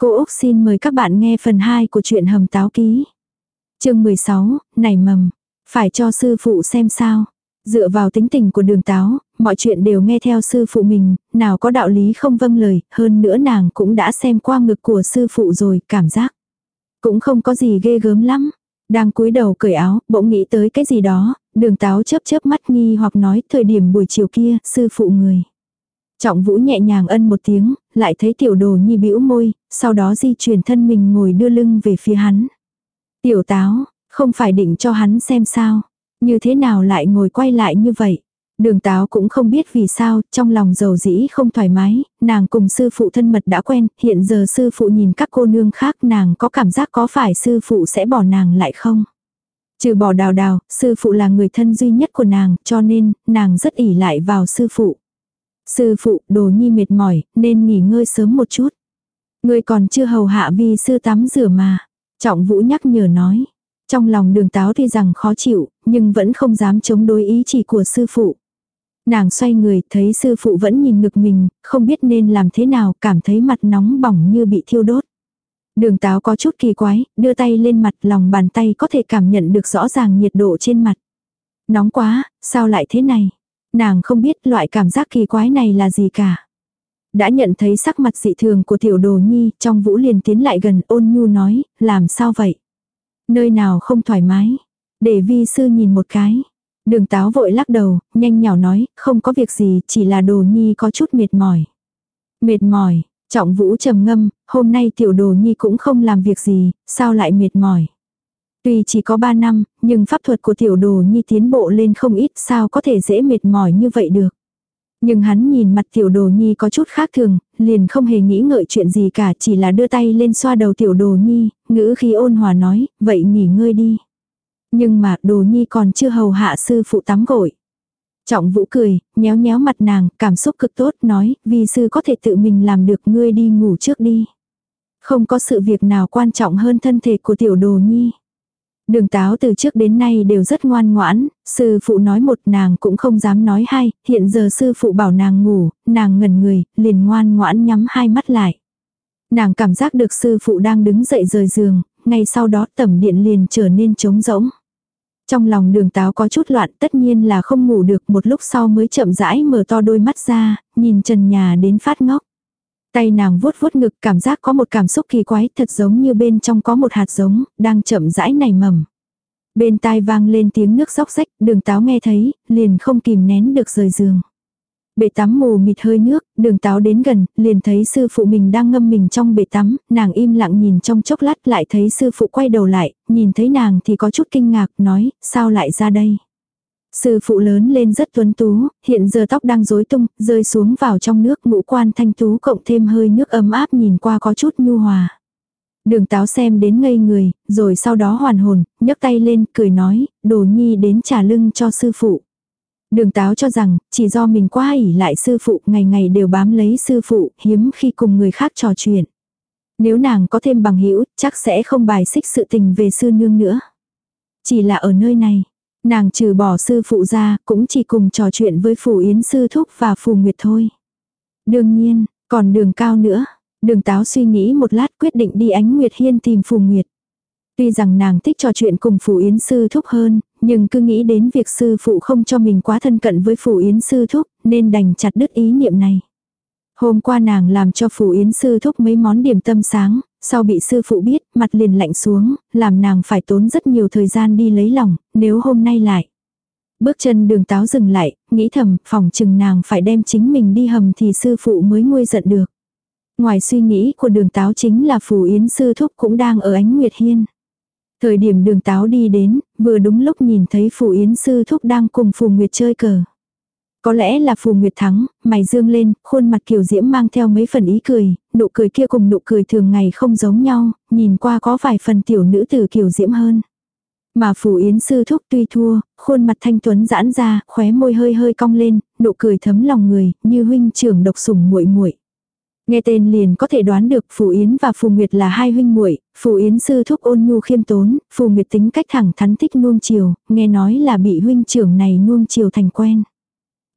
Cô Úc xin mời các bạn nghe phần 2 của truyện Hầm Táo Ký. chương 16, nảy mầm. Phải cho sư phụ xem sao. Dựa vào tính tình của đường táo, mọi chuyện đều nghe theo sư phụ mình, nào có đạo lý không vâng lời, hơn nữa nàng cũng đã xem qua ngực của sư phụ rồi, cảm giác. Cũng không có gì ghê gớm lắm. Đang cúi đầu cởi áo, bỗng nghĩ tới cái gì đó, đường táo chớp chớp mắt nghi hoặc nói thời điểm buổi chiều kia, sư phụ người. Trọng vũ nhẹ nhàng ân một tiếng, lại thấy tiểu đồ nhi bĩu môi, sau đó di chuyển thân mình ngồi đưa lưng về phía hắn. Tiểu táo, không phải định cho hắn xem sao. Như thế nào lại ngồi quay lại như vậy. Đường táo cũng không biết vì sao, trong lòng giàu dĩ không thoải mái, nàng cùng sư phụ thân mật đã quen, hiện giờ sư phụ nhìn các cô nương khác nàng có cảm giác có phải sư phụ sẽ bỏ nàng lại không? Trừ bỏ đào đào, sư phụ là người thân duy nhất của nàng, cho nên, nàng rất ỉ lại vào sư phụ. Sư phụ, đồ nhi mệt mỏi, nên nghỉ ngơi sớm một chút. Ngươi còn chưa hầu hạ vì sư tắm rửa mà. Trọng vũ nhắc nhở nói. Trong lòng đường táo tuy rằng khó chịu, nhưng vẫn không dám chống đối ý chỉ của sư phụ. Nàng xoay người, thấy sư phụ vẫn nhìn ngực mình, không biết nên làm thế nào, cảm thấy mặt nóng bỏng như bị thiêu đốt. Đường táo có chút kỳ quái, đưa tay lên mặt lòng bàn tay có thể cảm nhận được rõ ràng nhiệt độ trên mặt. Nóng quá, sao lại thế này? Nàng không biết loại cảm giác kỳ quái này là gì cả. Đã nhận thấy sắc mặt dị thường của tiểu đồ nhi, trong vũ liền tiến lại gần ôn nhu nói, làm sao vậy? Nơi nào không thoải mái? Để vi sư nhìn một cái. Đường táo vội lắc đầu, nhanh nhỏ nói, không có việc gì, chỉ là đồ nhi có chút mệt mỏi. Mệt mỏi, trọng vũ trầm ngâm, hôm nay tiểu đồ nhi cũng không làm việc gì, sao lại mệt mỏi. Tuy chỉ có 3 năm, nhưng pháp thuật của tiểu đồ nhi tiến bộ lên không ít sao có thể dễ mệt mỏi như vậy được. Nhưng hắn nhìn mặt tiểu đồ nhi có chút khác thường, liền không hề nghĩ ngợi chuyện gì cả chỉ là đưa tay lên xoa đầu tiểu đồ nhi, ngữ khí ôn hòa nói, vậy nghỉ ngơi đi. Nhưng mà đồ nhi còn chưa hầu hạ sư phụ tắm gội. Trọng vũ cười, nhéo nhéo mặt nàng, cảm xúc cực tốt, nói, vì sư có thể tự mình làm được ngươi đi ngủ trước đi. Không có sự việc nào quan trọng hơn thân thể của tiểu đồ nhi. Đường táo từ trước đến nay đều rất ngoan ngoãn, sư phụ nói một nàng cũng không dám nói hai, hiện giờ sư phụ bảo nàng ngủ, nàng ngẩn người, liền ngoan ngoãn nhắm hai mắt lại. Nàng cảm giác được sư phụ đang đứng dậy rời giường, ngay sau đó tẩm điện liền trở nên trống rỗng. Trong lòng đường táo có chút loạn tất nhiên là không ngủ được một lúc sau mới chậm rãi mở to đôi mắt ra, nhìn trần nhà đến phát ngốc. Tay nàng vuốt vuốt ngực cảm giác có một cảm xúc kỳ quái thật giống như bên trong có một hạt giống, đang chậm rãi nảy mầm. Bên tai vang lên tiếng nước róc rách, đường táo nghe thấy, liền không kìm nén được rời giường. Bể tắm mù mịt hơi nước, đường táo đến gần, liền thấy sư phụ mình đang ngâm mình trong bể tắm, nàng im lặng nhìn trong chốc lát lại thấy sư phụ quay đầu lại, nhìn thấy nàng thì có chút kinh ngạc, nói, sao lại ra đây? Sư phụ lớn lên rất tuấn tú, hiện giờ tóc đang rối tung, rơi xuống vào trong nước ngũ quan thanh tú cộng thêm hơi nước ấm áp nhìn qua có chút nhu hòa. Đường táo xem đến ngây người, rồi sau đó hoàn hồn, nhấc tay lên, cười nói, đồ nhi đến trả lưng cho sư phụ. Đường táo cho rằng, chỉ do mình quá ỉ lại sư phụ, ngày ngày đều bám lấy sư phụ, hiếm khi cùng người khác trò chuyện. Nếu nàng có thêm bằng hữu chắc sẽ không bài xích sự tình về sư nương nữa. Chỉ là ở nơi này, Nàng trừ bỏ sư phụ ra, cũng chỉ cùng trò chuyện với Phù Yến sư thúc và Phù Nguyệt thôi. Đương nhiên, còn đường cao nữa. Đường táo suy nghĩ một lát quyết định đi ánh Nguyệt Hiên tìm Phù Nguyệt. Tuy rằng nàng thích trò chuyện cùng Phù Yến sư thúc hơn, nhưng cứ nghĩ đến việc sư phụ không cho mình quá thân cận với Phù Yến sư thúc, nên đành chặt đứt ý niệm này. Hôm qua nàng làm cho Phù Yến sư thúc mấy món điểm tâm sáng, sau bị sư phụ biết, mặt liền lạnh xuống, làm nàng phải tốn rất nhiều thời gian đi lấy lòng, nếu hôm nay lại. Bước chân đường táo dừng lại, nghĩ thầm, phòng chừng nàng phải đem chính mình đi hầm thì sư phụ mới nguôi giận được. Ngoài suy nghĩ của đường táo chính là phù yến sư thúc cũng đang ở ánh nguyệt hiên. Thời điểm đường táo đi đến, vừa đúng lúc nhìn thấy phù yến sư thúc đang cùng phù nguyệt chơi cờ. Có lẽ là phù nguyệt thắng, mày dương lên, khuôn mặt kiều diễm mang theo mấy phần ý cười, nụ cười kia cùng nụ cười thường ngày không giống nhau, nhìn qua có vài phần tiểu nữ tử kiều diễm hơn. Mà phù yến sư thúc tuy thua, khuôn mặt thanh tuấn giãn ra, khóe môi hơi hơi cong lên, nụ cười thấm lòng người, như huynh trưởng độc sủng muội muội. Nghe tên liền có thể đoán được Phù Yến và Phù Nguyệt là hai huynh muội, Phù Yến sư thúc ôn nhu khiêm tốn, Phù Nguyệt tính cách thẳng thắn thích nuông chiều, nghe nói là bị huynh trưởng này nuông chiều thành quen.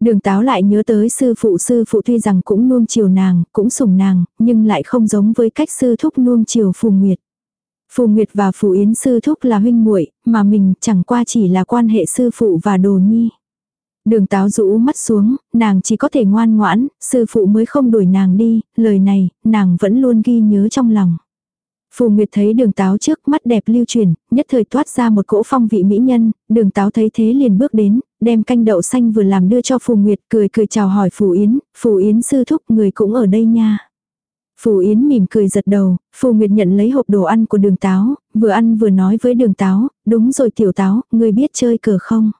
Đường táo lại nhớ tới sư phụ sư phụ tuy rằng cũng nuông chiều nàng, cũng sủng nàng, nhưng lại không giống với cách sư thúc nuông chiều phù nguyệt. Phù Nguyệt và Phù Yến sư thúc là huynh muội, mà mình chẳng qua chỉ là quan hệ sư phụ và đồ nhi. Đường táo rũ mắt xuống, nàng chỉ có thể ngoan ngoãn, sư phụ mới không đuổi nàng đi, lời này, nàng vẫn luôn ghi nhớ trong lòng. Phù Nguyệt thấy đường táo trước mắt đẹp lưu truyền, nhất thời toát ra một cỗ phong vị mỹ nhân, đường táo thấy thế liền bước đến, đem canh đậu xanh vừa làm đưa cho Phù Nguyệt cười cười chào hỏi Phù Yến, Phù Yến sư thúc người cũng ở đây nha. Phù Yến mỉm cười giật đầu, Phù Nguyệt nhận lấy hộp đồ ăn của đường táo, vừa ăn vừa nói với đường táo, đúng rồi tiểu táo, người biết chơi cờ không?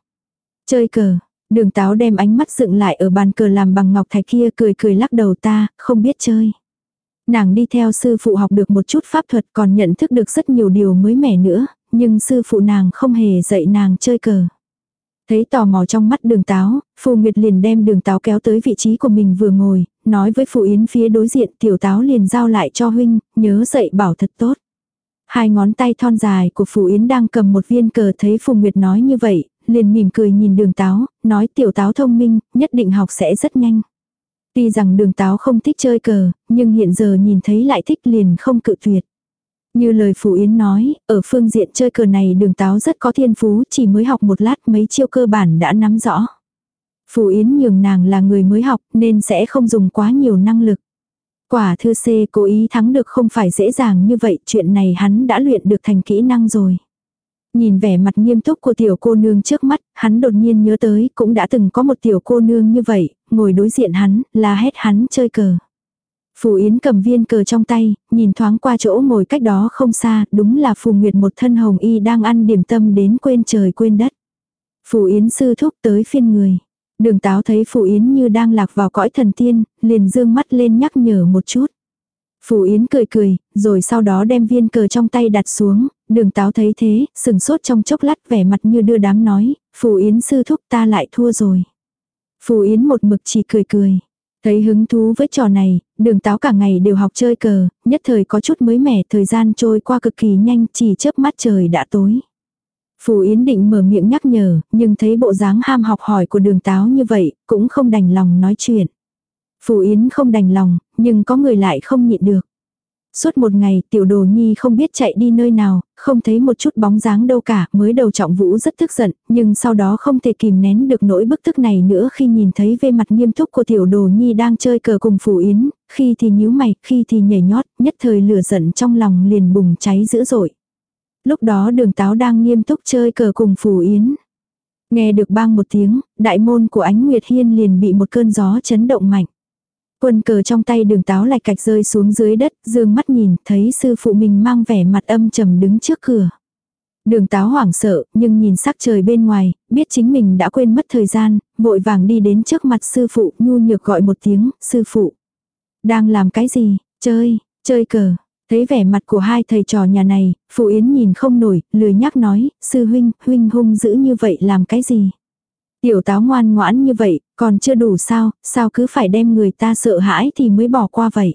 Chơi cờ, đường táo đem ánh mắt dựng lại ở bàn cờ làm bằng ngọc thạch kia cười cười lắc đầu ta, không biết chơi. Nàng đi theo sư phụ học được một chút pháp thuật còn nhận thức được rất nhiều điều mới mẻ nữa, nhưng sư phụ nàng không hề dạy nàng chơi cờ. Thấy tò mò trong mắt đường táo, Phù Nguyệt liền đem đường táo kéo tới vị trí của mình vừa ngồi, nói với Phù Yến phía đối diện tiểu táo liền giao lại cho huynh, nhớ dạy bảo thật tốt. Hai ngón tay thon dài của Phù Yến đang cầm một viên cờ thấy Phù Nguyệt nói như vậy, liền mỉm cười nhìn đường táo, nói tiểu táo thông minh, nhất định học sẽ rất nhanh. Tuy rằng đường táo không thích chơi cờ, nhưng hiện giờ nhìn thấy lại thích liền không cự tuyệt. Như lời Phù Yến nói, ở phương diện chơi cờ này đường táo rất có thiên phú, chỉ mới học một lát mấy chiêu cơ bản đã nắm rõ. Phù Yến nhường nàng là người mới học nên sẽ không dùng quá nhiều năng lực. Quả thư C cố ý thắng được không phải dễ dàng như vậy, chuyện này hắn đã luyện được thành kỹ năng rồi. Nhìn vẻ mặt nghiêm túc của tiểu cô nương trước mắt, hắn đột nhiên nhớ tới cũng đã từng có một tiểu cô nương như vậy, ngồi đối diện hắn, là hét hắn chơi cờ. Phù Yến cầm viên cờ trong tay, nhìn thoáng qua chỗ ngồi cách đó không xa, đúng là Phù Nguyệt một thân hồng y đang ăn điểm tâm đến quên trời quên đất. Phù Yến sư thúc tới phiên người. Đường táo thấy Phù Yến như đang lạc vào cõi thần tiên, liền dương mắt lên nhắc nhở một chút. Phù Yến cười cười, rồi sau đó đem viên cờ trong tay đặt xuống, đường táo thấy thế, sừng sốt trong chốc lát vẻ mặt như đưa đám nói, Phù Yến sư thúc ta lại thua rồi. Phù Yến một mực chỉ cười cười. Thấy hứng thú với trò này, đường táo cả ngày đều học chơi cờ, nhất thời có chút mới mẻ thời gian trôi qua cực kỳ nhanh chỉ chớp mắt trời đã tối. Phù Yến định mở miệng nhắc nhở, nhưng thấy bộ dáng ham học hỏi của đường táo như vậy, cũng không đành lòng nói chuyện. Phù Yến không đành lòng, nhưng có người lại không nhịn được. Suốt một ngày tiểu đồ nhi không biết chạy đi nơi nào, không thấy một chút bóng dáng đâu cả, mới đầu trọng vũ rất tức giận, nhưng sau đó không thể kìm nén được nỗi bức tức này nữa khi nhìn thấy về mặt nghiêm túc của tiểu đồ nhi đang chơi cờ cùng phủ yến, khi thì nhíu mày, khi thì nhảy nhót, nhất thời lửa giận trong lòng liền bùng cháy dữ dội. Lúc đó đường táo đang nghiêm túc chơi cờ cùng phủ yến. Nghe được bang một tiếng, đại môn của ánh Nguyệt Hiên liền bị một cơn gió chấn động mạnh. Quân cờ trong tay đường táo lạch cạch rơi xuống dưới đất, dương mắt nhìn, thấy sư phụ mình mang vẻ mặt âm trầm đứng trước cửa. Đường táo hoảng sợ, nhưng nhìn sắc trời bên ngoài, biết chính mình đã quên mất thời gian, vội vàng đi đến trước mặt sư phụ, nhu nhược gọi một tiếng, sư phụ. Đang làm cái gì? Chơi, chơi cờ. Thấy vẻ mặt của hai thầy trò nhà này, phụ yến nhìn không nổi, lười nhắc nói, sư huynh, huynh hung dữ như vậy làm cái gì? Tiểu táo ngoan ngoãn như vậy, còn chưa đủ sao, sao cứ phải đem người ta sợ hãi thì mới bỏ qua vậy.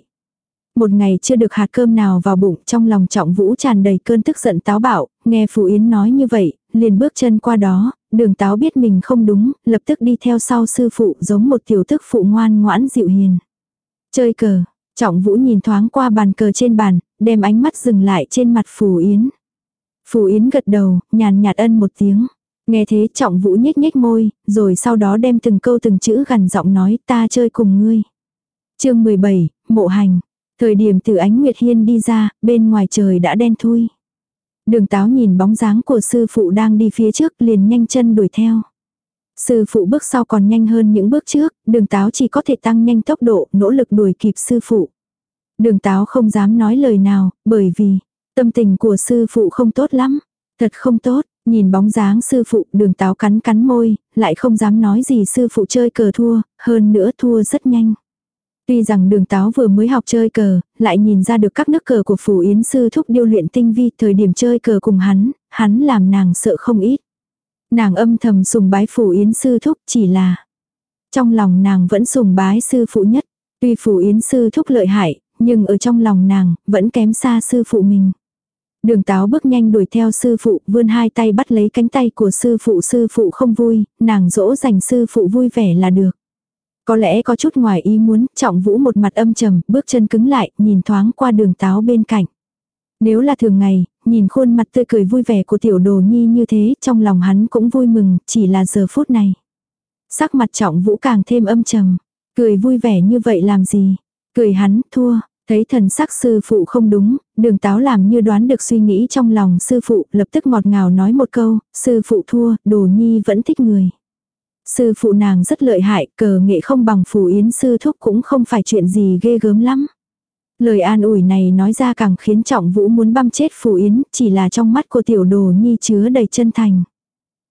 Một ngày chưa được hạt cơm nào vào bụng trong lòng trọng vũ tràn đầy cơn tức giận táo bạo, nghe Phù Yến nói như vậy, liền bước chân qua đó, đường táo biết mình không đúng, lập tức đi theo sau sư phụ giống một tiểu tức phụ ngoan ngoãn dịu hiền. Chơi cờ, trọng vũ nhìn thoáng qua bàn cờ trên bàn, đem ánh mắt dừng lại trên mặt Phù Yến. Phù Yến gật đầu, nhàn nhạt ân một tiếng. Nghe thế trọng vũ nhếch nhếch môi, rồi sau đó đem từng câu từng chữ gần giọng nói ta chơi cùng ngươi. chương 17, mộ hành. Thời điểm từ ánh Nguyệt Hiên đi ra, bên ngoài trời đã đen thui. Đường táo nhìn bóng dáng của sư phụ đang đi phía trước liền nhanh chân đuổi theo. Sư phụ bước sau còn nhanh hơn những bước trước, đường táo chỉ có thể tăng nhanh tốc độ, nỗ lực đuổi kịp sư phụ. Đường táo không dám nói lời nào, bởi vì, tâm tình của sư phụ không tốt lắm. Thật không tốt, Nhìn bóng dáng sư phụ đường táo cắn cắn môi, lại không dám nói gì sư phụ chơi cờ thua, hơn nữa thua rất nhanh. Tuy rằng đường táo vừa mới học chơi cờ, lại nhìn ra được các nước cờ của phủ yến sư thúc điêu luyện tinh vi thời điểm chơi cờ cùng hắn, hắn làm nàng sợ không ít. Nàng âm thầm sùng bái phủ yến sư thúc chỉ là trong lòng nàng vẫn sùng bái sư phụ nhất. Tuy phủ yến sư thúc lợi hại, nhưng ở trong lòng nàng vẫn kém xa sư phụ mình. Đường táo bước nhanh đuổi theo sư phụ, vươn hai tay bắt lấy cánh tay của sư phụ. Sư phụ không vui, nàng dỗ dành sư phụ vui vẻ là được. Có lẽ có chút ngoài ý muốn, trọng vũ một mặt âm trầm, bước chân cứng lại, nhìn thoáng qua đường táo bên cạnh. Nếu là thường ngày, nhìn khuôn mặt tươi cười vui vẻ của tiểu đồ nhi như thế, trong lòng hắn cũng vui mừng, chỉ là giờ phút này. Sắc mặt trọng vũ càng thêm âm trầm. Cười vui vẻ như vậy làm gì? Cười hắn, thua. Thấy thần sắc sư phụ không đúng, đường táo làm như đoán được suy nghĩ trong lòng sư phụ, lập tức ngọt ngào nói một câu, sư phụ thua, đồ nhi vẫn thích người. Sư phụ nàng rất lợi hại, cờ nghệ không bằng phù yến sư thúc cũng không phải chuyện gì ghê gớm lắm. Lời an ủi này nói ra càng khiến trọng vũ muốn băm chết phù yến, chỉ là trong mắt của tiểu đồ nhi chứa đầy chân thành.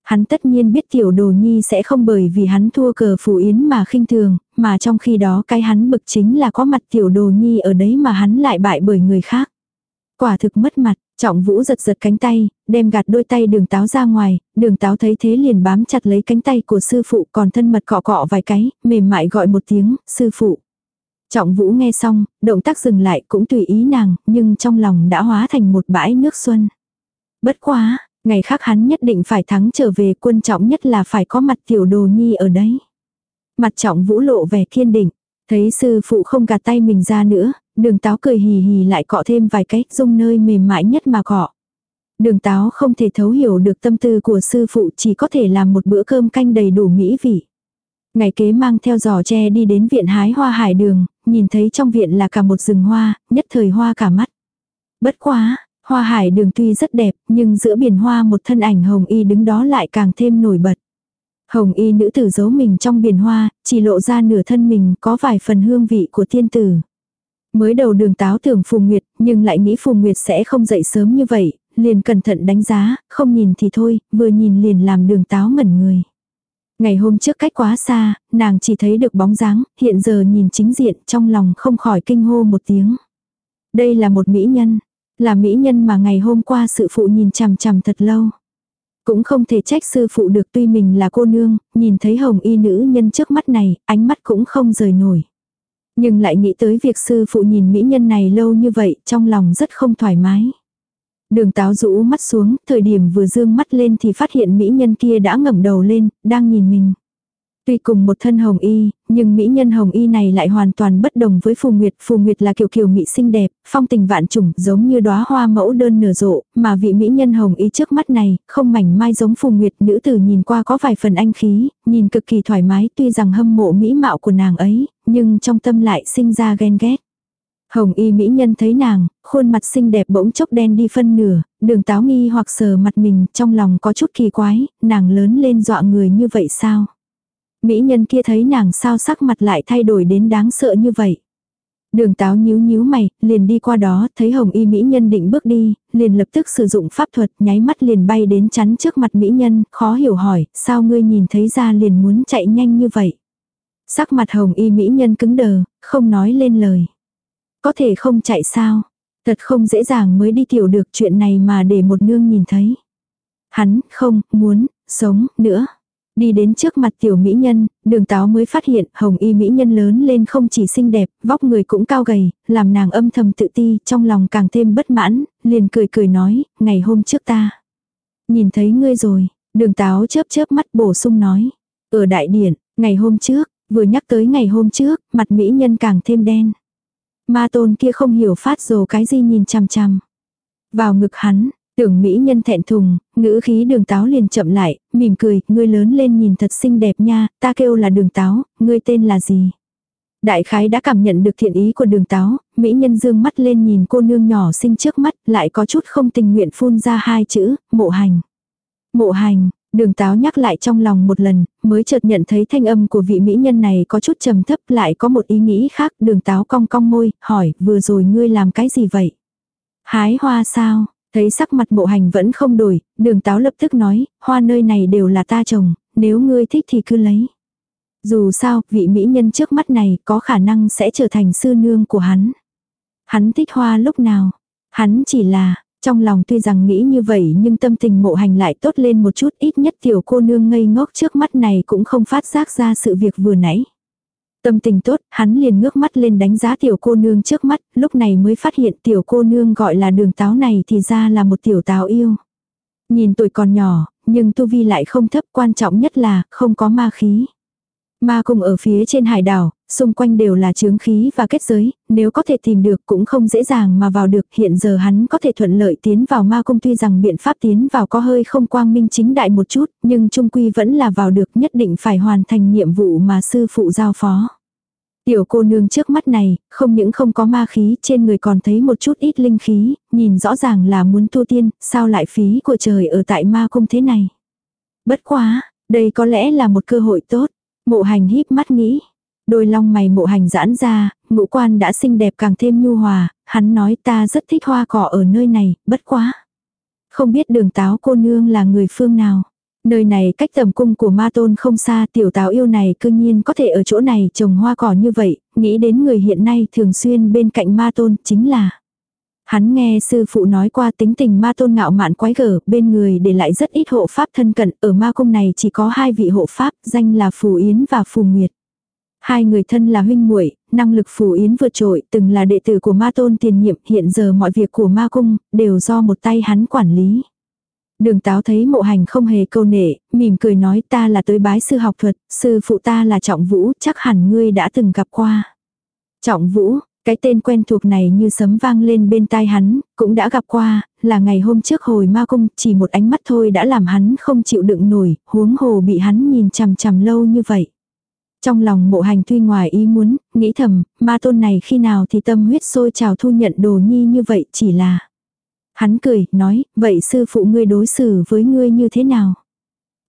Hắn tất nhiên biết tiểu đồ nhi sẽ không bởi vì hắn thua cờ phù yến mà khinh thường, mà trong khi đó cái hắn bực chính là có mặt tiểu đồ nhi ở đấy mà hắn lại bại bởi người khác. Quả thực mất mặt, trọng vũ giật giật cánh tay, đem gạt đôi tay đường táo ra ngoài, đường táo thấy thế liền bám chặt lấy cánh tay của sư phụ còn thân mật cọ cọ vài cái, mềm mại gọi một tiếng, sư phụ. Trọng vũ nghe xong, động tác dừng lại cũng tùy ý nàng, nhưng trong lòng đã hóa thành một bãi nước xuân. Bất quá, ngày khác hắn nhất định phải thắng trở về quân trọng nhất là phải có mặt tiểu đồ nhi ở đấy. Mặt trọng vũ lộ vẻ kiên định, thấy sư phụ không gạt tay mình ra nữa, đường táo cười hì hì lại cọ thêm vài cái, dung nơi mềm mại nhất mà cọ. Đường táo không thể thấu hiểu được tâm tư của sư phụ chỉ có thể làm một bữa cơm canh đầy đủ mỹ vị. Ngày kế mang theo giò tre đi đến viện hái hoa hải đường, nhìn thấy trong viện là cả một rừng hoa, nhất thời hoa cả mắt. Bất quá, hoa hải đường tuy rất đẹp, nhưng giữa biển hoa một thân ảnh hồng y đứng đó lại càng thêm nổi bật. Hồng y nữ tử giấu mình trong biển hoa, chỉ lộ ra nửa thân mình có vài phần hương vị của tiên tử. Mới đầu đường táo tưởng Phù Nguyệt, nhưng lại nghĩ Phù Nguyệt sẽ không dậy sớm như vậy, liền cẩn thận đánh giá, không nhìn thì thôi, vừa nhìn liền làm đường táo ngẩn người. Ngày hôm trước cách quá xa, nàng chỉ thấy được bóng dáng, hiện giờ nhìn chính diện trong lòng không khỏi kinh hô một tiếng. Đây là một mỹ nhân, là mỹ nhân mà ngày hôm qua sự phụ nhìn chằm chằm thật lâu. Cũng không thể trách sư phụ được tuy mình là cô nương, nhìn thấy hồng y nữ nhân trước mắt này, ánh mắt cũng không rời nổi. Nhưng lại nghĩ tới việc sư phụ nhìn mỹ nhân này lâu như vậy, trong lòng rất không thoải mái. Đường táo rũ mắt xuống, thời điểm vừa dương mắt lên thì phát hiện mỹ nhân kia đã ngẩng đầu lên, đang nhìn mình. Tuy cùng một thân hồng y, nhưng mỹ nhân hồng y này lại hoàn toàn bất đồng với Phù Nguyệt. Phù Nguyệt là kiểu kiểu mỹ xinh đẹp, phong tình vạn trùng, giống như đóa hoa mẫu đơn nở rộ, mà vị mỹ nhân hồng y trước mắt này, không mảnh mai giống Phù Nguyệt, nữ tử nhìn qua có vài phần anh khí, nhìn cực kỳ thoải mái, tuy rằng hâm mộ mỹ mạo của nàng ấy, nhưng trong tâm lại sinh ra ghen ghét. Hồng y mỹ nhân thấy nàng, khuôn mặt xinh đẹp bỗng chốc đen đi phân nửa, đường táo nghi hoặc sờ mặt mình, trong lòng có chút kỳ quái, nàng lớn lên dọa người như vậy sao? Mỹ nhân kia thấy nàng sao sắc mặt lại thay đổi đến đáng sợ như vậy. Đường táo nhíu nhíu mày, liền đi qua đó, thấy hồng y mỹ nhân định bước đi, liền lập tức sử dụng pháp thuật, nháy mắt liền bay đến chắn trước mặt mỹ nhân, khó hiểu hỏi, sao ngươi nhìn thấy ra liền muốn chạy nhanh như vậy. Sắc mặt hồng y mỹ nhân cứng đờ, không nói lên lời. Có thể không chạy sao, thật không dễ dàng mới đi tiểu được chuyện này mà để một nương nhìn thấy. Hắn không muốn sống nữa. Đi đến trước mặt tiểu mỹ nhân, đường táo mới phát hiện hồng y mỹ nhân lớn lên không chỉ xinh đẹp, vóc người cũng cao gầy, làm nàng âm thầm tự ti, trong lòng càng thêm bất mãn, liền cười cười nói, ngày hôm trước ta. Nhìn thấy ngươi rồi, đường táo chớp chớp mắt bổ sung nói. Ở đại điển, ngày hôm trước, vừa nhắc tới ngày hôm trước, mặt mỹ nhân càng thêm đen. Ma tôn kia không hiểu phát rồ cái gì nhìn chằm chằm. Vào ngực hắn, Tưởng mỹ nhân thẹn thùng, ngữ khí đường táo liền chậm lại, mỉm cười, ngươi lớn lên nhìn thật xinh đẹp nha, ta kêu là đường táo, ngươi tên là gì? Đại khái đã cảm nhận được thiện ý của đường táo, mỹ nhân dương mắt lên nhìn cô nương nhỏ xinh trước mắt, lại có chút không tình nguyện phun ra hai chữ, mộ hành. Mộ hành, đường táo nhắc lại trong lòng một lần, mới chợt nhận thấy thanh âm của vị mỹ nhân này có chút trầm thấp lại có một ý nghĩ khác, đường táo cong cong môi, hỏi, vừa rồi ngươi làm cái gì vậy? Hái hoa sao? Thấy sắc mặt bộ hành vẫn không đổi, đường táo lập tức nói, hoa nơi này đều là ta trồng, nếu ngươi thích thì cứ lấy. Dù sao, vị mỹ nhân trước mắt này có khả năng sẽ trở thành sư nương của hắn. Hắn thích hoa lúc nào? Hắn chỉ là, trong lòng tuy rằng nghĩ như vậy nhưng tâm tình mộ hành lại tốt lên một chút ít nhất tiểu cô nương ngây ngốc trước mắt này cũng không phát giác ra sự việc vừa nãy. Tâm tình tốt, hắn liền ngước mắt lên đánh giá tiểu cô nương trước mắt, lúc này mới phát hiện tiểu cô nương gọi là đường táo này thì ra là một tiểu táo yêu. Nhìn tuổi còn nhỏ, nhưng tu vi lại không thấp quan trọng nhất là không có ma khí. Ma cung ở phía trên hải đảo, xung quanh đều là chướng khí và kết giới, nếu có thể tìm được cũng không dễ dàng mà vào được. Hiện giờ hắn có thể thuận lợi tiến vào ma cung tuy rằng biện pháp tiến vào có hơi không quang minh chính đại một chút, nhưng trung quy vẫn là vào được nhất định phải hoàn thành nhiệm vụ mà sư phụ giao phó. Tiểu cô nương trước mắt này, không những không có ma khí, trên người còn thấy một chút ít linh khí, nhìn rõ ràng là muốn tu tiên, sao lại phí của trời ở tại ma cung thế này. Bất quá, đây có lẽ là một cơ hội tốt. Mộ hành híp mắt nghĩ. Đôi long mày mộ hành giãn ra, ngũ quan đã xinh đẹp càng thêm nhu hòa, hắn nói ta rất thích hoa cỏ ở nơi này, bất quá. Không biết đường táo cô nương là người phương nào. Nơi này cách tầm cung của ma tôn không xa tiểu táo yêu này cương nhiên có thể ở chỗ này trồng hoa cỏ như vậy, nghĩ đến người hiện nay thường xuyên bên cạnh ma tôn chính là. Hắn nghe sư phụ nói qua tính tình ma tôn ngạo mạn quái gở, bên người để lại rất ít hộ pháp thân cận, ở ma cung này chỉ có hai vị hộ pháp, danh là Phù Yến và Phù Nguyệt. Hai người thân là huynh muội, năng lực Phù Yến vượt trội, từng là đệ tử của ma tôn tiền nhiệm, hiện giờ mọi việc của ma cung, đều do một tay hắn quản lý. Đường táo thấy mộ hành không hề câu nệ, mỉm cười nói ta là tới bái sư học thuật, sư phụ ta là Trọng Vũ, chắc hẳn ngươi đã từng gặp qua. Trọng Vũ, cái tên quen thuộc này như sấm vang lên bên tai hắn, cũng đã gặp qua, là ngày hôm trước hồi ma cung, chỉ một ánh mắt thôi đã làm hắn không chịu đựng nổi, huống hồ bị hắn nhìn chằm chằm lâu như vậy. Trong lòng mộ hành tuy ngoài ý muốn, nghĩ thầm, ma tôn này khi nào thì tâm huyết sôi trào thu nhận đồ nhi như vậy chỉ là. Hắn cười, nói, vậy sư phụ ngươi đối xử với ngươi như thế nào?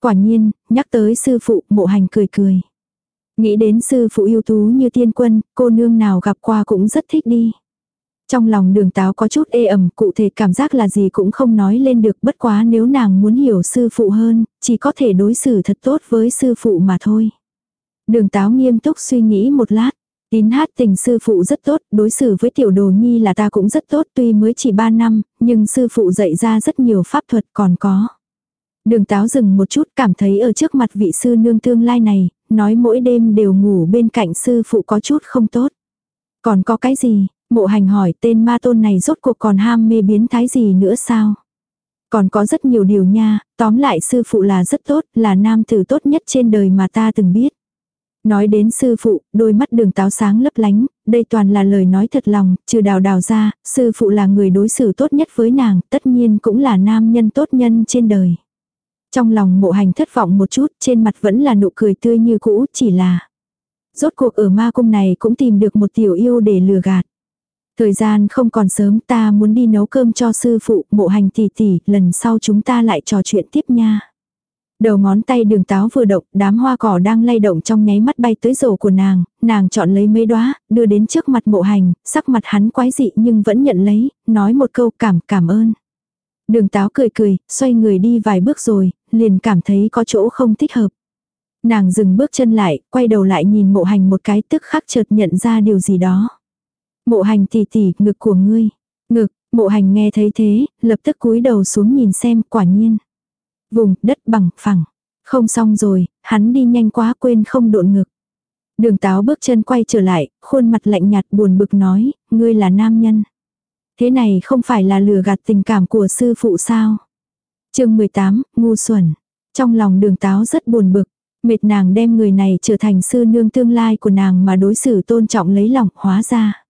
Quả nhiên, nhắc tới sư phụ, mộ hành cười cười. Nghĩ đến sư phụ yêu tú như tiên quân, cô nương nào gặp qua cũng rất thích đi. Trong lòng đường táo có chút ê ẩm, cụ thể cảm giác là gì cũng không nói lên được bất quá nếu nàng muốn hiểu sư phụ hơn, chỉ có thể đối xử thật tốt với sư phụ mà thôi. Đường táo nghiêm túc suy nghĩ một lát. Tín hát tình sư phụ rất tốt, đối xử với tiểu đồ nhi là ta cũng rất tốt tuy mới chỉ 3 năm, nhưng sư phụ dạy ra rất nhiều pháp thuật còn có. Đường táo dừng một chút cảm thấy ở trước mặt vị sư nương tương lai này, nói mỗi đêm đều ngủ bên cạnh sư phụ có chút không tốt. Còn có cái gì? Mộ hành hỏi tên ma tôn này rốt cuộc còn ham mê biến thái gì nữa sao? Còn có rất nhiều điều nha, tóm lại sư phụ là rất tốt, là nam tử tốt nhất trên đời mà ta từng biết. Nói đến sư phụ, đôi mắt đường táo sáng lấp lánh, đây toàn là lời nói thật lòng, trừ đào đào ra, sư phụ là người đối xử tốt nhất với nàng, tất nhiên cũng là nam nhân tốt nhân trên đời. Trong lòng mộ hành thất vọng một chút, trên mặt vẫn là nụ cười tươi như cũ, chỉ là. Rốt cuộc ở ma cung này cũng tìm được một tiểu yêu để lừa gạt. Thời gian không còn sớm ta muốn đi nấu cơm cho sư phụ, mộ hành tỷ tỷ, lần sau chúng ta lại trò chuyện tiếp nha. Đầu ngón tay đường táo vừa động, đám hoa cỏ đang lay động trong nháy mắt bay tới rổ của nàng, nàng chọn lấy mấy đóa, đưa đến trước mặt mộ hành, sắc mặt hắn quái dị nhưng vẫn nhận lấy, nói một câu cảm cảm ơn. Đường táo cười cười, xoay người đi vài bước rồi, liền cảm thấy có chỗ không thích hợp. Nàng dừng bước chân lại, quay đầu lại nhìn mộ hành một cái tức khắc chợt nhận ra điều gì đó. Mộ hành tỉ tỉ, ngực của ngươi. Ngực, mộ hành nghe thấy thế, lập tức cúi đầu xuống nhìn xem, quả nhiên. Vùng, đất bằng, phẳng. Không xong rồi, hắn đi nhanh quá quên không độn ngực. Đường táo bước chân quay trở lại, khuôn mặt lạnh nhạt buồn bực nói, ngươi là nam nhân. Thế này không phải là lừa gạt tình cảm của sư phụ sao? chương 18, ngu xuẩn. Trong lòng đường táo rất buồn bực. Mệt nàng đem người này trở thành sư nương tương lai của nàng mà đối xử tôn trọng lấy lòng hóa ra.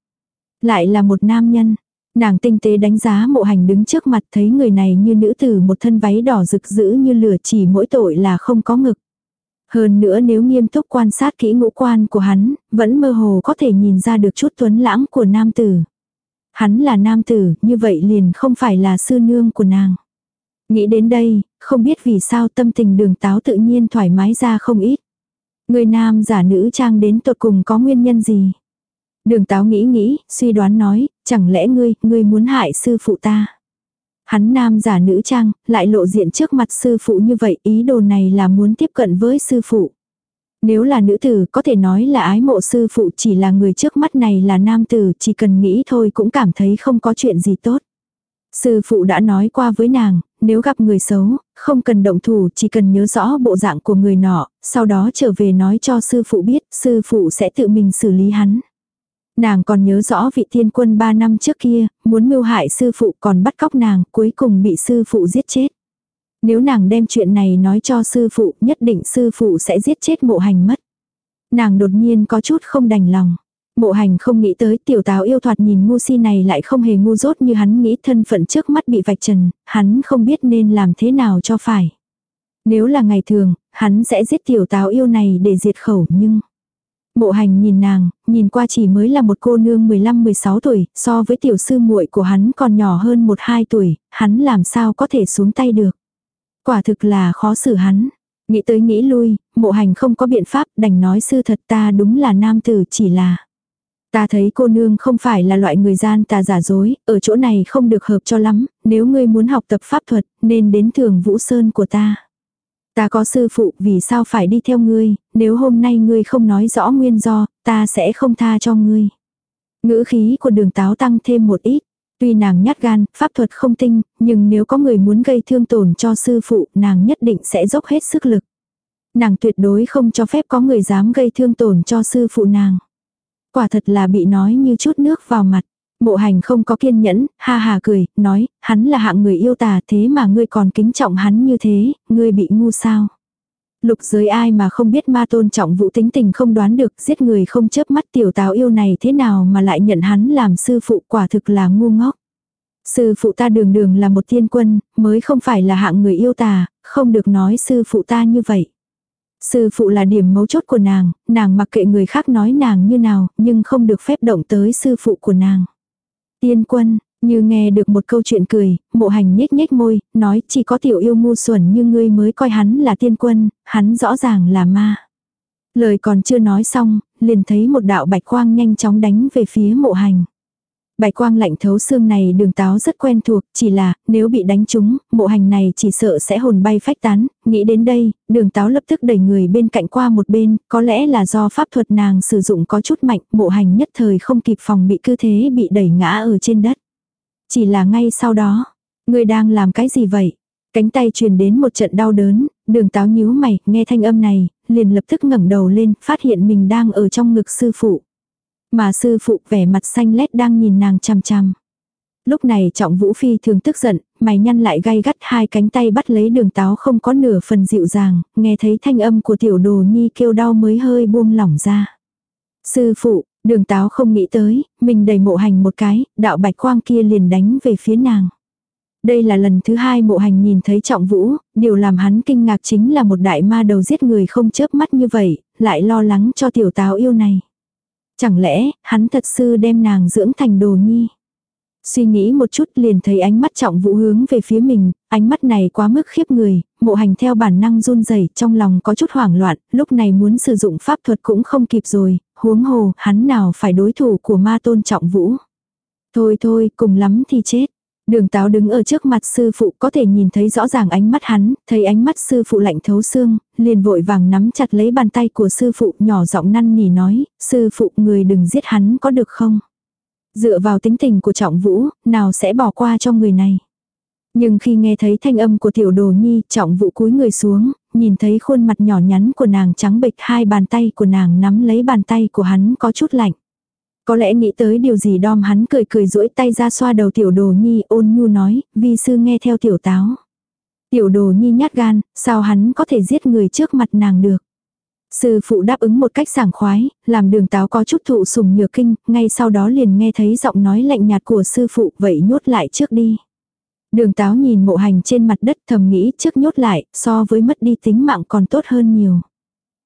Lại là một nam nhân. Nàng tinh tế đánh giá mộ hành đứng trước mặt thấy người này như nữ tử một thân váy đỏ rực rỡ như lửa chỉ mỗi tội là không có ngực. Hơn nữa nếu nghiêm túc quan sát kỹ ngũ quan của hắn, vẫn mơ hồ có thể nhìn ra được chút tuấn lãng của nam tử. Hắn là nam tử, như vậy liền không phải là sư nương của nàng. Nghĩ đến đây, không biết vì sao tâm tình đường táo tự nhiên thoải mái ra không ít. Người nam giả nữ trang đến tột cùng có nguyên nhân gì? Đường táo nghĩ nghĩ, suy đoán nói, chẳng lẽ ngươi, ngươi muốn hại sư phụ ta? Hắn nam giả nữ trang, lại lộ diện trước mặt sư phụ như vậy, ý đồ này là muốn tiếp cận với sư phụ. Nếu là nữ tử có thể nói là ái mộ sư phụ chỉ là người trước mắt này là nam tử chỉ cần nghĩ thôi cũng cảm thấy không có chuyện gì tốt. Sư phụ đã nói qua với nàng, nếu gặp người xấu, không cần động thủ, chỉ cần nhớ rõ bộ dạng của người nọ, sau đó trở về nói cho sư phụ biết, sư phụ sẽ tự mình xử lý hắn. Nàng còn nhớ rõ vị thiên quân 3 năm trước kia, muốn mưu hại sư phụ còn bắt cóc nàng, cuối cùng bị sư phụ giết chết. Nếu nàng đem chuyện này nói cho sư phụ, nhất định sư phụ sẽ giết chết mộ hành mất. Nàng đột nhiên có chút không đành lòng. Mộ hành không nghĩ tới tiểu táo yêu thoạt nhìn ngu si này lại không hề ngu dốt như hắn nghĩ thân phận trước mắt bị vạch trần, hắn không biết nên làm thế nào cho phải. Nếu là ngày thường, hắn sẽ giết tiểu táo yêu này để diệt khẩu nhưng... Mộ hành nhìn nàng, nhìn qua chỉ mới là một cô nương 15-16 tuổi, so với tiểu sư muội của hắn còn nhỏ hơn 1-2 tuổi, hắn làm sao có thể xuống tay được. Quả thực là khó xử hắn. Nghĩ tới nghĩ lui, mộ hành không có biện pháp đành nói sư thật ta đúng là nam tử chỉ là. Ta thấy cô nương không phải là loại người gian ta giả dối, ở chỗ này không được hợp cho lắm, nếu ngươi muốn học tập pháp thuật, nên đến thường vũ sơn của ta. Ta có sư phụ, vì sao phải đi theo ngươi, nếu hôm nay ngươi không nói rõ nguyên do, ta sẽ không tha cho ngươi. Ngữ khí của đường táo tăng thêm một ít. Tuy nàng nhát gan, pháp thuật không tinh, nhưng nếu có người muốn gây thương tổn cho sư phụ, nàng nhất định sẽ dốc hết sức lực. Nàng tuyệt đối không cho phép có người dám gây thương tổn cho sư phụ nàng. Quả thật là bị nói như chút nước vào mặt. Mộ hành không có kiên nhẫn, ha hà cười, nói, hắn là hạng người yêu tà thế mà ngươi còn kính trọng hắn như thế, ngươi bị ngu sao. Lục giới ai mà không biết ma tôn trọng vũ tính tình không đoán được, giết người không chớp mắt tiểu táo yêu này thế nào mà lại nhận hắn làm sư phụ quả thực là ngu ngốc. Sư phụ ta đường đường là một thiên quân, mới không phải là hạng người yêu tà, không được nói sư phụ ta như vậy. Sư phụ là điểm mấu chốt của nàng, nàng mặc kệ người khác nói nàng như nào, nhưng không được phép động tới sư phụ của nàng. Tiên quân, như nghe được một câu chuyện cười, mộ hành nhếch nhếch môi, nói chỉ có tiểu yêu ngu xuẩn như ngươi mới coi hắn là tiên quân, hắn rõ ràng là ma. Lời còn chưa nói xong, liền thấy một đạo bạch quang nhanh chóng đánh về phía mộ hành. Bạch quang lạnh thấu xương này đường táo rất quen thuộc, chỉ là, nếu bị đánh trúng, mộ hành này chỉ sợ sẽ hồn bay phách tán, nghĩ đến đây, đường táo lập tức đẩy người bên cạnh qua một bên, có lẽ là do pháp thuật nàng sử dụng có chút mạnh, mộ hành nhất thời không kịp phòng bị cứ thế bị đẩy ngã ở trên đất. Chỉ là ngay sau đó, người đang làm cái gì vậy? Cánh tay truyền đến một trận đau đớn, đường táo nhíu mày, nghe thanh âm này, liền lập tức ngẩng đầu lên, phát hiện mình đang ở trong ngực sư phụ. Mà sư phụ vẻ mặt xanh lét đang nhìn nàng chằm chằm. Lúc này trọng vũ phi thường tức giận, mày nhăn lại gay gắt hai cánh tay bắt lấy đường táo không có nửa phần dịu dàng, nghe thấy thanh âm của tiểu đồ nhi kêu đau mới hơi buông lỏng ra. Sư phụ, đường táo không nghĩ tới, mình đầy mộ hành một cái, đạo bạch quang kia liền đánh về phía nàng. Đây là lần thứ hai mộ hành nhìn thấy trọng vũ, điều làm hắn kinh ngạc chính là một đại ma đầu giết người không chớp mắt như vậy, lại lo lắng cho tiểu táo yêu này. Chẳng lẽ, hắn thật sự đem nàng dưỡng thành đồ nhi. Suy nghĩ một chút liền thấy ánh mắt trọng vũ hướng về phía mình, ánh mắt này quá mức khiếp người, mộ hành theo bản năng run rẩy trong lòng có chút hoảng loạn, lúc này muốn sử dụng pháp thuật cũng không kịp rồi, huống hồ, hắn nào phải đối thủ của ma tôn trọng vũ. Thôi thôi, cùng lắm thì chết. Đường táo đứng ở trước mặt sư phụ có thể nhìn thấy rõ ràng ánh mắt hắn, thấy ánh mắt sư phụ lạnh thấu xương, liền vội vàng nắm chặt lấy bàn tay của sư phụ nhỏ giọng năn nỉ nói, sư phụ người đừng giết hắn có được không? Dựa vào tính tình của trọng vũ, nào sẽ bỏ qua cho người này. Nhưng khi nghe thấy thanh âm của tiểu đồ nhi, trọng vũ cúi người xuống, nhìn thấy khuôn mặt nhỏ nhắn của nàng trắng bệch hai bàn tay của nàng nắm lấy bàn tay của hắn có chút lạnh. Có lẽ nghĩ tới điều gì đom hắn cười cười duỗi tay ra xoa đầu tiểu đồ nhi ôn nhu nói, vi sư nghe theo tiểu táo. Tiểu đồ nhi nhát gan, sao hắn có thể giết người trước mặt nàng được. Sư phụ đáp ứng một cách sảng khoái, làm đường táo có chút thụ sùng nhược kinh, ngay sau đó liền nghe thấy giọng nói lạnh nhạt của sư phụ vậy nhốt lại trước đi. Đường táo nhìn mộ hành trên mặt đất thầm nghĩ trước nhốt lại, so với mất đi tính mạng còn tốt hơn nhiều.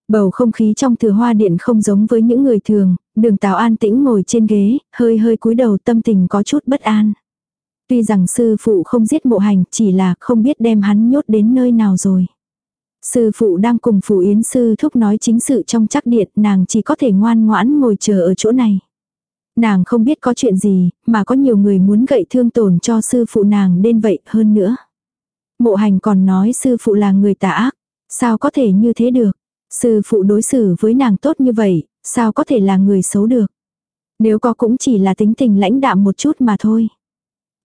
Bầu không khí trong thừa hoa điện không giống với những người thường, đường táo an tĩnh ngồi trên ghế, hơi hơi cúi đầu tâm tình có chút bất an. Tuy rằng sư phụ không giết mộ hành, chỉ là không biết đem hắn nhốt đến nơi nào rồi. Sư phụ đang cùng phủ yến sư thúc nói chính sự trong chắc điện, nàng chỉ có thể ngoan ngoãn ngồi chờ ở chỗ này. Nàng không biết có chuyện gì, mà có nhiều người muốn gậy thương tổn cho sư phụ nàng nên vậy hơn nữa. Mộ hành còn nói sư phụ là người tà ác, sao có thể như thế được. Sư phụ đối xử với nàng tốt như vậy, sao có thể là người xấu được. Nếu có cũng chỉ là tính tình lãnh đạm một chút mà thôi.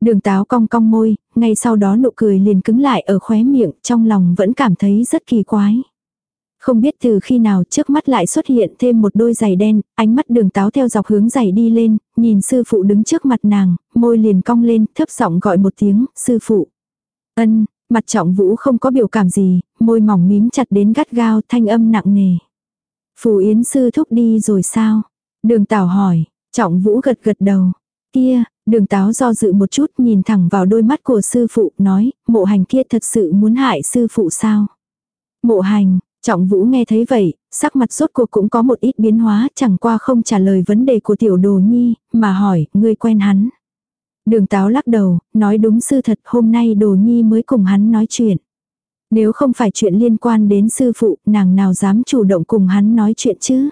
Đường táo cong cong môi, ngay sau đó nụ cười liền cứng lại ở khóe miệng, trong lòng vẫn cảm thấy rất kỳ quái. Không biết từ khi nào trước mắt lại xuất hiện thêm một đôi giày đen, ánh mắt đường táo theo dọc hướng giày đi lên, nhìn sư phụ đứng trước mặt nàng, môi liền cong lên, thấp giọng gọi một tiếng, sư phụ. Ân, mặt trọng vũ không có biểu cảm gì, môi mỏng mím chặt đến gắt gao thanh âm nặng nề. Phù Yến sư thúc đi rồi sao? Đường tảo hỏi, trọng vũ gật gật đầu. Kia, đường táo do dự một chút nhìn thẳng vào đôi mắt của sư phụ nói, mộ hành kia thật sự muốn hại sư phụ sao? Mộ hành, trọng vũ nghe thấy vậy, sắc mặt rốt cuộc cũng có một ít biến hóa chẳng qua không trả lời vấn đề của tiểu đồ nhi, mà hỏi, ngươi quen hắn. Đường táo lắc đầu, nói đúng sư thật hôm nay đồ nhi mới cùng hắn nói chuyện. Nếu không phải chuyện liên quan đến sư phụ, nàng nào dám chủ động cùng hắn nói chuyện chứ.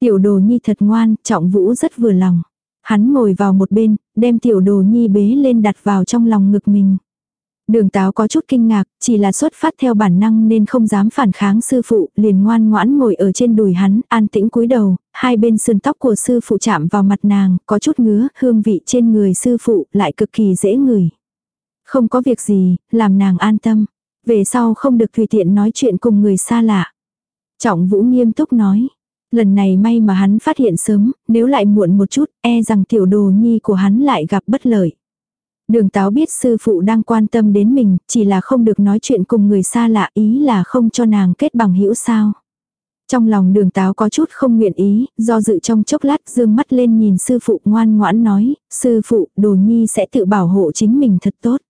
Tiểu đồ nhi thật ngoan, trọng vũ rất vừa lòng. Hắn ngồi vào một bên, đem tiểu đồ nhi bế lên đặt vào trong lòng ngực mình. Đường táo có chút kinh ngạc, chỉ là xuất phát theo bản năng nên không dám phản kháng sư phụ, liền ngoan ngoãn ngồi ở trên đùi hắn, an tĩnh cúi đầu, hai bên sườn tóc của sư phụ chạm vào mặt nàng, có chút ngứa, hương vị trên người sư phụ lại cực kỳ dễ ngửi. Không có việc gì, làm nàng an tâm. Về sau không được tùy tiện nói chuyện cùng người xa lạ. Trọng vũ nghiêm túc nói. Lần này may mà hắn phát hiện sớm, nếu lại muộn một chút, e rằng tiểu đồ nhi của hắn lại gặp bất lợi. Đường táo biết sư phụ đang quan tâm đến mình, chỉ là không được nói chuyện cùng người xa lạ ý là không cho nàng kết bằng hữu sao. Trong lòng đường táo có chút không nguyện ý, do dự trong chốc lát dương mắt lên nhìn sư phụ ngoan ngoãn nói, sư phụ đồ nhi sẽ tự bảo hộ chính mình thật tốt.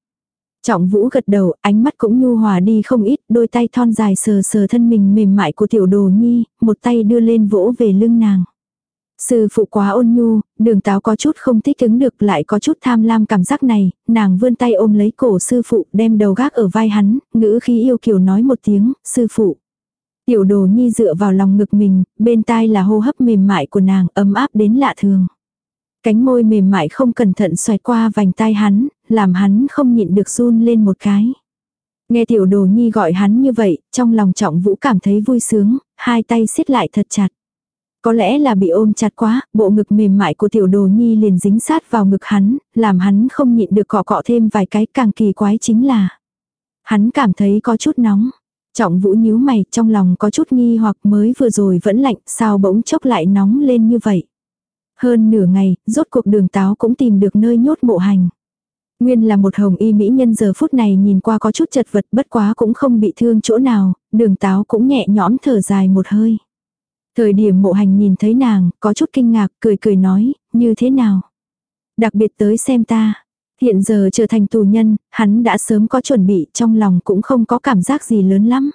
Trọng vũ gật đầu, ánh mắt cũng nhu hòa đi không ít, đôi tay thon dài sờ sờ thân mình mềm mại của tiểu đồ nhi, một tay đưa lên vỗ về lưng nàng. Sư phụ quá ôn nhu, đường táo có chút không thích ứng được lại có chút tham lam cảm giác này, nàng vươn tay ôm lấy cổ sư phụ đem đầu gác ở vai hắn, ngữ khí yêu kiều nói một tiếng, sư phụ. Tiểu đồ nhi dựa vào lòng ngực mình, bên tai là hô hấp mềm mại của nàng ấm áp đến lạ thường. Cánh môi mềm mại không cẩn thận xoẹt qua vành tai hắn, làm hắn không nhịn được run lên một cái. Nghe tiểu đồ nhi gọi hắn như vậy, trong lòng trọng vũ cảm thấy vui sướng, hai tay siết lại thật chặt. Có lẽ là bị ôm chặt quá, bộ ngực mềm mại của tiểu đồ nhi liền dính sát vào ngực hắn, làm hắn không nhịn được cọ cọ thêm vài cái càng kỳ quái chính là. Hắn cảm thấy có chút nóng. Trọng vũ nhíu mày trong lòng có chút nghi hoặc mới vừa rồi vẫn lạnh sao bỗng chốc lại nóng lên như vậy. Hơn nửa ngày, rốt cuộc đường táo cũng tìm được nơi nhốt mộ hành. Nguyên là một hồng y mỹ nhân giờ phút này nhìn qua có chút chật vật bất quá cũng không bị thương chỗ nào, đường táo cũng nhẹ nhõm thở dài một hơi. Thời điểm mộ hành nhìn thấy nàng, có chút kinh ngạc, cười cười nói, như thế nào? Đặc biệt tới xem ta. Hiện giờ trở thành tù nhân, hắn đã sớm có chuẩn bị, trong lòng cũng không có cảm giác gì lớn lắm.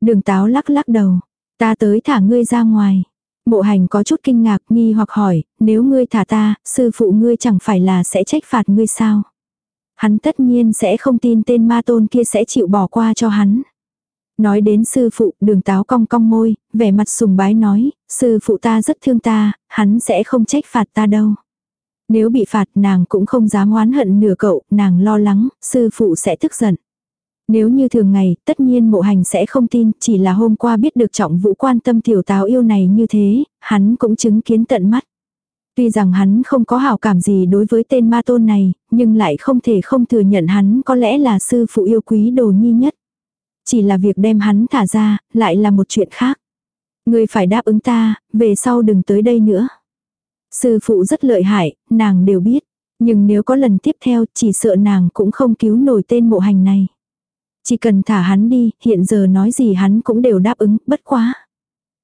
Đường táo lắc lắc đầu. Ta tới thả ngươi ra ngoài. Mộ hành có chút kinh ngạc nghi hoặc hỏi, nếu ngươi thả ta, sư phụ ngươi chẳng phải là sẽ trách phạt ngươi sao? Hắn tất nhiên sẽ không tin tên ma tôn kia sẽ chịu bỏ qua cho hắn. Nói đến sư phụ, đường táo cong cong môi, vẻ mặt sùng bái nói, sư phụ ta rất thương ta, hắn sẽ không trách phạt ta đâu. Nếu bị phạt nàng cũng không dám oán hận nửa cậu, nàng lo lắng, sư phụ sẽ tức giận. Nếu như thường ngày, tất nhiên mộ hành sẽ không tin, chỉ là hôm qua biết được trọng vũ quan tâm tiểu táo yêu này như thế, hắn cũng chứng kiến tận mắt. Tuy rằng hắn không có hảo cảm gì đối với tên ma tôn này, nhưng lại không thể không thừa nhận hắn có lẽ là sư phụ yêu quý đồ nhi nhất. Chỉ là việc đem hắn thả ra, lại là một chuyện khác. Người phải đáp ứng ta, về sau đừng tới đây nữa. Sư phụ rất lợi hại, nàng đều biết. Nhưng nếu có lần tiếp theo, chỉ sợ nàng cũng không cứu nổi tên mộ hành này. Chỉ cần thả hắn đi, hiện giờ nói gì hắn cũng đều đáp ứng, bất quá.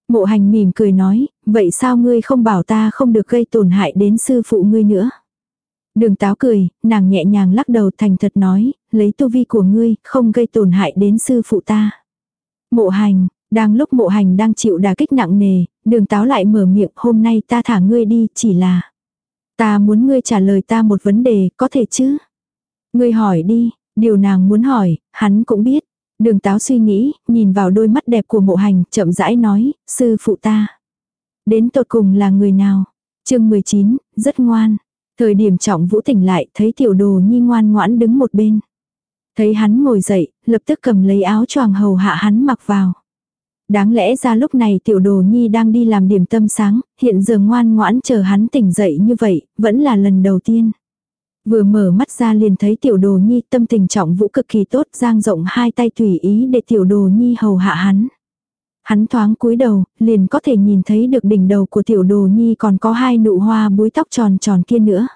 Mộ hành mỉm cười nói, vậy sao ngươi không bảo ta không được gây tổn hại đến sư phụ ngươi nữa? Đường táo cười, nàng nhẹ nhàng lắc đầu thành thật nói, lấy tu vi của ngươi, không gây tổn hại đến sư phụ ta. Mộ hành, đang lúc mộ hành đang chịu đà kích nặng nề, đường táo lại mở miệng hôm nay ta thả ngươi đi, chỉ là. Ta muốn ngươi trả lời ta một vấn đề, có thể chứ? Ngươi hỏi đi, điều nàng muốn hỏi, hắn cũng biết. Đường táo suy nghĩ, nhìn vào đôi mắt đẹp của mộ hành, chậm rãi nói, sư phụ ta. Đến tột cùng là người nào? chương 19, rất ngoan. Thời điểm trọng vũ tỉnh lại, thấy tiểu đồ nhi ngoan ngoãn đứng một bên. Thấy hắn ngồi dậy, lập tức cầm lấy áo choàng hầu hạ hắn mặc vào. Đáng lẽ ra lúc này tiểu đồ nhi đang đi làm điểm tâm sáng, hiện giờ ngoan ngoãn chờ hắn tỉnh dậy như vậy, vẫn là lần đầu tiên. Vừa mở mắt ra liền thấy tiểu đồ nhi tâm tình trọng vũ cực kỳ tốt giang rộng hai tay tùy ý để tiểu đồ nhi hầu hạ hắn. Hắn thoáng cúi đầu, liền có thể nhìn thấy được đỉnh đầu của tiểu đồ nhi còn có hai nụ hoa búi tóc tròn tròn kia nữa.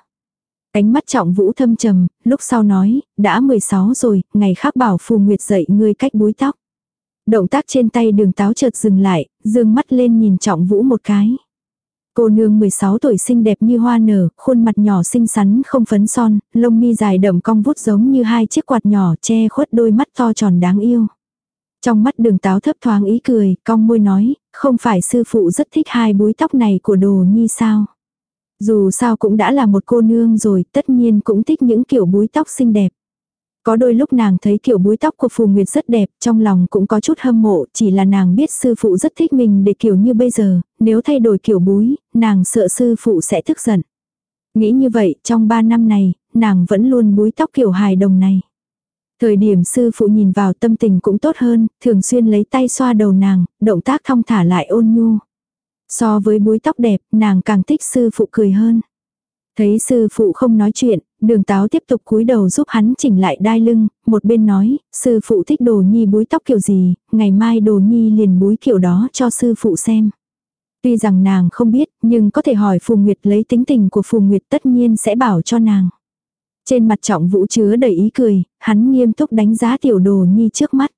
Ánh mắt trọng vũ thâm trầm, lúc sau nói, đã 16 rồi, ngày khác bảo phù nguyệt dậy ngươi cách búi tóc. Động tác trên tay đường táo chợt dừng lại, dương mắt lên nhìn trọng vũ một cái. Cô nương 16 tuổi xinh đẹp như hoa nở, khuôn mặt nhỏ xinh xắn không phấn son, lông mi dài đậm cong vút giống như hai chiếc quạt nhỏ che khuất đôi mắt to tròn đáng yêu. Trong mắt đường táo thấp thoáng ý cười, cong môi nói, không phải sư phụ rất thích hai búi tóc này của đồ nhi sao. Dù sao cũng đã là một cô nương rồi, tất nhiên cũng thích những kiểu búi tóc xinh đẹp. Có đôi lúc nàng thấy kiểu búi tóc của Phù Nguyệt rất đẹp, trong lòng cũng có chút hâm mộ, chỉ là nàng biết sư phụ rất thích mình để kiểu như bây giờ, nếu thay đổi kiểu búi, nàng sợ sư phụ sẽ tức giận. Nghĩ như vậy, trong ba năm này, nàng vẫn luôn búi tóc kiểu hài đồng này. Thời điểm sư phụ nhìn vào tâm tình cũng tốt hơn, thường xuyên lấy tay xoa đầu nàng, động tác thong thả lại ôn nhu. So với búi tóc đẹp, nàng càng thích sư phụ cười hơn. Thấy sư phụ không nói chuyện, đường táo tiếp tục cúi đầu giúp hắn chỉnh lại đai lưng, một bên nói, sư phụ thích đồ nhi búi tóc kiểu gì, ngày mai đồ nhi liền búi kiểu đó cho sư phụ xem. Tuy rằng nàng không biết, nhưng có thể hỏi Phù Nguyệt lấy tính tình của Phù Nguyệt tất nhiên sẽ bảo cho nàng. Trên mặt trọng vũ chứa đầy ý cười, hắn nghiêm túc đánh giá tiểu đồ nhi trước mắt.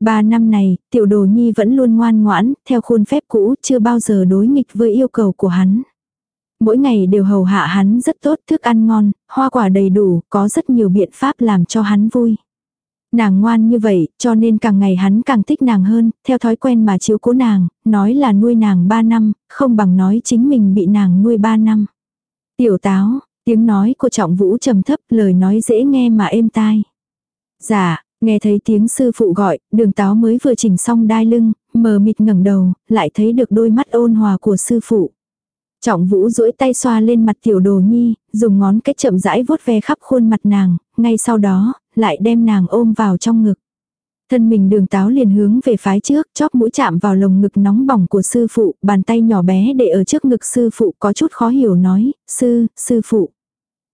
Ba năm này, tiểu đồ nhi vẫn luôn ngoan ngoãn, theo khuôn phép cũ, chưa bao giờ đối nghịch với yêu cầu của hắn. Mỗi ngày đều hầu hạ hắn rất tốt, thức ăn ngon, hoa quả đầy đủ, có rất nhiều biện pháp làm cho hắn vui. Nàng ngoan như vậy, cho nên càng ngày hắn càng thích nàng hơn, theo thói quen mà chiếu cố nàng, nói là nuôi nàng ba năm, không bằng nói chính mình bị nàng nuôi ba năm. Tiểu táo, tiếng nói của trọng vũ trầm thấp, lời nói dễ nghe mà êm tai. Dạ, nghe thấy tiếng sư phụ gọi, đường táo mới vừa chỉnh xong đai lưng, mờ mịt ngẩng đầu, lại thấy được đôi mắt ôn hòa của sư phụ. Trọng vũ duỗi tay xoa lên mặt tiểu đồ nhi, dùng ngón cái chậm rãi vuốt ve khắp khuôn mặt nàng, ngay sau đó, lại đem nàng ôm vào trong ngực. Thân mình đường táo liền hướng về phái trước, chóp mũi chạm vào lồng ngực nóng bỏng của sư phụ, bàn tay nhỏ bé để ở trước ngực sư phụ có chút khó hiểu nói, sư, sư phụ.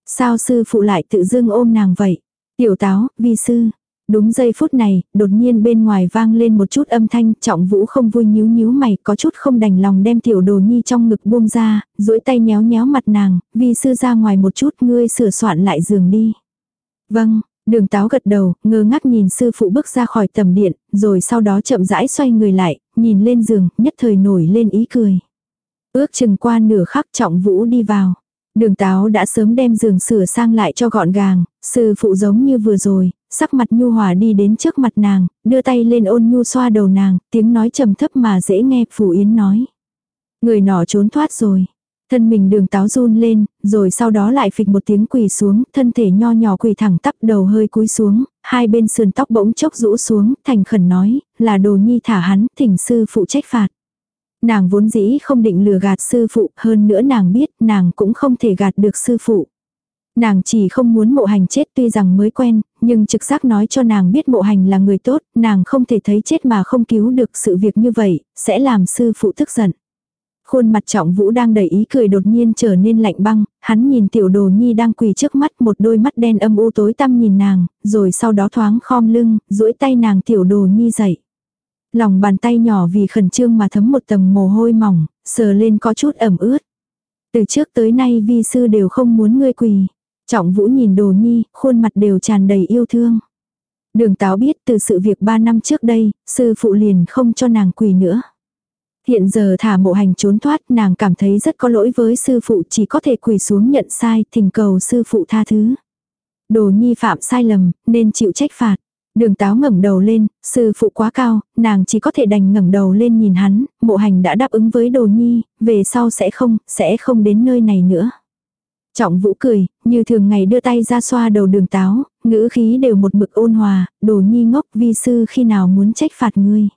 Sao sư phụ lại tự dưng ôm nàng vậy? Tiểu táo, vi sư, Đúng giây phút này, đột nhiên bên ngoài vang lên một chút âm thanh, trọng vũ không vui nhíu nhíu mày, có chút không đành lòng đem tiểu đồ nhi trong ngực buông ra, duỗi tay nhéo nhéo mặt nàng, vi sư ra ngoài một chút ngươi sửa soạn lại giường đi. Vâng, đường táo gật đầu, ngơ ngác nhìn sư phụ bước ra khỏi tầm điện, rồi sau đó chậm rãi xoay người lại, nhìn lên giường, nhất thời nổi lên ý cười. Ước chừng qua nửa khắc trọng vũ đi vào. Đường táo đã sớm đem giường sửa sang lại cho gọn gàng, sư phụ giống như vừa rồi, sắc mặt nhu hòa đi đến trước mặt nàng, đưa tay lên ôn nhu xoa đầu nàng, tiếng nói trầm thấp mà dễ nghe, Phù Yến nói. Người nọ trốn thoát rồi. Thân mình đường táo run lên, rồi sau đó lại phịch một tiếng quỳ xuống, thân thể nho nhỏ quỳ thẳng tắp đầu hơi cúi xuống, hai bên sườn tóc bỗng chốc rũ xuống, thành khẩn nói, là đồ nhi thả hắn, thỉnh sư phụ trách phạt. Nàng vốn dĩ không định lừa gạt sư phụ, hơn nữa nàng biết nàng cũng không thể gạt được sư phụ. Nàng chỉ không muốn mộ hành chết tuy rằng mới quen, nhưng trực giác nói cho nàng biết mộ hành là người tốt, nàng không thể thấy chết mà không cứu được sự việc như vậy, sẽ làm sư phụ tức giận. Khuôn mặt trọng vũ đang đầy ý cười đột nhiên trở nên lạnh băng, hắn nhìn tiểu đồ nhi đang quỳ trước mắt một đôi mắt đen âm u tối tăm nhìn nàng, rồi sau đó thoáng khom lưng, duỗi tay nàng tiểu đồ nhi dậy. Lòng bàn tay nhỏ vì khẩn trương mà thấm một tầng mồ hôi mỏng, sờ lên có chút ẩm ướt. Từ trước tới nay vi sư đều không muốn ngươi quỳ. Trọng vũ nhìn đồ nhi, khuôn mặt đều tràn đầy yêu thương. Đường táo biết từ sự việc 3 năm trước đây, sư phụ liền không cho nàng quỳ nữa. Hiện giờ thả mộ hành trốn thoát nàng cảm thấy rất có lỗi với sư phụ chỉ có thể quỳ xuống nhận sai thỉnh cầu sư phụ tha thứ. Đồ nhi phạm sai lầm nên chịu trách phạt. Đường táo ngẩng đầu lên, sư phụ quá cao, nàng chỉ có thể đành ngẩng đầu lên nhìn hắn, mộ hành đã đáp ứng với đồ nhi, về sau sẽ không, sẽ không đến nơi này nữa. Trọng vũ cười, như thường ngày đưa tay ra xoa đầu đường táo, ngữ khí đều một mực ôn hòa, đồ nhi ngốc vi sư khi nào muốn trách phạt ngươi.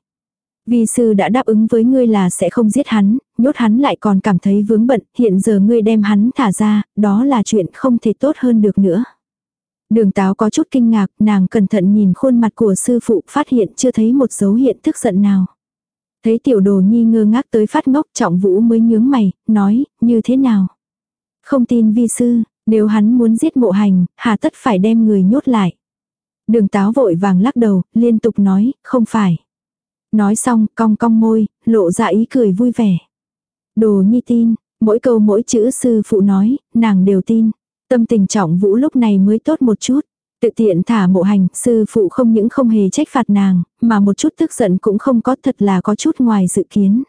Vi sư đã đáp ứng với ngươi là sẽ không giết hắn, nhốt hắn lại còn cảm thấy vướng bận, hiện giờ ngươi đem hắn thả ra, đó là chuyện không thể tốt hơn được nữa. Đường táo có chút kinh ngạc, nàng cẩn thận nhìn khuôn mặt của sư phụ phát hiện chưa thấy một dấu hiện tức giận nào. Thấy tiểu đồ nhi ngơ ngác tới phát ngốc trọng vũ mới nhướng mày, nói, như thế nào. Không tin vi sư, Nếu hắn muốn giết mộ hành, hà tất phải đem người nhốt lại. Đường táo vội vàng lắc đầu, liên tục nói, không phải. Nói xong, cong cong môi, lộ ra ý cười vui vẻ. Đồ nhi tin, mỗi câu mỗi chữ sư phụ nói, nàng đều tin. Tâm tình trọng vũ lúc này mới tốt một chút. Tự tiện thả mộ hành, sư phụ không những không hề trách phạt nàng, mà một chút tức giận cũng không có thật là có chút ngoài dự kiến.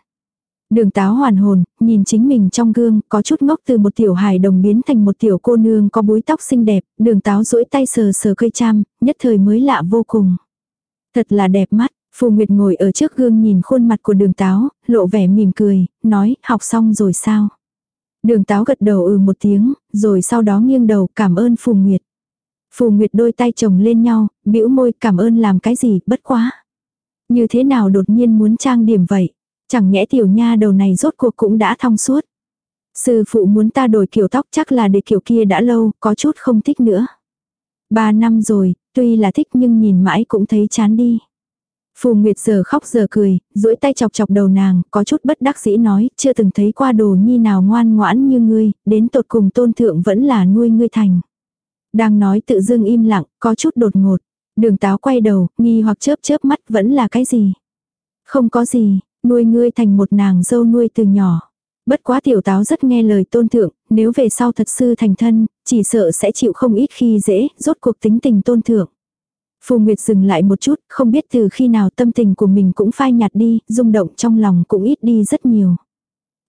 Đường táo hoàn hồn, nhìn chính mình trong gương, có chút ngốc từ một tiểu hài đồng biến thành một tiểu cô nương có búi tóc xinh đẹp, đường táo duỗi tay sờ sờ cây cham, nhất thời mới lạ vô cùng. Thật là đẹp mắt, Phù Nguyệt ngồi ở trước gương nhìn khuôn mặt của đường táo, lộ vẻ mỉm cười, nói, học xong rồi sao? Đường táo gật đầu ừ một tiếng, rồi sau đó nghiêng đầu cảm ơn Phù Nguyệt. Phù Nguyệt đôi tay chồng lên nhau, bĩu môi cảm ơn làm cái gì, bất quá. Như thế nào đột nhiên muốn trang điểm vậy? Chẳng nhẽ tiểu nha đầu này rốt cuộc cũng đã thong suốt. Sư phụ muốn ta đổi kiểu tóc chắc là để kiểu kia đã lâu, có chút không thích nữa. Ba năm rồi, tuy là thích nhưng nhìn mãi cũng thấy chán đi. Phù Nguyệt giờ khóc giờ cười, duỗi tay chọc chọc đầu nàng, có chút bất đắc dĩ nói, chưa từng thấy qua đồ nhi nào ngoan ngoãn như ngươi, đến tột cùng tôn thượng vẫn là nuôi ngươi thành. Đang nói tự dưng im lặng, có chút đột ngột. Đường táo quay đầu, nghi hoặc chớp chớp mắt vẫn là cái gì. Không có gì, nuôi ngươi thành một nàng dâu nuôi từ nhỏ. Bất quá tiểu táo rất nghe lời tôn thượng, nếu về sau thật sư thành thân, chỉ sợ sẽ chịu không ít khi dễ, rốt cuộc tính tình tôn thượng. Phù Nguyệt dừng lại một chút, không biết từ khi nào tâm tình của mình cũng phai nhạt đi, rung động trong lòng cũng ít đi rất nhiều.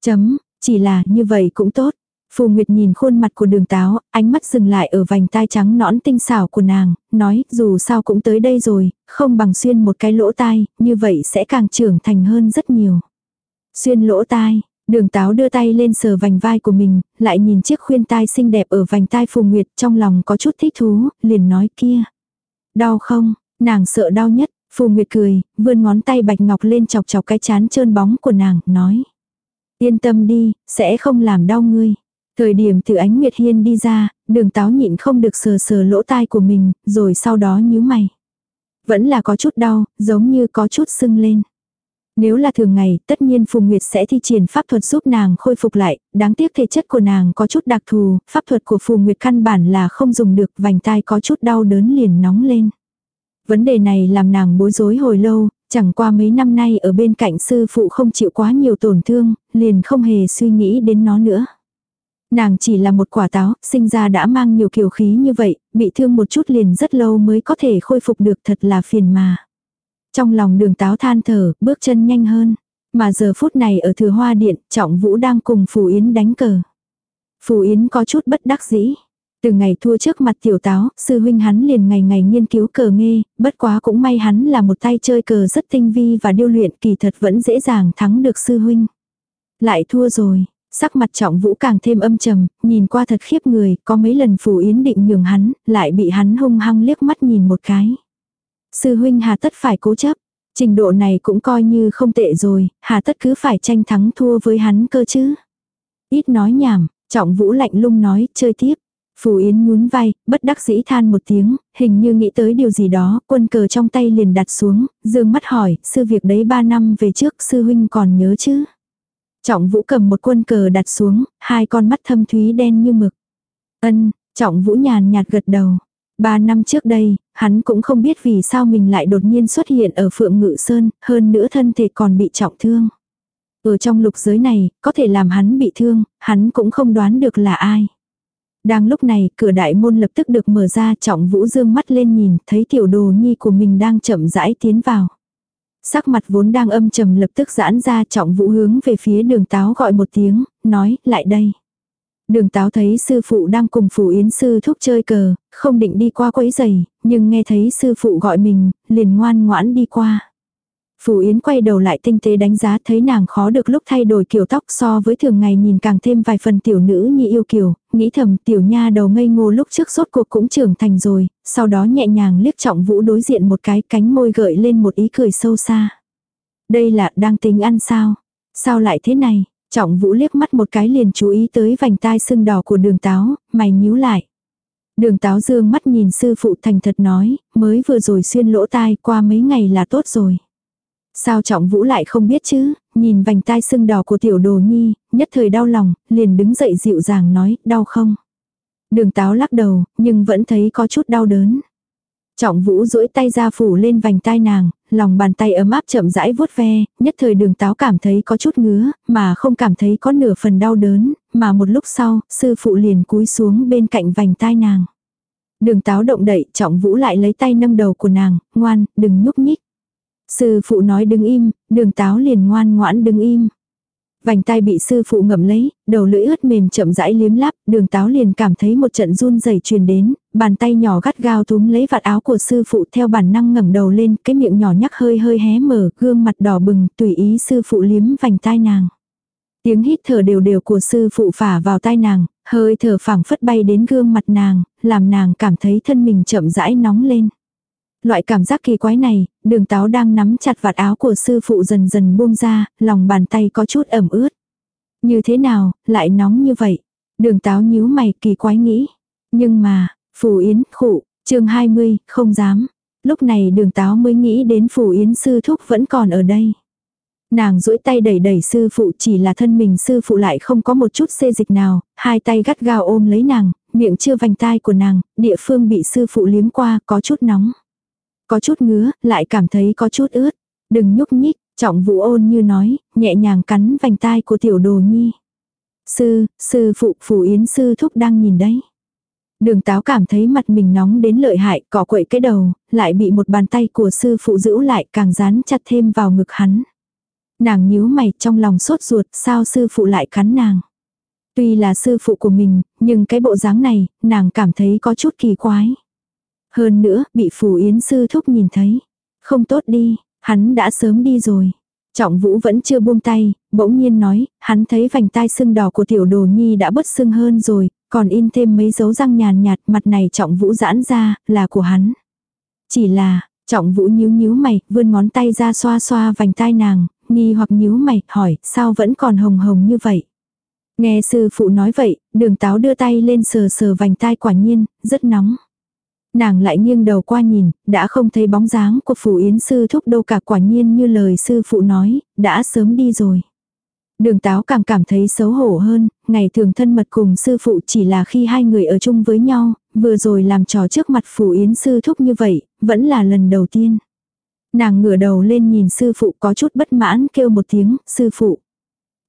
Chấm, chỉ là như vậy cũng tốt. Phù Nguyệt nhìn khuôn mặt của đường táo, ánh mắt dừng lại ở vành tai trắng nõn tinh xảo của nàng, nói dù sao cũng tới đây rồi, không bằng xuyên một cái lỗ tai, như vậy sẽ càng trưởng thành hơn rất nhiều. Xuyên lỗ tai, đường táo đưa tay lên sờ vành vai của mình, lại nhìn chiếc khuyên tai xinh đẹp ở vành tai Phù Nguyệt trong lòng có chút thích thú, liền nói kia. Đau không, nàng sợ đau nhất, Phù Nguyệt cười, vươn ngón tay bạch ngọc lên chọc chọc cái chán trơn bóng của nàng, nói. Yên tâm đi, sẽ không làm đau ngươi. Thời điểm từ ánh Nguyệt Hiên đi ra, đường táo nhịn không được sờ sờ lỗ tai của mình, rồi sau đó nhíu mày. Vẫn là có chút đau, giống như có chút sưng lên. Nếu là thường ngày, tất nhiên phùng Nguyệt sẽ thi triển pháp thuật giúp nàng khôi phục lại, đáng tiếc thể chất của nàng có chút đặc thù, pháp thuật của phùng Nguyệt căn bản là không dùng được, vành tai có chút đau đớn liền nóng lên. Vấn đề này làm nàng bối rối hồi lâu, chẳng qua mấy năm nay ở bên cạnh sư phụ không chịu quá nhiều tổn thương, liền không hề suy nghĩ đến nó nữa. Nàng chỉ là một quả táo, sinh ra đã mang nhiều kiều khí như vậy, bị thương một chút liền rất lâu mới có thể khôi phục được thật là phiền mà. Trong lòng đường táo than thở, bước chân nhanh hơn. Mà giờ phút này ở thừa hoa điện, trọng vũ đang cùng Phù Yến đánh cờ. Phù Yến có chút bất đắc dĩ. Từ ngày thua trước mặt tiểu táo, sư huynh hắn liền ngày ngày nghiên cứu cờ nghe, bất quá cũng may hắn là một tay chơi cờ rất tinh vi và điêu luyện kỳ thật vẫn dễ dàng thắng được sư huynh. Lại thua rồi, sắc mặt trọng vũ càng thêm âm trầm, nhìn qua thật khiếp người, có mấy lần Phù Yến định nhường hắn, lại bị hắn hung hăng liếc mắt nhìn một cái. Sư huynh hà tất phải cố chấp. Trình độ này cũng coi như không tệ rồi, hà tất cứ phải tranh thắng thua với hắn cơ chứ. Ít nói nhảm, trọng vũ lạnh lung nói, chơi tiếp. Phù Yến nhún vai, bất đắc dĩ than một tiếng, hình như nghĩ tới điều gì đó, quân cờ trong tay liền đặt xuống, dương mắt hỏi, sư việc đấy ba năm về trước sư huynh còn nhớ chứ? Trọng vũ cầm một quân cờ đặt xuống, hai con mắt thâm thúy đen như mực. Ân, trọng vũ nhàn nhạt gật đầu. Ba năm trước đây, hắn cũng không biết vì sao mình lại đột nhiên xuất hiện ở Phượng Ngự Sơn, hơn nữa thân thể còn bị trọng thương. Ở trong lục giới này, có thể làm hắn bị thương, hắn cũng không đoán được là ai. Đang lúc này, cửa đại môn lập tức được mở ra, trọng vũ dương mắt lên nhìn, thấy tiểu đồ nhi của mình đang chậm rãi tiến vào. Sắc mặt vốn đang âm trầm lập tức giãn ra trọng vũ hướng về phía đường táo gọi một tiếng, nói, lại đây. Đường táo thấy sư phụ đang cùng phủ yến sư thúc chơi cờ, không định đi qua quấy giày, nhưng nghe thấy sư phụ gọi mình, liền ngoan ngoãn đi qua. Phù Yến quay đầu lại tinh tế đánh giá thấy nàng khó được lúc thay đổi kiểu tóc so với thường ngày nhìn càng thêm vài phần tiểu nữ như yêu kiều, nghĩ thầm tiểu nha đầu ngây ngô lúc trước sốt cuộc cũng trưởng thành rồi, sau đó nhẹ nhàng liếc trọng vũ đối diện một cái cánh môi gợi lên một ý cười sâu xa. Đây là đang tính ăn sao? Sao lại thế này? Trọng vũ liếc mắt một cái liền chú ý tới vành tai sưng đỏ của đường táo, mày nhíu lại. Đường táo dương mắt nhìn sư phụ thành thật nói, mới vừa rồi xuyên lỗ tai qua mấy ngày là tốt rồi. Sao trọng vũ lại không biết chứ, nhìn vành tai sưng đỏ của tiểu đồ nhi, nhất thời đau lòng, liền đứng dậy dịu dàng nói, đau không? Đường táo lắc đầu, nhưng vẫn thấy có chút đau đớn. Trọng vũ duỗi tay ra phủ lên vành tai nàng, lòng bàn tay ấm áp chậm rãi vuốt ve, nhất thời đường táo cảm thấy có chút ngứa, mà không cảm thấy có nửa phần đau đớn, mà một lúc sau, sư phụ liền cúi xuống bên cạnh vành tai nàng. Đường táo động đậy, trọng vũ lại lấy tay nâng đầu của nàng, ngoan, đừng nhúc nhích. Sư phụ nói đứng im, đường táo liền ngoan ngoãn đứng im. Vành tai bị sư phụ ngậm lấy, đầu lưỡi ướt mềm chậm rãi liếm lắp, đường táo liền cảm thấy một trận run rẩy truyền đến, bàn tay nhỏ gắt gao túm lấy vạt áo của sư phụ theo bản năng ngẩng đầu lên, cái miệng nhỏ nhắc hơi hơi hé mở, gương mặt đỏ bừng, tùy ý sư phụ liếm vành tai nàng. Tiếng hít thở đều đều của sư phụ phả vào tai nàng, hơi thở phảng phất bay đến gương mặt nàng, làm nàng cảm thấy thân mình chậm rãi nóng lên. Loại cảm giác kỳ quái này, đường táo đang nắm chặt vạt áo của sư phụ dần dần buông ra, lòng bàn tay có chút ẩm ướt. Như thế nào, lại nóng như vậy? Đường táo nhíu mày kỳ quái nghĩ. Nhưng mà, phù yến khụ, chương 20, không dám. Lúc này đường táo mới nghĩ đến phù yến sư thúc vẫn còn ở đây. Nàng duỗi tay đẩy đẩy sư phụ chỉ là thân mình sư phụ lại không có một chút xê dịch nào, hai tay gắt gao ôm lấy nàng, miệng chưa vành tai của nàng, địa phương bị sư phụ liếm qua có chút nóng. Có chút ngứa, lại cảm thấy có chút ướt. Đừng nhúc nhích, trọng vũ ôn như nói, nhẹ nhàng cắn vành tai của tiểu đồ nhi. Sư, sư phụ, phủ yến sư thúc đang nhìn đấy. Đường táo cảm thấy mặt mình nóng đến lợi hại, cỏ quậy cái đầu, lại bị một bàn tay của sư phụ giữ lại càng dán chặt thêm vào ngực hắn. Nàng nhíu mày trong lòng sốt ruột sao sư phụ lại cắn nàng. Tuy là sư phụ của mình, nhưng cái bộ dáng này, nàng cảm thấy có chút kỳ quái. Hơn nữa, bị phù yến sư thúc nhìn thấy. Không tốt đi, hắn đã sớm đi rồi. Trọng vũ vẫn chưa buông tay, bỗng nhiên nói, hắn thấy vành tai sưng đỏ của tiểu đồ nhi đã bớt sưng hơn rồi, còn in thêm mấy dấu răng nhàn nhạt, mặt này trọng vũ giãn ra, là của hắn. Chỉ là, trọng vũ nhíu nhíu mày, vươn ngón tay ra xoa xoa vành tai nàng, nghi hoặc nhíu mày, hỏi, sao vẫn còn hồng hồng như vậy? Nghe sư phụ nói vậy, đường táo đưa tay lên sờ sờ vành tai quả nhiên, rất nóng. Nàng lại nghiêng đầu qua nhìn, đã không thấy bóng dáng của phủ yến sư thúc đâu cả quả nhiên như lời sư phụ nói, đã sớm đi rồi. Đường táo càng cảm thấy xấu hổ hơn, ngày thường thân mật cùng sư phụ chỉ là khi hai người ở chung với nhau, vừa rồi làm trò trước mặt phủ yến sư thúc như vậy, vẫn là lần đầu tiên. Nàng ngửa đầu lên nhìn sư phụ có chút bất mãn kêu một tiếng, sư phụ.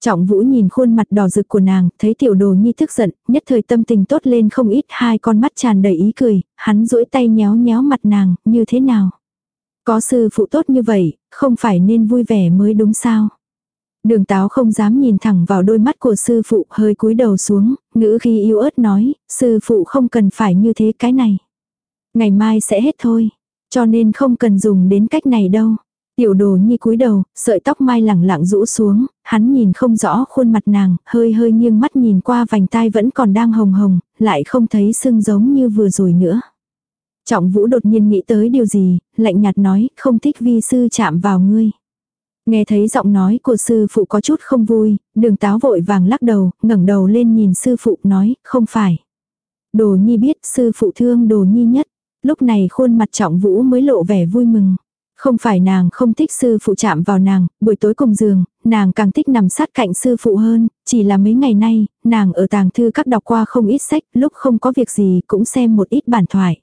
Trọng vũ nhìn khuôn mặt đỏ rực của nàng, thấy tiểu đồ nhi tức giận, nhất thời tâm tình tốt lên không ít, hai con mắt tràn đầy ý cười, hắn duỗi tay nhéo nhéo mặt nàng, như thế nào? Có sư phụ tốt như vậy, không phải nên vui vẻ mới đúng sao? Đường táo không dám nhìn thẳng vào đôi mắt của sư phụ hơi cúi đầu xuống, ngữ khi yếu ớt nói, sư phụ không cần phải như thế cái này. Ngày mai sẽ hết thôi, cho nên không cần dùng đến cách này đâu. Tiểu đồ nhi cúi đầu, sợi tóc mai lẳng lặng rũ xuống, hắn nhìn không rõ khuôn mặt nàng, hơi hơi nghiêng mắt nhìn qua vành tai vẫn còn đang hồng hồng, lại không thấy sưng giống như vừa rồi nữa. Trọng vũ đột nhiên nghĩ tới điều gì, lạnh nhạt nói, không thích vi sư chạm vào ngươi. Nghe thấy giọng nói của sư phụ có chút không vui, đường táo vội vàng lắc đầu, ngẩng đầu lên nhìn sư phụ nói, không phải. Đồ nhi biết sư phụ thương đồ nhi nhất. Lúc này khuôn mặt trọng vũ mới lộ vẻ vui mừng. Không phải nàng không thích sư phụ chạm vào nàng, buổi tối cùng giường, nàng càng thích nằm sát cạnh sư phụ hơn, chỉ là mấy ngày nay, nàng ở tàng thư các đọc qua không ít sách, lúc không có việc gì cũng xem một ít bản thoại.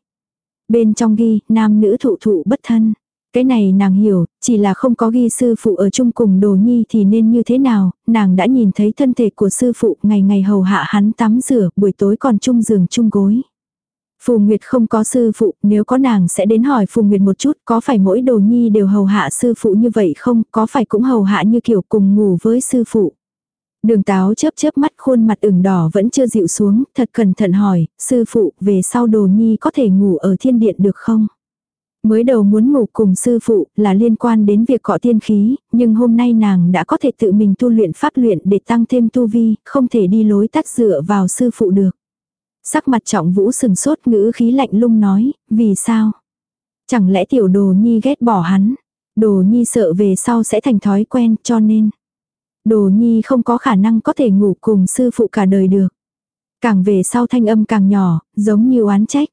Bên trong ghi, nam nữ thụ thụ bất thân. Cái này nàng hiểu, chỉ là không có ghi sư phụ ở chung cùng đồ nhi thì nên như thế nào, nàng đã nhìn thấy thân thể của sư phụ ngày ngày hầu hạ hắn tắm rửa, buổi tối còn chung giường chung gối. Phù Nguyệt không có sư phụ, nếu có nàng sẽ đến hỏi Phù Nguyệt một chút có phải mỗi đồ nhi đều hầu hạ sư phụ như vậy không, có phải cũng hầu hạ như kiểu cùng ngủ với sư phụ. Đường táo chớp chớp mắt khuôn mặt ửng đỏ vẫn chưa dịu xuống, thật cẩn thận hỏi, sư phụ về sau đồ nhi có thể ngủ ở thiên điện được không? Mới đầu muốn ngủ cùng sư phụ là liên quan đến việc cọ tiên khí, nhưng hôm nay nàng đã có thể tự mình tu luyện pháp luyện để tăng thêm tu vi, không thể đi lối tắt dựa vào sư phụ được. Sắc mặt trọng vũ sừng sốt ngữ khí lạnh lung nói, vì sao? Chẳng lẽ tiểu đồ nhi ghét bỏ hắn? Đồ nhi sợ về sau sẽ thành thói quen cho nên. Đồ nhi không có khả năng có thể ngủ cùng sư phụ cả đời được. Càng về sau thanh âm càng nhỏ, giống như oán trách.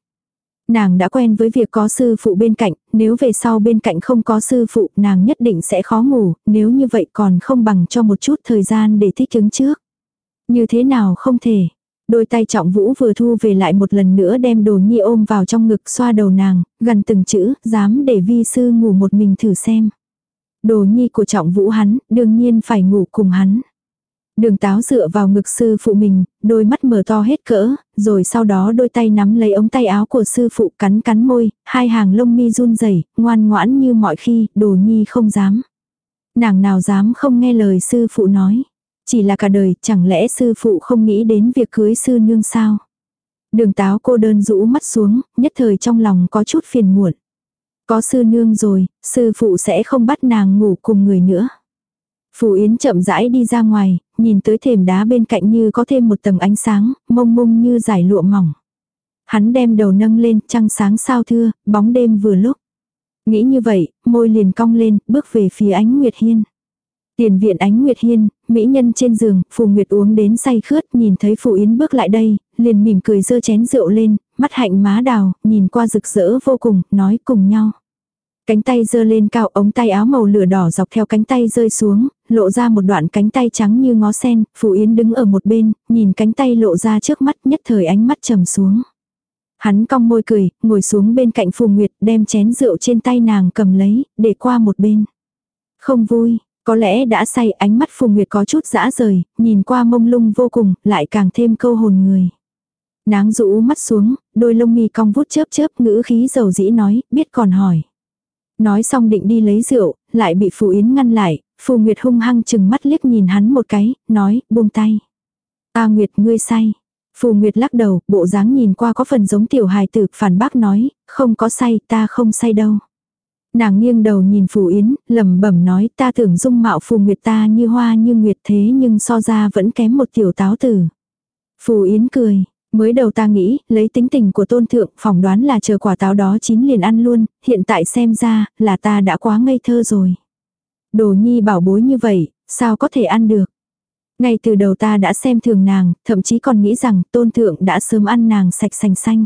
Nàng đã quen với việc có sư phụ bên cạnh, nếu về sau bên cạnh không có sư phụ nàng nhất định sẽ khó ngủ, nếu như vậy còn không bằng cho một chút thời gian để thích ứng trước. Như thế nào không thể, Đôi tay trọng vũ vừa thu về lại một lần nữa đem đồ nhi ôm vào trong ngực xoa đầu nàng, gần từng chữ, dám để vi sư ngủ một mình thử xem. Đồ nhi của trọng vũ hắn, đương nhiên phải ngủ cùng hắn. Đường táo dựa vào ngực sư phụ mình, đôi mắt mở to hết cỡ, rồi sau đó đôi tay nắm lấy ống tay áo của sư phụ cắn cắn môi, hai hàng lông mi run rẩy ngoan ngoãn như mọi khi, đồ nhi không dám. Nàng nào dám không nghe lời sư phụ nói. Chỉ là cả đời, chẳng lẽ sư phụ không nghĩ đến việc cưới sư nương sao? Đường táo cô đơn rũ mắt xuống, nhất thời trong lòng có chút phiền muộn. Có sư nương rồi, sư phụ sẽ không bắt nàng ngủ cùng người nữa. Phù Yến chậm rãi đi ra ngoài, nhìn tới thềm đá bên cạnh như có thêm một tầng ánh sáng, mông mông như giải lụa mỏng. Hắn đem đầu nâng lên, trăng sáng sao thưa, bóng đêm vừa lúc. Nghĩ như vậy, môi liền cong lên, bước về phía ánh Nguyệt Hiên. Tiền viện ánh Nguyệt Hiên, mỹ nhân trên giường, Phù Nguyệt uống đến say khướt, nhìn thấy Phù Yến bước lại đây, liền mỉm cười dơ chén rượu lên, mắt hạnh má đào, nhìn qua rực rỡ vô cùng, nói cùng nhau. Cánh tay dơ lên cao ống tay áo màu lửa đỏ dọc theo cánh tay rơi xuống, lộ ra một đoạn cánh tay trắng như ngó sen, Phù Yến đứng ở một bên, nhìn cánh tay lộ ra trước mắt nhất thời ánh mắt trầm xuống. Hắn cong môi cười, ngồi xuống bên cạnh Phù Nguyệt, đem chén rượu trên tay nàng cầm lấy, để qua một bên. Không vui, có lẽ đã say ánh mắt Phù Nguyệt có chút dã rời, nhìn qua mông lung vô cùng, lại càng thêm câu hồn người. Náng rũ mắt xuống, đôi lông mi cong vút chớp chớp ngữ khí dầu dĩ nói, biết còn hỏi. Nói xong định đi lấy rượu, lại bị Phù Yến ngăn lại, Phù Nguyệt hung hăng chừng mắt liếc nhìn hắn một cái, nói, buông tay. ta Nguyệt ngươi say. Phù Nguyệt lắc đầu, bộ dáng nhìn qua có phần giống tiểu hài tử, phản bác nói, không có say, ta không say đâu. Nàng nghiêng đầu nhìn Phù Yến, lẩm bẩm nói ta tưởng dung mạo Phù Nguyệt ta như hoa như nguyệt thế nhưng so ra vẫn kém một tiểu táo tử. Phù Yến cười, mới đầu ta nghĩ, lấy tính tình của tôn thượng, phỏng đoán là chờ quả táo đó chín liền ăn luôn, hiện tại xem ra, là ta đã quá ngây thơ rồi. Đồ nhi bảo bối như vậy, sao có thể ăn được. Ngay từ đầu ta đã xem thường nàng, thậm chí còn nghĩ rằng tôn thượng đã sớm ăn nàng sạch sành xanh.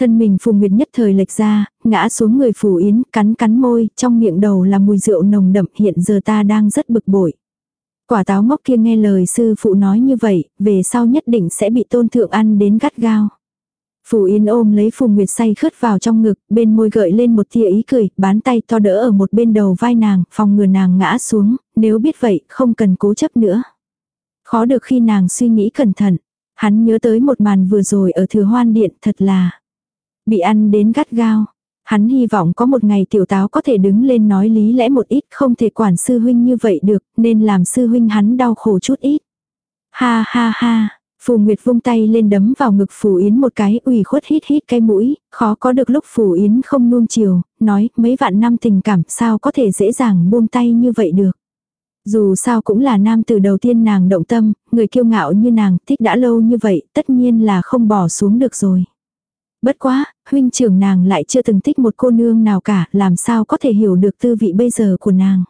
Thân mình Phù Nguyệt nhất thời lệch ra, ngã xuống người Phù Yến, cắn cắn môi, trong miệng đầu là mùi rượu nồng đậm, hiện giờ ta đang rất bực bội. Quả táo ngốc kia nghe lời sư phụ nói như vậy, về sau nhất định sẽ bị tôn thượng ăn đến gắt gao. Phù Yến ôm lấy Phù Nguyệt say khướt vào trong ngực, bên môi gợi lên một tia ý cười, bán tay to đỡ ở một bên đầu vai nàng, phòng ngừa nàng ngã xuống, nếu biết vậy, không cần cố chấp nữa. Khó được khi nàng suy nghĩ cẩn thận, hắn nhớ tới một màn vừa rồi ở thừa hoan điện thật là bị ăn đến gắt gao. Hắn hy vọng có một ngày tiểu táo có thể đứng lên nói lý lẽ một ít không thể quản sư huynh như vậy được, nên làm sư huynh hắn đau khổ chút ít. Ha ha ha, Phù Nguyệt vung tay lên đấm vào ngực Phù Yến một cái ủy khuất hít hít cái mũi, khó có được lúc Phù Yến không nuông chiều, nói mấy vạn năm tình cảm sao có thể dễ dàng buông tay như vậy được. Dù sao cũng là nam từ đầu tiên nàng động tâm, người kiêu ngạo như nàng thích đã lâu như vậy, tất nhiên là không bỏ xuống được rồi. Bất quá, huynh trưởng nàng lại chưa từng thích một cô nương nào cả, làm sao có thể hiểu được tư vị bây giờ của nàng.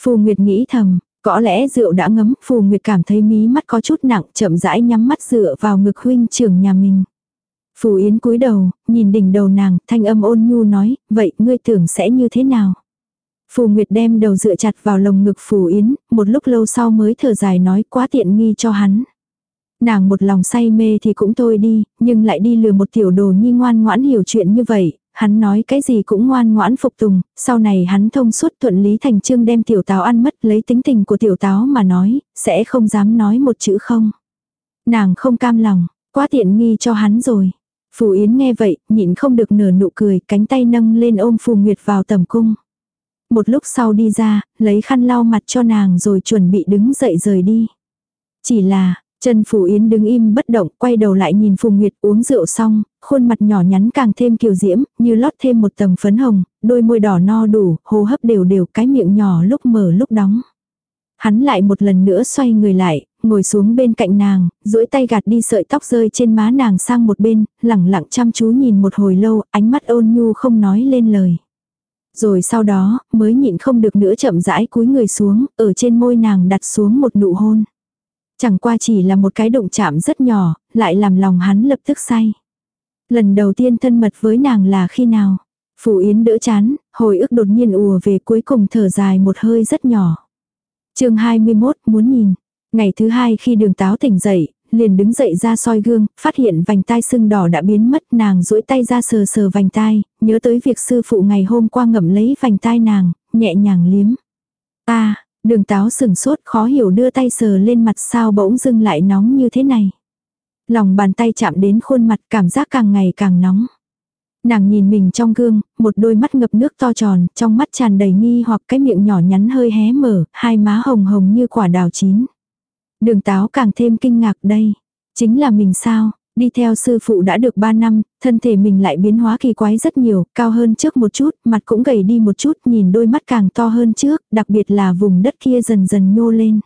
Phù Nguyệt nghĩ thầm, có lẽ rượu đã ngấm, Phù Nguyệt cảm thấy mí mắt có chút nặng, chậm rãi nhắm mắt dựa vào ngực huynh trưởng nhà mình. Phù Yến cúi đầu, nhìn đỉnh đầu nàng, thanh âm ôn nhu nói, vậy ngươi tưởng sẽ như thế nào? Phù Nguyệt đem đầu dựa chặt vào lồng ngực Phù Yến, một lúc lâu sau mới thở dài nói quá tiện nghi cho hắn. Nàng một lòng say mê thì cũng thôi đi, nhưng lại đi lừa một tiểu đồ nhi ngoan ngoãn hiểu chuyện như vậy, hắn nói cái gì cũng ngoan ngoãn phục tùng, sau này hắn thông suốt thuận lý thành trương đem tiểu táo ăn mất lấy tính tình của tiểu táo mà nói, sẽ không dám nói một chữ không. Nàng không cam lòng, quá tiện nghi cho hắn rồi. Phù Yến nghe vậy, nhịn không được nở nụ cười, cánh tay nâng lên ôm Phù Nguyệt vào tầm cung. Một lúc sau đi ra, lấy khăn lau mặt cho nàng rồi chuẩn bị đứng dậy rời đi. Chỉ là, Trần Phủ Yến đứng im bất động, quay đầu lại nhìn Phù Nguyệt uống rượu xong, khuôn mặt nhỏ nhắn càng thêm kiều diễm, như lót thêm một tầng phấn hồng, đôi môi đỏ no đủ, hô hấp đều đều, cái miệng nhỏ lúc mở lúc đóng. Hắn lại một lần nữa xoay người lại, ngồi xuống bên cạnh nàng, duỗi tay gạt đi sợi tóc rơi trên má nàng sang một bên, lẳng lặng chăm chú nhìn một hồi lâu, ánh mắt ôn nhu không nói lên lời. Rồi sau đó, mới nhịn không được nữa chậm rãi cúi người xuống, ở trên môi nàng đặt xuống một nụ hôn. Chẳng qua chỉ là một cái động chạm rất nhỏ, lại làm lòng hắn lập tức say. Lần đầu tiên thân mật với nàng là khi nào? Phủ Yến đỡ chán, hồi ức đột nhiên ùa về cuối cùng thở dài một hơi rất nhỏ. chương 21 muốn nhìn. Ngày thứ hai khi đường táo tỉnh dậy, liền đứng dậy ra soi gương, phát hiện vành tai sưng đỏ đã biến mất, nàng duỗi tay ra sờ sờ vành tai, nhớ tới việc sư phụ ngày hôm qua ngậm lấy vành tai nàng, nhẹ nhàng liếm. Ta, đường táo sừng sốt khó hiểu đưa tay sờ lên mặt sao bỗng dưng lại nóng như thế này. Lòng bàn tay chạm đến khuôn mặt cảm giác càng ngày càng nóng. Nàng nhìn mình trong gương, một đôi mắt ngập nước to tròn, trong mắt tràn đầy nghi hoặc cái miệng nhỏ nhắn hơi hé mở, hai má hồng hồng như quả đào chín. Đường táo càng thêm kinh ngạc đây. Chính là mình sao, đi theo sư phụ đã được 3 năm, thân thể mình lại biến hóa kỳ quái rất nhiều, cao hơn trước một chút, mặt cũng gầy đi một chút, nhìn đôi mắt càng to hơn trước, đặc biệt là vùng đất kia dần dần nhô lên.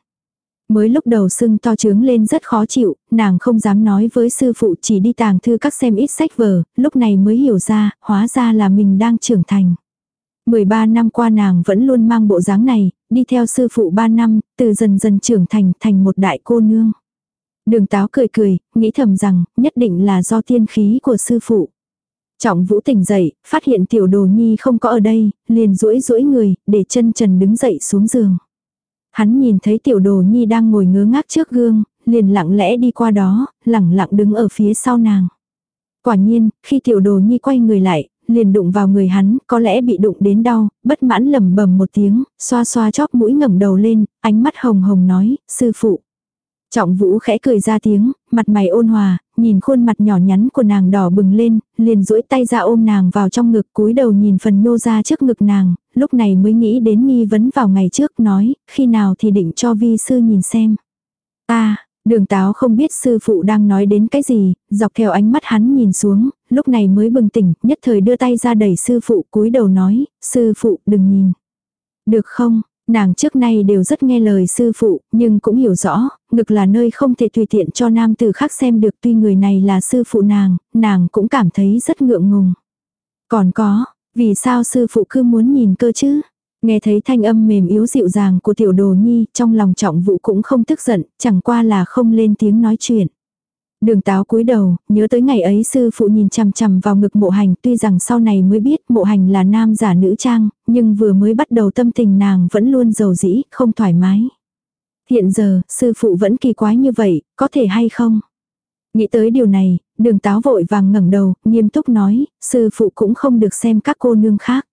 Mới lúc đầu sưng to trướng lên rất khó chịu, nàng không dám nói với sư phụ chỉ đi tàng thư các xem ít sách vở, lúc này mới hiểu ra, hóa ra là mình đang trưởng thành. 13 năm qua nàng vẫn luôn mang bộ dáng này, đi theo sư phụ 3 năm, từ dần dần trưởng thành thành một đại cô nương. Đường táo cười cười, nghĩ thầm rằng, nhất định là do tiên khí của sư phụ. Trọng vũ tỉnh dậy, phát hiện tiểu đồ nhi không có ở đây, liền duỗi duỗi người, để chân trần đứng dậy xuống giường. Hắn nhìn thấy tiểu đồ nhi đang ngồi ngớ ngác trước gương, liền lặng lẽ đi qua đó, lặng lặng đứng ở phía sau nàng. Quả nhiên, khi tiểu đồ nhi quay người lại, liền đụng vào người hắn, có lẽ bị đụng đến đau, bất mãn lầm bầm một tiếng, xoa xoa chóp mũi ngẩng đầu lên, ánh mắt hồng hồng nói, sư phụ. Trọng vũ khẽ cười ra tiếng, mặt mày ôn hòa, nhìn khuôn mặt nhỏ nhắn của nàng đỏ bừng lên, liền duỗi tay ra ôm nàng vào trong ngực cúi đầu nhìn phần nhô ra trước ngực nàng, lúc này mới nghĩ đến nghi vấn vào ngày trước nói, khi nào thì định cho vi sư nhìn xem. ta đường táo không biết sư phụ đang nói đến cái gì, dọc theo ánh mắt hắn nhìn xuống, lúc này mới bừng tỉnh, nhất thời đưa tay ra đẩy sư phụ cúi đầu nói, sư phụ đừng nhìn. Được không, Nàng trước nay đều rất nghe lời sư phụ, nhưng cũng hiểu rõ, ngực là nơi không thể tùy tiện cho nam tử khác xem được tuy người này là sư phụ nàng, nàng cũng cảm thấy rất ngượng ngùng. Còn có, vì sao sư phụ cứ muốn nhìn cơ chứ? Nghe thấy thanh âm mềm yếu dịu dàng của tiểu đồ nhi, trong lòng trọng vụ cũng không tức giận, chẳng qua là không lên tiếng nói chuyện. Đường táo cúi đầu, nhớ tới ngày ấy sư phụ nhìn chằm chằm vào ngực mộ hành tuy rằng sau này mới biết mộ hành là nam giả nữ trang, nhưng vừa mới bắt đầu tâm tình nàng vẫn luôn giàu dĩ, không thoải mái. Hiện giờ, sư phụ vẫn kỳ quái như vậy, có thể hay không? Nghĩ tới điều này, đường táo vội vàng ngẩng đầu, nghiêm túc nói, sư phụ cũng không được xem các cô nương khác.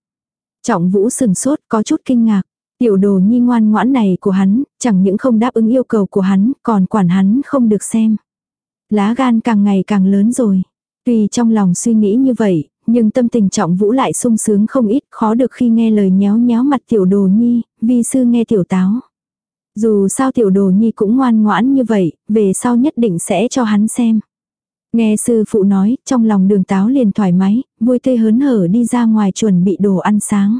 Trọng vũ sừng sốt, có chút kinh ngạc. Tiểu đồ nhi ngoan ngoãn này của hắn, chẳng những không đáp ứng yêu cầu của hắn, còn quản hắn không được xem lá gan càng ngày càng lớn rồi. Tuy trong lòng suy nghĩ như vậy, nhưng tâm tình trọng vũ lại sung sướng không ít, khó được khi nghe lời nhéo nhéo mặt tiểu đồ nhi, vi sư nghe tiểu táo. Dù sao tiểu đồ nhi cũng ngoan ngoãn như vậy, về sau nhất định sẽ cho hắn xem. Nghe sư phụ nói, trong lòng đường táo liền thoải mái, vui tươi hớn hở đi ra ngoài chuẩn bị đồ ăn sáng.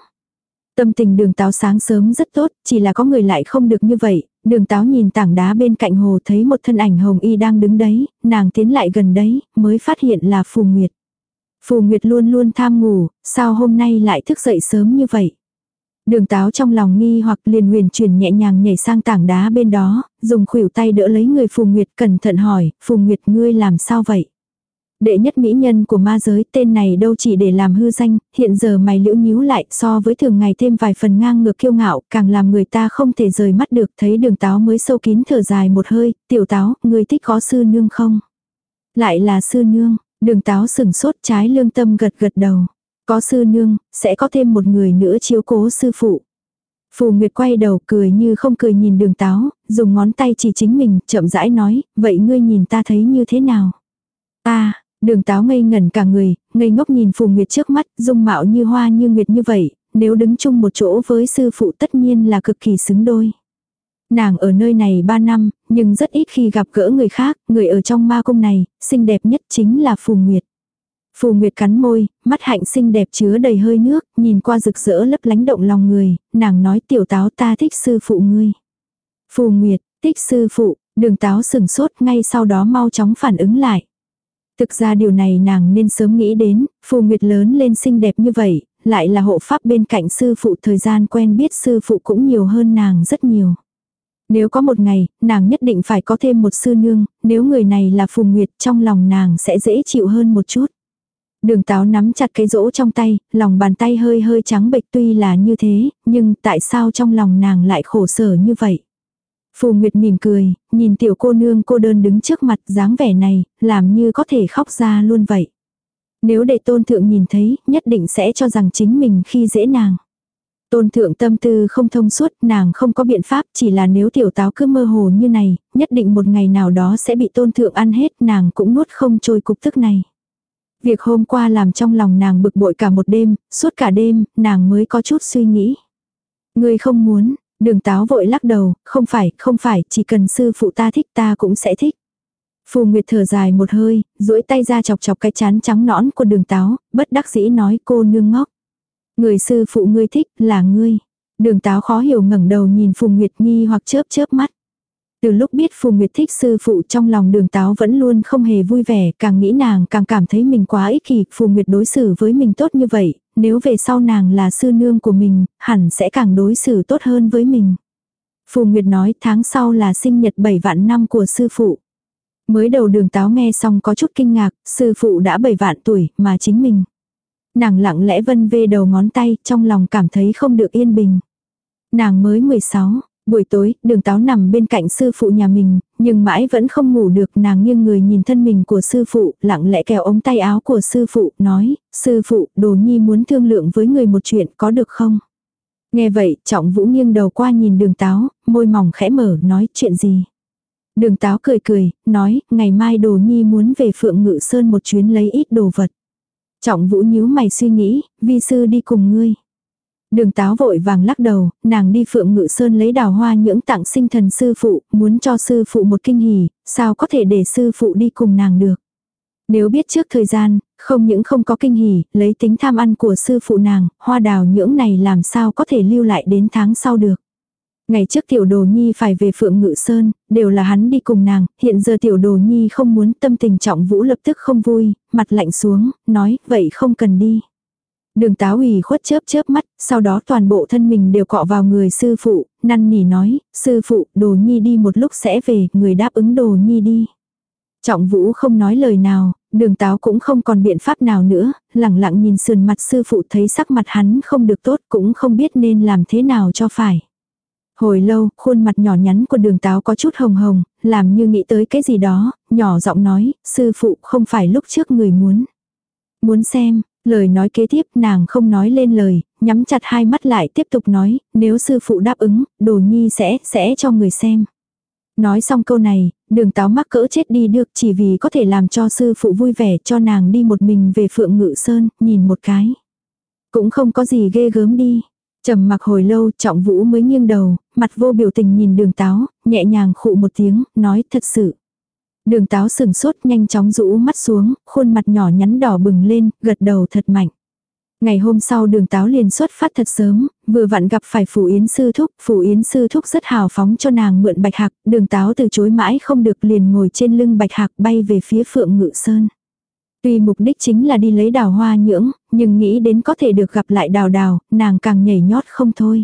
Tâm tình đường táo sáng sớm rất tốt, chỉ là có người lại không được như vậy, đường táo nhìn tảng đá bên cạnh hồ thấy một thân ảnh hồng y đang đứng đấy, nàng tiến lại gần đấy, mới phát hiện là Phù Nguyệt. Phù Nguyệt luôn luôn tham ngủ, sao hôm nay lại thức dậy sớm như vậy? Đường táo trong lòng nghi hoặc liền huyền chuyển nhẹ nhàng nhảy sang tảng đá bên đó, dùng khuỷu tay đỡ lấy người Phù Nguyệt cẩn thận hỏi, Phù Nguyệt ngươi làm sao vậy? Đệ nhất mỹ nhân của ma giới tên này đâu chỉ để làm hư danh, hiện giờ mày liễu nhíu lại so với thường ngày thêm vài phần ngang ngược kiêu ngạo, càng làm người ta không thể rời mắt được thấy đường táo mới sâu kín thở dài một hơi, tiểu táo, người thích có sư nương không? Lại là sư nương, đường táo sừng sốt trái lương tâm gật gật đầu. Có sư nương, sẽ có thêm một người nữa chiếu cố sư phụ. Phù Nguyệt quay đầu cười như không cười nhìn đường táo, dùng ngón tay chỉ chính mình, chậm rãi nói, vậy ngươi nhìn ta thấy như thế nào? Ta, Đường táo ngây ngẩn cả người, ngây ngốc nhìn Phù Nguyệt trước mắt, dung mạo như hoa như nguyệt như vậy, nếu đứng chung một chỗ với sư phụ tất nhiên là cực kỳ xứng đôi. Nàng ở nơi này 3 năm, nhưng rất ít khi gặp gỡ người khác, người ở trong ma cung này, xinh đẹp nhất chính là Phù Nguyệt. Phù Nguyệt cắn môi, mắt hạnh xinh đẹp chứa đầy hơi nước, nhìn qua rực rỡ lấp lánh động lòng người, nàng nói tiểu táo ta thích sư phụ ngươi. Phù Nguyệt, thích sư phụ, đường táo sừng sốt ngay sau đó mau chóng phản ứng lại. Thực ra điều này nàng nên sớm nghĩ đến, phù nguyệt lớn lên xinh đẹp như vậy, lại là hộ pháp bên cạnh sư phụ thời gian quen biết sư phụ cũng nhiều hơn nàng rất nhiều. Nếu có một ngày, nàng nhất định phải có thêm một sư nương, nếu người này là phù nguyệt trong lòng nàng sẽ dễ chịu hơn một chút. Đường táo nắm chặt cái rỗ trong tay, lòng bàn tay hơi hơi trắng bệch tuy là như thế, nhưng tại sao trong lòng nàng lại khổ sở như vậy? Phù Nguyệt mỉm cười, nhìn tiểu cô nương cô đơn đứng trước mặt dáng vẻ này, làm như có thể khóc ra luôn vậy. Nếu để tôn thượng nhìn thấy, nhất định sẽ cho rằng chính mình khi dễ nàng. Tôn thượng tâm tư không thông suốt, nàng không có biện pháp, chỉ là nếu tiểu táo cứ mơ hồ như này, nhất định một ngày nào đó sẽ bị tôn thượng ăn hết, nàng cũng nuốt không trôi cục tức này. Việc hôm qua làm trong lòng nàng bực bội cả một đêm, suốt cả đêm, nàng mới có chút suy nghĩ. Người không muốn, đường táo vội lắc đầu, không phải, không phải, chỉ cần sư phụ ta thích ta cũng sẽ thích. Phù Nguyệt thở dài một hơi, duỗi tay ra chọc chọc cái chán trắng nõn của đường táo, bất đắc dĩ nói cô nương ngốc. Người sư phụ ngươi thích là ngươi. Đường táo khó hiểu ngẩng đầu nhìn Phù Nguyệt nghi hoặc chớp chớp mắt. Từ lúc biết Phù Nguyệt thích sư phụ trong lòng đường táo vẫn luôn không hề vui vẻ, càng nghĩ nàng càng cảm thấy mình quá ích kỷ, Phù Nguyệt đối xử với mình tốt như vậy, nếu về sau nàng là sư nương của mình, hẳn sẽ càng đối xử tốt hơn với mình. Phù Nguyệt nói tháng sau là sinh nhật 7 vạn năm của sư phụ. Mới đầu đường táo nghe xong có chút kinh ngạc, sư phụ đã 7 vạn tuổi, mà chính mình. Nàng lặng lẽ vân vê đầu ngón tay, trong lòng cảm thấy không được yên bình. Nàng mới 16, buổi tối, đường táo nằm bên cạnh sư phụ nhà mình, nhưng mãi vẫn không ngủ được, nàng nghiêng người nhìn thân mình của sư phụ, lặng lẽ kéo ống tay áo của sư phụ, nói, sư phụ, đồ nhi muốn thương lượng với người một chuyện có được không? Nghe vậy, trọng vũ nghiêng đầu qua nhìn đường táo, môi mỏng khẽ mở, nói chuyện gì? Đường táo cười cười, nói, ngày mai đồ nhi muốn về phượng ngự sơn một chuyến lấy ít đồ vật. Trọng vũ nhíu mày suy nghĩ, vi sư đi cùng ngươi. Đường táo vội vàng lắc đầu, nàng đi phượng ngự sơn lấy đào hoa nhưỡng tặng sinh thần sư phụ, muốn cho sư phụ một kinh hỉ, sao có thể để sư phụ đi cùng nàng được. Nếu biết trước thời gian, không những không có kinh hỉ, lấy tính tham ăn của sư phụ nàng, hoa đào nhưỡng này làm sao có thể lưu lại đến tháng sau được. Ngày trước tiểu đồ nhi phải về Phượng Ngự Sơn, đều là hắn đi cùng nàng, hiện giờ tiểu đồ nhi không muốn tâm tình trọng vũ lập tức không vui, mặt lạnh xuống, nói, vậy không cần đi. Đường táo ủy khuất chớp chớp mắt, sau đó toàn bộ thân mình đều cọ vào người sư phụ, năn nỉ nói, sư phụ, đồ nhi đi một lúc sẽ về, người đáp ứng đồ nhi đi. Trọng vũ không nói lời nào, đường táo cũng không còn biện pháp nào nữa, lặng lặng nhìn sườn mặt sư phụ thấy sắc mặt hắn không được tốt cũng không biết nên làm thế nào cho phải. Hồi lâu, khuôn mặt nhỏ nhắn của đường táo có chút hồng hồng, làm như nghĩ tới cái gì đó, nhỏ giọng nói, sư phụ không phải lúc trước người muốn. Muốn xem, lời nói kế tiếp nàng không nói lên lời, nhắm chặt hai mắt lại tiếp tục nói, nếu sư phụ đáp ứng, đồ nhi sẽ, sẽ cho người xem. Nói xong câu này, đường táo mắc cỡ chết đi được chỉ vì có thể làm cho sư phụ vui vẻ cho nàng đi một mình về phượng ngự sơn, nhìn một cái. Cũng không có gì ghê gớm đi. trầm mặc hồi lâu, trọng vũ mới nghiêng đầu, mặt vô biểu tình nhìn đường táo, nhẹ nhàng khụ một tiếng, nói thật sự. Đường táo sừng sốt nhanh chóng rũ mắt xuống, khuôn mặt nhỏ nhắn đỏ bừng lên, gật đầu thật mạnh. Ngày hôm sau đường táo liền xuất phát thật sớm, vừa vặn gặp phải Phủ Yến Sư Thúc, Phủ Yến Sư Thúc rất hào phóng cho nàng mượn bạch hạc, đường táo từ chối mãi không được liền ngồi trên lưng bạch hạc bay về phía Phượng Ngự Sơn. Tuy mục đích chính là đi lấy đào hoa nhưỡng, nhưng nghĩ đến có thể được gặp lại đào đào, nàng càng nhảy nhót không thôi.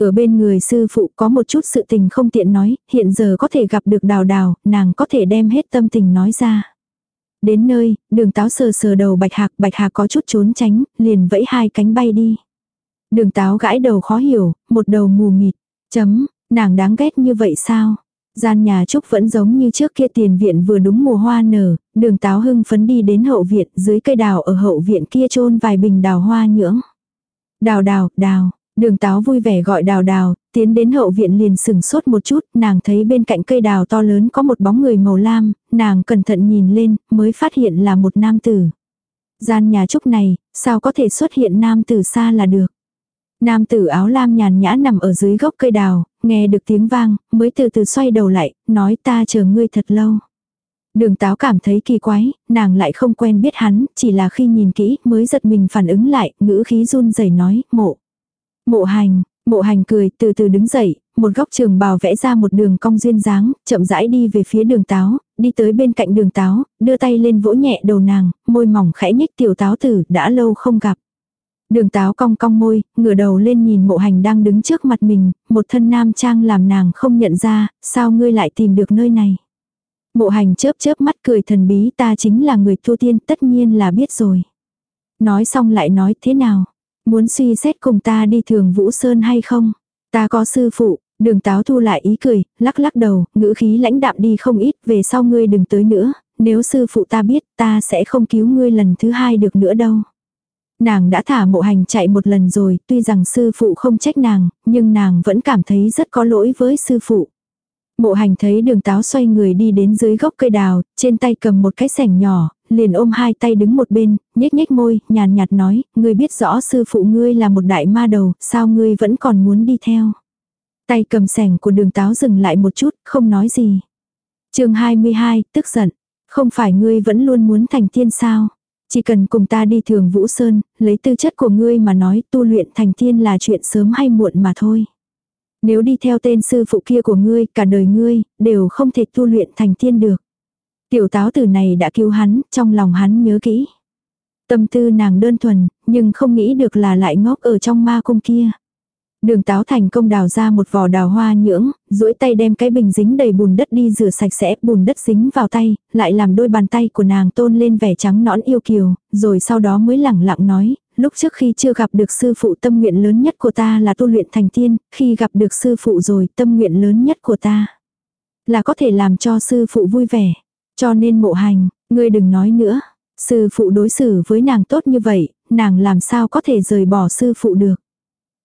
Ở bên người sư phụ có một chút sự tình không tiện nói, hiện giờ có thể gặp được đào đào, nàng có thể đem hết tâm tình nói ra. Đến nơi, đường táo sờ sờ đầu bạch hạc, bạch hạc có chút trốn tránh, liền vẫy hai cánh bay đi. Đường táo gãi đầu khó hiểu, một đầu mù mịt, chấm, nàng đáng ghét như vậy sao? Gian nhà trúc vẫn giống như trước kia tiền viện vừa đúng mùa hoa nở, đường táo hưng phấn đi đến hậu viện, dưới cây đào ở hậu viện kia chôn vài bình đào hoa nhưỡng. Đào đào, đào, Đường táo vui vẻ gọi đào đào, tiến đến hậu viện liền sừng sốt một chút, nàng thấy bên cạnh cây đào to lớn có một bóng người màu lam, nàng cẩn thận nhìn lên, mới phát hiện là một nam tử. Gian nhà trúc này, sao có thể xuất hiện nam tử xa là được. Nam tử áo lam nhàn nhã nằm ở dưới gốc cây đào, nghe được tiếng vang, mới từ từ xoay đầu lại, nói ta chờ ngươi thật lâu. Đường táo cảm thấy kỳ quái, nàng lại không quen biết hắn, chỉ là khi nhìn kỹ mới giật mình phản ứng lại, ngữ khí run rẩy nói, mộ. Mộ hành, mộ hành cười, từ từ đứng dậy, một góc trường bào vẽ ra một đường cong duyên dáng, chậm rãi đi về phía đường táo, đi tới bên cạnh đường táo, đưa tay lên vỗ nhẹ đầu nàng, môi mỏng khẽ nhích tiểu táo tử, đã lâu không gặp. Đường táo cong cong môi, ngửa đầu lên nhìn mộ hành đang đứng trước mặt mình, một thân nam trang làm nàng không nhận ra, sao ngươi lại tìm được nơi này. Mộ hành chớp chớp mắt cười thần bí ta chính là người thu tiên tất nhiên là biết rồi. Nói xong lại nói thế nào, Muốn suy xét cùng ta đi thường Vũ Sơn hay không? Ta có sư phụ, Đường táo thu lại ý cười, lắc lắc đầu, ngữ khí lãnh đạm đi không ít, về sau ngươi đừng tới nữa, nếu sư phụ ta biết ta sẽ không cứu ngươi lần thứ hai được nữa đâu. Nàng đã thả mộ hành chạy một lần rồi, tuy rằng sư phụ không trách nàng, nhưng nàng vẫn cảm thấy rất có lỗi với sư phụ. Mộ hành thấy đường táo xoay người đi đến dưới gốc cây đào, trên tay cầm một cái sẻng nhỏ, liền ôm hai tay đứng một bên, nhếch nhếch môi, nhàn nhạt nói, ngươi biết rõ sư phụ ngươi là một đại ma đầu, sao ngươi vẫn còn muốn đi theo. Tay cầm sẻng của đường táo dừng lại một chút, không nói gì. chương 22, tức giận. Không phải ngươi vẫn luôn muốn thành tiên sao? Chỉ cần cùng ta đi thường Vũ Sơn, lấy tư chất của ngươi mà nói tu luyện thành tiên là chuyện sớm hay muộn mà thôi. Nếu đi theo tên sư phụ kia của ngươi, cả đời ngươi, đều không thể tu luyện thành tiên được. Tiểu táo tử này đã cứu hắn, trong lòng hắn nhớ kỹ. Tâm tư nàng đơn thuần, nhưng không nghĩ được là lại ngốc ở trong ma cung kia. Đường táo thành công đào ra một vỏ đào hoa nhưỡng, duỗi tay đem cái bình dính đầy bùn đất đi rửa sạch sẽ, bùn đất dính vào tay, lại làm đôi bàn tay của nàng tôn lên vẻ trắng nõn yêu kiều, rồi sau đó mới lẳng lặng nói, lúc trước khi chưa gặp được sư phụ tâm nguyện lớn nhất của ta là tu luyện thành tiên, khi gặp được sư phụ rồi tâm nguyện lớn nhất của ta là có thể làm cho sư phụ vui vẻ. Cho nên mộ hành, ngươi đừng nói nữa, sư phụ đối xử với nàng tốt như vậy, nàng làm sao có thể rời bỏ sư phụ được.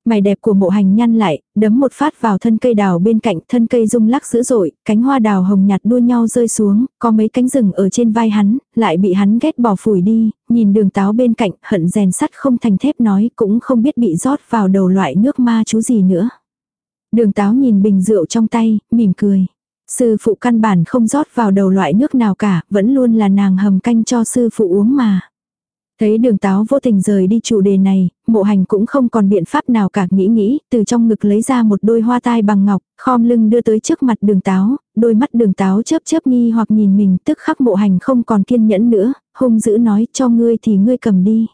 Mày đẹp của mộ hành nhăn lại, đấm một phát vào thân cây đào bên cạnh thân cây rung lắc dữ dội, cánh hoa đào hồng nhạt đua nhau rơi xuống, có mấy cánh rừng ở trên vai hắn, lại bị hắn ghét bỏ phủi đi, nhìn đường táo bên cạnh, hận rèn sắt không thành thép nói cũng không biết bị rót vào đầu loại nước ma chú gì nữa. Đường táo nhìn bình rượu trong tay, mỉm cười. Sư phụ căn bản không rót vào đầu loại nước nào cả, vẫn luôn là nàng hầm canh cho sư phụ uống mà. Thấy đường táo vô tình rời đi chủ đề này, mộ hành cũng không còn biện pháp nào cả nghĩ nghĩ, từ trong ngực lấy ra một đôi hoa tai bằng ngọc, khom lưng đưa tới trước mặt đường táo, đôi mắt đường táo chớp chớp nghi hoặc nhìn mình tức khắc mộ hành không còn kiên nhẫn nữa, hung dữ nói cho ngươi thì ngươi cầm đi.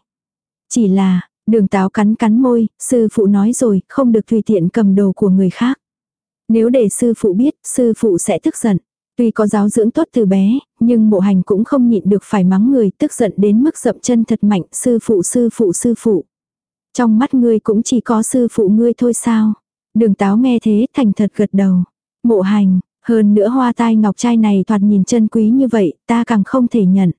Chỉ là, đường táo cắn cắn môi, sư phụ nói rồi, không được tùy tiện cầm đồ của người khác. Nếu để sư phụ biết, sư phụ sẽ tức giận. Tuy có giáo dưỡng tốt từ bé, nhưng mộ hành cũng không nhịn được phải mắng người tức giận đến mức dậm chân thật mạnh, sư phụ sư phụ sư phụ. Trong mắt ngươi cũng chỉ có sư phụ ngươi thôi sao. Đường táo nghe thế thành thật gật đầu. Mộ hành, hơn nữa hoa tai ngọc trai này thoạt nhìn chân quý như vậy, ta càng không thể nhận.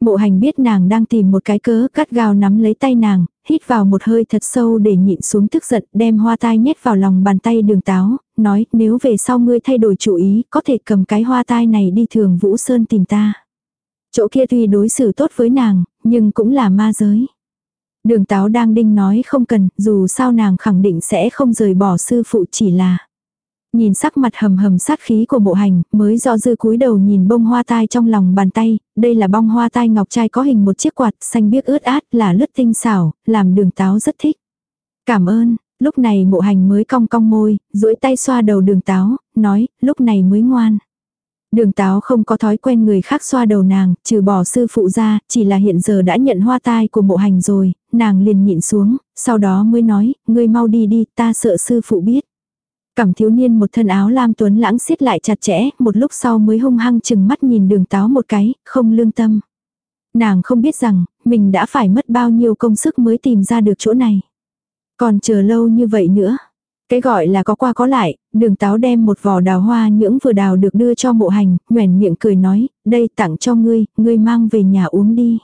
Mộ hành biết nàng đang tìm một cái cớ cắt gào nắm lấy tay nàng, hít vào một hơi thật sâu để nhịn xuống tức giận, đem hoa tai nhét vào lòng bàn tay đường táo, nói nếu về sau ngươi thay đổi chủ ý, có thể cầm cái hoa tai này đi thường Vũ Sơn tìm ta. Chỗ kia tuy đối xử tốt với nàng, nhưng cũng là ma giới. Đường táo đang đinh nói không cần, dù sao nàng khẳng định sẽ không rời bỏ sư phụ chỉ là. Nhìn sắc mặt hầm hầm sát khí của bộ hành, mới do dư cúi đầu nhìn bông hoa tai trong lòng bàn tay, đây là bông hoa tai ngọc trai có hình một chiếc quạt xanh biếc ướt át là lướt tinh xảo, làm đường táo rất thích. Cảm ơn, lúc này bộ hành mới cong cong môi, duỗi tay xoa đầu đường táo, nói, lúc này mới ngoan. Đường táo không có thói quen người khác xoa đầu nàng, trừ bỏ sư phụ ra, chỉ là hiện giờ đã nhận hoa tai của mộ hành rồi, nàng liền nhịn xuống, sau đó mới nói, ngươi mau đi đi, ta sợ sư phụ biết. Cẩm thiếu niên một thân áo lam tuấn lãng xiết lại chặt chẽ, một lúc sau mới hung hăng chừng mắt nhìn đường táo một cái, không lương tâm. Nàng không biết rằng, mình đã phải mất bao nhiêu công sức mới tìm ra được chỗ này. Còn chờ lâu như vậy nữa. Cái gọi là có qua có lại, đường táo đem một vỏ đào hoa nhưỡng vừa đào được đưa cho mộ hành, nhoèn miệng cười nói, đây tặng cho ngươi, ngươi mang về nhà uống đi.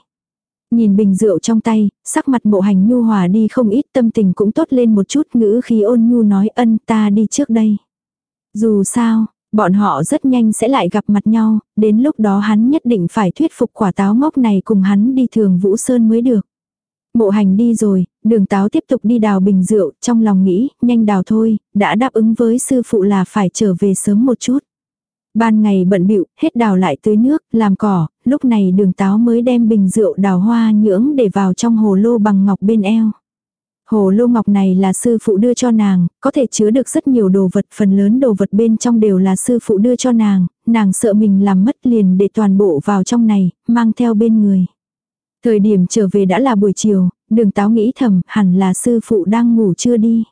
Nhìn bình rượu trong tay, sắc mặt mộ hành nhu hòa đi không ít tâm tình cũng tốt lên một chút ngữ khí ôn nhu nói ân ta đi trước đây. Dù sao, bọn họ rất nhanh sẽ lại gặp mặt nhau, đến lúc đó hắn nhất định phải thuyết phục quả táo ngốc này cùng hắn đi thường Vũ Sơn mới được. Mộ hành đi rồi, đường táo tiếp tục đi đào bình rượu, trong lòng nghĩ, nhanh đào thôi, đã đáp ứng với sư phụ là phải trở về sớm một chút. Ban ngày bận bịu hết đào lại tưới nước, làm cỏ, lúc này đường táo mới đem bình rượu đào hoa nhưỡng để vào trong hồ lô bằng ngọc bên eo. Hồ lô ngọc này là sư phụ đưa cho nàng, có thể chứa được rất nhiều đồ vật, phần lớn đồ vật bên trong đều là sư phụ đưa cho nàng, nàng sợ mình làm mất liền để toàn bộ vào trong này, mang theo bên người. Thời điểm trở về đã là buổi chiều, đường táo nghĩ thầm hẳn là sư phụ đang ngủ chưa đi.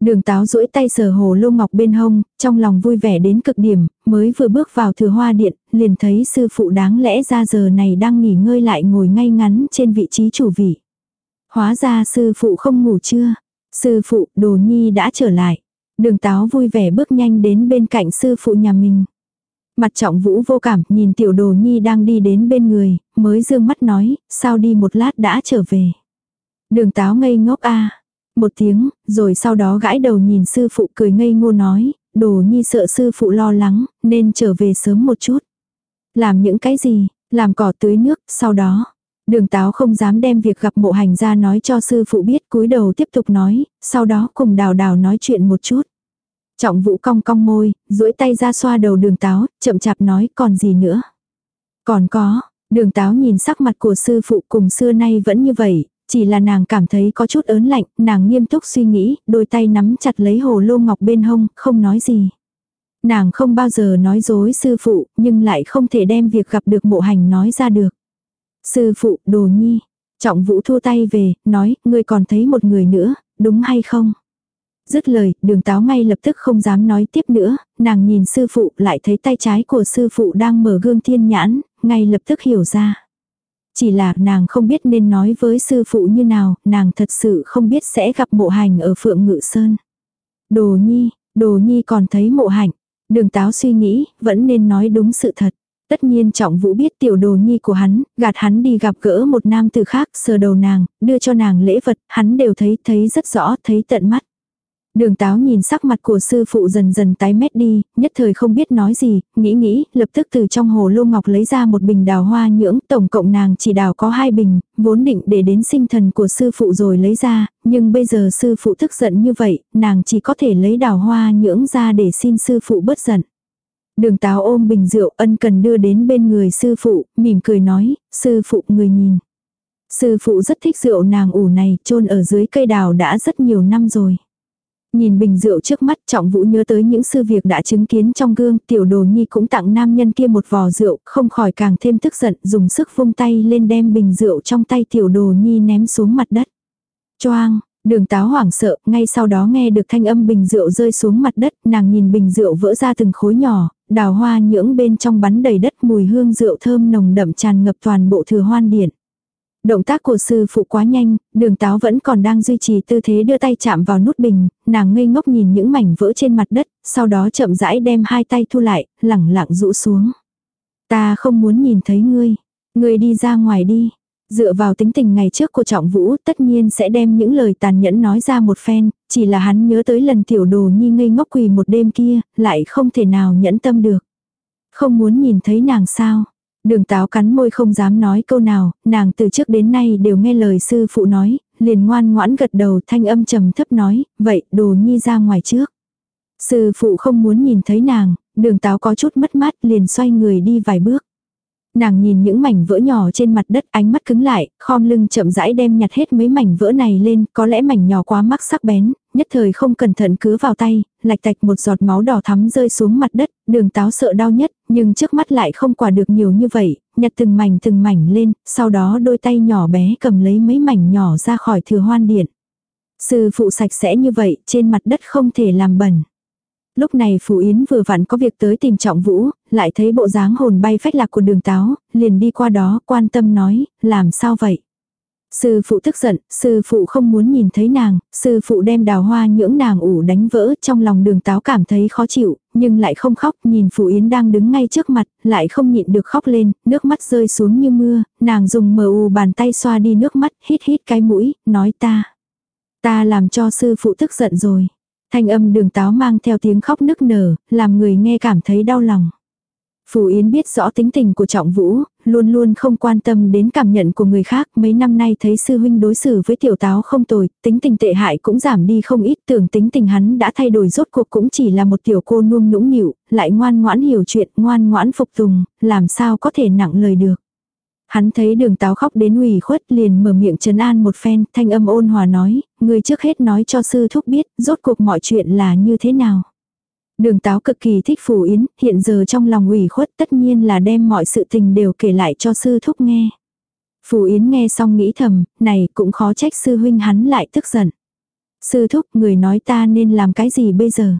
Đường táo duỗi tay sờ hồ lô ngọc bên hông, trong lòng vui vẻ đến cực điểm, mới vừa bước vào thừa hoa điện, liền thấy sư phụ đáng lẽ ra giờ này đang nghỉ ngơi lại ngồi ngay ngắn trên vị trí chủ vị. Hóa ra sư phụ không ngủ chưa? Sư phụ, đồ nhi đã trở lại. Đường táo vui vẻ bước nhanh đến bên cạnh sư phụ nhà mình. Mặt trọng vũ vô cảm nhìn tiểu đồ nhi đang đi đến bên người, mới dương mắt nói, sao đi một lát đã trở về. Đường táo ngây ngốc a một tiếng, rồi sau đó gãi đầu nhìn sư phụ cười ngây ngô nói, đồ nhi sợ sư phụ lo lắng, nên trở về sớm một chút. Làm những cái gì, làm cỏ tưới nước, sau đó. Đường táo không dám đem việc gặp mộ hành ra nói cho sư phụ biết cúi đầu tiếp tục nói, sau đó cùng đào đào nói chuyện một chút. Trọng vũ cong cong môi, duỗi tay ra xoa đầu đường táo, chậm chạp nói còn gì nữa. Còn có, đường táo nhìn sắc mặt của sư phụ cùng xưa nay vẫn như vậy, chỉ là nàng cảm thấy có chút ớn lạnh, nàng nghiêm túc suy nghĩ, đôi tay nắm chặt lấy hồ lô ngọc bên hông, không nói gì. Nàng không bao giờ nói dối sư phụ, nhưng lại không thể đem việc gặp được mộ hành nói ra được. Sư phụ, đồ nhi. Trọng vũ thua tay về, nói, ngươi còn thấy một người nữa, đúng hay không? Dứt lời, đường táo ngay lập tức không dám nói tiếp nữa, nàng nhìn sư phụ lại thấy tay trái của sư phụ đang mở gương thiên nhãn, ngay lập tức hiểu ra. Chỉ là nàng không biết nên nói với sư phụ như nào, nàng thật sự không biết sẽ gặp mộ hành ở phượng ngự sơn. Đồ nhi, đồ nhi còn thấy mộ hành. Đường táo suy nghĩ, vẫn nên nói đúng sự thật. Tất nhiên trọng vũ biết tiểu đồ nhi của hắn, gạt hắn đi gặp gỡ một nam từ khác, sờ đầu nàng, đưa cho nàng lễ vật, hắn đều thấy, thấy rất rõ, thấy tận mắt. Đường táo nhìn sắc mặt của sư phụ dần dần tái mét đi, nhất thời không biết nói gì, nghĩ nghĩ, lập tức từ trong hồ lô ngọc lấy ra một bình đào hoa nhưỡng, tổng cộng nàng chỉ đào có hai bình, vốn định để đến sinh thần của sư phụ rồi lấy ra, nhưng bây giờ sư phụ tức giận như vậy, nàng chỉ có thể lấy đào hoa nhưỡng ra để xin sư phụ bớt giận. Đường táo ôm bình rượu ân cần đưa đến bên người sư phụ, mỉm cười nói, sư phụ người nhìn. Sư phụ rất thích rượu nàng ủ này, chôn ở dưới cây đào đã rất nhiều năm rồi. Nhìn bình rượu trước mắt trọng vũ nhớ tới những sự việc đã chứng kiến trong gương, tiểu đồ nhi cũng tặng nam nhân kia một vò rượu, không khỏi càng thêm tức giận, dùng sức vung tay lên đem bình rượu trong tay tiểu đồ nhi ném xuống mặt đất. Choang, đường táo hoảng sợ, ngay sau đó nghe được thanh âm bình rượu rơi xuống mặt đất, nàng nhìn bình rượu vỡ ra từng khối nhỏ, đào hoa nhưỡng bên trong bắn đầy đất mùi hương rượu thơm nồng đậm tràn ngập toàn bộ thừa hoan điện. Động tác của sư phụ quá nhanh, đường táo vẫn còn đang duy trì tư thế đưa tay chạm vào nút bình, nàng ngây ngốc nhìn những mảnh vỡ trên mặt đất, sau đó chậm rãi đem hai tay thu lại, lẳng lặng rũ xuống. Ta không muốn nhìn thấy ngươi, ngươi đi ra ngoài đi. Dựa vào tính tình ngày trước của trọng vũ tất nhiên sẽ đem những lời tàn nhẫn nói ra một phen, chỉ là hắn nhớ tới lần tiểu đồ nhi ngây ngốc quỳ một đêm kia, lại không thể nào nhẫn tâm được. Không muốn nhìn thấy nàng sao, Đường táo cắn môi không dám nói câu nào, nàng từ trước đến nay đều nghe lời sư phụ nói, liền ngoan ngoãn gật đầu thanh âm trầm thấp nói, vậy đồ nhi ra ngoài trước. Sư phụ không muốn nhìn thấy nàng, đường táo có chút mất mát liền xoay người đi vài bước. Nàng nhìn những mảnh vỡ nhỏ trên mặt đất ánh mắt cứng lại, khom lưng chậm rãi đem nhặt hết mấy mảnh vỡ này lên, có lẽ mảnh nhỏ quá mắc sắc bén, nhất thời không cẩn thận cứ vào tay, lạch tạch một giọt máu đỏ thắm rơi xuống mặt đất, đường táo sợ đau nhất, nhưng trước mắt lại không quả được nhiều như vậy, nhặt từng mảnh từng mảnh lên, sau đó đôi tay nhỏ bé cầm lấy mấy mảnh nhỏ ra khỏi thừa hoan điện. Sư phụ sạch sẽ như vậy, trên mặt đất không thể làm bẩn. Lúc này Phù Yến vừa vặn có việc tới tìm Trọng Vũ, lại thấy bộ dáng hồn bay phách lạc của đường táo, liền đi qua đó quan tâm nói, làm sao vậy? Sư phụ tức giận, sư phụ không muốn nhìn thấy nàng, sư phụ đem đào hoa nhưỡng nàng ủ đánh vỡ trong lòng đường táo cảm thấy khó chịu, nhưng lại không khóc, nhìn phù Yến đang đứng ngay trước mặt, lại không nhịn được khóc lên, nước mắt rơi xuống như mưa, nàng dùng mờ u bàn tay xoa đi nước mắt, hít hít cái mũi, nói ta. Ta làm cho sư phụ tức giận rồi. Thanh âm đường táo mang theo tiếng khóc nức nở, làm người nghe cảm thấy đau lòng. Phù Yến biết rõ tính tình của Trọng Vũ, luôn luôn không quan tâm đến cảm nhận của người khác. Mấy năm nay thấy sư huynh đối xử với tiểu táo không tồi, tính tình tệ hại cũng giảm đi không ít. Tưởng tính tình hắn đã thay đổi rốt cuộc cũng chỉ là một tiểu cô nuông nũng nịu, lại ngoan ngoãn hiểu chuyện, ngoan ngoãn phục tùng, làm sao có thể nặng lời được. Hắn thấy đường táo khóc đến ủy khuất liền mở miệng trấn an một phen, thanh âm ôn hòa nói, người trước hết nói cho sư thúc biết, rốt cuộc mọi chuyện là như thế nào. Đường táo cực kỳ thích Phù Yến, hiện giờ trong lòng ủy khuất tất nhiên là đem mọi sự tình đều kể lại cho sư thúc nghe. Phù Yến nghe xong nghĩ thầm, này cũng khó trách sư huynh hắn lại tức giận. Sư thúc người nói ta nên làm cái gì bây giờ?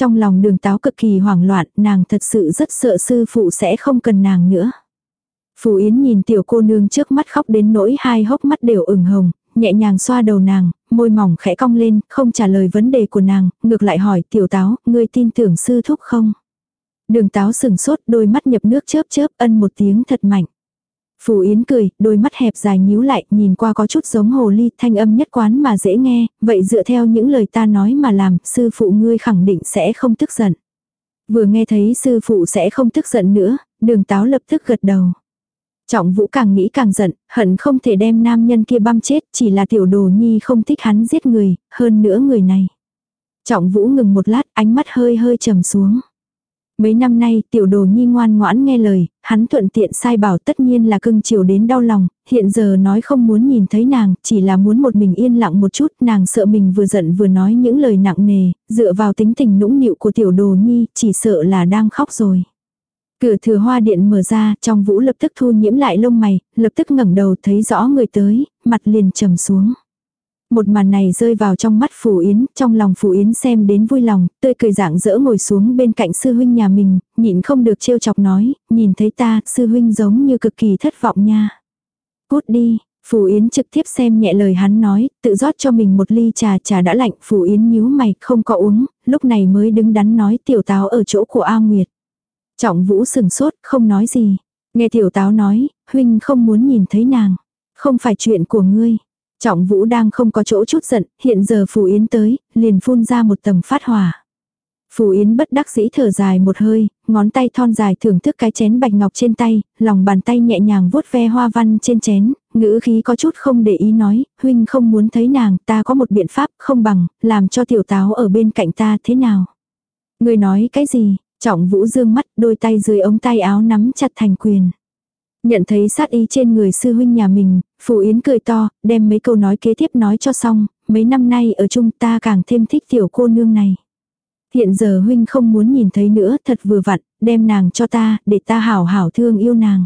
Trong lòng đường táo cực kỳ hoảng loạn, nàng thật sự rất sợ sư phụ sẽ không cần nàng nữa. Phù Yến nhìn tiểu cô nương trước mắt khóc đến nỗi hai hốc mắt đều ửng hồng, nhẹ nhàng xoa đầu nàng, môi mỏng khẽ cong lên, không trả lời vấn đề của nàng, ngược lại hỏi tiểu táo, ngươi tin tưởng sư thúc không? Đường táo sừng sốt, đôi mắt nhập nước chớp chớp ân một tiếng thật mạnh. Phù Yến cười, đôi mắt hẹp dài nhíu lại, nhìn qua có chút giống hồ ly, thanh âm nhất quán mà dễ nghe, vậy dựa theo những lời ta nói mà làm, sư phụ ngươi khẳng định sẽ không tức giận. Vừa nghe thấy sư phụ sẽ không tức giận nữa, đường táo lập tức gật đầu. Trọng vũ càng nghĩ càng giận, hận không thể đem nam nhân kia băm chết, chỉ là tiểu đồ nhi không thích hắn giết người, hơn nữa người này. Trọng vũ ngừng một lát, ánh mắt hơi hơi trầm xuống. Mấy năm nay tiểu đồ nhi ngoan ngoãn nghe lời, hắn thuận tiện sai bảo tất nhiên là cưng chiều đến đau lòng, hiện giờ nói không muốn nhìn thấy nàng, chỉ là muốn một mình yên lặng một chút, nàng sợ mình vừa giận vừa nói những lời nặng nề, dựa vào tính tình nũng nịu của tiểu đồ nhi, chỉ sợ là đang khóc rồi. Cửa thừa hoa điện mở ra, trong vũ lập tức thu nhiễm lại lông mày, lập tức ngẩng đầu thấy rõ người tới, mặt liền trầm xuống. Một màn này rơi vào trong mắt phù Yến, trong lòng phù Yến xem đến vui lòng, tươi cười dạng dỡ ngồi xuống bên cạnh sư huynh nhà mình, nhịn không được trêu chọc nói, nhìn thấy ta, sư huynh giống như cực kỳ thất vọng nha. Cút đi, phù Yến trực tiếp xem nhẹ lời hắn nói, tự rót cho mình một ly trà trà đã lạnh, phù Yến nhíu mày, không có uống, lúc này mới đứng đắn nói tiểu táo ở chỗ của A Nguyệt. Trọng Vũ sừng sốt, không nói gì. Nghe tiểu táo nói, huynh không muốn nhìn thấy nàng. Không phải chuyện của ngươi. Trọng Vũ đang không có chỗ chút giận, hiện giờ Phù Yến tới, liền phun ra một tầng phát hỏa. Phù Yến bất đắc dĩ thở dài một hơi, ngón tay thon dài thưởng thức cái chén bạch ngọc trên tay, lòng bàn tay nhẹ nhàng vuốt ve hoa văn trên chén, ngữ khí có chút không để ý nói, huynh không muốn thấy nàng, ta có một biện pháp không bằng, làm cho tiểu táo ở bên cạnh ta thế nào. Người nói cái gì, trọng vũ dương mắt, đôi tay dưới ống tay áo nắm chặt thành quyền. Nhận thấy sát ý trên người sư huynh nhà mình, Phù Yến cười to, đem mấy câu nói kế tiếp nói cho xong, mấy năm nay ở chung ta càng thêm thích tiểu cô nương này. Hiện giờ huynh không muốn nhìn thấy nữa, thật vừa vặn, đem nàng cho ta, để ta hảo hảo thương yêu nàng.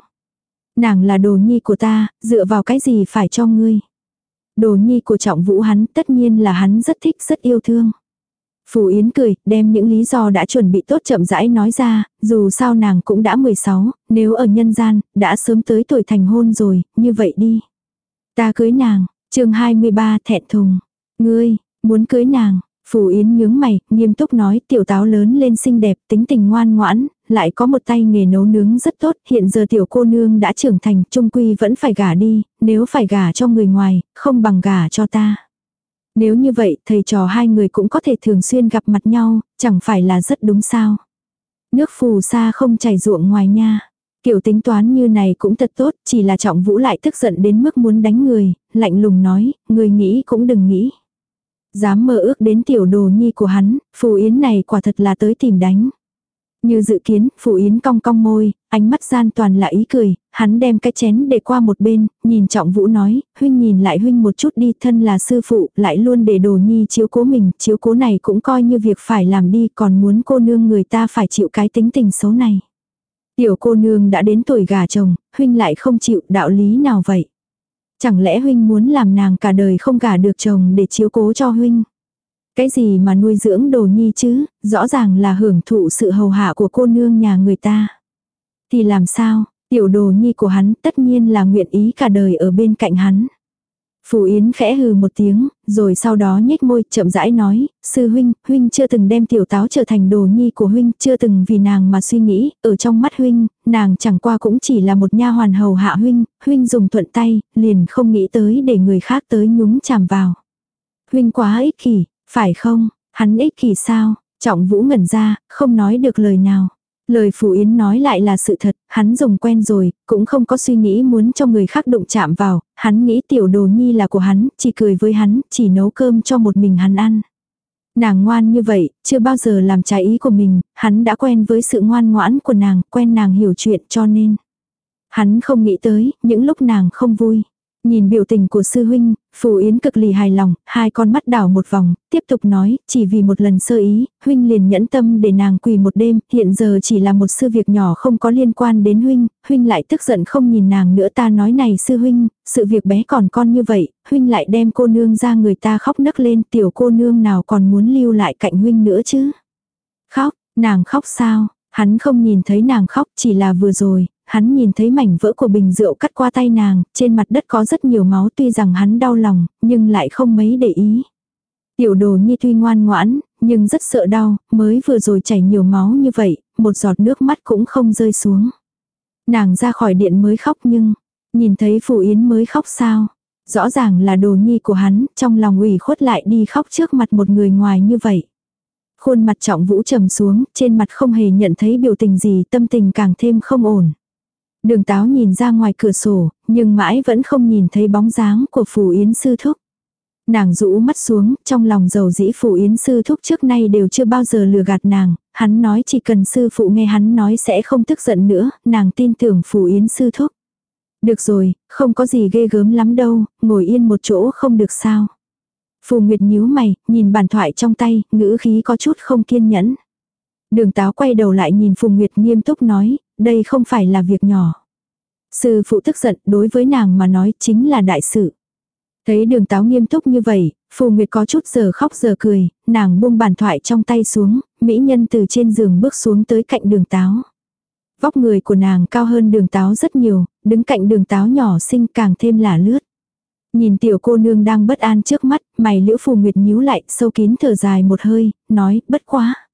Nàng là đồ nhi của ta, dựa vào cái gì phải cho ngươi. Đồ nhi của trọng vũ hắn tất nhiên là hắn rất thích rất yêu thương. Phù Yến cười, đem những lý do đã chuẩn bị tốt chậm rãi nói ra, dù sao nàng cũng đã 16, nếu ở nhân gian, đã sớm tới tuổi thành hôn rồi, như vậy đi. Ta cưới nàng, chương 23 thẹn thùng. Ngươi, muốn cưới nàng, Phù Yến nhướng mày, nghiêm túc nói tiểu táo lớn lên xinh đẹp, tính tình ngoan ngoãn, lại có một tay nghề nấu nướng rất tốt, hiện giờ tiểu cô nương đã trưởng thành, trung quy vẫn phải gả đi, nếu phải gả cho người ngoài, không bằng gả cho ta. Nếu như vậy, thầy trò hai người cũng có thể thường xuyên gặp mặt nhau, chẳng phải là rất đúng sao. Nước phù sa không chảy ruộng ngoài nha. Kiểu tính toán như này cũng thật tốt, chỉ là trọng vũ lại tức giận đến mức muốn đánh người, lạnh lùng nói, người nghĩ cũng đừng nghĩ. Dám mơ ước đến tiểu đồ nhi của hắn, phù yến này quả thật là tới tìm đánh. Như dự kiến, phù Yến cong cong môi, ánh mắt gian toàn là ý cười, hắn đem cái chén để qua một bên, nhìn Trọng Vũ nói, huynh nhìn lại huynh một chút đi, thân là sư phụ, lại luôn để đồ nhi chiếu cố mình, chiếu cố này cũng coi như việc phải làm đi, còn muốn cô nương người ta phải chịu cái tính tình xấu này. Tiểu cô nương đã đến tuổi gà chồng, huynh lại không chịu đạo lý nào vậy? Chẳng lẽ huynh muốn làm nàng cả đời không gả được chồng để chiếu cố cho huynh? Cái gì mà nuôi dưỡng đồ nhi chứ, rõ ràng là hưởng thụ sự hầu hạ của cô nương nhà người ta. Thì làm sao, tiểu đồ nhi của hắn tất nhiên là nguyện ý cả đời ở bên cạnh hắn. Phù Yến khẽ hừ một tiếng, rồi sau đó nhếch môi chậm rãi nói, sư huynh, huynh chưa từng đem tiểu táo trở thành đồ nhi của huynh, chưa từng vì nàng mà suy nghĩ, ở trong mắt huynh, nàng chẳng qua cũng chỉ là một nha hoàn hầu hạ huynh, huynh dùng thuận tay, liền không nghĩ tới để người khác tới nhúng chàm vào. Huynh quá ích kỷ, phải không, hắn ích kỷ sao, trọng vũ ngẩn ra, không nói được lời nào. Lời Phủ Yến nói lại là sự thật, hắn dùng quen rồi, cũng không có suy nghĩ muốn cho người khác đụng chạm vào, hắn nghĩ tiểu đồ nhi là của hắn, chỉ cười với hắn, chỉ nấu cơm cho một mình hắn ăn. Nàng ngoan như vậy, chưa bao giờ làm trái ý của mình, hắn đã quen với sự ngoan ngoãn của nàng, quen nàng hiểu chuyện cho nên. Hắn không nghĩ tới, những lúc nàng không vui. Nhìn biểu tình của sư huynh, Phù Yến cực lì hài lòng, hai con mắt đảo một vòng, tiếp tục nói, chỉ vì một lần sơ ý, huynh liền nhẫn tâm để nàng quỳ một đêm, hiện giờ chỉ là một sư việc nhỏ không có liên quan đến huynh, huynh lại tức giận không nhìn nàng nữa ta nói này sư huynh, sự việc bé còn con như vậy, huynh lại đem cô nương ra người ta khóc nấc lên, tiểu cô nương nào còn muốn lưu lại cạnh huynh nữa chứ. Khóc, nàng khóc sao, hắn không nhìn thấy nàng khóc chỉ là vừa rồi, hắn nhìn thấy mảnh vỡ của bình rượu cắt qua tay nàng, trên mặt đất có rất nhiều máu tuy rằng hắn đau lòng, nhưng lại không mấy để ý. Tiểu đồ nhi tuy ngoan ngoãn, nhưng rất sợ đau, mới vừa rồi chảy nhiều máu như vậy, một giọt nước mắt cũng không rơi xuống. Nàng ra khỏi điện mới khóc nhưng, nhìn thấy Phù Yến mới khóc sao. Rõ ràng là đồ nhi của hắn, trong lòng ủy khuất lại đi khóc trước mặt một người ngoài như vậy. Khuôn mặt trọng vũ trầm xuống, trên mặt không hề nhận thấy biểu tình gì, tâm tình càng thêm không ổn. Đường táo nhìn ra ngoài cửa sổ, nhưng mãi vẫn không nhìn thấy bóng dáng của Phù Yến sư thúc. Nàng rũ mắt xuống, trong lòng dầu dĩ Phù Yến sư thúc trước nay đều chưa bao giờ lừa gạt nàng, hắn nói chỉ cần sư phụ nghe hắn nói sẽ không tức giận nữa, nàng tin tưởng Phù Yến sư thúc. Được rồi, không có gì ghê gớm lắm đâu, ngồi yên một chỗ không được sao. Phù Nguyệt nhíu mày, nhìn bàn thoại trong tay, ngữ khí có chút không kiên nhẫn. Đường táo quay đầu lại nhìn Phù Nguyệt nghiêm túc nói, đây không phải là việc nhỏ. Sư phụ tức giận đối với nàng mà nói chính là đại sự. Thấy đường táo nghiêm túc như vậy, Phù Nguyệt có chút giờ khóc giờ cười, nàng buông bàn thoại trong tay xuống, mỹ nhân từ trên giường bước xuống tới cạnh đường táo. Vóc người của nàng cao hơn đường táo rất nhiều, đứng cạnh đường táo nhỏ xinh càng thêm là lướt. Nhìn tiểu cô nương đang bất an trước mắt, mày liễu phù nguyệt nhíu lại, sâu kín thở dài một hơi, nói, bất quá.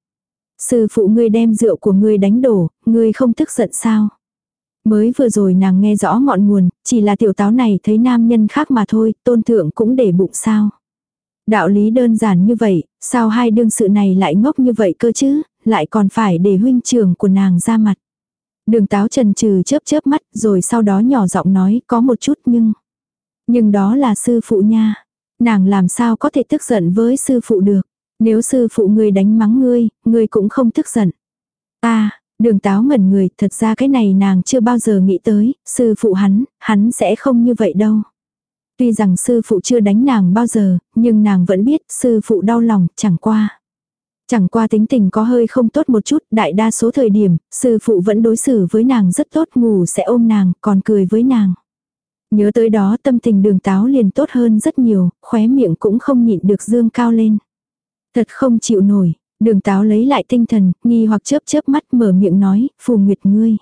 Sư phụ ngươi đem rượu của ngươi đánh đổ, ngươi không tức giận sao? Mới vừa rồi nàng nghe rõ ngọn nguồn, chỉ là tiểu táo này thấy nam nhân khác mà thôi, tôn thượng cũng để bụng sao. Đạo lý đơn giản như vậy, sao hai đương sự này lại ngốc như vậy cơ chứ, lại còn phải để huynh trưởng của nàng ra mặt. Đường táo trần trừ chớp chớp mắt rồi sau đó nhỏ giọng nói có một chút nhưng. Nhưng đó là sư phụ nha. Nàng làm sao có thể tức giận với sư phụ được. Nếu sư phụ ngươi đánh mắng ngươi, ngươi cũng không tức giận. Ta, đường táo ngẩn người, thật ra cái này nàng chưa bao giờ nghĩ tới, sư phụ hắn, hắn sẽ không như vậy đâu. Tuy rằng sư phụ chưa đánh nàng bao giờ, nhưng nàng vẫn biết sư phụ đau lòng, chẳng qua. Chẳng qua tính tình có hơi không tốt một chút, đại đa số thời điểm, sư phụ vẫn đối xử với nàng rất tốt ngủ sẽ ôm nàng, còn cười với nàng. Nhớ tới đó tâm tình đường táo liền tốt hơn rất nhiều, khóe miệng cũng không nhịn được dương cao lên. Thật không chịu nổi, đường táo lấy lại tinh thần, nghi hoặc chớp chớp mắt mở miệng nói, phù nguyệt ngươi.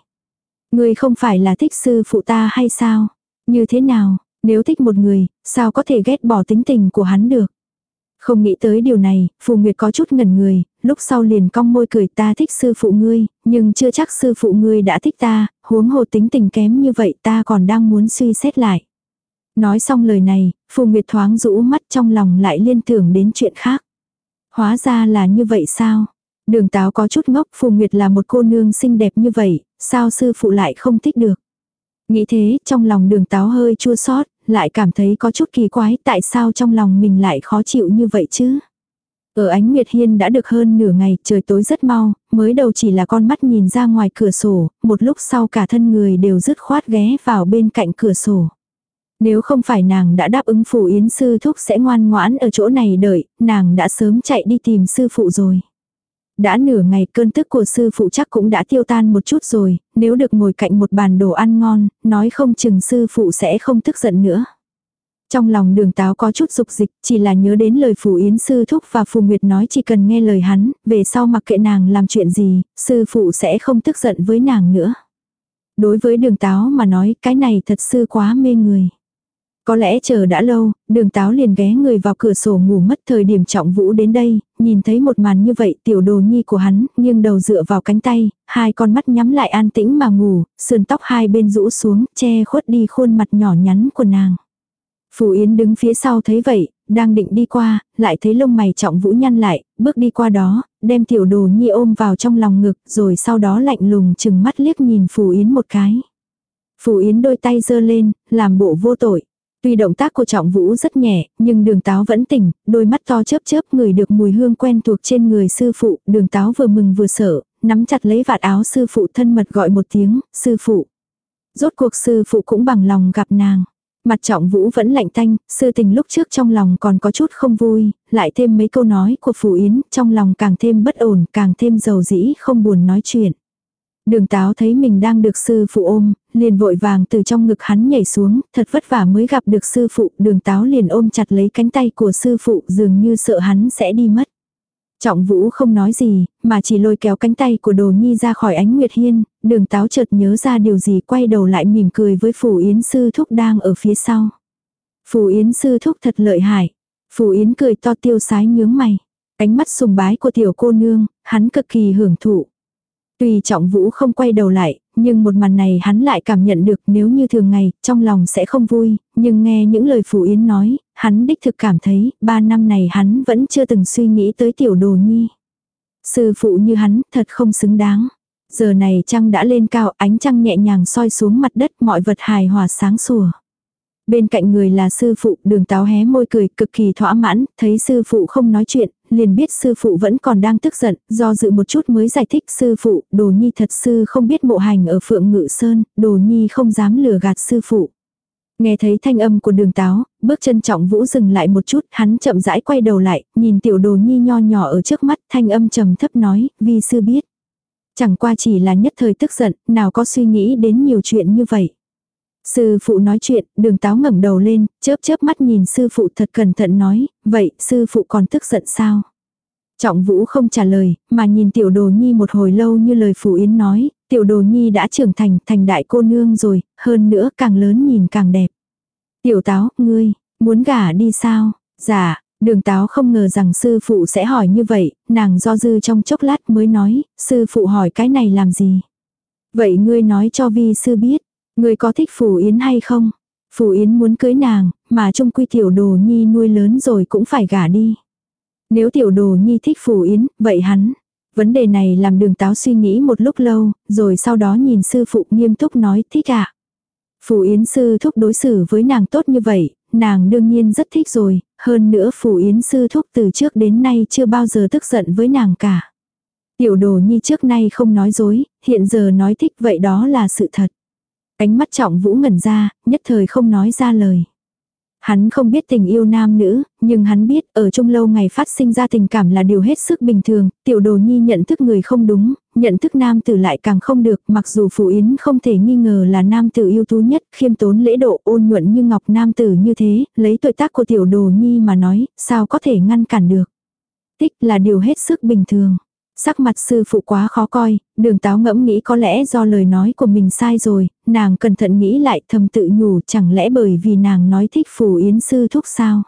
Ngươi không phải là thích sư phụ ta hay sao? Như thế nào, nếu thích một người, sao có thể ghét bỏ tính tình của hắn được? Không nghĩ tới điều này, Phù Nguyệt có chút ngẩn người, lúc sau liền cong môi cười ta thích sư phụ ngươi, nhưng chưa chắc sư phụ ngươi đã thích ta, huống hồ tính tình kém như vậy ta còn đang muốn suy xét lại. Nói xong lời này, Phù Nguyệt thoáng rũ mắt trong lòng lại liên tưởng đến chuyện khác. Hóa ra là như vậy sao? Đường táo có chút ngốc Phù Nguyệt là một cô nương xinh đẹp như vậy, sao sư phụ lại không thích được? Nghĩ thế, trong lòng đường táo hơi chua xót lại cảm thấy có chút kỳ quái tại sao trong lòng mình lại khó chịu như vậy chứ. Ở ánh Nguyệt Hiên đã được hơn nửa ngày, trời tối rất mau, mới đầu chỉ là con mắt nhìn ra ngoài cửa sổ, một lúc sau cả thân người đều dứt khoát ghé vào bên cạnh cửa sổ. Nếu không phải nàng đã đáp ứng phủ yến sư thúc sẽ ngoan ngoãn ở chỗ này đợi, nàng đã sớm chạy đi tìm sư phụ rồi. Đã nửa ngày cơn tức của sư phụ chắc cũng đã tiêu tan một chút rồi, nếu được ngồi cạnh một bàn đồ ăn ngon, nói không chừng sư phụ sẽ không tức giận nữa. Trong lòng đường táo có chút dục dịch, chỉ là nhớ đến lời phủ yến sư thúc và phù nguyệt nói chỉ cần nghe lời hắn, về sau mặc kệ nàng làm chuyện gì, sư phụ sẽ không tức giận với nàng nữa. Đối với đường táo mà nói cái này thật sư quá mê người. Có lẽ chờ đã lâu, đường táo liền ghé người vào cửa sổ ngủ mất thời điểm trọng vũ đến đây, nhìn thấy một màn như vậy tiểu đồ nhi của hắn, nghiêng đầu dựa vào cánh tay, hai con mắt nhắm lại an tĩnh mà ngủ, sườn tóc hai bên rũ xuống, che khuất đi khuôn mặt nhỏ nhắn của nàng. Phù Yến đứng phía sau thấy vậy, đang định đi qua, lại thấy lông mày trọng vũ nhăn lại, bước đi qua đó, đem tiểu đồ nhi ôm vào trong lòng ngực, rồi sau đó lạnh lùng chừng mắt liếc nhìn Phù Yến một cái. Phù Yến đôi tay giơ lên, làm bộ vô tội. Tuy động tác của trọng vũ rất nhẹ, nhưng đường táo vẫn tỉnh, đôi mắt to chớp chớp người được mùi hương quen thuộc trên người sư phụ, đường táo vừa mừng vừa sợ, nắm chặt lấy vạt áo sư phụ thân mật gọi một tiếng, sư phụ. Rốt cuộc sư phụ cũng bằng lòng gặp nàng. Mặt trọng vũ vẫn lạnh tanh, sư tình lúc trước trong lòng còn có chút không vui, lại thêm mấy câu nói của Phù Yến, trong lòng càng thêm bất ổn, càng thêm dầu dĩ không buồn nói chuyện. Đường táo thấy mình đang được sư phụ ôm, liền vội vàng từ trong ngực hắn nhảy xuống, thật vất vả mới gặp được sư phụ, đường táo liền ôm chặt lấy cánh tay của sư phụ dường như sợ hắn sẽ đi mất. Trọng Vũ không nói gì, mà chỉ lôi kéo cánh tay của Đồ Nhi ra khỏi ánh Nguyệt Hiên, đường táo chợt nhớ ra điều gì quay đầu lại mỉm cười với Phủ Yến Sư Thúc đang ở phía sau. Phủ Yến Sư Thúc thật lợi hại. Phủ Yến cười to tiêu sái nhướng mày. Ánh mắt sùng bái của tiểu cô nương, hắn cực kỳ hưởng thụ. Tuy trọng vũ không quay đầu lại, nhưng một màn này hắn lại cảm nhận được nếu như thường ngày, trong lòng sẽ không vui, nhưng nghe những lời phù Yến nói, hắn đích thực cảm thấy, ba năm này hắn vẫn chưa từng suy nghĩ tới tiểu đồ nhi. Sư phụ như hắn, thật không xứng đáng. Giờ này trăng đã lên cao, ánh trăng nhẹ nhàng soi xuống mặt đất, mọi vật hài hòa sáng sủa. Bên cạnh người là sư phụ, đường táo hé môi cười cực kỳ thỏa mãn, thấy sư phụ không nói chuyện, liền biết sư phụ vẫn còn đang tức giận, do dự một chút mới giải thích sư phụ, đồ nhi thật sư không biết mộ hành ở phượng ngự sơn, đồ nhi không dám lừa gạt sư phụ. Nghe thấy thanh âm của đường táo, bước chân trọng vũ dừng lại một chút, hắn chậm rãi quay đầu lại, nhìn tiểu đồ nhi nho nhỏ ở trước mắt, thanh âm trầm thấp nói, vi sư biết. Chẳng qua chỉ là nhất thời tức giận, nào có suy nghĩ đến nhiều chuyện như vậy. Sư phụ nói chuyện, đường táo ngẩng đầu lên, chớp chớp mắt nhìn sư phụ thật cẩn thận nói, vậy sư phụ còn tức giận sao? Trọng vũ không trả lời, mà nhìn tiểu đồ nhi một hồi lâu như lời phụ yến nói, tiểu đồ nhi đã trưởng thành, thành đại cô nương rồi, hơn nữa càng lớn nhìn càng đẹp. Tiểu táo, ngươi, muốn gả đi sao? Dạ, đường táo không ngờ rằng sư phụ sẽ hỏi như vậy, nàng do dư trong chốc lát mới nói, sư phụ hỏi cái này làm gì? Vậy ngươi nói cho vi sư biết, Người có thích phù Yến hay không? phù Yến muốn cưới nàng, mà trung quy tiểu đồ nhi nuôi lớn rồi cũng phải gả đi. Nếu tiểu đồ nhi thích phù Yến, vậy hắn. Vấn đề này làm đường táo suy nghĩ một lúc lâu, rồi sau đó nhìn sư phụ nghiêm túc nói thích ạ. À. Yến sư thúc đối xử với nàng tốt như vậy, nàng đương nhiên rất thích rồi, hơn nữa phù Yến sư thúc từ trước đến nay chưa bao giờ tức giận với nàng cả. Tiểu đồ nhi trước nay không nói dối, hiện giờ nói thích vậy đó là sự thật. Ánh mắt trọng vũ ngẩn ra, nhất thời không nói ra lời. Hắn không biết tình yêu nam nữ, nhưng hắn biết ở chung lâu ngày phát sinh ra tình cảm là điều hết sức bình thường, tiểu đồ nhi nhận thức người không đúng, nhận thức nam tử lại càng không được, mặc dù Phù Yến không thể nghi ngờ là nam tử yêu tú nhất, khiêm tốn lễ độ ôn nhuận như ngọc nam tử như thế, lấy tuổi tác của tiểu đồ nhi mà nói, sao có thể ngăn cản được. tích là điều hết sức bình thường. Sắc mặt sư phụ quá khó coi, đường táo ngẫm nghĩ có lẽ do lời nói của mình sai rồi, nàng cẩn thận nghĩ lại thầm tự nhủ chẳng lẽ bởi vì nàng nói thích phù yến sư thúc sao.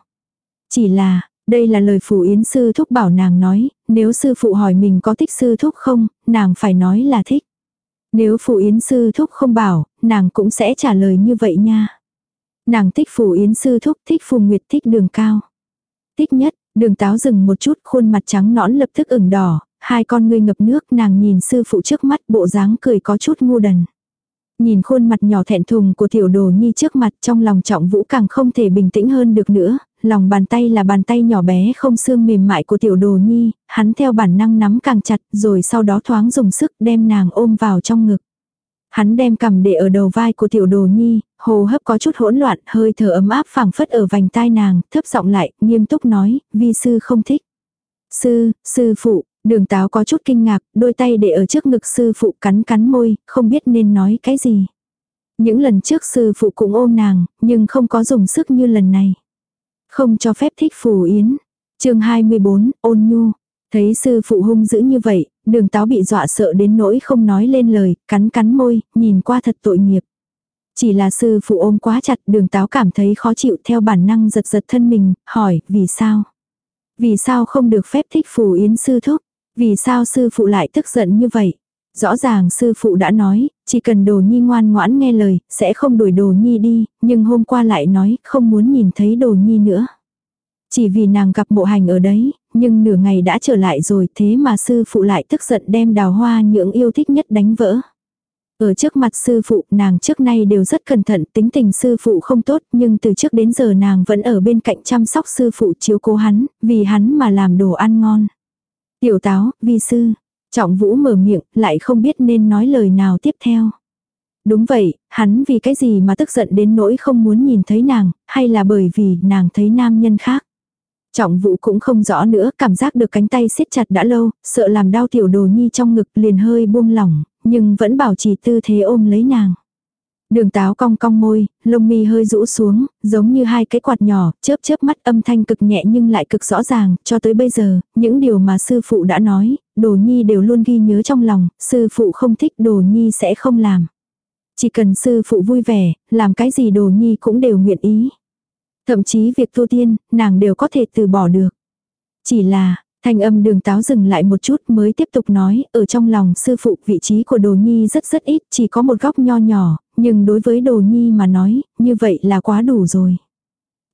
Chỉ là, đây là lời phù yến sư thúc bảo nàng nói, nếu sư phụ hỏi mình có thích sư thúc không, nàng phải nói là thích. Nếu phù yến sư thúc không bảo, nàng cũng sẽ trả lời như vậy nha. Nàng thích phù yến sư thúc, thích phù nguyệt, thích đường cao. Thích nhất, đường táo dừng một chút khuôn mặt trắng nõn lập tức ửng đỏ, hai con ngươi ngập nước nàng nhìn sư phụ trước mắt bộ dáng cười có chút ngu đần. Nhìn khuôn mặt nhỏ thẹn thùng của tiểu đồ nhi trước mặt trong lòng trọng vũ càng không thể bình tĩnh hơn được nữa, lòng bàn tay là bàn tay nhỏ bé không xương mềm mại của tiểu đồ nhi, hắn theo bản năng nắm càng chặt rồi sau đó thoáng dùng sức đem nàng ôm vào trong ngực. Hắn đem cầm để ở đầu vai của tiểu đồ nhi, hồ hấp có chút hỗn loạn, hơi thở ấm áp phảng phất ở vành tai nàng, thấp giọng lại, nghiêm túc nói, vi sư không thích. Sư, sư phụ, Đường táo có chút kinh ngạc, đôi tay để ở trước ngực sư phụ cắn cắn môi, không biết nên nói cái gì. Những lần trước sư phụ cũng ôm nàng, nhưng không có dùng sức như lần này. Không cho phép thích phù yến. chương 24, ôn nhu. Thấy sư phụ hung dữ như vậy, đường táo bị dọa sợ đến nỗi không nói lên lời, cắn cắn môi, nhìn qua thật tội nghiệp. Chỉ là sư phụ ôm quá chặt đường táo cảm thấy khó chịu theo bản năng giật giật thân mình, hỏi, vì sao? Vì sao không được phép thích phù yến sư thúc? Vì sao sư phụ lại tức giận như vậy? Rõ ràng sư phụ đã nói, chỉ cần đồ nhi ngoan ngoãn nghe lời, sẽ không đuổi đồ nhi đi, nhưng hôm qua lại nói không muốn nhìn thấy đồ nhi nữa. Chỉ vì nàng gặp bộ hành ở đấy, nhưng nửa ngày đã trở lại rồi thế mà sư phụ lại tức giận đem đào hoa những yêu thích nhất đánh vỡ. Ở trước mặt sư phụ nàng trước nay đều rất cẩn thận tính tình sư phụ không tốt nhưng từ trước đến giờ nàng vẫn ở bên cạnh chăm sóc sư phụ chiếu cố hắn, vì hắn mà làm đồ ăn ngon. Tiểu táo, vi sư. Trọng vũ mở miệng, lại không biết nên nói lời nào tiếp theo. Đúng vậy, hắn vì cái gì mà tức giận đến nỗi không muốn nhìn thấy nàng, hay là bởi vì nàng thấy nam nhân khác. Trọng vũ cũng không rõ nữa, cảm giác được cánh tay siết chặt đã lâu, sợ làm đau tiểu đồ nhi trong ngực liền hơi buông lỏng, nhưng vẫn bảo trì tư thế ôm lấy nàng. Đường táo cong cong môi, lông mi hơi rũ xuống, giống như hai cái quạt nhỏ, chớp chớp mắt âm thanh cực nhẹ nhưng lại cực rõ ràng, cho tới bây giờ, những điều mà sư phụ đã nói, đồ nhi đều luôn ghi nhớ trong lòng, sư phụ không thích đồ nhi sẽ không làm. Chỉ cần sư phụ vui vẻ, làm cái gì đồ nhi cũng đều nguyện ý. Thậm chí việc tu tiên, nàng đều có thể từ bỏ được. Chỉ là, Thanh âm đường táo dừng lại một chút mới tiếp tục nói, ở trong lòng sư phụ vị trí của đồ nhi rất rất ít, chỉ có một góc nho nhỏ, nhưng đối với đồ nhi mà nói, như vậy là quá đủ rồi.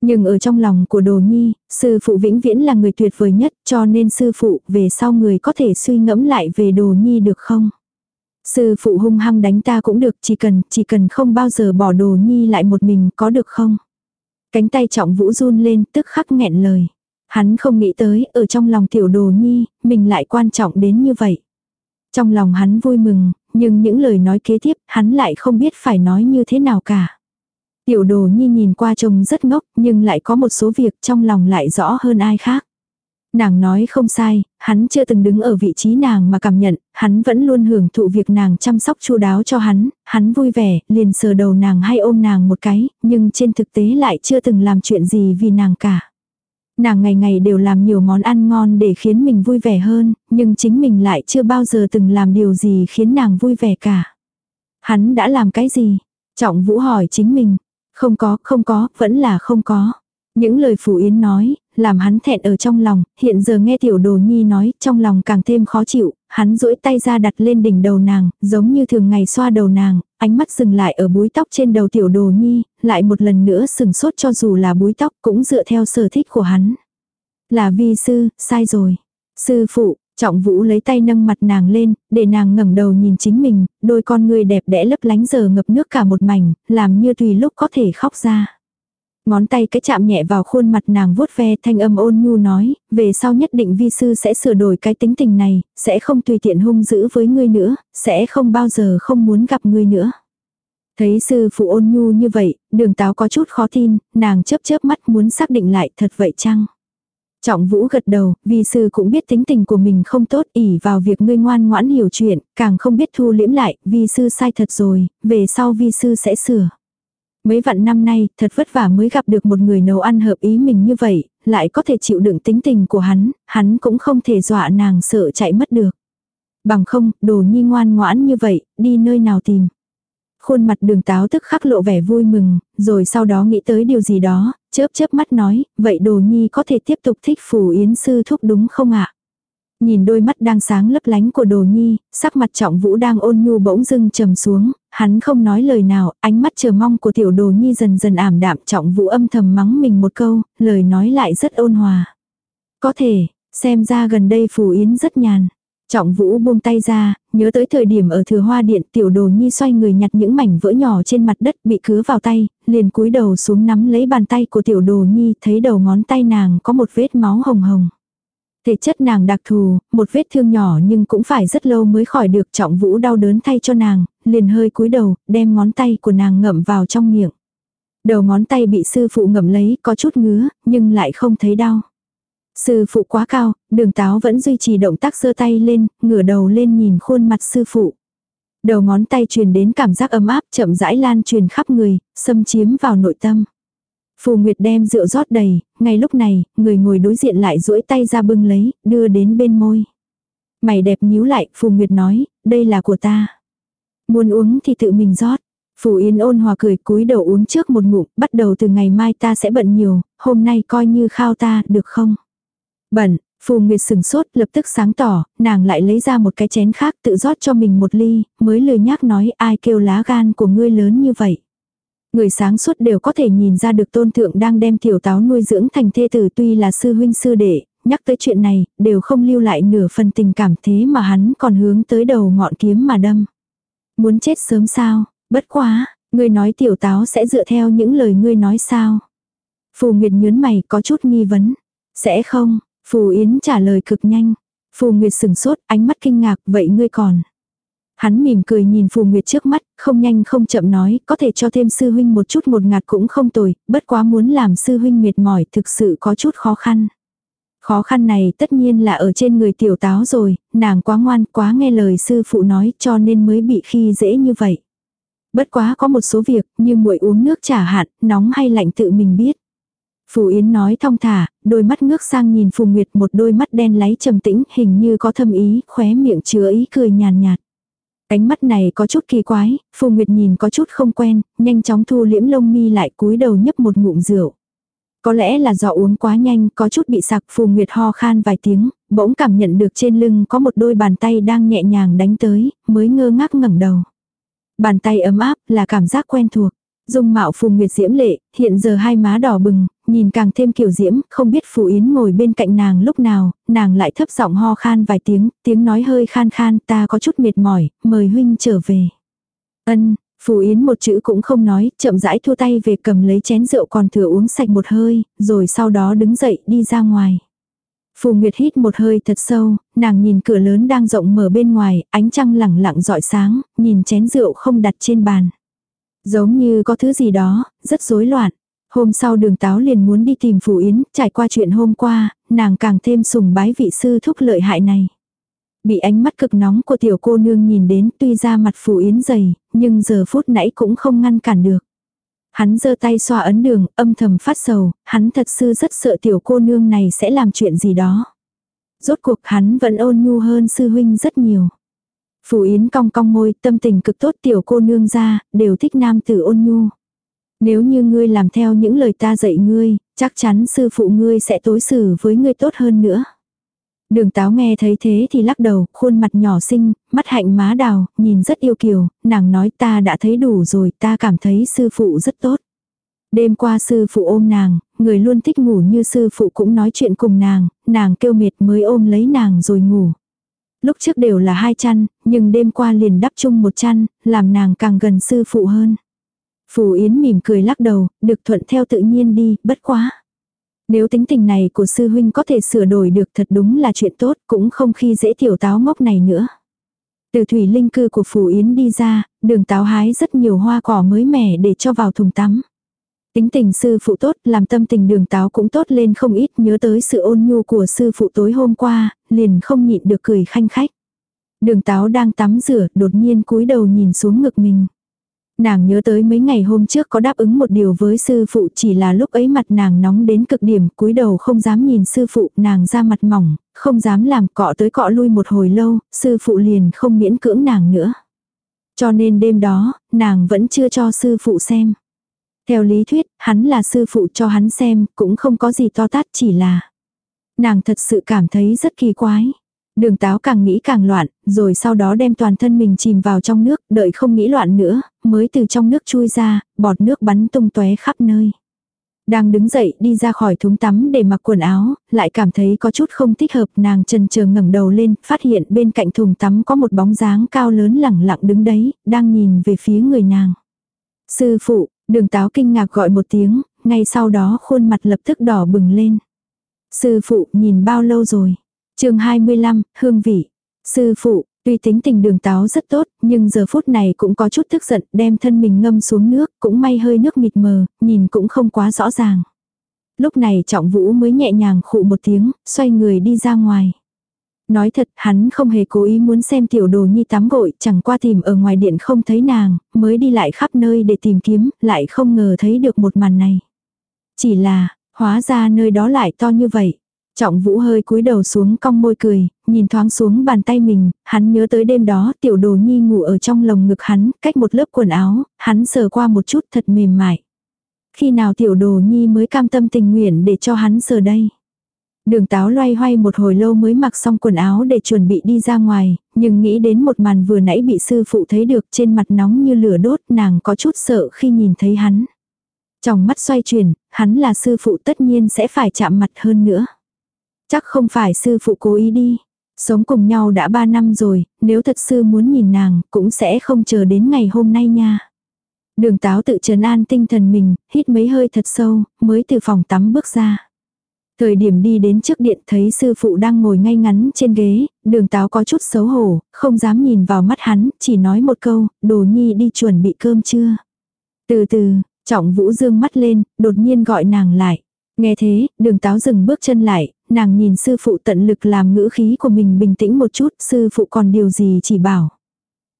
Nhưng ở trong lòng của đồ nhi, sư phụ vĩnh viễn là người tuyệt vời nhất, cho nên sư phụ về sau người có thể suy ngẫm lại về đồ nhi được không? Sư phụ hung hăng đánh ta cũng được, chỉ cần, chỉ cần không bao giờ bỏ đồ nhi lại một mình có được không? Cánh tay trọng vũ run lên tức khắc nghẹn lời. Hắn không nghĩ tới, ở trong lòng tiểu đồ nhi, mình lại quan trọng đến như vậy. Trong lòng hắn vui mừng, nhưng những lời nói kế tiếp, hắn lại không biết phải nói như thế nào cả. Tiểu đồ nhi nhìn qua trông rất ngốc, nhưng lại có một số việc trong lòng lại rõ hơn ai khác. Nàng nói không sai, hắn chưa từng đứng ở vị trí nàng mà cảm nhận, hắn vẫn luôn hưởng thụ việc nàng chăm sóc chu đáo cho hắn, hắn vui vẻ, liền sờ đầu nàng hay ôm nàng một cái, nhưng trên thực tế lại chưa từng làm chuyện gì vì nàng cả. Nàng ngày ngày đều làm nhiều món ăn ngon để khiến mình vui vẻ hơn, nhưng chính mình lại chưa bao giờ từng làm điều gì khiến nàng vui vẻ cả. Hắn đã làm cái gì? Trọng Vũ hỏi chính mình. Không có, không có, vẫn là không có. Những lời Phủ Yến nói, làm hắn thẹn ở trong lòng, hiện giờ nghe tiểu đồ nhi nói, trong lòng càng thêm khó chịu, hắn duỗi tay ra đặt lên đỉnh đầu nàng, giống như thường ngày xoa đầu nàng, ánh mắt dừng lại ở búi tóc trên đầu tiểu đồ nhi, lại một lần nữa sừng sốt cho dù là búi tóc cũng dựa theo sở thích của hắn. Là vi sư, sai rồi. Sư phụ, Trọng Vũ lấy tay nâng mặt nàng lên, để nàng ngẩng đầu nhìn chính mình, đôi con người đẹp đẽ lấp lánh giờ ngập nước cả một mảnh, làm như tùy lúc có thể khóc ra. Ngón tay cái chạm nhẹ vào khuôn mặt nàng vuốt ve thanh âm ôn nhu nói, về sau nhất định vi sư sẽ sửa đổi cái tính tình này, sẽ không tùy tiện hung dữ với ngươi nữa, sẽ không bao giờ không muốn gặp ngươi nữa. Thấy sư phụ ôn nhu như vậy, đường táo có chút khó tin, nàng chớp chớp mắt muốn xác định lại thật vậy chăng? Trọng vũ gật đầu, vi sư cũng biết tính tình của mình không tốt ỉ vào việc ngươi ngoan ngoãn hiểu chuyện, càng không biết thu liễm lại, vi sư sai thật rồi, về sau vi sư sẽ sửa. Mấy vạn năm nay, thật vất vả mới gặp được một người nấu ăn hợp ý mình như vậy, lại có thể chịu đựng tính tình của hắn, hắn cũng không thể dọa nàng sợ chạy mất được. Bằng không, đồ nhi ngoan ngoãn như vậy, đi nơi nào tìm. Khuôn mặt đường táo tức khắc lộ vẻ vui mừng, rồi sau đó nghĩ tới điều gì đó, chớp chớp mắt nói, vậy đồ nhi có thể tiếp tục thích phủ yến sư thúc đúng không ạ? Nhìn đôi mắt đang sáng lấp lánh của đồ nhi, sắc mặt trọng vũ đang ôn nhu bỗng dưng trầm xuống, hắn không nói lời nào, ánh mắt chờ mong của tiểu đồ nhi dần dần ảm đạm trọng vũ âm thầm mắng mình một câu, lời nói lại rất ôn hòa. Có thể, xem ra gần đây phù yến rất nhàn. Trọng vũ buông tay ra, nhớ tới thời điểm ở thừa hoa điện tiểu đồ nhi xoay người nhặt những mảnh vỡ nhỏ trên mặt đất bị cứa vào tay, liền cúi đầu xuống nắm lấy bàn tay của tiểu đồ nhi thấy đầu ngón tay nàng có một vết máu hồng hồng. Thể chất nàng đặc thù, một vết thương nhỏ nhưng cũng phải rất lâu mới khỏi được trọng vũ đau đớn thay cho nàng, liền hơi cúi đầu, đem ngón tay của nàng ngậm vào trong miệng. Đầu ngón tay bị sư phụ ngậm lấy, có chút ngứa, nhưng lại không thấy đau. Sư phụ quá cao, đường táo vẫn duy trì động tác giơ tay lên, ngửa đầu lên nhìn khuôn mặt sư phụ. Đầu ngón tay truyền đến cảm giác ấm áp chậm rãi lan truyền khắp người, xâm chiếm vào nội tâm. Phù Nguyệt đem rượu rót đầy, ngay lúc này, người ngồi đối diện lại duỗi tay ra bưng lấy, đưa đến bên môi. Mày đẹp nhíu lại, Phù Nguyệt nói, đây là của ta. Muốn uống thì tự mình rót. Phù Yên ôn hòa cười cúi đầu uống trước một ngụm, bắt đầu từ ngày mai ta sẽ bận nhiều, hôm nay coi như khao ta, được không? Bận, Phù Nguyệt sừng sốt lập tức sáng tỏ, nàng lại lấy ra một cái chén khác tự rót cho mình một ly, mới lười nhác nói ai kêu lá gan của ngươi lớn như vậy. Người sáng suốt đều có thể nhìn ra được tôn thượng đang đem tiểu táo nuôi dưỡng thành thê tử tuy là sư huynh sư đệ, nhắc tới chuyện này, đều không lưu lại nửa phần tình cảm thế mà hắn còn hướng tới đầu ngọn kiếm mà đâm. Muốn chết sớm sao, bất quá, ngươi nói tiểu táo sẽ dựa theo những lời ngươi nói sao. Phù Nguyệt nhớn mày có chút nghi vấn. Sẽ không, Phù Yến trả lời cực nhanh. Phù Nguyệt sừng sốt, ánh mắt kinh ngạc, vậy ngươi còn. Hắn mỉm cười nhìn Phù Nguyệt trước mắt, không nhanh không chậm nói, có thể cho thêm sư huynh một chút một ngạt cũng không tồi, bất quá muốn làm sư huynh mệt mỏi thực sự có chút khó khăn. Khó khăn này tất nhiên là ở trên người tiểu táo rồi, nàng quá ngoan quá nghe lời sư phụ nói cho nên mới bị khi dễ như vậy. Bất quá có một số việc, như muội uống nước trả hạn, nóng hay lạnh tự mình biết. Phù Yến nói thong thả, đôi mắt ngước sang nhìn Phù Nguyệt một đôi mắt đen láy trầm tĩnh, hình như có thâm ý, khóe miệng chứa ý cười nhàn nhạt. Ánh mắt này có chút kỳ quái, Phù Nguyệt nhìn có chút không quen, nhanh chóng thu liễm lông mi lại cúi đầu nhấp một ngụm rượu. Có lẽ là do uống quá nhanh, có chút bị sặc Phù Nguyệt ho khan vài tiếng, bỗng cảm nhận được trên lưng có một đôi bàn tay đang nhẹ nhàng đánh tới, mới ngơ ngác ngẩng đầu. Bàn tay ấm áp là cảm giác quen thuộc. Dung mạo Phù Nguyệt diễm lệ, hiện giờ hai má đỏ bừng, nhìn càng thêm kiểu diễm, không biết Phù Yến ngồi bên cạnh nàng lúc nào, nàng lại thấp giọng ho khan vài tiếng, tiếng nói hơi khan khan, ta có chút mệt mỏi, mời huynh trở về. Ân, Phù Yến một chữ cũng không nói, chậm rãi thua tay về cầm lấy chén rượu còn thừa uống sạch một hơi, rồi sau đó đứng dậy đi ra ngoài. Phù Nguyệt hít một hơi thật sâu, nàng nhìn cửa lớn đang rộng mở bên ngoài, ánh trăng lẳng lặng dọi sáng, nhìn chén rượu không đặt trên bàn. Giống như có thứ gì đó, rất rối loạn. Hôm sau đường táo liền muốn đi tìm Phù Yến, trải qua chuyện hôm qua, nàng càng thêm sùng bái vị sư thúc lợi hại này. Bị ánh mắt cực nóng của tiểu cô nương nhìn đến tuy ra mặt Phù Yến dày, nhưng giờ phút nãy cũng không ngăn cản được. Hắn giơ tay xoa ấn đường, âm thầm phát sầu, hắn thật sự rất sợ tiểu cô nương này sẽ làm chuyện gì đó. Rốt cuộc hắn vẫn ôn nhu hơn sư huynh rất nhiều. Phù Yến cong cong môi, tâm tình cực tốt tiểu cô nương ra, đều thích nam tử ôn nhu. Nếu như ngươi làm theo những lời ta dạy ngươi, chắc chắn sư phụ ngươi sẽ tối xử với ngươi tốt hơn nữa. Đường táo nghe thấy thế thì lắc đầu, khuôn mặt nhỏ xinh, mắt hạnh má đào, nhìn rất yêu kiều, nàng nói ta đã thấy đủ rồi, ta cảm thấy sư phụ rất tốt. Đêm qua sư phụ ôm nàng, người luôn thích ngủ như sư phụ cũng nói chuyện cùng nàng, nàng kêu mệt mới ôm lấy nàng rồi ngủ. Lúc trước đều là hai chăn, nhưng đêm qua liền đắp chung một chăn, làm nàng càng gần sư phụ hơn. Phù Yến mỉm cười lắc đầu, được thuận theo tự nhiên đi, bất quá. Nếu tính tình này của sư huynh có thể sửa đổi được thật đúng là chuyện tốt, cũng không khi dễ tiểu táo ngốc này nữa. Từ thủy linh cư của Phù Yến đi ra, đường táo hái rất nhiều hoa cỏ mới mẻ để cho vào thùng tắm. Tính tình sư phụ tốt, làm tâm tình đường táo cũng tốt lên không ít, nhớ tới sự ôn nhu của sư phụ tối hôm qua, liền không nhịn được cười khanh khách. Đường táo đang tắm rửa, đột nhiên cúi đầu nhìn xuống ngực mình. Nàng nhớ tới mấy ngày hôm trước có đáp ứng một điều với sư phụ chỉ là lúc ấy mặt nàng nóng đến cực điểm, cúi đầu không dám nhìn sư phụ, nàng ra mặt mỏng, không dám làm cọ tới cọ lui một hồi lâu, sư phụ liền không miễn cưỡng nàng nữa. Cho nên đêm đó, nàng vẫn chưa cho sư phụ xem. Theo lý thuyết, hắn là sư phụ cho hắn xem, cũng không có gì to tát chỉ là. Nàng thật sự cảm thấy rất kỳ quái. Đường táo càng nghĩ càng loạn, rồi sau đó đem toàn thân mình chìm vào trong nước, đợi không nghĩ loạn nữa, mới từ trong nước chui ra, bọt nước bắn tung tóe khắp nơi. Đang đứng dậy đi ra khỏi thúng tắm để mặc quần áo, lại cảm thấy có chút không thích hợp nàng trần chờ ngẩng đầu lên, phát hiện bên cạnh thùng tắm có một bóng dáng cao lớn lẳng lặng đứng đấy, đang nhìn về phía người nàng. Sư phụ, đường táo kinh ngạc gọi một tiếng, ngay sau đó khuôn mặt lập tức đỏ bừng lên. Sư phụ nhìn bao lâu rồi? chương 25, hương vị. Sư phụ, tuy tính tình đường táo rất tốt, nhưng giờ phút này cũng có chút tức giận, đem thân mình ngâm xuống nước, cũng may hơi nước mịt mờ, nhìn cũng không quá rõ ràng. Lúc này trọng vũ mới nhẹ nhàng khụ một tiếng, xoay người đi ra ngoài. Nói thật, hắn không hề cố ý muốn xem tiểu đồ nhi tắm gội, chẳng qua tìm ở ngoài điện không thấy nàng, mới đi lại khắp nơi để tìm kiếm, lại không ngờ thấy được một màn này. Chỉ là, hóa ra nơi đó lại to như vậy. Trọng vũ hơi cúi đầu xuống cong môi cười, nhìn thoáng xuống bàn tay mình, hắn nhớ tới đêm đó tiểu đồ nhi ngủ ở trong lồng ngực hắn, cách một lớp quần áo, hắn sờ qua một chút thật mềm mại. Khi nào tiểu đồ nhi mới cam tâm tình nguyện để cho hắn sờ đây. Đường táo loay hoay một hồi lâu mới mặc xong quần áo để chuẩn bị đi ra ngoài, nhưng nghĩ đến một màn vừa nãy bị sư phụ thấy được trên mặt nóng như lửa đốt nàng có chút sợ khi nhìn thấy hắn. Trong mắt xoay chuyển, hắn là sư phụ tất nhiên sẽ phải chạm mặt hơn nữa. Chắc không phải sư phụ cố ý đi. Sống cùng nhau đã ba năm rồi, nếu thật sư muốn nhìn nàng, cũng sẽ không chờ đến ngày hôm nay nha. Đường táo tự trấn an tinh thần mình, hít mấy hơi thật sâu, mới từ phòng tắm bước ra. Thời điểm đi đến trước điện thấy sư phụ đang ngồi ngay ngắn trên ghế, đường táo có chút xấu hổ, không dám nhìn vào mắt hắn, chỉ nói một câu, đồ nhi đi chuẩn bị cơm chưa. Từ từ, trọng vũ dương mắt lên, đột nhiên gọi nàng lại. Nghe thế, đường táo dừng bước chân lại, nàng nhìn sư phụ tận lực làm ngữ khí của mình bình tĩnh một chút, sư phụ còn điều gì chỉ bảo.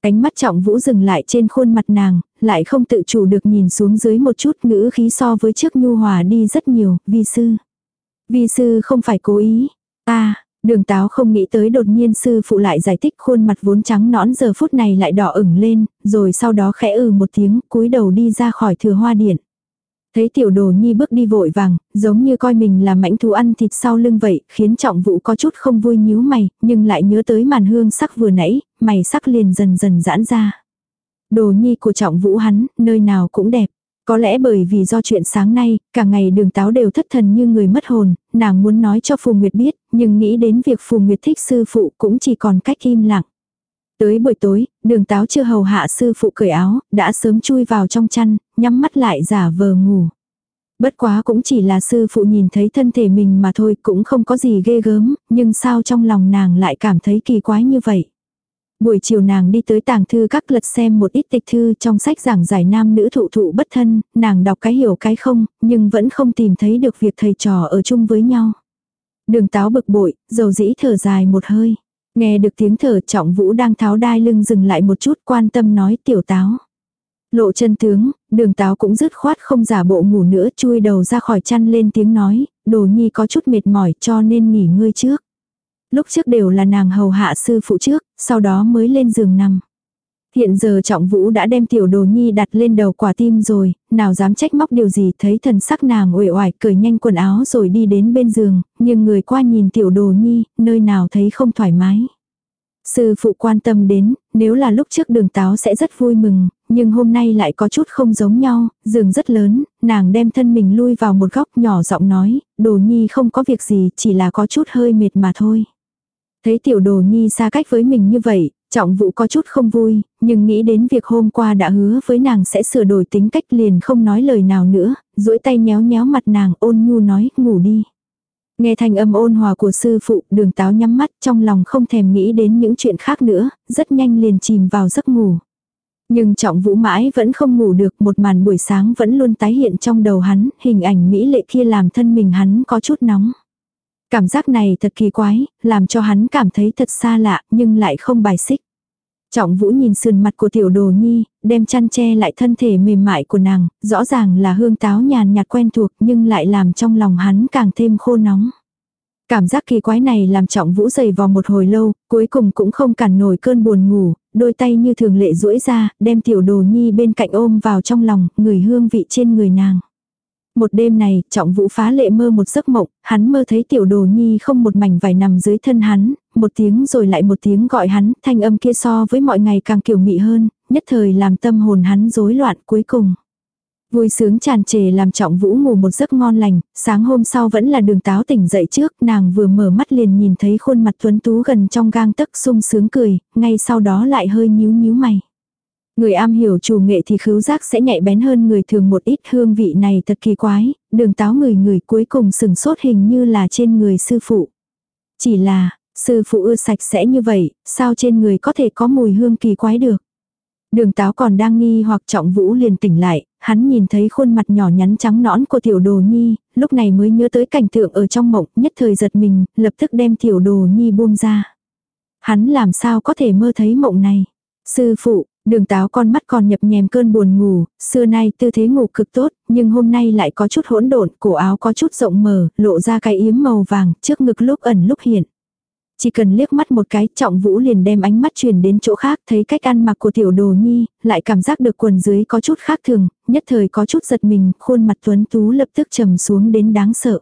Ánh mắt trọng vũ dừng lại trên khuôn mặt nàng, lại không tự chủ được nhìn xuống dưới một chút ngữ khí so với trước nhu hòa đi rất nhiều, vi sư. Vi sư không phải cố ý. ta đường táo không nghĩ tới đột nhiên sư phụ lại giải thích khuôn mặt vốn trắng nõn giờ phút này lại đỏ ửng lên, rồi sau đó khẽ ừ một tiếng cúi đầu đi ra khỏi thừa hoa điện. Thấy tiểu đồ nhi bước đi vội vàng, giống như coi mình là mãnh thú ăn thịt sau lưng vậy, khiến trọng vũ có chút không vui nhíu mày, nhưng lại nhớ tới màn hương sắc vừa nãy, mày sắc liền dần dần giãn ra. Đồ nhi của trọng vũ hắn, nơi nào cũng đẹp. Có lẽ bởi vì do chuyện sáng nay, cả ngày đường táo đều thất thần như người mất hồn, nàng muốn nói cho Phù Nguyệt biết, nhưng nghĩ đến việc Phù Nguyệt thích sư phụ cũng chỉ còn cách im lặng. Tới buổi tối, đường táo chưa hầu hạ sư phụ cởi áo, đã sớm chui vào trong chăn, nhắm mắt lại giả vờ ngủ. Bất quá cũng chỉ là sư phụ nhìn thấy thân thể mình mà thôi cũng không có gì ghê gớm, nhưng sao trong lòng nàng lại cảm thấy kỳ quái như vậy. Buổi chiều nàng đi tới tàng thư các lật xem một ít tịch thư trong sách giảng giải nam nữ thụ thụ bất thân, nàng đọc cái hiểu cái không, nhưng vẫn không tìm thấy được việc thầy trò ở chung với nhau. Đường táo bực bội, dầu dĩ thở dài một hơi. Nghe được tiếng thở trọng vũ đang tháo đai lưng dừng lại một chút quan tâm nói tiểu táo. Lộ chân tướng, đường táo cũng dứt khoát không giả bộ ngủ nữa chui đầu ra khỏi chăn lên tiếng nói, đồ nhi có chút mệt mỏi cho nên nghỉ ngơi trước. Lúc trước đều là nàng hầu hạ sư phụ trước, sau đó mới lên giường nằm. Hiện giờ trọng vũ đã đem tiểu đồ nhi đặt lên đầu quả tim rồi, nào dám trách móc điều gì thấy thần sắc nàng uể oải cởi nhanh quần áo rồi đi đến bên giường, nhưng người qua nhìn tiểu đồ nhi, nơi nào thấy không thoải mái. Sư phụ quan tâm đến, nếu là lúc trước đường táo sẽ rất vui mừng, nhưng hôm nay lại có chút không giống nhau, giường rất lớn, nàng đem thân mình lui vào một góc nhỏ giọng nói, đồ nhi không có việc gì, chỉ là có chút hơi mệt mà thôi. Thấy tiểu đồ nhi xa cách với mình như vậy, trọng vụ có chút không vui, nhưng nghĩ đến việc hôm qua đã hứa với nàng sẽ sửa đổi tính cách liền không nói lời nào nữa, duỗi tay nhéo nhéo mặt nàng ôn nhu nói, ngủ đi. Nghe thanh âm ôn hòa của sư phụ, đường táo nhắm mắt trong lòng không thèm nghĩ đến những chuyện khác nữa, rất nhanh liền chìm vào giấc ngủ. Nhưng trọng vũ mãi vẫn không ngủ được một màn buổi sáng vẫn luôn tái hiện trong đầu hắn, hình ảnh mỹ lệ kia làm thân mình hắn có chút nóng. Cảm giác này thật kỳ quái, làm cho hắn cảm thấy thật xa lạ nhưng lại không bài xích. Trọng vũ nhìn sườn mặt của tiểu đồ nhi, đem chăn che lại thân thể mềm mại của nàng, rõ ràng là hương táo nhàn nhạt quen thuộc nhưng lại làm trong lòng hắn càng thêm khô nóng. Cảm giác kỳ quái này làm trọng vũ dày vò một hồi lâu, cuối cùng cũng không cản nổi cơn buồn ngủ, đôi tay như thường lệ duỗi ra, đem tiểu đồ nhi bên cạnh ôm vào trong lòng, người hương vị trên người nàng. Một đêm này, trọng vũ phá lệ mơ một giấc mộng, hắn mơ thấy tiểu đồ nhi không một mảnh vải nằm dưới thân hắn, một tiếng rồi lại một tiếng gọi hắn, thanh âm kia so với mọi ngày càng kiểu mị hơn, nhất thời làm tâm hồn hắn rối loạn cuối cùng. Vui sướng tràn trề làm trọng vũ ngủ một giấc ngon lành, sáng hôm sau vẫn là đường táo tỉnh dậy trước, nàng vừa mở mắt liền nhìn thấy khuôn mặt tuấn tú gần trong gang tấc sung sướng cười, ngay sau đó lại hơi nhíu nhíu mày. Người am hiểu chủ nghệ thì khứu giác sẽ nhạy bén hơn người thường một ít hương vị này thật kỳ quái, đường táo người người cuối cùng sừng sốt hình như là trên người sư phụ. Chỉ là, sư phụ ưa sạch sẽ như vậy, sao trên người có thể có mùi hương kỳ quái được. Đường táo còn đang nghi hoặc trọng vũ liền tỉnh lại, hắn nhìn thấy khuôn mặt nhỏ nhắn trắng nõn của tiểu đồ nhi, lúc này mới nhớ tới cảnh tượng ở trong mộng, nhất thời giật mình, lập tức đem tiểu đồ nhi buông ra. Hắn làm sao có thể mơ thấy mộng này. Sư phụ, Đường táo con mắt còn nhập nhèm cơn buồn ngủ, xưa nay tư thế ngủ cực tốt, nhưng hôm nay lại có chút hỗn độn, cổ áo có chút rộng mở, lộ ra cái yếm màu vàng, trước ngực lúc ẩn lúc hiện. Chỉ cần liếc mắt một cái, trọng vũ liền đem ánh mắt chuyển đến chỗ khác, thấy cách ăn mặc của tiểu đồ nhi, lại cảm giác được quần dưới có chút khác thường, nhất thời có chút giật mình, khuôn mặt tuấn tú lập tức trầm xuống đến đáng sợ.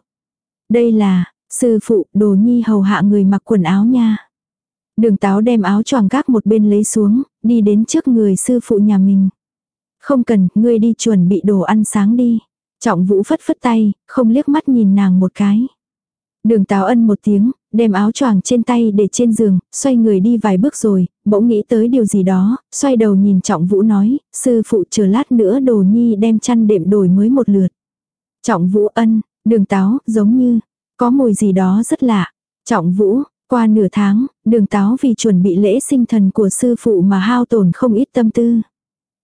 Đây là, sư phụ, đồ nhi hầu hạ người mặc quần áo nha. Đường táo đem áo choàng gác một bên lấy xuống, đi đến trước người sư phụ nhà mình. Không cần, ngươi đi chuẩn bị đồ ăn sáng đi. Trọng vũ phất phất tay, không liếc mắt nhìn nàng một cái. Đường táo ân một tiếng, đem áo choàng trên tay để trên giường, xoay người đi vài bước rồi, bỗng nghĩ tới điều gì đó, xoay đầu nhìn trọng vũ nói, sư phụ chờ lát nữa đồ nhi đem chăn đệm đổi mới một lượt. Trọng vũ ân, đường táo, giống như, có mùi gì đó rất lạ. Trọng vũ, qua nửa tháng, đường táo vì chuẩn bị lễ sinh thần của sư phụ mà hao tổn không ít tâm tư.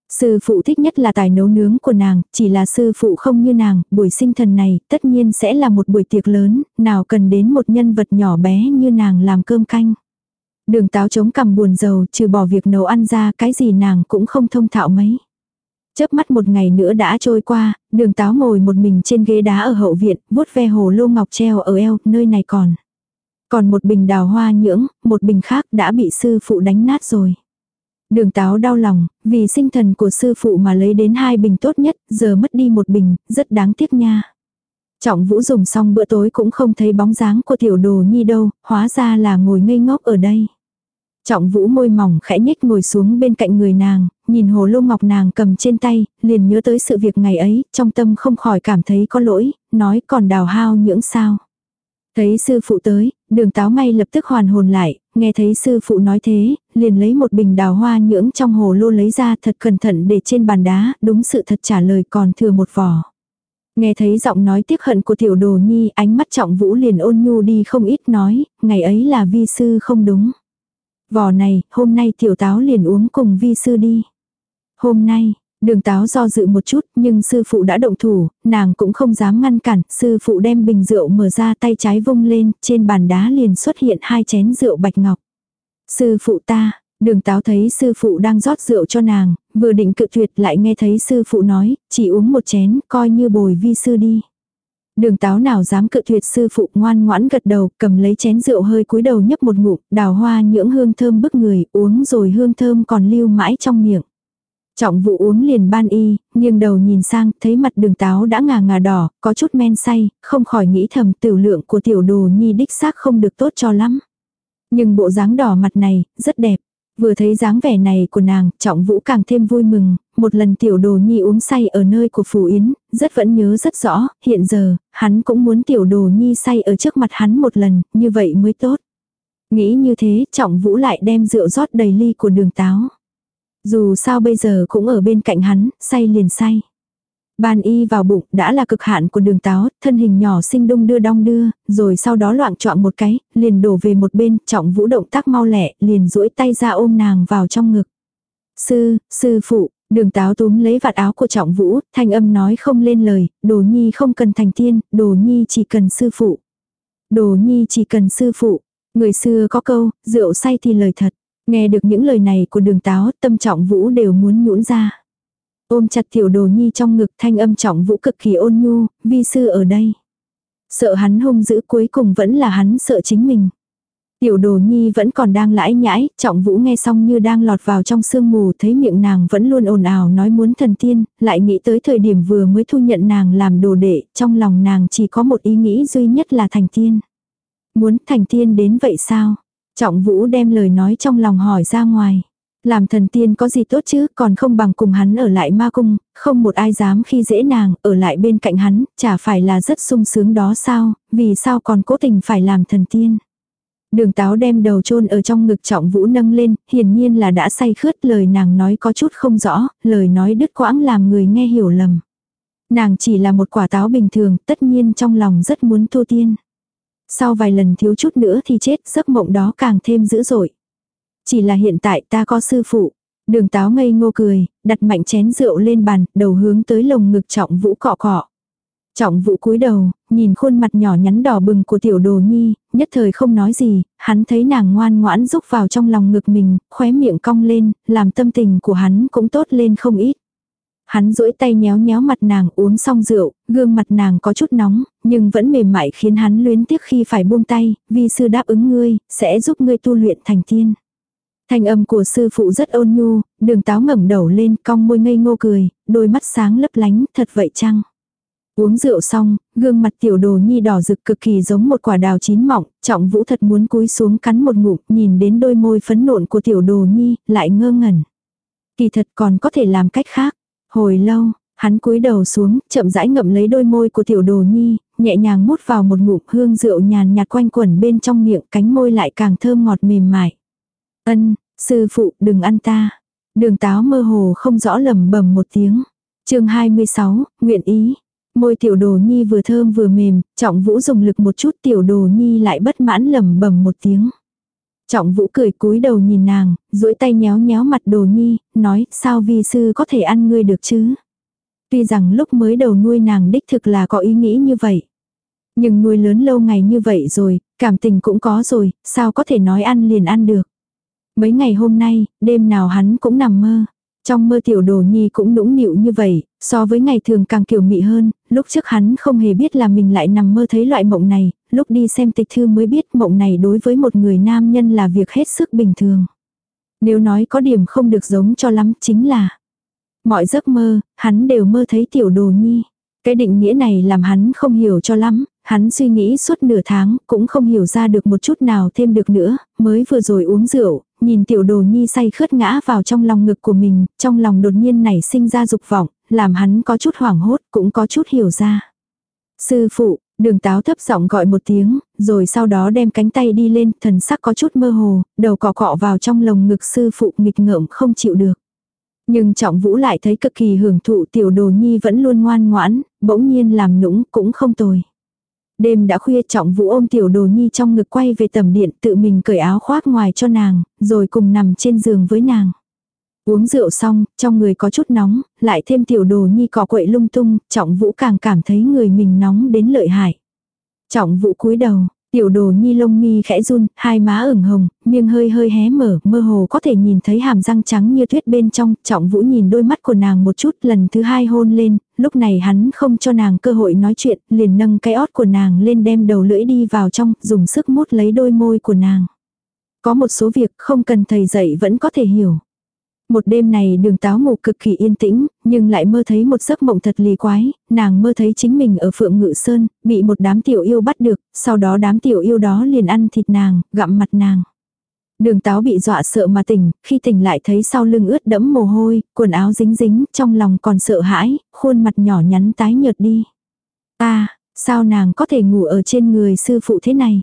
Sư phụ thích nhất là tài nấu nướng của nàng, chỉ là sư phụ không như nàng, buổi sinh thần này tất nhiên sẽ là một buổi tiệc lớn, nào cần đến một nhân vật nhỏ bé như nàng làm cơm canh. Đường táo chống cằm buồn giàu trừ bỏ việc nấu ăn ra cái gì nàng cũng không thông thạo mấy. Chớp mắt một ngày nữa đã trôi qua, đường táo ngồi một mình trên ghế đá ở hậu viện, vuốt ve hồ lô ngọc treo ở eo, nơi này còn. Còn một bình đào hoa nhưỡng, một bình khác đã bị sư phụ đánh nát rồi. Đường táo đau lòng, vì sinh thần của sư phụ mà lấy đến hai bình tốt nhất, giờ mất đi một bình, rất đáng tiếc nha. Trọng vũ dùng xong bữa tối cũng không thấy bóng dáng của tiểu đồ nhi đâu, hóa ra là ngồi ngây ngốc ở đây. Trọng vũ môi mỏng khẽ nhếch ngồi xuống bên cạnh người nàng, nhìn hồ lô ngọc nàng cầm trên tay, liền nhớ tới sự việc ngày ấy, trong tâm không khỏi cảm thấy có lỗi, nói còn đào hao những sao. Thấy sư phụ tới, đường táo ngay lập tức hoàn hồn lại, nghe thấy sư phụ nói thế, liền lấy một bình đào hoa nhưỡng trong hồ lô lấy ra thật cẩn thận để trên bàn đá, đúng sự thật trả lời còn thừa một vỏ. Nghe thấy giọng nói tiếc hận của tiểu đồ nhi, ánh mắt trọng vũ liền ôn nhu đi không ít nói, ngày ấy là vi sư không đúng. Vỏ này, hôm nay tiểu táo liền uống cùng vi sư đi. Hôm nay, đường táo do dự một chút nhưng sư phụ đã động thủ, nàng cũng không dám ngăn cản, sư phụ đem bình rượu mở ra tay trái vung lên, trên bàn đá liền xuất hiện hai chén rượu bạch ngọc. Sư phụ ta, đường táo thấy sư phụ đang rót rượu cho nàng, vừa định cự tuyệt lại nghe thấy sư phụ nói, chỉ uống một chén, coi như bồi vi sư đi. Đường táo nào dám cự tuyệt sư phụ ngoan ngoãn gật đầu, cầm lấy chén rượu hơi cúi đầu nhấp một ngụm, đào hoa nhưỡng hương thơm bức người, uống rồi hương thơm còn lưu mãi trong miệng. Trọng vụ uống liền ban y, nghiêng đầu nhìn sang, thấy mặt đường táo đã ngà ngà đỏ, có chút men say, không khỏi nghĩ thầm tiểu lượng của tiểu đồ nhi đích xác không được tốt cho lắm. Nhưng bộ dáng đỏ mặt này, rất đẹp. Vừa thấy dáng vẻ này của nàng, trọng vũ càng thêm vui mừng, một lần tiểu đồ nhi uống say ở nơi của Phù Yến, rất vẫn nhớ rất rõ, hiện giờ, hắn cũng muốn tiểu đồ nhi say ở trước mặt hắn một lần, như vậy mới tốt. Nghĩ như thế, trọng vũ lại đem rượu rót đầy ly của đường táo. Dù sao bây giờ cũng ở bên cạnh hắn, say liền say. Ban y vào bụng đã là cực hạn của đường táo, thân hình nhỏ sinh đung đưa đong đưa, rồi sau đó loạn trọng một cái, liền đổ về một bên, trọng vũ động tác mau lẹ, liền duỗi tay ra ôm nàng vào trong ngực. Sư, sư phụ, đường táo túm lấy vạt áo của trọng vũ, thanh âm nói không lên lời, đồ nhi không cần thành tiên, đồ nhi chỉ cần sư phụ. Đồ nhi chỉ cần sư phụ. Người xưa có câu, rượu say thì lời thật. Nghe được những lời này của đường táo, tâm trọng vũ đều muốn nhũn ra. Ôm chặt tiểu đồ nhi trong ngực thanh âm trọng vũ cực kỳ ôn nhu, vi sư ở đây. Sợ hắn hung dữ cuối cùng vẫn là hắn sợ chính mình. Tiểu đồ nhi vẫn còn đang lãi nhãi, trọng vũ nghe xong như đang lọt vào trong sương mù thấy miệng nàng vẫn luôn ồn ào nói muốn thần tiên, lại nghĩ tới thời điểm vừa mới thu nhận nàng làm đồ đệ, trong lòng nàng chỉ có một ý nghĩ duy nhất là thành tiên. Muốn thành tiên đến vậy sao? Trọng vũ đem lời nói trong lòng hỏi ra ngoài. Làm thần tiên có gì tốt chứ, còn không bằng cùng hắn ở lại ma cung, không một ai dám khi dễ nàng, ở lại bên cạnh hắn, chả phải là rất sung sướng đó sao, vì sao còn cố tình phải làm thần tiên. Đường táo đem đầu chôn ở trong ngực trọng vũ nâng lên, hiển nhiên là đã say khướt lời nàng nói có chút không rõ, lời nói đứt quãng làm người nghe hiểu lầm. Nàng chỉ là một quả táo bình thường, tất nhiên trong lòng rất muốn tu tiên. Sau vài lần thiếu chút nữa thì chết, giấc mộng đó càng thêm dữ dội. Chỉ là hiện tại ta có sư phụ. Đường táo ngây ngô cười, đặt mạnh chén rượu lên bàn, đầu hướng tới lồng ngực trọng vũ cọ cọ. Trọng vũ cúi đầu, nhìn khuôn mặt nhỏ nhắn đỏ bừng của tiểu đồ nhi, nhất thời không nói gì, hắn thấy nàng ngoan ngoãn rúc vào trong lòng ngực mình, khóe miệng cong lên, làm tâm tình của hắn cũng tốt lên không ít. Hắn duỗi tay nhéo nhéo mặt nàng uống xong rượu, gương mặt nàng có chút nóng, nhưng vẫn mềm mại khiến hắn luyến tiếc khi phải buông tay, vì sư đáp ứng ngươi, sẽ giúp ngươi tu luyện thành tiên. Thanh âm của sư phụ rất ôn nhu, đường táo ngẩng đầu lên cong môi ngây ngô cười, đôi mắt sáng lấp lánh, thật vậy chăng? Uống rượu xong, gương mặt tiểu đồ nhi đỏ rực cực kỳ giống một quả đào chín mọng, trọng vũ thật muốn cúi xuống cắn một ngụm, nhìn đến đôi môi phấn nộn của tiểu đồ nhi, lại ngơ ngẩn. Kỳ thật còn có thể làm cách khác. Hồi lâu, hắn cúi đầu xuống, chậm rãi ngậm lấy đôi môi của tiểu đồ nhi, nhẹ nhàng mút vào một ngụm hương rượu nhàn nhạt quanh quẩn bên trong miệng cánh môi lại càng thơm ngọt mềm mại. Ân, sư phụ đừng ăn ta. Đường táo mơ hồ không rõ lầm bầm một tiếng. chương 26, nguyện ý. Môi tiểu đồ nhi vừa thơm vừa mềm, trọng vũ dùng lực một chút tiểu đồ nhi lại bất mãn lầm bầm một tiếng. Trọng vũ cười cúi đầu nhìn nàng, duỗi tay nhéo nhéo mặt đồ nhi, nói sao vi sư có thể ăn ngươi được chứ. Tuy rằng lúc mới đầu nuôi nàng đích thực là có ý nghĩ như vậy. Nhưng nuôi lớn lâu ngày như vậy rồi, cảm tình cũng có rồi, sao có thể nói ăn liền ăn được. Mấy ngày hôm nay, đêm nào hắn cũng nằm mơ. Trong mơ tiểu đồ nhi cũng nũng nịu như vậy, so với ngày thường càng kiểu mị hơn, lúc trước hắn không hề biết là mình lại nằm mơ thấy loại mộng này, lúc đi xem tịch thư mới biết mộng này đối với một người nam nhân là việc hết sức bình thường. Nếu nói có điểm không được giống cho lắm chính là mọi giấc mơ, hắn đều mơ thấy tiểu đồ nhi. Cái định nghĩa này làm hắn không hiểu cho lắm, hắn suy nghĩ suốt nửa tháng cũng không hiểu ra được một chút nào thêm được nữa, mới vừa rồi uống rượu, nhìn tiểu đồ nhi say khướt ngã vào trong lòng ngực của mình, trong lòng đột nhiên nảy sinh ra dục vọng, làm hắn có chút hoảng hốt cũng có chút hiểu ra. Sư phụ, đường táo thấp giọng gọi một tiếng, rồi sau đó đem cánh tay đi lên, thần sắc có chút mơ hồ, đầu cọ cọ vào trong lồng ngực sư phụ nghịch ngợm không chịu được. Nhưng trọng vũ lại thấy cực kỳ hưởng thụ tiểu đồ nhi vẫn luôn ngoan ngoãn, bỗng nhiên làm nũng cũng không tồi. Đêm đã khuya trọng vũ ôm tiểu đồ nhi trong ngực quay về tầm điện tự mình cởi áo khoác ngoài cho nàng, rồi cùng nằm trên giường với nàng. Uống rượu xong, trong người có chút nóng, lại thêm tiểu đồ nhi cọ quậy lung tung, trọng vũ càng cảm thấy người mình nóng đến lợi hại. Trọng vũ cúi đầu, tiểu đồ nhi lông mi khẽ run, hai má ửng hồng, miệng hơi hơi hé mở, mơ hồ có thể nhìn thấy hàm răng trắng như tuyết bên trong, trọng vũ nhìn đôi mắt của nàng một chút, lần thứ hai hôn lên, lúc này hắn không cho nàng cơ hội nói chuyện, liền nâng cái ót của nàng lên đem đầu lưỡi đi vào trong, dùng sức mút lấy đôi môi của nàng. Có một số việc không cần thầy dạy vẫn có thể hiểu. Một đêm này đường táo ngủ cực kỳ yên tĩnh, nhưng lại mơ thấy một giấc mộng thật lì quái, nàng mơ thấy chính mình ở phượng ngự sơn, bị một đám tiểu yêu bắt được, sau đó đám tiểu yêu đó liền ăn thịt nàng, gặm mặt nàng. Đường táo bị dọa sợ mà tỉnh, khi tỉnh lại thấy sau lưng ướt đẫm mồ hôi, quần áo dính dính, trong lòng còn sợ hãi, khuôn mặt nhỏ nhắn tái nhợt đi. Ta, sao nàng có thể ngủ ở trên người sư phụ thế này?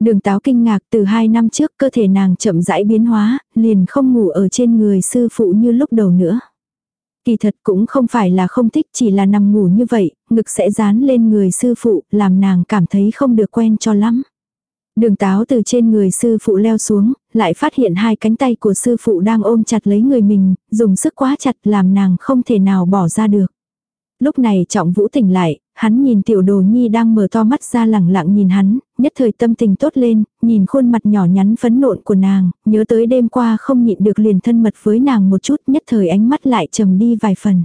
Đường táo kinh ngạc từ hai năm trước cơ thể nàng chậm rãi biến hóa, liền không ngủ ở trên người sư phụ như lúc đầu nữa. Kỳ thật cũng không phải là không thích chỉ là nằm ngủ như vậy, ngực sẽ dán lên người sư phụ, làm nàng cảm thấy không được quen cho lắm. Đường táo từ trên người sư phụ leo xuống, lại phát hiện hai cánh tay của sư phụ đang ôm chặt lấy người mình, dùng sức quá chặt làm nàng không thể nào bỏ ra được. Lúc này trọng vũ tỉnh lại, hắn nhìn tiểu đồ nhi đang mở to mắt ra lẳng lặng nhìn hắn, nhất thời tâm tình tốt lên, nhìn khuôn mặt nhỏ nhắn phấn nộn của nàng, nhớ tới đêm qua không nhịn được liền thân mật với nàng một chút, nhất thời ánh mắt lại trầm đi vài phần.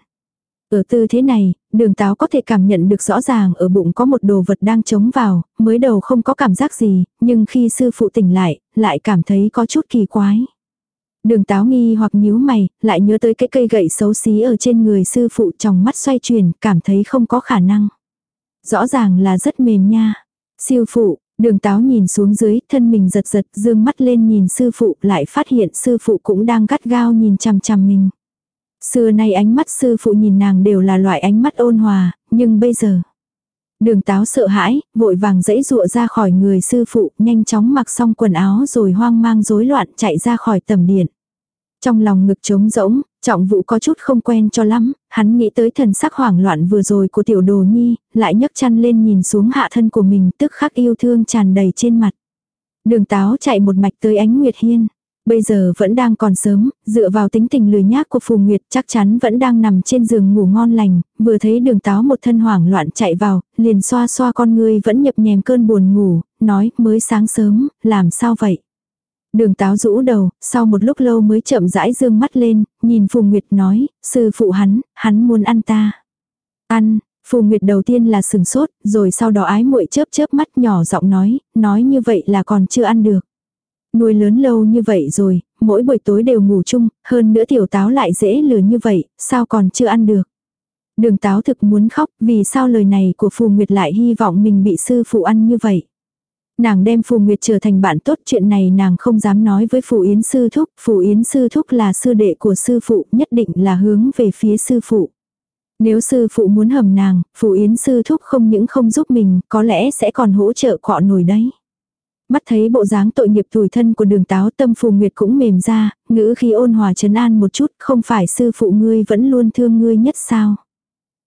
Ở tư thế này, đường táo có thể cảm nhận được rõ ràng ở bụng có một đồ vật đang trống vào, mới đầu không có cảm giác gì, nhưng khi sư phụ tỉnh lại, lại cảm thấy có chút kỳ quái. Đường táo nghi hoặc nhíu mày, lại nhớ tới cái cây gậy xấu xí ở trên người sư phụ trong mắt xoay chuyển, cảm thấy không có khả năng. Rõ ràng là rất mềm nha. Siêu phụ, đường táo nhìn xuống dưới, thân mình giật giật, dương mắt lên nhìn sư phụ, lại phát hiện sư phụ cũng đang gắt gao nhìn chằm chằm mình. Xưa nay ánh mắt sư phụ nhìn nàng đều là loại ánh mắt ôn hòa, nhưng bây giờ. Đường táo sợ hãi, vội vàng dãy dụa ra khỏi người sư phụ, nhanh chóng mặc xong quần áo rồi hoang mang rối loạn chạy ra khỏi tầm điện. Trong lòng ngực trống rỗng, trọng vụ có chút không quen cho lắm, hắn nghĩ tới thần sắc hoảng loạn vừa rồi của tiểu đồ nhi, lại nhấc chăn lên nhìn xuống hạ thân của mình tức khắc yêu thương tràn đầy trên mặt. Đường táo chạy một mạch tới ánh Nguyệt Hiên. Bây giờ vẫn đang còn sớm, dựa vào tính tình lười nhác của Phù Nguyệt chắc chắn vẫn đang nằm trên giường ngủ ngon lành, vừa thấy đường táo một thân hoảng loạn chạy vào, liền xoa xoa con người vẫn nhập nhèm cơn buồn ngủ, nói mới sáng sớm, làm sao vậy? Đường táo rũ đầu, sau một lúc lâu mới chậm rãi dương mắt lên, nhìn Phù Nguyệt nói, sư phụ hắn, hắn muốn ăn ta. Ăn, Phù Nguyệt đầu tiên là sừng sốt, rồi sau đó ái muội chớp chớp mắt nhỏ giọng nói, nói như vậy là còn chưa ăn được. Nuôi lớn lâu như vậy rồi, mỗi buổi tối đều ngủ chung, hơn nữa tiểu táo lại dễ lừa như vậy, sao còn chưa ăn được. Đường táo thực muốn khóc, vì sao lời này của Phù Nguyệt lại hy vọng mình bị sư phụ ăn như vậy. Nàng đem Phù Nguyệt trở thành bạn tốt chuyện này nàng không dám nói với Phù Yến Sư Thúc. Phù Yến Sư Thúc là sư đệ của sư phụ nhất định là hướng về phía sư phụ. Nếu sư phụ muốn hầm nàng, Phù Yến Sư Thúc không những không giúp mình, có lẽ sẽ còn hỗ trợ cọ nổi đấy. Mắt thấy bộ dáng tội nghiệp tủi thân của đường táo tâm phù nguyệt cũng mềm ra, ngữ khi ôn hòa trấn an một chút, không phải sư phụ ngươi vẫn luôn thương ngươi nhất sao.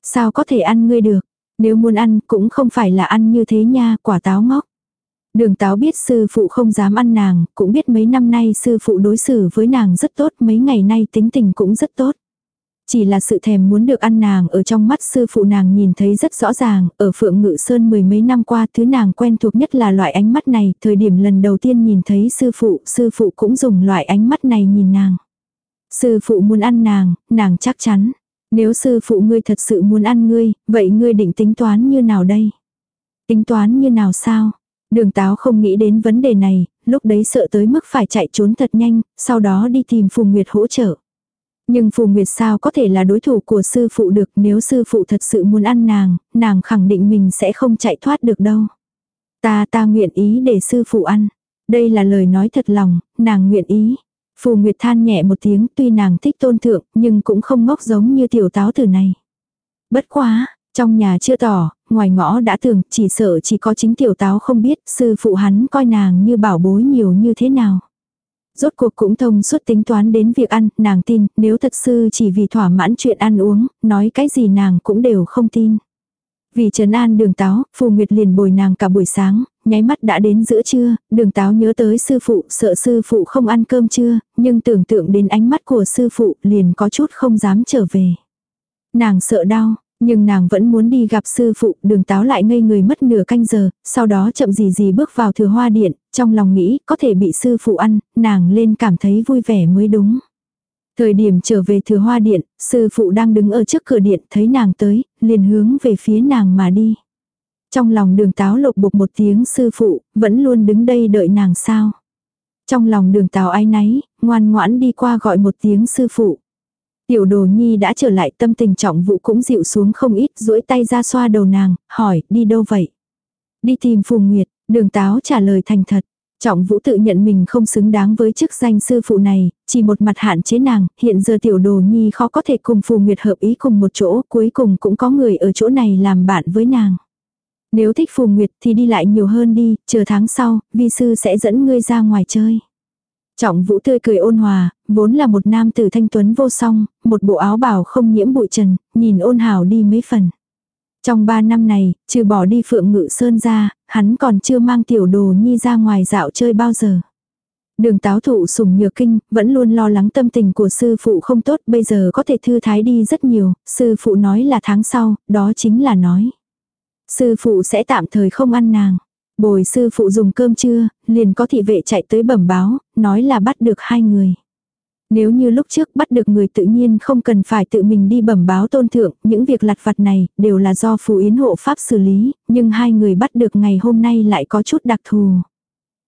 Sao có thể ăn ngươi được, nếu muốn ăn cũng không phải là ăn như thế nha, quả táo ngốc. Đường táo biết sư phụ không dám ăn nàng, cũng biết mấy năm nay sư phụ đối xử với nàng rất tốt, mấy ngày nay tính tình cũng rất tốt. Chỉ là sự thèm muốn được ăn nàng ở trong mắt sư phụ nàng nhìn thấy rất rõ ràng, ở Phượng Ngự Sơn mười mấy năm qua thứ nàng quen thuộc nhất là loại ánh mắt này, thời điểm lần đầu tiên nhìn thấy sư phụ, sư phụ cũng dùng loại ánh mắt này nhìn nàng. Sư phụ muốn ăn nàng, nàng chắc chắn. Nếu sư phụ ngươi thật sự muốn ăn ngươi, vậy ngươi định tính toán như nào đây? Tính toán như nào sao? Đường táo không nghĩ đến vấn đề này, lúc đấy sợ tới mức phải chạy trốn thật nhanh, sau đó đi tìm phùng Nguyệt hỗ trợ. Nhưng Phù Nguyệt sao có thể là đối thủ của sư phụ được nếu sư phụ thật sự muốn ăn nàng, nàng khẳng định mình sẽ không chạy thoát được đâu. Ta ta nguyện ý để sư phụ ăn. Đây là lời nói thật lòng, nàng nguyện ý. Phù Nguyệt than nhẹ một tiếng tuy nàng thích tôn thượng nhưng cũng không ngốc giống như tiểu táo tử này. Bất quá, trong nhà chưa tỏ, ngoài ngõ đã tưởng chỉ sợ chỉ có chính tiểu táo không biết sư phụ hắn coi nàng như bảo bối nhiều như thế nào. Rốt cuộc cũng thông suốt tính toán đến việc ăn, nàng tin, nếu thật sư chỉ vì thỏa mãn chuyện ăn uống, nói cái gì nàng cũng đều không tin. Vì trấn an đường táo, Phù Nguyệt liền bồi nàng cả buổi sáng, nháy mắt đã đến giữa trưa, đường táo nhớ tới sư phụ, sợ sư phụ không ăn cơm trưa, nhưng tưởng tượng đến ánh mắt của sư phụ liền có chút không dám trở về. Nàng sợ đau, nhưng nàng vẫn muốn đi gặp sư phụ, đường táo lại ngây người mất nửa canh giờ, sau đó chậm gì gì bước vào thừa hoa điện, trong lòng nghĩ có thể bị sư phụ ăn, nàng lên cảm thấy vui vẻ mới đúng. Thời điểm trở về thừa hoa điện, sư phụ đang đứng ở trước cửa điện thấy nàng tới, liền hướng về phía nàng mà đi. Trong lòng đường táo lột bục một tiếng sư phụ, vẫn luôn đứng đây đợi nàng sao. Trong lòng đường táo ai náy, ngoan ngoãn đi qua gọi một tiếng sư phụ. Tiểu đồ nhi đã trở lại tâm tình trọng vụ cũng dịu xuống không ít, duỗi tay ra xoa đầu nàng, hỏi, đi đâu vậy? Đi tìm Phù Nguyệt, đường táo trả lời thành thật. Trọng vũ tự nhận mình không xứng đáng với chức danh sư phụ này, chỉ một mặt hạn chế nàng, hiện giờ tiểu đồ nhi khó có thể cùng Phù Nguyệt hợp ý cùng một chỗ, cuối cùng cũng có người ở chỗ này làm bạn với nàng. Nếu thích Phù Nguyệt thì đi lại nhiều hơn đi, chờ tháng sau, vi sư sẽ dẫn ngươi ra ngoài chơi. Trọng vũ tươi cười ôn hòa, vốn là một nam tử thanh tuấn vô song, một bộ áo bào không nhiễm bụi trần, nhìn ôn hào đi mấy phần. Trong ba năm này, trừ bỏ đi phượng ngự sơn ra, hắn còn chưa mang tiểu đồ nhi ra ngoài dạo chơi bao giờ. Đường táo thụ sùng nhược kinh, vẫn luôn lo lắng tâm tình của sư phụ không tốt, bây giờ có thể thư thái đi rất nhiều, sư phụ nói là tháng sau, đó chính là nói. Sư phụ sẽ tạm thời không ăn nàng. Bồi sư phụ dùng cơm trưa, liền có thị vệ chạy tới bẩm báo, nói là bắt được hai người. Nếu như lúc trước bắt được người tự nhiên không cần phải tự mình đi bẩm báo tôn thượng, những việc lặt vặt này đều là do phù yến hộ pháp xử lý, nhưng hai người bắt được ngày hôm nay lại có chút đặc thù.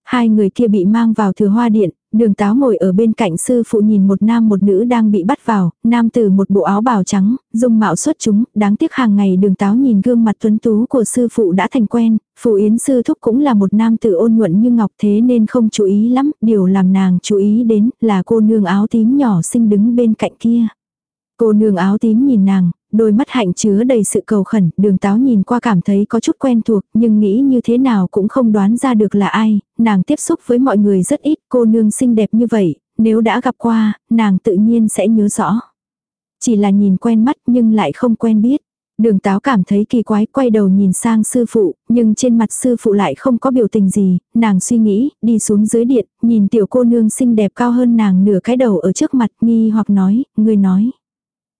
Hai người kia bị mang vào thừa hoa điện, đường táo ngồi ở bên cạnh sư phụ nhìn một nam một nữ đang bị bắt vào, nam tử một bộ áo bào trắng, dung mạo xuất chúng, đáng tiếc hàng ngày đường táo nhìn gương mặt tuấn tú của sư phụ đã thành quen, phụ yến sư thúc cũng là một nam tử ôn nhuận như ngọc thế nên không chú ý lắm, điều làm nàng chú ý đến là cô nương áo tím nhỏ xinh đứng bên cạnh kia. Cô nương áo tím nhìn nàng, đôi mắt hạnh chứa đầy sự cầu khẩn, đường táo nhìn qua cảm thấy có chút quen thuộc, nhưng nghĩ như thế nào cũng không đoán ra được là ai, nàng tiếp xúc với mọi người rất ít, cô nương xinh đẹp như vậy, nếu đã gặp qua, nàng tự nhiên sẽ nhớ rõ. Chỉ là nhìn quen mắt nhưng lại không quen biết. Đường táo cảm thấy kỳ quái quay đầu nhìn sang sư phụ, nhưng trên mặt sư phụ lại không có biểu tình gì, nàng suy nghĩ, đi xuống dưới điện, nhìn tiểu cô nương xinh đẹp cao hơn nàng nửa cái đầu ở trước mặt nghi hoặc nói, người nói.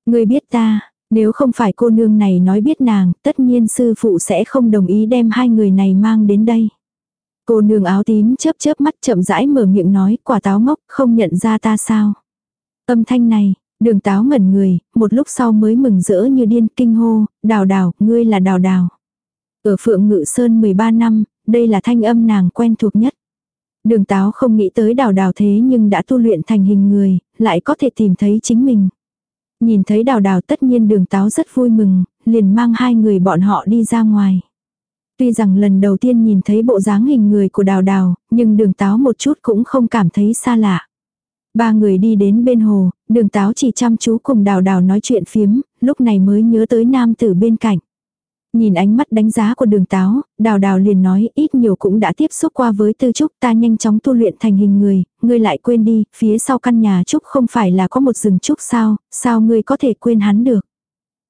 Người biết ta, nếu không phải cô nương này nói biết nàng, tất nhiên sư phụ sẽ không đồng ý đem hai người này mang đến đây. Cô nương áo tím chớp chớp mắt chậm rãi mở miệng nói, quả táo ngốc, không nhận ra ta sao. Âm thanh này, đường táo ngẩn người, một lúc sau mới mừng rỡ như điên kinh hô, đào đào, ngươi là đào đào. Ở phượng ngự sơn 13 năm, đây là thanh âm nàng quen thuộc nhất. Đường táo không nghĩ tới đào đào thế nhưng đã tu luyện thành hình người, lại có thể tìm thấy chính mình. Nhìn thấy đào đào tất nhiên đường táo rất vui mừng, liền mang hai người bọn họ đi ra ngoài. Tuy rằng lần đầu tiên nhìn thấy bộ dáng hình người của đào đào, nhưng đường táo một chút cũng không cảm thấy xa lạ. Ba người đi đến bên hồ, đường táo chỉ chăm chú cùng đào đào nói chuyện phiếm, lúc này mới nhớ tới nam tử bên cạnh. Nhìn ánh mắt đánh giá của đường táo, đào đào liền nói ít nhiều cũng đã tiếp xúc qua với tư trúc ta nhanh chóng tu luyện thành hình người, ngươi lại quên đi, phía sau căn nhà trúc không phải là có một rừng trúc sao, sao ngươi có thể quên hắn được.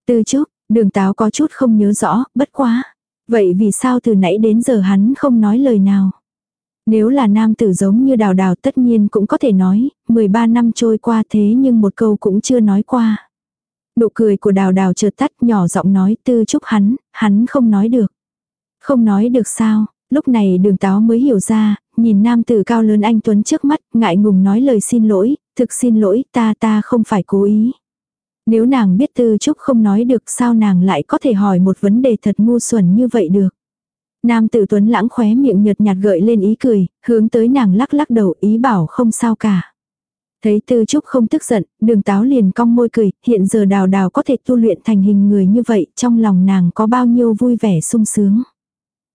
Tư trúc, đường táo có chút không nhớ rõ, bất quá. Vậy vì sao từ nãy đến giờ hắn không nói lời nào? Nếu là nam tử giống như đào đào tất nhiên cũng có thể nói, 13 năm trôi qua thế nhưng một câu cũng chưa nói qua. Nụ cười của đào đào chợt tắt nhỏ giọng nói tư chúc hắn, hắn không nói được. Không nói được sao, lúc này đường táo mới hiểu ra, nhìn nam tử cao lớn anh Tuấn trước mắt, ngại ngùng nói lời xin lỗi, Thực xin lỗi ta ta không phải cố ý. Nếu nàng biết Tư Trúc không nói được sao nàng lại có thể hỏi một vấn đề thật ngu xuẩn như vậy được. Nam tử tuấn lãng khóe miệng nhợt nhạt gợi lên ý cười, hướng tới nàng lắc lắc đầu ý bảo không sao cả. Thấy tư trúc không tức giận, đường táo liền cong môi cười, hiện giờ đào đào có thể tu luyện thành hình người như vậy, trong lòng nàng có bao nhiêu vui vẻ sung sướng.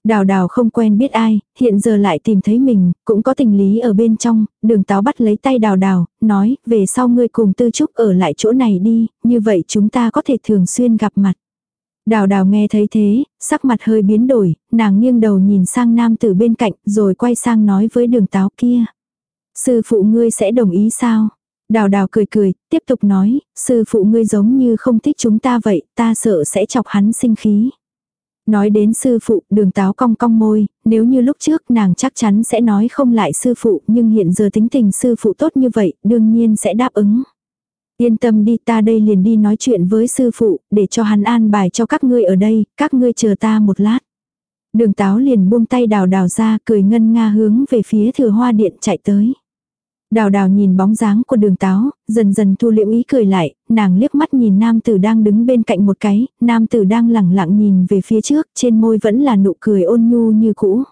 Đào đào không quen biết ai, hiện giờ lại tìm thấy mình, cũng có tình lý ở bên trong, đường táo bắt lấy tay đào đào, nói, về sau ngươi cùng tư trúc ở lại chỗ này đi, như vậy chúng ta có thể thường xuyên gặp mặt. Đào đào nghe thấy thế, sắc mặt hơi biến đổi, nàng nghiêng đầu nhìn sang nam tử bên cạnh, rồi quay sang nói với đường táo kia. Sư phụ ngươi sẽ đồng ý sao? Đào đào cười cười, tiếp tục nói, sư phụ ngươi giống như không thích chúng ta vậy, ta sợ sẽ chọc hắn sinh khí. Nói đến sư phụ, đường táo cong cong môi, nếu như lúc trước nàng chắc chắn sẽ nói không lại sư phụ, nhưng hiện giờ tính tình sư phụ tốt như vậy, đương nhiên sẽ đáp ứng. Yên tâm đi ta đây liền đi nói chuyện với sư phụ, để cho hắn an bài cho các ngươi ở đây, các ngươi chờ ta một lát. Đường táo liền buông tay đào đào ra, cười ngân nga hướng về phía thừa hoa điện chạy tới. Đào đào nhìn bóng dáng của đường táo, dần dần thu liễm ý cười lại, nàng liếc mắt nhìn nam tử đang đứng bên cạnh một cái, nam tử đang lẳng lặng nhìn về phía trước, trên môi vẫn là nụ cười ôn nhu như cũ.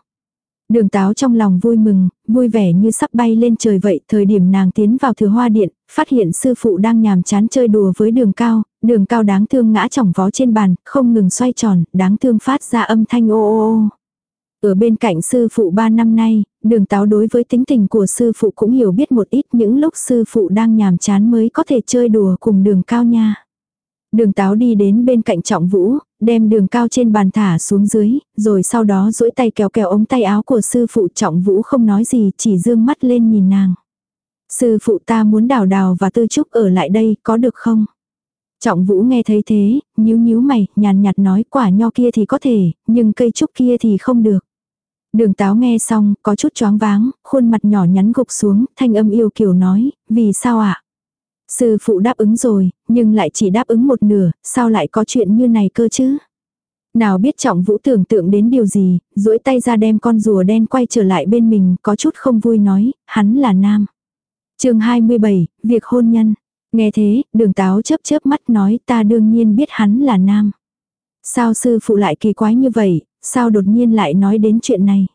Đường táo trong lòng vui mừng, vui vẻ như sắp bay lên trời vậy, thời điểm nàng tiến vào thừa hoa điện, phát hiện sư phụ đang nhàm chán chơi đùa với đường cao, đường cao đáng thương ngã chỏng vó trên bàn, không ngừng xoay tròn, đáng thương phát ra âm thanh ô ô ô. Ở bên cạnh sư phụ ba năm nay, đường táo đối với tính tình của sư phụ cũng hiểu biết một ít những lúc sư phụ đang nhàm chán mới có thể chơi đùa cùng đường cao nha. Đường táo đi đến bên cạnh trọng vũ, đem đường cao trên bàn thả xuống dưới, rồi sau đó duỗi tay kéo kéo ống tay áo của sư phụ trọng vũ không nói gì chỉ dương mắt lên nhìn nàng. Sư phụ ta muốn đào đào và tư trúc ở lại đây có được không? Trọng vũ nghe thấy thế, nhíu nhíu mày, nhàn nhạt nói quả nho kia thì có thể, nhưng cây trúc kia thì không được. Đường táo nghe xong, có chút choáng váng, khuôn mặt nhỏ nhắn gục xuống, thanh âm yêu kiều nói, vì sao ạ? À? Sư phụ đáp ứng rồi, nhưng lại chỉ đáp ứng một nửa, sao lại có chuyện như này cơ chứ? Nào biết trọng vũ tưởng tượng đến điều gì, duỗi tay ra đem con rùa đen quay trở lại bên mình, có chút không vui nói, hắn là nam. chương 27, việc hôn nhân. Nghe thế, đường táo chớp chớp mắt nói ta đương nhiên biết hắn là nam. Sao sư phụ lại kỳ quái như vậy, sao đột nhiên lại nói đến chuyện này.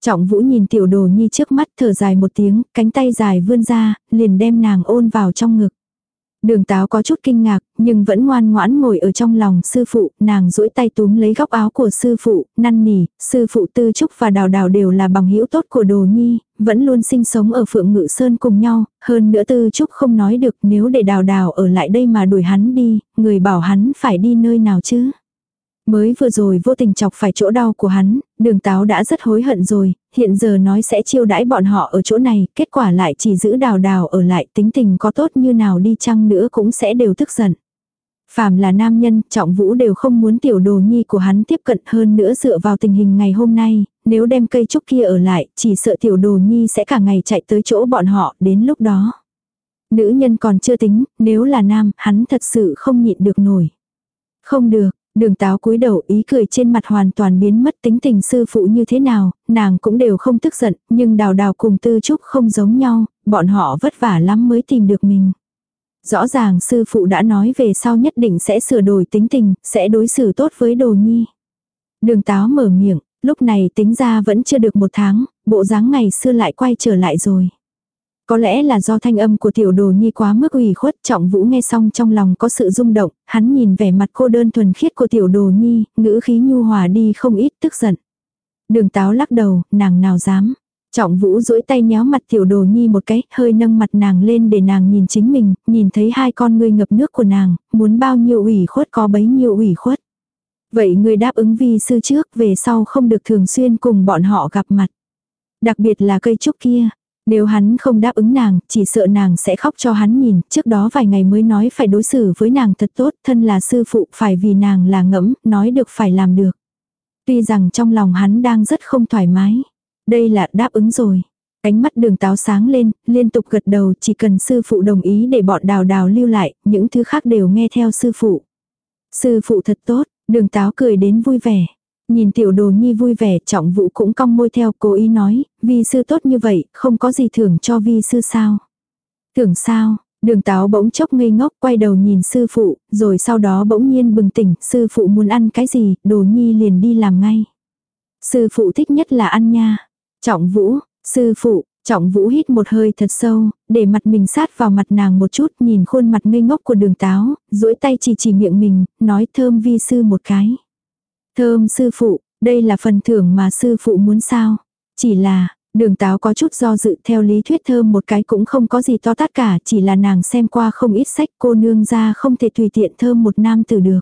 Trọng vũ nhìn tiểu đồ nhi trước mắt thở dài một tiếng, cánh tay dài vươn ra, liền đem nàng ôn vào trong ngực. Đường táo có chút kinh ngạc, nhưng vẫn ngoan ngoãn ngồi ở trong lòng sư phụ, nàng duỗi tay túm lấy góc áo của sư phụ, năn nỉ, sư phụ tư trúc và đào đào đều là bằng hữu tốt của đồ nhi, vẫn luôn sinh sống ở phượng ngự sơn cùng nhau, hơn nữa tư trúc không nói được nếu để đào đào ở lại đây mà đuổi hắn đi, người bảo hắn phải đi nơi nào chứ. Mới vừa rồi vô tình chọc phải chỗ đau của hắn, đường táo đã rất hối hận rồi, hiện giờ nói sẽ chiêu đãi bọn họ ở chỗ này, kết quả lại chỉ giữ đào đào ở lại tính tình có tốt như nào đi chăng nữa cũng sẽ đều tức giận. Phàm là nam nhân, trọng vũ đều không muốn tiểu đồ nhi của hắn tiếp cận hơn nữa dựa vào tình hình ngày hôm nay, nếu đem cây trúc kia ở lại, chỉ sợ tiểu đồ nhi sẽ cả ngày chạy tới chỗ bọn họ, đến lúc đó. Nữ nhân còn chưa tính, nếu là nam, hắn thật sự không nhịn được nổi. Không được, Đường táo cúi đầu ý cười trên mặt hoàn toàn biến mất tính tình sư phụ như thế nào, nàng cũng đều không tức giận, nhưng đào đào cùng tư trúc không giống nhau, bọn họ vất vả lắm mới tìm được mình. Rõ ràng sư phụ đã nói về sau nhất định sẽ sửa đổi tính tình, sẽ đối xử tốt với đồ nhi. Đường táo mở miệng, lúc này tính ra vẫn chưa được một tháng, bộ dáng ngày xưa lại quay trở lại rồi. Có lẽ là do thanh âm của tiểu đồ nhi quá mức ủy khuất, trọng vũ nghe xong trong lòng có sự rung động, hắn nhìn vẻ mặt cô đơn thuần khiết của tiểu đồ nhi, ngữ khí nhu hòa đi không ít tức giận. Đường táo lắc đầu, nàng nào dám. Trọng vũ duỗi tay nhéo mặt tiểu đồ nhi một cái, hơi nâng mặt nàng lên để nàng nhìn chính mình, nhìn thấy hai con ngươi ngập nước của nàng, muốn bao nhiêu ủy khuất có bấy nhiêu ủy khuất. Vậy người đáp ứng vi sư trước về sau không được thường xuyên cùng bọn họ gặp mặt. Đặc biệt là cây trúc kia, nếu hắn không đáp ứng nàng, chỉ sợ nàng sẽ khóc cho hắn nhìn, trước đó vài ngày mới nói phải đối xử với nàng thật tốt, thân là sư phụ phải vì nàng là ngẫm, nói được phải làm được. Tuy rằng trong lòng hắn đang rất không thoải mái. Đây là đáp ứng rồi. Ánh mắt đường táo sáng lên, liên tục gật đầu chỉ cần sư phụ đồng ý để bọn đào đào lưu lại, những thứ khác đều nghe theo sư phụ. Sư phụ thật tốt, đường táo cười đến vui vẻ. Nhìn tiểu đồ nhi vui vẻ trọng vũ cũng cong môi theo cố ý nói, vi sư tốt như vậy, không có gì thưởng cho vi sư sao. thưởng sao, đường táo bỗng chốc ngây ngốc quay đầu nhìn sư phụ, rồi sau đó bỗng nhiên bừng tỉnh, sư phụ muốn ăn cái gì, đồ nhi liền đi làm ngay. Sư phụ thích nhất là ăn nha. Trọng vũ, sư phụ, trọng vũ hít một hơi thật sâu, để mặt mình sát vào mặt nàng một chút nhìn khuôn mặt ngây ngốc của đường táo, duỗi tay chỉ chỉ miệng mình, nói thơm vi sư một cái. Thơm sư phụ, đây là phần thưởng mà sư phụ muốn sao. Chỉ là, đường táo có chút do dự theo lý thuyết thơm một cái cũng không có gì to tát cả, chỉ là nàng xem qua không ít sách cô nương ra không thể tùy tiện thơm một nam tử được.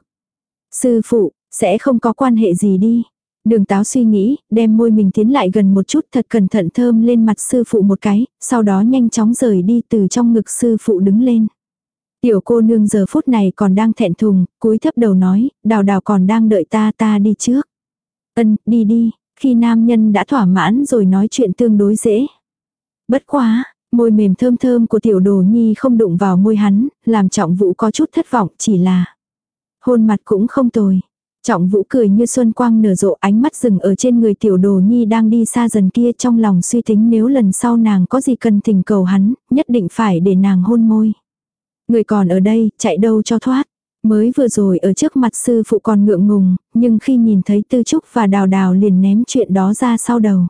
Sư phụ, sẽ không có quan hệ gì đi. Đường táo suy nghĩ, đem môi mình tiến lại gần một chút thật cẩn thận thơm lên mặt sư phụ một cái, sau đó nhanh chóng rời đi từ trong ngực sư phụ đứng lên. Tiểu cô nương giờ phút này còn đang thẹn thùng, cúi thấp đầu nói, đào đào còn đang đợi ta ta đi trước. Ân, đi đi, khi nam nhân đã thỏa mãn rồi nói chuyện tương đối dễ. Bất quá, môi mềm thơm thơm của tiểu đồ nhi không đụng vào môi hắn, làm trọng vũ có chút thất vọng chỉ là hôn mặt cũng không tồi. Trọng vũ cười như xuân quang nở rộ ánh mắt dừng ở trên người tiểu đồ nhi đang đi xa dần kia trong lòng suy tính nếu lần sau nàng có gì cần thỉnh cầu hắn, nhất định phải để nàng hôn môi. Người còn ở đây, chạy đâu cho thoát. Mới vừa rồi ở trước mặt sư phụ còn ngượng ngùng, nhưng khi nhìn thấy tư trúc và đào đào liền ném chuyện đó ra sau đầu.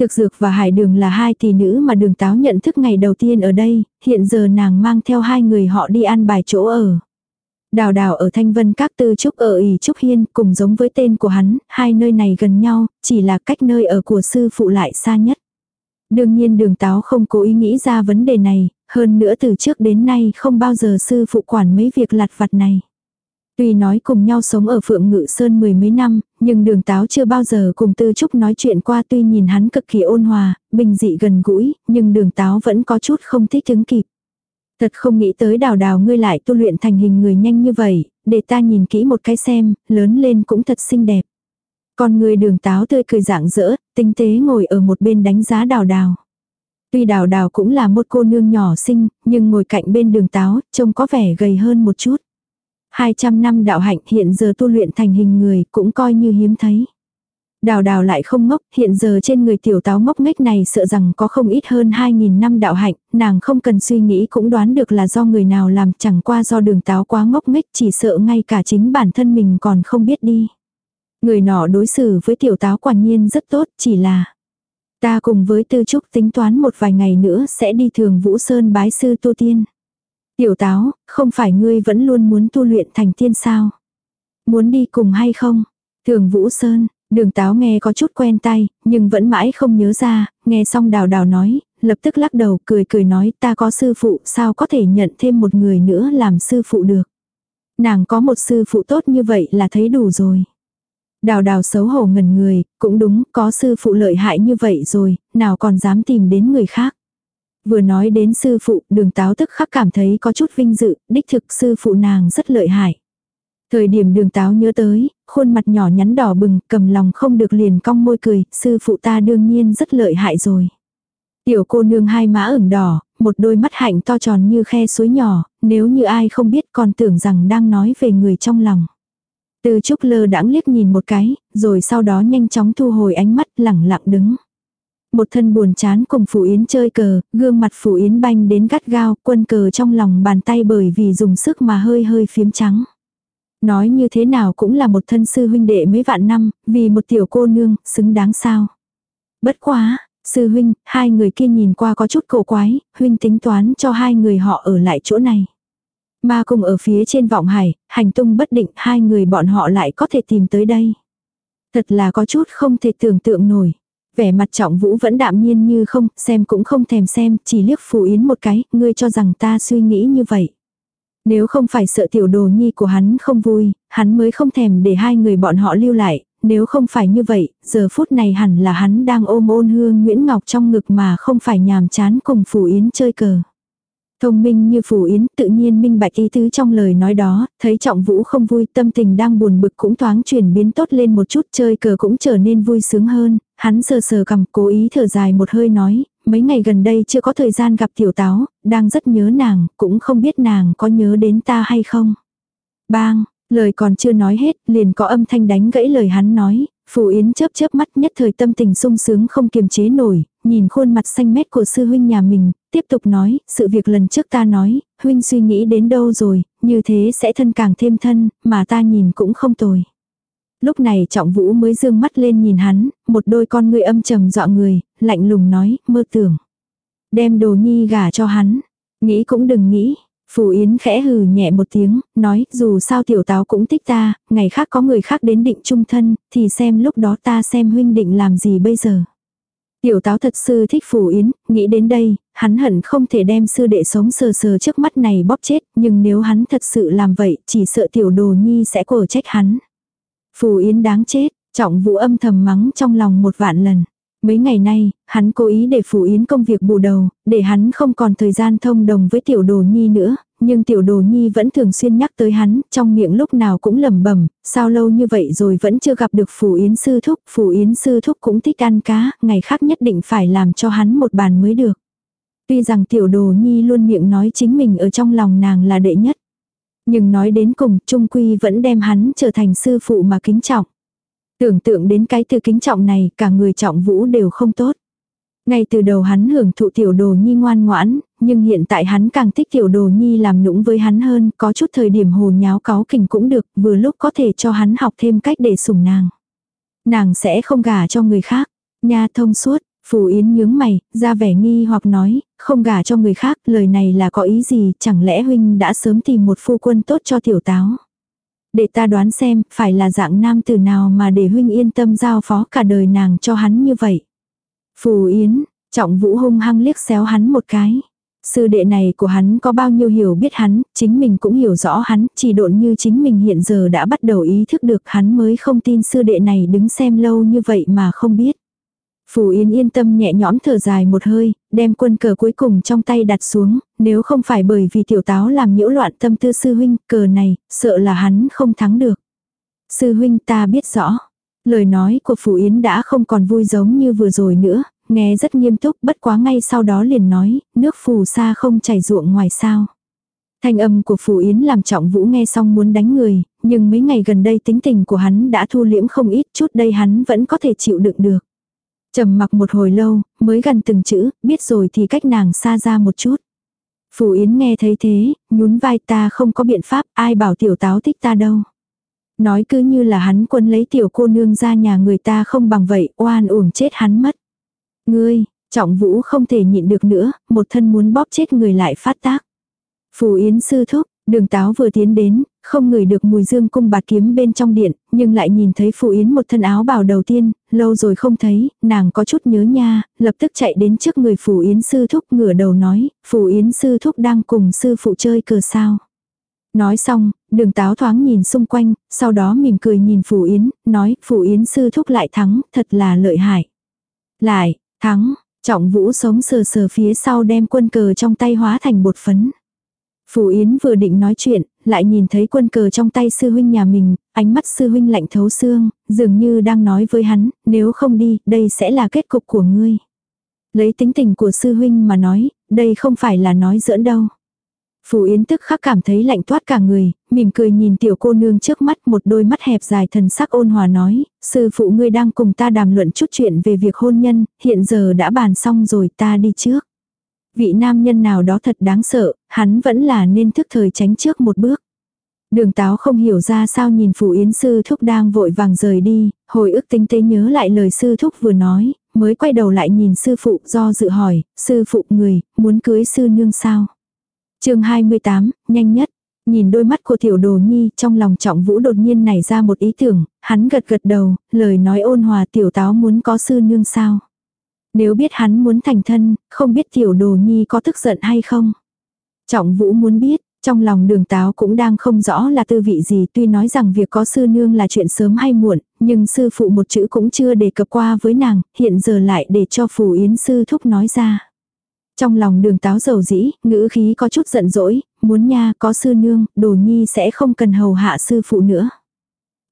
Thực dược và hải đường là hai tỷ nữ mà đường táo nhận thức ngày đầu tiên ở đây, hiện giờ nàng mang theo hai người họ đi ăn bài chỗ ở. Đào đào ở Thanh Vân các tư trúc ở ỉ trúc hiên cùng giống với tên của hắn, hai nơi này gần nhau, chỉ là cách nơi ở của sư phụ lại xa nhất. Đương nhiên đường táo không cố ý nghĩ ra vấn đề này, hơn nữa từ trước đến nay không bao giờ sư phụ quản mấy việc lặt vặt này. Tuy nói cùng nhau sống ở Phượng Ngự Sơn mười mấy năm, nhưng đường táo chưa bao giờ cùng Tư Trúc nói chuyện qua tuy nhìn hắn cực kỳ ôn hòa, bình dị gần gũi, nhưng đường táo vẫn có chút không thích ứng kịp. Thật không nghĩ tới đào đào ngươi lại tu luyện thành hình người nhanh như vậy, để ta nhìn kỹ một cái xem, lớn lên cũng thật xinh đẹp. Còn người đường táo tươi cười dạng dỡ, tinh tế ngồi ở một bên đánh giá đào đào. Tuy đào đào cũng là một cô nương nhỏ xinh, nhưng ngồi cạnh bên đường táo, trông có vẻ gầy hơn một chút. 200 năm đạo hạnh hiện giờ tu luyện thành hình người cũng coi như hiếm thấy. Đào đào lại không ngốc, hiện giờ trên người tiểu táo ngốc nghếch này sợ rằng có không ít hơn 2.000 năm đạo hạnh, nàng không cần suy nghĩ cũng đoán được là do người nào làm chẳng qua do đường táo quá ngốc nghếch chỉ sợ ngay cả chính bản thân mình còn không biết đi. Người nọ đối xử với tiểu táo quả nhiên rất tốt, chỉ là ta cùng với tư trúc tính toán một vài ngày nữa sẽ đi thường Vũ Sơn bái sư tu tiên. Tiểu táo, không phải ngươi vẫn luôn muốn tu luyện thành tiên sao? Muốn đi cùng hay không? Thường Vũ Sơn, Đường táo nghe có chút quen tay, nhưng vẫn mãi không nhớ ra, nghe xong đào đào nói, lập tức lắc đầu cười cười nói ta có sư phụ sao có thể nhận thêm một người nữa làm sư phụ được. Nàng có một sư phụ tốt như vậy là thấy đủ rồi. Đào đào xấu hổ ngần người, cũng đúng, có sư phụ lợi hại như vậy rồi, nào còn dám tìm đến người khác. Vừa nói đến sư phụ, đường táo tức khắc cảm thấy có chút vinh dự, đích thực sư phụ nàng rất lợi hại. Thời điểm đường táo nhớ tới, khuôn mặt nhỏ nhắn đỏ bừng, cầm lòng không được liền cong môi cười, sư phụ ta đương nhiên rất lợi hại rồi. Tiểu cô nương hai má ửng đỏ, một đôi mắt hạnh to tròn như khe suối nhỏ, nếu như ai không biết còn tưởng rằng đang nói về người trong lòng. Từ trúc lơ đãng liếc nhìn một cái, rồi sau đó nhanh chóng thu hồi ánh mắt lẳng lặng đứng. Một thân buồn chán cùng Phủ Yến chơi cờ, gương mặt Phủ Yến banh đến gắt gao, quân cờ trong lòng bàn tay bởi vì dùng sức mà hơi hơi phiếm trắng. Nói như thế nào cũng là một thân sư huynh đệ mấy vạn năm, vì một tiểu cô nương, xứng đáng sao. Bất quá, sư huynh, hai người kia nhìn qua có chút cổ quái, huynh tính toán cho hai người họ ở lại chỗ này. Ma cùng ở phía trên vọng hải, hành tung bất định hai người bọn họ lại có thể tìm tới đây. Thật là có chút không thể tưởng tượng nổi. Vẻ mặt trọng vũ vẫn đạm nhiên như không, xem cũng không thèm xem, chỉ liếc phù yến một cái, ngươi cho rằng ta suy nghĩ như vậy. Nếu không phải sợ tiểu đồ nhi của hắn không vui, hắn mới không thèm để hai người bọn họ lưu lại, nếu không phải như vậy, giờ phút này hẳn là hắn đang ôm ôn hương Nguyễn Ngọc trong ngực mà không phải nhàm chán cùng phù Yến chơi cờ. Thông minh như phù Yến tự nhiên minh bạch ý tứ trong lời nói đó, thấy trọng vũ không vui tâm tình đang buồn bực cũng thoáng chuyển biến tốt lên một chút chơi cờ cũng trở nên vui sướng hơn, hắn sờ sờ cầm cố ý thở dài một hơi nói, mấy ngày gần đây chưa có thời gian gặp tiểu táo, đang rất nhớ nàng, cũng không biết nàng có nhớ đến ta hay không. Bang, lời còn chưa nói hết, liền có âm thanh đánh gãy lời hắn nói, Phù Yến chớp chớp mắt nhất thời tâm tình sung sướng không kiềm chế nổi, nhìn khuôn mặt xanh mét của sư huynh nhà mình, tiếp tục nói, sự việc lần trước ta nói, huynh suy nghĩ đến đâu rồi, như thế sẽ thân càng thêm thân, mà ta nhìn cũng không tồi. Lúc này trọng vũ mới dương mắt lên nhìn hắn, một đôi con người âm trầm dọa người, lạnh lùng nói, mơ tưởng. Đem đồ nhi gả cho hắn, nghĩ cũng đừng nghĩ. Phù Yến khẽ hừ nhẹ một tiếng, nói dù sao tiểu táo cũng thích ta, ngày khác có người khác đến định trung thân, thì xem lúc đó ta xem huynh định làm gì bây giờ. Tiểu táo thật sư thích Phù Yến, nghĩ đến đây, hắn hận không thể đem sư đệ sống sờ sờ trước mắt này bóp chết, nhưng nếu hắn thật sự làm vậy, chỉ sợ tiểu đồ nhi sẽ cổ trách hắn. Phù Yến đáng chết, trọng vũ âm thầm mắng trong lòng một vạn lần. Mấy ngày nay, hắn cố ý để Phù Yến công việc bù đầu, để hắn không còn thời gian thông đồng với tiểu đồ nhi nữa, nhưng tiểu đồ nhi vẫn thường xuyên nhắc tới hắn, trong miệng lúc nào cũng lẩm bẩm, sao lâu như vậy rồi vẫn chưa gặp được Phù Yến sư thúc, Phù Yến sư thúc cũng thích ăn cá, ngày khác nhất định phải làm cho hắn một bàn mới được. Tuy rằng tiểu đồ nhi luôn miệng nói chính mình ở trong lòng nàng là đệ nhất. Nhưng nói đến cùng, Trung Quy vẫn đem hắn trở thành sư phụ mà kính trọng. Tưởng tượng đến cái từ kính trọng này, cả người trọng vũ đều không tốt. Ngay từ đầu hắn hưởng thụ tiểu đồ nhi ngoan ngoãn, nhưng hiện tại hắn càng thích tiểu đồ nhi làm nũng với hắn hơn, có chút thời điểm hồ nháo cáo kình cũng được, vừa lúc có thể cho hắn học thêm cách để sủng nàng. Nàng sẽ không gả cho người khác, nha thông suốt, Phù Yến nhướng mày, ra vẻ nghi hoặc nói, không gả cho người khác, lời này là có ý gì, chẳng lẽ huynh đã sớm tìm một phu quân tốt cho tiểu táo. Để ta đoán xem, phải là dạng nam từ nào mà để huynh yên tâm giao phó cả đời nàng cho hắn như vậy. Phù Yến, trọng vũ hung hăng liếc xéo hắn một cái. Sư đệ này của hắn có bao nhiêu hiểu biết hắn, chính mình cũng hiểu rõ hắn, chỉ độn như chính mình hiện giờ đã bắt đầu ý thức được hắn mới không tin sư đệ này đứng xem lâu như vậy mà không biết. Phù Yến yên tâm nhẹ nhõm thở dài một hơi, đem quân cờ cuối cùng trong tay đặt xuống, nếu không phải bởi vì tiểu táo làm nhiễu loạn tâm tư sư huynh, cờ này, sợ là hắn không thắng được. Sư huynh ta biết rõ. Lời nói của Phù Yến đã không còn vui giống như vừa rồi nữa, nghe rất nghiêm túc bất quá ngay sau đó liền nói, nước phù sa không chảy ruộng ngoài sao. Thanh âm của Phù Yến làm trọng vũ nghe xong muốn đánh người, nhưng mấy ngày gần đây tính tình của hắn đã thu liễm không ít chút đây hắn vẫn có thể chịu đựng được trầm mặc một hồi lâu, mới gần từng chữ, biết rồi thì cách nàng xa ra một chút. phù Yến nghe thấy thế, nhún vai ta không có biện pháp, ai bảo tiểu táo thích ta đâu. Nói cứ như là hắn quân lấy tiểu cô nương ra nhà người ta không bằng vậy, oan uổng chết hắn mất. Ngươi, trọng vũ không thể nhịn được nữa, một thân muốn bóp chết người lại phát tác. phù Yến sư thúc, Đường táo vừa tiến đến, không ngửi được mùi dương cung bạt kiếm bên trong điện, nhưng lại nhìn thấy phù Yến một thân áo bào đầu tiên, lâu rồi không thấy, nàng có chút nhớ nha, lập tức chạy đến trước người phù Yến sư thúc ngửa đầu nói, phù Yến sư thúc đang cùng sư phụ chơi cờ sao. Nói xong, đường táo thoáng nhìn xung quanh, sau đó mỉm cười nhìn phù Yến, nói phù Yến sư thúc lại thắng, thật là lợi hại. Lại, thắng, trọng vũ sống sờ sờ phía sau đem quân cờ trong tay hóa thành bột phấn. Phù Yến vừa định nói chuyện, lại nhìn thấy quân cờ trong tay sư huynh nhà mình, ánh mắt sư huynh lạnh thấu xương, dường như đang nói với hắn, nếu không đi, đây sẽ là kết cục của ngươi. Lấy tính tình của sư huynh mà nói, đây không phải là nói giỡn đâu. Phù Yến tức khắc cảm thấy lạnh toát cả người, mỉm cười nhìn tiểu cô nương trước mắt một đôi mắt hẹp dài thần sắc ôn hòa nói, sư phụ ngươi đang cùng ta đàm luận chút chuyện về việc hôn nhân, hiện giờ đã bàn xong rồi ta đi trước. Vị nam nhân nào đó thật đáng sợ, hắn vẫn là nên thức thời tránh trước một bước. Đường táo không hiểu ra sao nhìn phụ yến sư thúc đang vội vàng rời đi, hồi ức tinh tế nhớ lại lời sư thúc vừa nói, mới quay đầu lại nhìn sư phụ do dự hỏi, sư phụ người, muốn cưới sư nương sao chương 28, nhanh nhất, nhìn đôi mắt của tiểu đồ nhi trong lòng trọng vũ đột nhiên nảy ra một ý tưởng, hắn gật gật đầu, lời nói ôn hòa tiểu táo muốn có sư nương sao. Nếu biết hắn muốn thành thân, không biết tiểu đồ nhi có tức giận hay không. Trọng vũ muốn biết, trong lòng đường táo cũng đang không rõ là tư vị gì tuy nói rằng việc có sư nương là chuyện sớm hay muộn, nhưng sư phụ một chữ cũng chưa đề cập qua với nàng, hiện giờ lại để cho phù yến sư thúc nói ra. Trong lòng đường táo dầu dĩ, ngữ khí có chút giận dỗi, muốn nha có sư nương, đồ nhi sẽ không cần hầu hạ sư phụ nữa.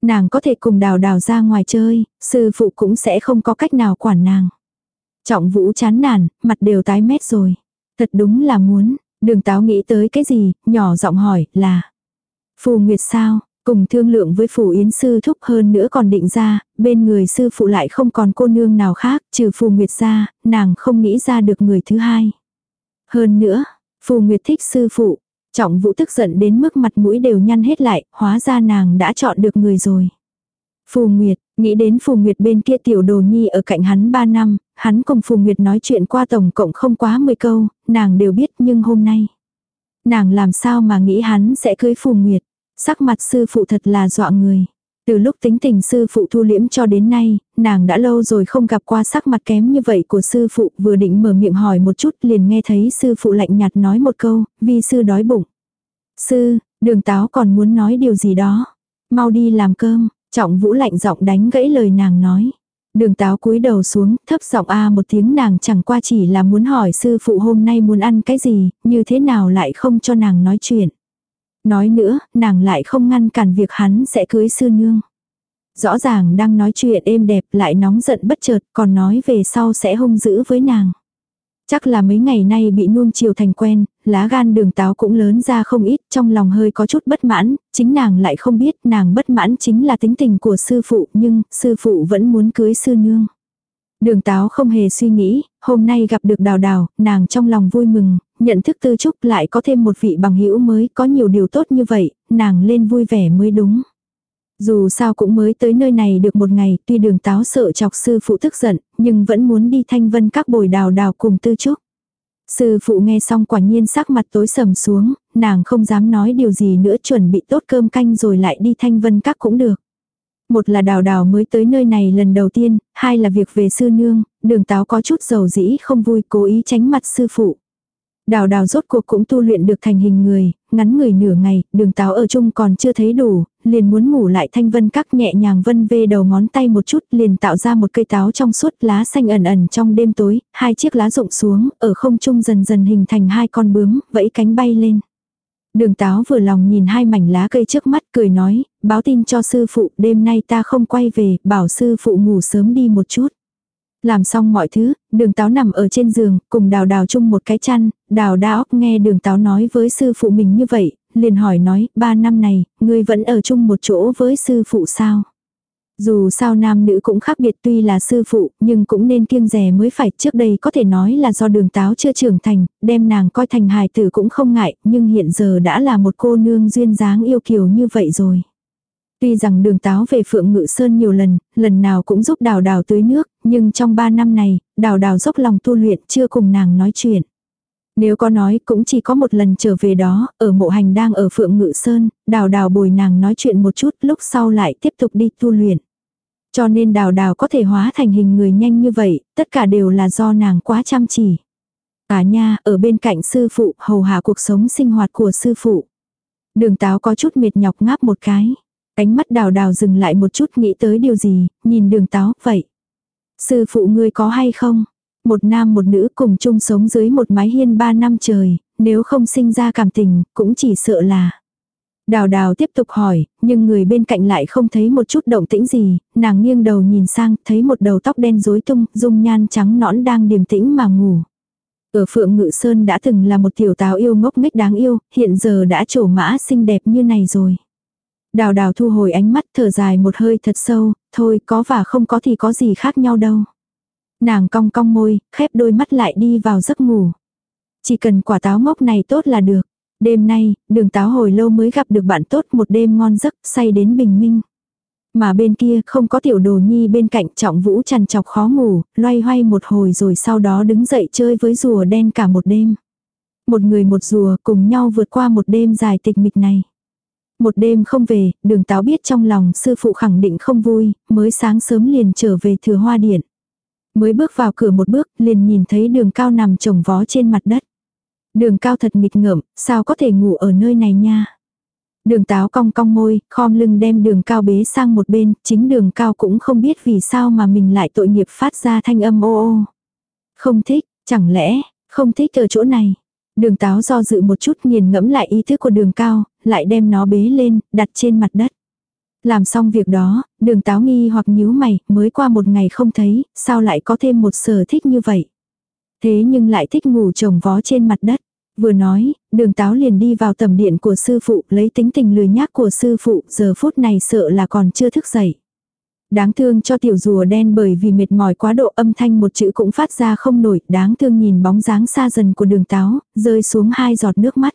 Nàng có thể cùng đào đào ra ngoài chơi, sư phụ cũng sẽ không có cách nào quản nàng. Trọng vũ chán nản, mặt đều tái mét rồi. Thật đúng là muốn, đường táo nghĩ tới cái gì, nhỏ giọng hỏi, là. Phù Nguyệt sao, cùng thương lượng với Phù Yến Sư Thúc hơn nữa còn định ra, bên người sư phụ lại không còn cô nương nào khác, trừ Phù Nguyệt ra, nàng không nghĩ ra được người thứ hai. Hơn nữa, Phù Nguyệt thích sư phụ. Trọng vũ tức giận đến mức mặt mũi đều nhăn hết lại, hóa ra nàng đã chọn được người rồi. Phù Nguyệt, nghĩ đến Phù Nguyệt bên kia tiểu đồ nhi ở cạnh hắn 3 năm, hắn cùng Phù Nguyệt nói chuyện qua tổng cộng không quá 10 câu, nàng đều biết nhưng hôm nay. Nàng làm sao mà nghĩ hắn sẽ cưới Phù Nguyệt, sắc mặt sư phụ thật là dọa người. Từ lúc tính tình sư phụ thu liễm cho đến nay, nàng đã lâu rồi không gặp qua sắc mặt kém như vậy của sư phụ vừa định mở miệng hỏi một chút liền nghe thấy sư phụ lạnh nhạt nói một câu, vì sư đói bụng. Sư, đường táo còn muốn nói điều gì đó. Mau đi làm cơm, trọng vũ lạnh giọng đánh gãy lời nàng nói. Đường táo cúi đầu xuống, thấp giọng a một tiếng nàng chẳng qua chỉ là muốn hỏi sư phụ hôm nay muốn ăn cái gì, như thế nào lại không cho nàng nói chuyện. Nói nữa, nàng lại không ngăn cản việc hắn sẽ cưới sư nương. Rõ ràng đang nói chuyện êm đẹp lại nóng giận bất chợt còn nói về sau sẽ hung dữ với nàng. Chắc là mấy ngày nay bị nuông chiều thành quen, lá gan đường táo cũng lớn ra không ít, trong lòng hơi có chút bất mãn, chính nàng lại không biết nàng bất mãn chính là tính tình của sư phụ nhưng sư phụ vẫn muốn cưới sư nương. Đường táo không hề suy nghĩ, hôm nay gặp được đào đào, nàng trong lòng vui mừng, nhận thức tư trúc lại có thêm một vị bằng hữu mới có nhiều điều tốt như vậy, nàng lên vui vẻ mới đúng. Dù sao cũng mới tới nơi này được một ngày, tuy đường táo sợ chọc sư phụ tức giận, nhưng vẫn muốn đi thanh vân các bồi đào đào cùng tư trúc. Sư phụ nghe xong quả nhiên sắc mặt tối sầm xuống, nàng không dám nói điều gì nữa chuẩn bị tốt cơm canh rồi lại đi thanh vân các cũng được. Một là đào đào mới tới nơi này lần đầu tiên, hai là việc về sư nương, đường táo có chút dầu dĩ không vui cố ý tránh mặt sư phụ. Đào đào rốt cuộc cũng tu luyện được thành hình người, ngắn người nửa ngày, đường táo ở chung còn chưa thấy đủ, liền muốn ngủ lại thanh vân các nhẹ nhàng vân về đầu ngón tay một chút liền tạo ra một cây táo trong suốt lá xanh ẩn ẩn trong đêm tối, hai chiếc lá rụng xuống, ở không trung dần dần hình thành hai con bướm, vẫy cánh bay lên. Đường táo vừa lòng nhìn hai mảnh lá cây trước mắt cười nói, báo tin cho sư phụ, đêm nay ta không quay về, bảo sư phụ ngủ sớm đi một chút. Làm xong mọi thứ, đường táo nằm ở trên giường, cùng đào đào chung một cái chăn, đào đa óc nghe đường táo nói với sư phụ mình như vậy, liền hỏi nói, ba năm này, ngươi vẫn ở chung một chỗ với sư phụ sao? Dù sao nam nữ cũng khác biệt tuy là sư phụ, nhưng cũng nên kiêng rẻ mới phải. Trước đây có thể nói là do đường táo chưa trưởng thành, đem nàng coi thành hài tử cũng không ngại, nhưng hiện giờ đã là một cô nương duyên dáng yêu kiều như vậy rồi. Tuy rằng đường táo về Phượng Ngự Sơn nhiều lần, lần nào cũng giúp đào đào tưới nước, nhưng trong ba năm này, đào đào dốc lòng tu luyện chưa cùng nàng nói chuyện. Nếu có nói cũng chỉ có một lần trở về đó, ở mộ hành đang ở Phượng Ngự Sơn, đào đào bồi nàng nói chuyện một chút lúc sau lại tiếp tục đi tu luyện. Cho nên đào đào có thể hóa thành hình người nhanh như vậy, tất cả đều là do nàng quá chăm chỉ. Cả nha, ở bên cạnh sư phụ, hầu hạ cuộc sống sinh hoạt của sư phụ. Đường táo có chút mệt nhọc ngáp một cái. Ánh mắt đào đào dừng lại một chút nghĩ tới điều gì, nhìn đường táo, vậy. Sư phụ ngươi có hay không? Một nam một nữ cùng chung sống dưới một mái hiên ba năm trời, nếu không sinh ra cảm tình, cũng chỉ sợ là. Đào đào tiếp tục hỏi, nhưng người bên cạnh lại không thấy một chút động tĩnh gì, nàng nghiêng đầu nhìn sang, thấy một đầu tóc đen rối tung, dung nhan trắng nõn đang điềm tĩnh mà ngủ. Ở Phượng Ngự Sơn đã từng là một tiểu táo yêu ngốc nghếch đáng yêu, hiện giờ đã trổ mã xinh đẹp như này rồi. Đào đào thu hồi ánh mắt thở dài một hơi thật sâu, thôi có và không có thì có gì khác nhau đâu. Nàng cong cong môi, khép đôi mắt lại đi vào giấc ngủ. Chỉ cần quả táo ngốc này tốt là được. Đêm nay, đường táo hồi lâu mới gặp được bạn tốt một đêm ngon giấc, say đến bình minh. Mà bên kia không có tiểu đồ nhi bên cạnh trọng vũ chằn chọc khó ngủ, loay hoay một hồi rồi sau đó đứng dậy chơi với rùa đen cả một đêm. Một người một rùa cùng nhau vượt qua một đêm dài tịch mịch này. Một đêm không về, đường táo biết trong lòng sư phụ khẳng định không vui, mới sáng sớm liền trở về thừa hoa điện. Mới bước vào cửa một bước, liền nhìn thấy đường cao nằm trồng vó trên mặt đất. Đường cao thật nghịch ngợm, sao có thể ngủ ở nơi này nha. Đường táo cong cong môi, khom lưng đem đường cao bế sang một bên, chính đường cao cũng không biết vì sao mà mình lại tội nghiệp phát ra thanh âm ô ô. Không thích, chẳng lẽ, không thích ở chỗ này. Đường táo do dự một chút nghiền ngẫm lại ý thức của đường cao, lại đem nó bế lên, đặt trên mặt đất. Làm xong việc đó, đường táo nghi hoặc nhíu mày, mới qua một ngày không thấy, sao lại có thêm một sở thích như vậy. Thế nhưng lại thích ngủ trồng vó trên mặt đất. Vừa nói, đường táo liền đi vào tầm điện của sư phụ, lấy tính tình lười nhác của sư phụ, giờ phút này sợ là còn chưa thức dậy. Đáng thương cho tiểu rùa đen bởi vì mệt mỏi quá độ âm thanh một chữ cũng phát ra không nổi, đáng thương nhìn bóng dáng xa dần của đường táo, rơi xuống hai giọt nước mắt.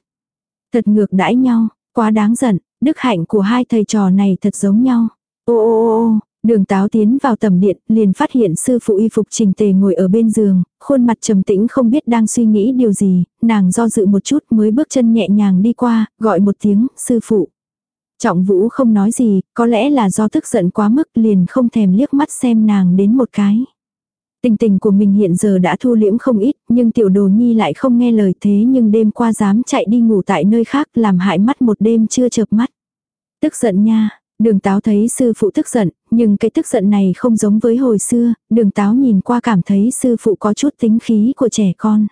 Thật ngược đãi nhau, quá đáng giận, đức hạnh của hai thầy trò này thật giống nhau. Ô ô ô ô, đường táo tiến vào tầm điện, liền phát hiện sư phụ y phục trình tề ngồi ở bên giường, khuôn mặt trầm tĩnh không biết đang suy nghĩ điều gì, nàng do dự một chút mới bước chân nhẹ nhàng đi qua, gọi một tiếng, sư phụ. Trọng vũ không nói gì, có lẽ là do tức giận quá mức liền không thèm liếc mắt xem nàng đến một cái. Tình tình của mình hiện giờ đã thu liễm không ít, nhưng tiểu đồ nhi lại không nghe lời thế nhưng đêm qua dám chạy đi ngủ tại nơi khác làm hại mắt một đêm chưa chợp mắt. Tức giận nha, đường táo thấy sư phụ tức giận, nhưng cái tức giận này không giống với hồi xưa, đường táo nhìn qua cảm thấy sư phụ có chút tính khí của trẻ con.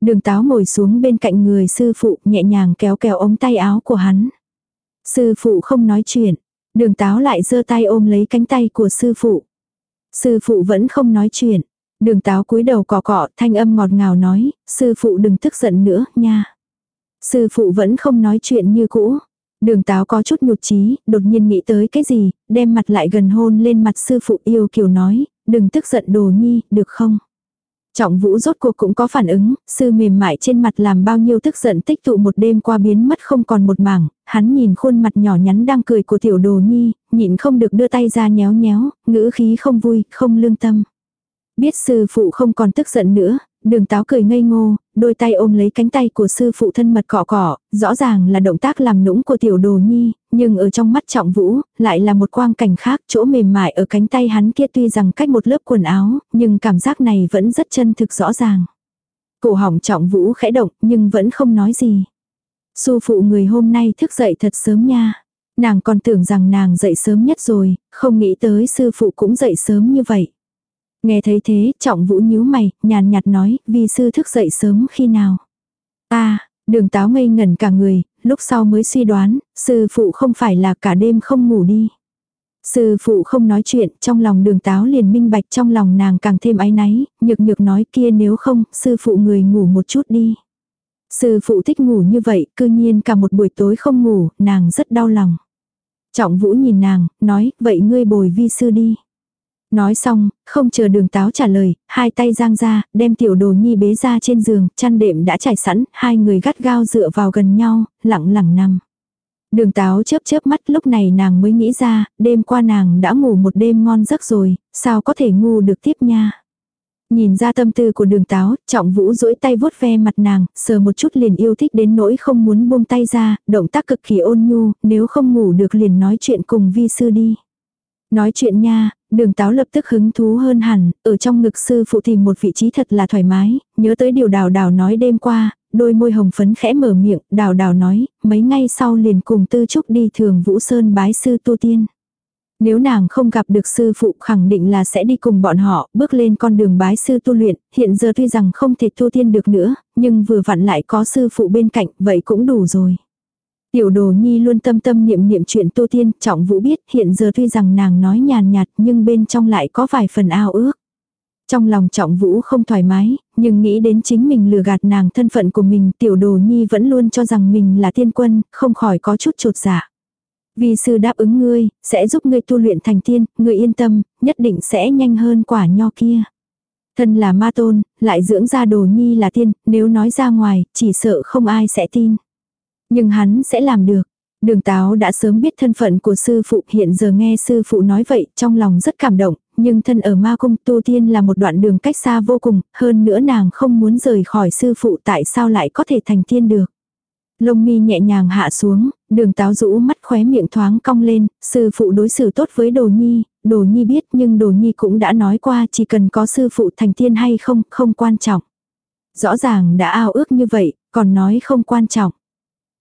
Đường táo ngồi xuống bên cạnh người sư phụ nhẹ nhàng kéo kéo ống tay áo của hắn. Sư phụ không nói chuyện. Đường táo lại giơ tay ôm lấy cánh tay của sư phụ. Sư phụ vẫn không nói chuyện. Đường táo cúi đầu cọ cọ thanh âm ngọt ngào nói, sư phụ đừng tức giận nữa, nha. Sư phụ vẫn không nói chuyện như cũ. Đường táo có chút nhụt chí, đột nhiên nghĩ tới cái gì, đem mặt lại gần hôn lên mặt sư phụ yêu kiều nói, đừng tức giận đồ nhi, được không? Trọng vũ rốt cuộc cũng có phản ứng, sư mềm mại trên mặt làm bao nhiêu tức giận tích tụ một đêm qua biến mất không còn một mảng, hắn nhìn khuôn mặt nhỏ nhắn đang cười của tiểu đồ nhi, nhịn không được đưa tay ra nhéo nhéo, ngữ khí không vui, không lương tâm. Biết sư phụ không còn tức giận nữa, đường táo cười ngây ngô, đôi tay ôm lấy cánh tay của sư phụ thân mật cọ cọ, rõ ràng là động tác làm nũng của tiểu đồ nhi, nhưng ở trong mắt trọng vũ, lại là một quang cảnh khác, chỗ mềm mại ở cánh tay hắn kia tuy rằng cách một lớp quần áo, nhưng cảm giác này vẫn rất chân thực rõ ràng. Cổ hỏng trọng vũ khẽ động, nhưng vẫn không nói gì. sư phụ người hôm nay thức dậy thật sớm nha. Nàng còn tưởng rằng nàng dậy sớm nhất rồi, không nghĩ tới sư phụ cũng dậy sớm như vậy. Nghe thấy thế, trọng vũ nhíu mày, nhàn nhạt nói, vi sư thức dậy sớm khi nào. ta đường táo ngây ngẩn cả người, lúc sau mới suy đoán, sư phụ không phải là cả đêm không ngủ đi. Sư phụ không nói chuyện, trong lòng đường táo liền minh bạch trong lòng nàng càng thêm áy náy, nhược nhược nói kia nếu không, sư phụ người ngủ một chút đi. Sư phụ thích ngủ như vậy, cư nhiên cả một buổi tối không ngủ, nàng rất đau lòng. Trọng vũ nhìn nàng, nói, vậy ngươi bồi vi sư đi. Nói xong, không chờ đường táo trả lời, hai tay giang ra, đem tiểu đồ nhi bế ra trên giường, chăn đệm đã trải sẵn, hai người gắt gao dựa vào gần nhau, lặng lặng nằm. Đường táo chớp chớp mắt lúc này nàng mới nghĩ ra, đêm qua nàng đã ngủ một đêm ngon giấc rồi, sao có thể ngu được tiếp nha. Nhìn ra tâm tư của đường táo, trọng vũ duỗi tay vuốt ve mặt nàng, sờ một chút liền yêu thích đến nỗi không muốn buông tay ra, động tác cực kỳ ôn nhu, nếu không ngủ được liền nói chuyện cùng vi sư đi. Nói chuyện nha, đường táo lập tức hứng thú hơn hẳn, ở trong ngực sư phụ tìm một vị trí thật là thoải mái, nhớ tới điều đào đào nói đêm qua, đôi môi hồng phấn khẽ mở miệng, đào đào nói, mấy ngày sau liền cùng tư trúc đi thường vũ sơn bái sư tu tiên. Nếu nàng không gặp được sư phụ khẳng định là sẽ đi cùng bọn họ, bước lên con đường bái sư tu luyện, hiện giờ tuy rằng không thể tu tiên được nữa, nhưng vừa vặn lại có sư phụ bên cạnh, vậy cũng đủ rồi. Tiểu đồ nhi luôn tâm tâm niệm niệm chuyện tu tiên, trọng vũ biết hiện giờ tuy rằng nàng nói nhàn nhạt nhưng bên trong lại có vài phần ao ước. Trong lòng trọng vũ không thoải mái, nhưng nghĩ đến chính mình lừa gạt nàng thân phận của mình tiểu đồ nhi vẫn luôn cho rằng mình là tiên quân, không khỏi có chút trột dạ. Vì sư đáp ứng ngươi, sẽ giúp ngươi tu luyện thành tiên, ngươi yên tâm, nhất định sẽ nhanh hơn quả nho kia. Thân là ma tôn, lại dưỡng ra đồ nhi là tiên, nếu nói ra ngoài, chỉ sợ không ai sẽ tin. Nhưng hắn sẽ làm được. Đường táo đã sớm biết thân phận của sư phụ hiện giờ nghe sư phụ nói vậy trong lòng rất cảm động, nhưng thân ở ma cung tu tiên là một đoạn đường cách xa vô cùng, hơn nữa nàng không muốn rời khỏi sư phụ tại sao lại có thể thành tiên được. Lông mi nhẹ nhàng hạ xuống, đường táo rũ mắt khóe miệng thoáng cong lên, sư phụ đối xử tốt với đồ nhi, đồ nhi biết nhưng đồ nhi cũng đã nói qua chỉ cần có sư phụ thành tiên hay không, không quan trọng. Rõ ràng đã ao ước như vậy, còn nói không quan trọng.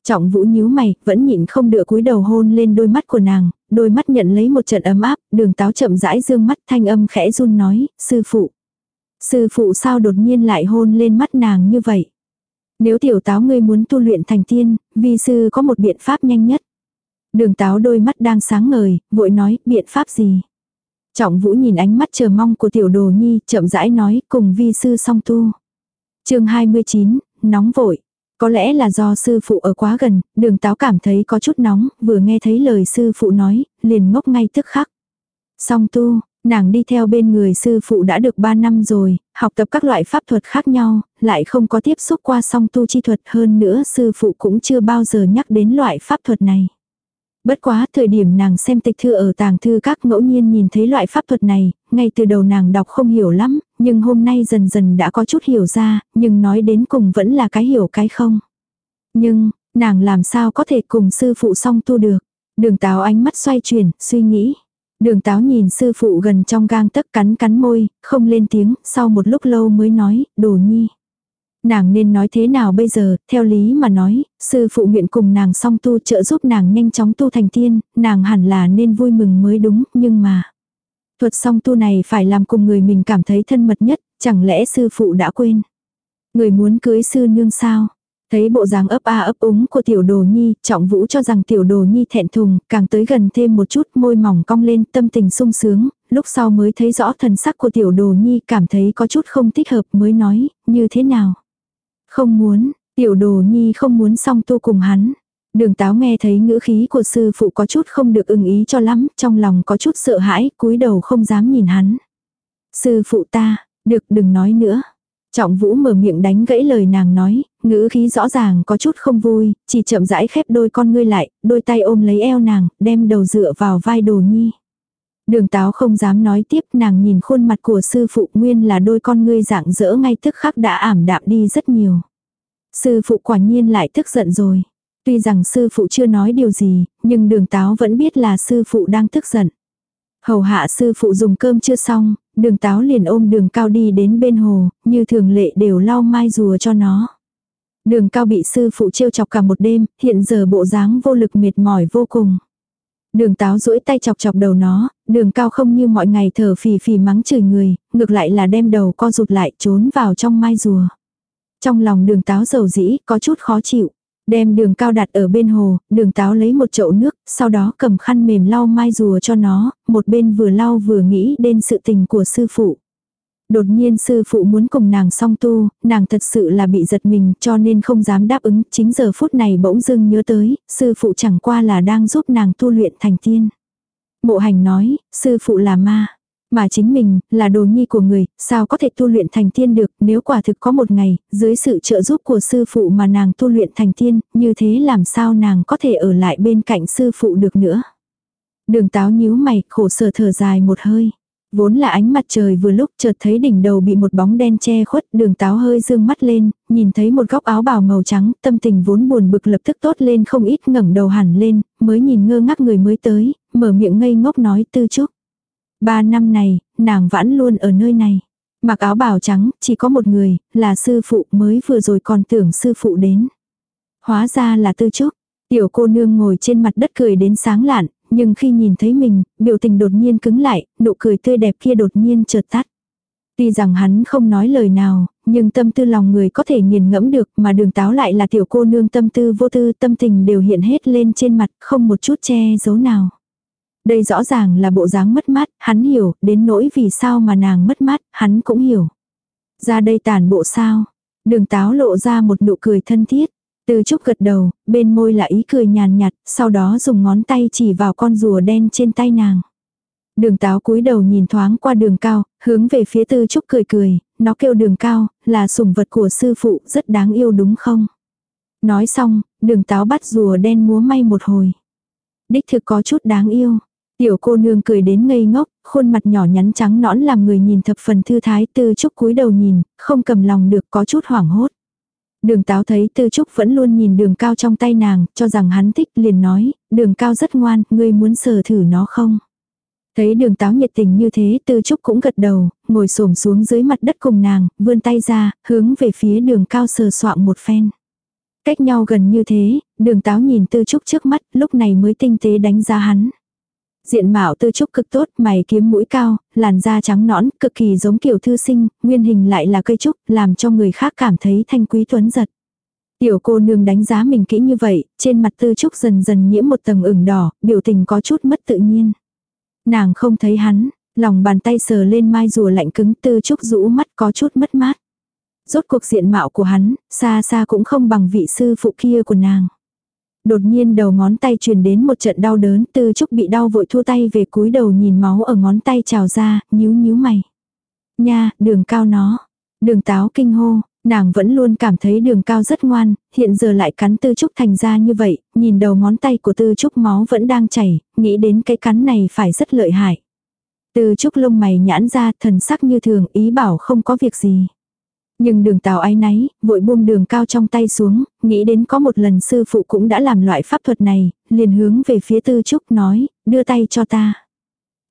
Trọng vũ nhíu mày, vẫn nhịn không được cúi đầu hôn lên đôi mắt của nàng, đôi mắt nhận lấy một trận ấm áp, đường táo chậm rãi dương mắt thanh âm khẽ run nói, sư phụ. Sư phụ sao đột nhiên lại hôn lên mắt nàng như vậy? Nếu tiểu táo ngươi muốn tu luyện thành tiên, vi sư có một biện pháp nhanh nhất. Đường táo đôi mắt đang sáng ngời, vội nói, biện pháp gì? Trọng vũ nhìn ánh mắt chờ mong của tiểu đồ nhi, chậm rãi nói, cùng vi sư song tu. chương 29, nóng vội. Có lẽ là do sư phụ ở quá gần, đường táo cảm thấy có chút nóng, vừa nghe thấy lời sư phụ nói, liền ngốc ngay tức khắc. Song tu, nàng đi theo bên người sư phụ đã được 3 năm rồi, học tập các loại pháp thuật khác nhau, lại không có tiếp xúc qua song tu chi thuật hơn nữa sư phụ cũng chưa bao giờ nhắc đến loại pháp thuật này. Bất quá thời điểm nàng xem tịch thư ở tàng thư các ngẫu nhiên nhìn thấy loại pháp thuật này, ngay từ đầu nàng đọc không hiểu lắm, nhưng hôm nay dần dần đã có chút hiểu ra, nhưng nói đến cùng vẫn là cái hiểu cái không. Nhưng, nàng làm sao có thể cùng sư phụ song tu được. Đường táo ánh mắt xoay chuyển, suy nghĩ. Đường táo nhìn sư phụ gần trong gang tấc cắn cắn môi, không lên tiếng, sau một lúc lâu mới nói, đồ nhi. Nàng nên nói thế nào bây giờ, theo lý mà nói, sư phụ nguyện cùng nàng song tu trợ giúp nàng nhanh chóng tu thành tiên, nàng hẳn là nên vui mừng mới đúng, nhưng mà. Thuật song tu này phải làm cùng người mình cảm thấy thân mật nhất, chẳng lẽ sư phụ đã quên. Người muốn cưới sư nương sao? Thấy bộ dáng ấp a ấp úng của tiểu đồ nhi, trọng vũ cho rằng tiểu đồ nhi thẹn thùng, càng tới gần thêm một chút môi mỏng cong lên tâm tình sung sướng, lúc sau mới thấy rõ thần sắc của tiểu đồ nhi cảm thấy có chút không thích hợp mới nói, như thế nào. Không muốn, tiểu đồ nhi không muốn song tu cùng hắn. Đường táo nghe thấy ngữ khí của sư phụ có chút không được ưng ý cho lắm, trong lòng có chút sợ hãi, cúi đầu không dám nhìn hắn. Sư phụ ta, được đừng nói nữa. Trọng vũ mở miệng đánh gãy lời nàng nói, ngữ khí rõ ràng có chút không vui, chỉ chậm rãi khép đôi con ngươi lại, đôi tay ôm lấy eo nàng, đem đầu dựa vào vai đồ nhi. Đường táo không dám nói tiếp nàng nhìn khuôn mặt của sư phụ nguyên là đôi con ngươi dạng dỡ ngay tức khắc đã ảm đạm đi rất nhiều. Sư phụ quả nhiên lại tức giận rồi. Tuy rằng sư phụ chưa nói điều gì, nhưng đường táo vẫn biết là sư phụ đang tức giận. Hầu hạ sư phụ dùng cơm chưa xong, đường táo liền ôm đường cao đi đến bên hồ, như thường lệ đều lau mai rùa cho nó. Đường cao bị sư phụ trêu chọc cả một đêm, hiện giờ bộ dáng vô lực mệt mỏi vô cùng. Đường táo duỗi tay chọc chọc đầu nó, đường cao không như mọi ngày thở phì phì mắng chửi người, ngược lại là đem đầu co rụt lại trốn vào trong mai rùa. Trong lòng đường táo dầu dĩ, có chút khó chịu. Đem đường cao đặt ở bên hồ, đường táo lấy một chậu nước, sau đó cầm khăn mềm lau mai rùa cho nó, một bên vừa lau vừa nghĩ đến sự tình của sư phụ. Đột nhiên sư phụ muốn cùng nàng song tu, nàng thật sự là bị giật mình cho nên không dám đáp ứng, chính giờ phút này bỗng dưng nhớ tới, sư phụ chẳng qua là đang giúp nàng tu luyện thành tiên. Mộ hành nói, sư phụ là ma, mà chính mình, là đồ nhi của người, sao có thể tu luyện thành tiên được, nếu quả thực có một ngày, dưới sự trợ giúp của sư phụ mà nàng tu luyện thành tiên, như thế làm sao nàng có thể ở lại bên cạnh sư phụ được nữa. Đường táo nhíu mày, khổ sở thở dài một hơi. Vốn là ánh mặt trời vừa lúc chợt thấy đỉnh đầu bị một bóng đen che khuất, đường táo hơi dương mắt lên, nhìn thấy một góc áo bào màu trắng, tâm tình vốn buồn bực lập tức tốt lên không ít ngẩng đầu hẳn lên, mới nhìn ngơ ngác người mới tới, mở miệng ngây ngốc nói tư trúc. Ba năm này, nàng vẫn luôn ở nơi này. Mặc áo bào trắng, chỉ có một người, là sư phụ mới vừa rồi còn tưởng sư phụ đến. Hóa ra là tư trúc. Tiểu cô nương ngồi trên mặt đất cười đến sáng lạn, nhưng khi nhìn thấy mình, biểu tình đột nhiên cứng lại, nụ cười tươi đẹp kia đột nhiên chợt tắt. Tuy rằng hắn không nói lời nào, nhưng tâm tư lòng người có thể nghiền ngẫm được mà đường táo lại là tiểu cô nương tâm tư vô tư tâm tình đều hiện hết lên trên mặt không một chút che giấu nào. Đây rõ ràng là bộ dáng mất mát, hắn hiểu, đến nỗi vì sao mà nàng mất mát, hắn cũng hiểu. Ra đây tàn bộ sao? Đường táo lộ ra một nụ cười thân thiết. Từ trúc gật đầu, bên môi là ý cười nhàn nhạt, sau đó dùng ngón tay chỉ vào con rùa đen trên tay nàng. Đường táo cúi đầu nhìn thoáng qua đường cao, hướng về phía tư trúc cười cười, nó kêu đường cao, là sủng vật của sư phụ, rất đáng yêu đúng không? Nói xong, đường táo bắt rùa đen múa may một hồi. Đích thực có chút đáng yêu. Tiểu cô nương cười đến ngây ngốc, khuôn mặt nhỏ nhắn trắng nõn làm người nhìn thập phần thư thái tư trúc cúi đầu nhìn, không cầm lòng được có chút hoảng hốt. Đường táo thấy tư trúc vẫn luôn nhìn đường cao trong tay nàng, cho rằng hắn thích liền nói, đường cao rất ngoan, ngươi muốn sờ thử nó không? Thấy đường táo nhiệt tình như thế tư trúc cũng gật đầu, ngồi xổm xuống dưới mặt đất cùng nàng, vươn tay ra, hướng về phía đường cao sờ soạng một phen. Cách nhau gần như thế, đường táo nhìn tư trúc trước mắt, lúc này mới tinh tế đánh giá hắn. Diện mạo tư trúc cực tốt, mày kiếm mũi cao, làn da trắng nõn, cực kỳ giống kiểu thư sinh, nguyên hình lại là cây trúc, làm cho người khác cảm thấy thanh quý tuấn giật. Tiểu cô nương đánh giá mình kỹ như vậy, trên mặt tư trúc dần dần nhiễm một tầng ửng đỏ, biểu tình có chút mất tự nhiên. Nàng không thấy hắn, lòng bàn tay sờ lên mai rùa lạnh cứng tư trúc rũ mắt có chút mất mát. Rốt cuộc diện mạo của hắn, xa xa cũng không bằng vị sư phụ kia của nàng. Đột nhiên đầu ngón tay truyền đến một trận đau đớn, tư trúc bị đau vội thua tay về cúi đầu nhìn máu ở ngón tay trào ra, nhíu nhíu mày. Nha, đường cao nó. Đường táo kinh hô, nàng vẫn luôn cảm thấy đường cao rất ngoan, hiện giờ lại cắn tư trúc thành ra như vậy, nhìn đầu ngón tay của tư trúc máu vẫn đang chảy, nghĩ đến cái cắn này phải rất lợi hại. Tư trúc lông mày nhãn ra thần sắc như thường ý bảo không có việc gì. Nhưng đường tào ái náy, vội buông đường cao trong tay xuống, nghĩ đến có một lần sư phụ cũng đã làm loại pháp thuật này, liền hướng về phía tư trúc nói, đưa tay cho ta.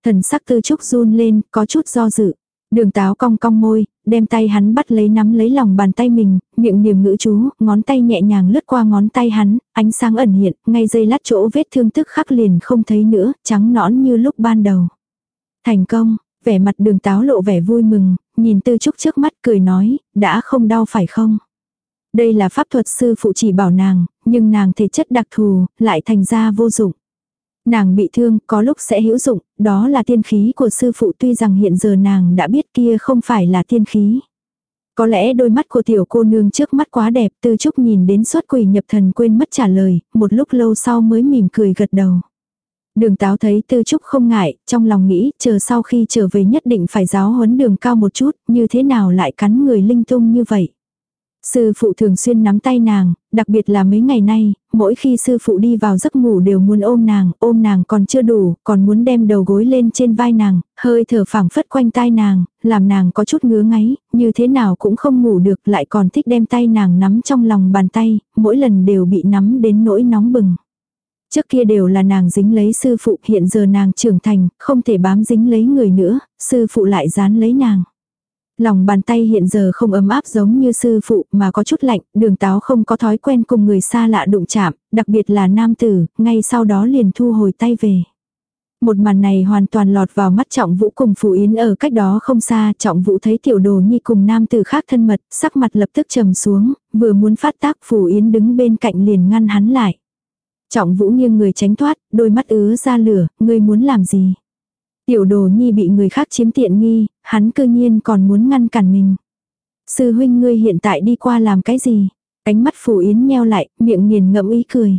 Thần sắc tư trúc run lên, có chút do dự. Đường táo cong cong môi, đem tay hắn bắt lấy nắm lấy lòng bàn tay mình, miệng niềm ngữ chú, ngón tay nhẹ nhàng lướt qua ngón tay hắn, ánh sáng ẩn hiện, ngay dây lát chỗ vết thương tức khắc liền không thấy nữa, trắng nõn như lúc ban đầu. Thành công, vẻ mặt đường táo lộ vẻ vui mừng, nhìn tư trúc trước mắt cười nói, đã không đau phải không? Đây là pháp thuật sư phụ chỉ bảo nàng, nhưng nàng thể chất đặc thù, lại thành ra vô dụng. Nàng bị thương, có lúc sẽ hữu dụng, đó là tiên khí của sư phụ tuy rằng hiện giờ nàng đã biết kia không phải là tiên khí. Có lẽ đôi mắt của tiểu cô nương trước mắt quá đẹp, tư trúc nhìn đến suốt quỷ nhập thần quên mất trả lời, một lúc lâu sau mới mỉm cười gật đầu. Đường táo thấy tư trúc không ngại, trong lòng nghĩ chờ sau khi trở về nhất định phải giáo huấn đường cao một chút, như thế nào lại cắn người linh tung như vậy. Sư phụ thường xuyên nắm tay nàng, đặc biệt là mấy ngày nay, mỗi khi sư phụ đi vào giấc ngủ đều muốn ôm nàng, ôm nàng còn chưa đủ, còn muốn đem đầu gối lên trên vai nàng, hơi thở phẳng phất quanh tai nàng, làm nàng có chút ngứa ngáy, như thế nào cũng không ngủ được lại còn thích đem tay nàng nắm trong lòng bàn tay, mỗi lần đều bị nắm đến nỗi nóng bừng. Trước kia đều là nàng dính lấy sư phụ, hiện giờ nàng trưởng thành, không thể bám dính lấy người nữa, sư phụ lại dán lấy nàng. Lòng bàn tay hiện giờ không ấm áp giống như sư phụ mà có chút lạnh, đường táo không có thói quen cùng người xa lạ đụng chạm, đặc biệt là nam tử, ngay sau đó liền thu hồi tay về. Một màn này hoàn toàn lọt vào mắt trọng vũ cùng phù yến ở cách đó không xa, trọng vũ thấy tiểu đồ nhi cùng nam tử khác thân mật, sắc mặt lập tức trầm xuống, vừa muốn phát tác phù yến đứng bên cạnh liền ngăn hắn lại. Trọng vũ nghiêng người tránh thoát, đôi mắt ứa ra lửa, ngươi muốn làm gì? Tiểu đồ nhi bị người khác chiếm tiện nghi, hắn cư nhiên còn muốn ngăn cản mình. Sư huynh ngươi hiện tại đi qua làm cái gì? Cánh mắt phủ yến nheo lại, miệng nghiền ngẫm ý cười.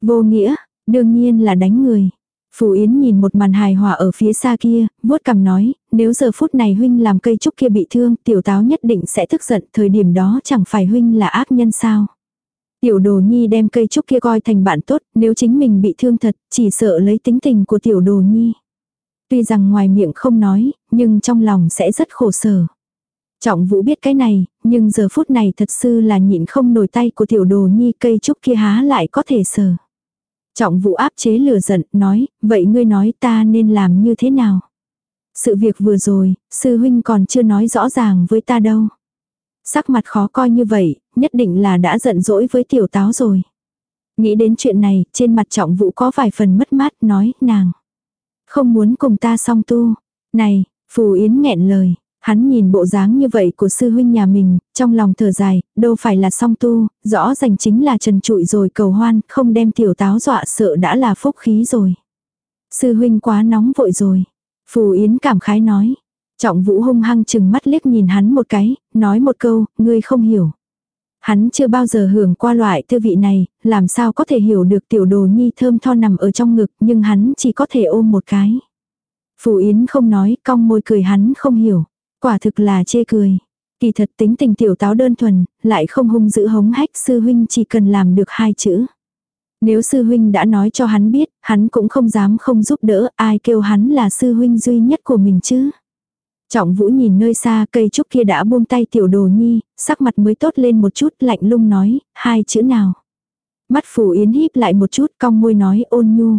Vô nghĩa, đương nhiên là đánh người. Phù Yến nhìn một màn hài hòa ở phía xa kia, vuốt cằm nói, nếu giờ phút này huynh làm cây trúc kia bị thương, tiểu táo nhất định sẽ tức giận, thời điểm đó chẳng phải huynh là ác nhân sao. Tiểu đồ nhi đem cây trúc kia coi thành bạn tốt, nếu chính mình bị thương thật, chỉ sợ lấy tính tình của tiểu đồ nhi. Tuy rằng ngoài miệng không nói, nhưng trong lòng sẽ rất khổ sở. Trọng vũ biết cái này, nhưng giờ phút này thật sự là nhịn không nổi tay của tiểu đồ nhi cây trúc kia há lại có thể sờ. Trọng vũ áp chế lửa giận, nói, vậy ngươi nói ta nên làm như thế nào? Sự việc vừa rồi, sư huynh còn chưa nói rõ ràng với ta đâu. Sắc mặt khó coi như vậy, nhất định là đã giận dỗi với tiểu táo rồi. Nghĩ đến chuyện này, trên mặt trọng vũ có vài phần mất mát, nói, nàng. Không muốn cùng ta song tu. Này, Phù Yến nghẹn lời. Hắn nhìn bộ dáng như vậy của sư huynh nhà mình, trong lòng thở dài, đâu phải là song tu, rõ ràng chính là trần trụi rồi cầu hoan, không đem tiểu táo dọa sợ đã là phúc khí rồi. Sư huynh quá nóng vội rồi. Phù Yến cảm khái nói. Trọng vũ hung hăng chừng mắt liếc nhìn hắn một cái, nói một câu, ngươi không hiểu. Hắn chưa bao giờ hưởng qua loại tư vị này, làm sao có thể hiểu được tiểu đồ nhi thơm tho nằm ở trong ngực, nhưng hắn chỉ có thể ôm một cái. Phù Yến không nói, cong môi cười hắn không hiểu. Quả thực là chê cười. Kỳ thật tính tình tiểu táo đơn thuần, lại không hung dữ hống hách sư huynh chỉ cần làm được hai chữ. Nếu sư huynh đã nói cho hắn biết, hắn cũng không dám không giúp đỡ, ai kêu hắn là sư huynh duy nhất của mình chứ. Trọng vũ nhìn nơi xa cây trúc kia đã buông tay tiểu đồ nhi, sắc mặt mới tốt lên một chút lạnh lung nói, hai chữ nào. Mắt phủ yến híp lại một chút cong môi nói ôn nhu.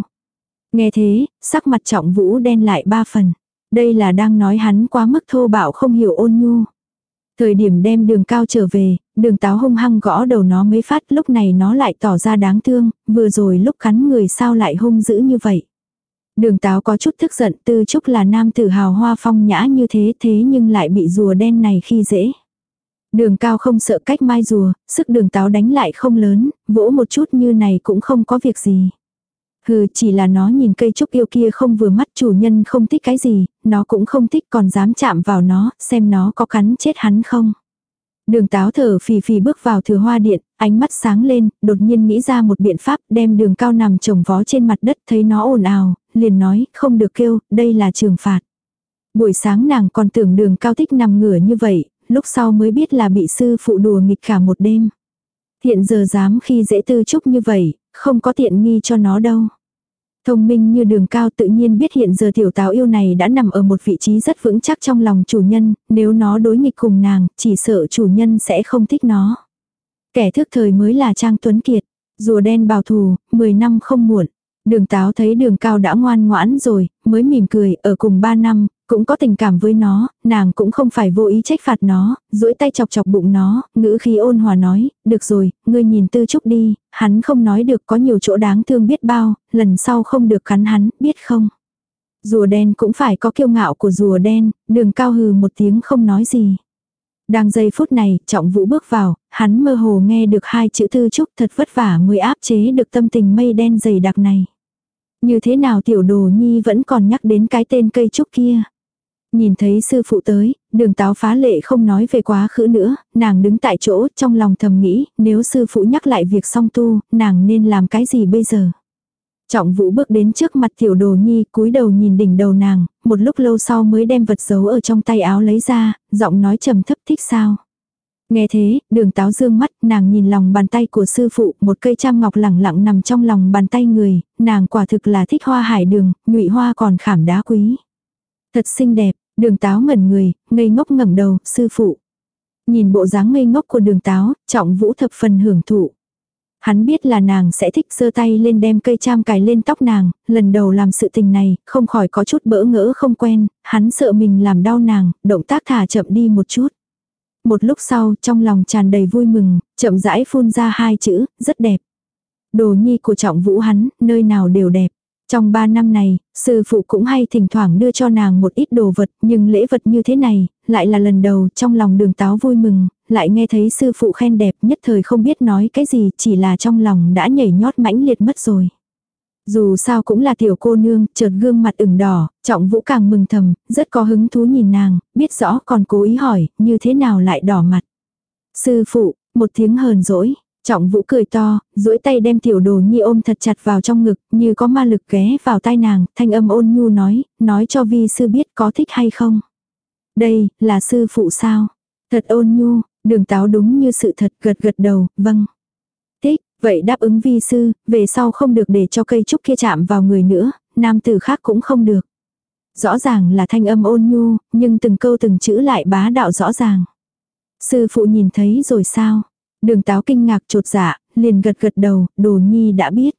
Nghe thế, sắc mặt trọng vũ đen lại ba phần. Đây là đang nói hắn quá mức thô bạo không hiểu ôn nhu. Thời điểm đem đường cao trở về, đường táo hung hăng gõ đầu nó mới phát lúc này nó lại tỏ ra đáng thương, vừa rồi lúc cắn người sao lại hung dữ như vậy. Đường táo có chút tức giận tư trúc là nam tử hào hoa phong nhã như thế thế nhưng lại bị rùa đen này khi dễ. Đường cao không sợ cách mai rùa, sức đường táo đánh lại không lớn, vỗ một chút như này cũng không có việc gì. Hừ chỉ là nó nhìn cây trúc yêu kia không vừa mắt chủ nhân không thích cái gì, nó cũng không thích còn dám chạm vào nó, xem nó có cắn chết hắn không. Đường táo thở phì phì bước vào thừa hoa điện, ánh mắt sáng lên, đột nhiên nghĩ ra một biện pháp đem đường cao nằm trồng vó trên mặt đất thấy nó ồn ào, liền nói không được kêu, đây là trường phạt. Buổi sáng nàng còn tưởng đường cao thích nằm ngửa như vậy, lúc sau mới biết là bị sư phụ đùa nghịch cả một đêm. Hiện giờ dám khi dễ tư trúc như vậy, không có tiện nghi cho nó đâu. Thông minh như đường cao tự nhiên biết hiện giờ tiểu táo yêu này đã nằm ở một vị trí rất vững chắc trong lòng chủ nhân, nếu nó đối nghịch cùng nàng, chỉ sợ chủ nhân sẽ không thích nó. Kẻ thức thời mới là Trang Tuấn Kiệt, rùa đen bào thù, 10 năm không muộn. Đường táo thấy đường cao đã ngoan ngoãn rồi, mới mỉm cười, ở cùng 3 năm, cũng có tình cảm với nó, nàng cũng không phải vô ý trách phạt nó, duỗi tay chọc chọc bụng nó, ngữ khí ôn hòa nói, được rồi, ngươi nhìn tư trúc đi, hắn không nói được có nhiều chỗ đáng thương biết bao, lần sau không được cắn hắn, biết không? Rùa đen cũng phải có kiêu ngạo của rùa đen, đường cao hừ một tiếng không nói gì. Đang giây phút này, trọng vũ bước vào, hắn mơ hồ nghe được hai chữ tư trúc thật vất vả mới áp chế được tâm tình mây đen dày đặc này. Như thế nào tiểu đồ nhi vẫn còn nhắc đến cái tên cây trúc kia. Nhìn thấy sư phụ tới, đường táo phá lệ không nói về quá khứ nữa, nàng đứng tại chỗ trong lòng thầm nghĩ, nếu sư phụ nhắc lại việc song tu, nàng nên làm cái gì bây giờ. Trọng vũ bước đến trước mặt tiểu đồ nhi, cúi đầu nhìn đỉnh đầu nàng, một lúc lâu sau mới đem vật giấu ở trong tay áo lấy ra, giọng nói trầm thấp thích sao. Nghe thế, đường táo dương mắt, nàng nhìn lòng bàn tay của sư phụ, một cây trăm ngọc lẳng lặng nằm trong lòng bàn tay người, nàng quả thực là thích hoa hải đường, nhụy hoa còn khảm đá quý. Thật xinh đẹp, đường táo ngẩn người, ngây ngốc ngẩng đầu, sư phụ. Nhìn bộ dáng ngây ngốc của đường táo, trọng vũ thập phần hưởng thụ. Hắn biết là nàng sẽ thích giơ tay lên đem cây cham cài lên tóc nàng, lần đầu làm sự tình này, không khỏi có chút bỡ ngỡ không quen, hắn sợ mình làm đau nàng, động tác thả chậm đi một chút. Một lúc sau, trong lòng tràn đầy vui mừng, chậm rãi phun ra hai chữ, rất đẹp. Đồ nhi của trọng vũ hắn, nơi nào đều đẹp. Trong ba năm này, sư phụ cũng hay thỉnh thoảng đưa cho nàng một ít đồ vật, nhưng lễ vật như thế này, lại là lần đầu trong lòng đường táo vui mừng, lại nghe thấy sư phụ khen đẹp nhất thời không biết nói cái gì, chỉ là trong lòng đã nhảy nhót mãnh liệt mất rồi. Dù sao cũng là tiểu cô nương, chợt gương mặt ửng đỏ, trọng vũ càng mừng thầm, rất có hứng thú nhìn nàng, biết rõ còn cố ý hỏi, như thế nào lại đỏ mặt. Sư phụ, một tiếng hờn dỗi, Trọng vũ cười to, duỗi tay đem tiểu đồ nhi ôm thật chặt vào trong ngực, như có ma lực ghé vào tai nàng, thanh âm ôn nhu nói, nói cho vi sư biết có thích hay không. Đây, là sư phụ sao? Thật ôn nhu, đường táo đúng như sự thật gật gật đầu, vâng. Thích, vậy đáp ứng vi sư, về sau không được để cho cây trúc kia chạm vào người nữa, nam tử khác cũng không được. Rõ ràng là thanh âm ôn nhu, nhưng từng câu từng chữ lại bá đạo rõ ràng. Sư phụ nhìn thấy rồi sao? Đường táo kinh ngạc trột dạ, liền gật gật đầu, đồ nhi đã biết.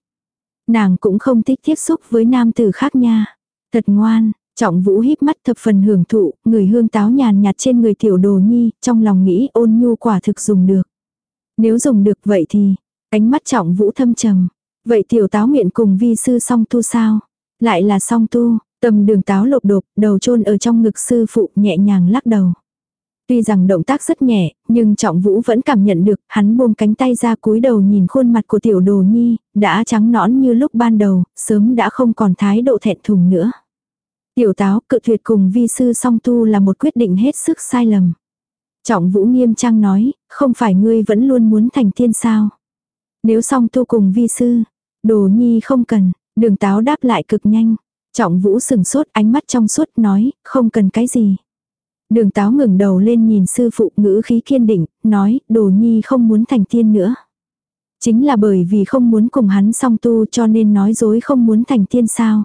Nàng cũng không thích tiếp xúc với nam tử khác nha. Thật ngoan, trọng vũ híp mắt thập phần hưởng thụ, người hương táo nhàn nhạt trên người tiểu đồ nhi, trong lòng nghĩ ôn nhu quả thực dùng được. Nếu dùng được vậy thì, ánh mắt trọng vũ thâm trầm. Vậy tiểu táo nguyện cùng vi sư song tu sao? Lại là song tu, tầm đường táo lộp đột, đầu chôn ở trong ngực sư phụ nhẹ nhàng lắc đầu. Tuy rằng động tác rất nhẹ, nhưng trọng vũ vẫn cảm nhận được, hắn buông cánh tay ra cúi đầu nhìn khuôn mặt của tiểu đồ nhi, đã trắng nõn như lúc ban đầu, sớm đã không còn thái độ thẹn thùng nữa. Tiểu táo cự tuyệt cùng vi sư song tu là một quyết định hết sức sai lầm. Trọng vũ nghiêm trang nói, không phải ngươi vẫn luôn muốn thành tiên sao. Nếu song tu cùng vi sư, đồ nhi không cần, đường táo đáp lại cực nhanh. Trọng vũ sừng sốt ánh mắt trong suốt nói, không cần cái gì. Đường táo ngừng đầu lên nhìn sư phụ ngữ khí kiên định, nói, đồ nhi không muốn thành tiên nữa. Chính là bởi vì không muốn cùng hắn song tu cho nên nói dối không muốn thành tiên sao.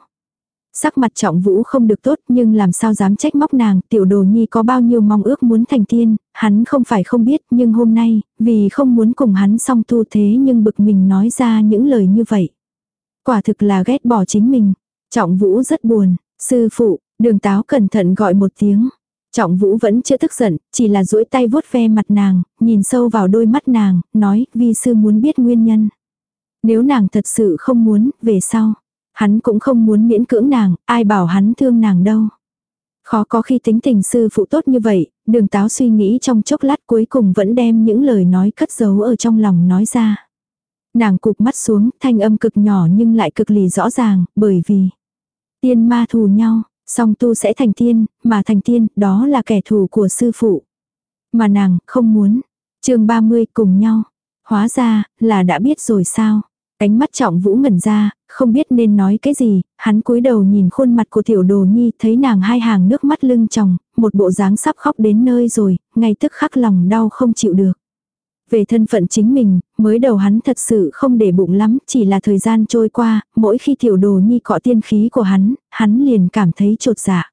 Sắc mặt trọng vũ không được tốt nhưng làm sao dám trách móc nàng, tiểu đồ nhi có bao nhiêu mong ước muốn thành tiên, hắn không phải không biết nhưng hôm nay, vì không muốn cùng hắn song tu thế nhưng bực mình nói ra những lời như vậy. Quả thực là ghét bỏ chính mình. Trọng vũ rất buồn, sư phụ, đường táo cẩn thận gọi một tiếng. Trọng Vũ vẫn chưa tức giận, chỉ là duỗi tay vuốt ve mặt nàng, nhìn sâu vào đôi mắt nàng, nói, vi sư muốn biết nguyên nhân. Nếu nàng thật sự không muốn, về sau. Hắn cũng không muốn miễn cưỡng nàng, ai bảo hắn thương nàng đâu. Khó có khi tính tình sư phụ tốt như vậy, đường táo suy nghĩ trong chốc lát cuối cùng vẫn đem những lời nói cất giấu ở trong lòng nói ra. Nàng cụp mắt xuống, thanh âm cực nhỏ nhưng lại cực lì rõ ràng, bởi vì tiên ma thù nhau, Song tu sẽ thành tiên, mà thành tiên, đó là kẻ thù của sư phụ. Mà nàng, không muốn. chương 30 cùng nhau. Hóa ra, là đã biết rồi sao? Cánh mắt trọng vũ ngẩn ra, không biết nên nói cái gì, hắn cúi đầu nhìn khuôn mặt của tiểu đồ nhi, thấy nàng hai hàng nước mắt lưng tròng, một bộ dáng sắp khóc đến nơi rồi, ngay tức khắc lòng đau không chịu được. Về thân phận chính mình, mới đầu hắn thật sự không để bụng lắm, chỉ là thời gian trôi qua, mỗi khi tiểu đồ nhi cọ tiên khí của hắn, hắn liền cảm thấy trột dạ.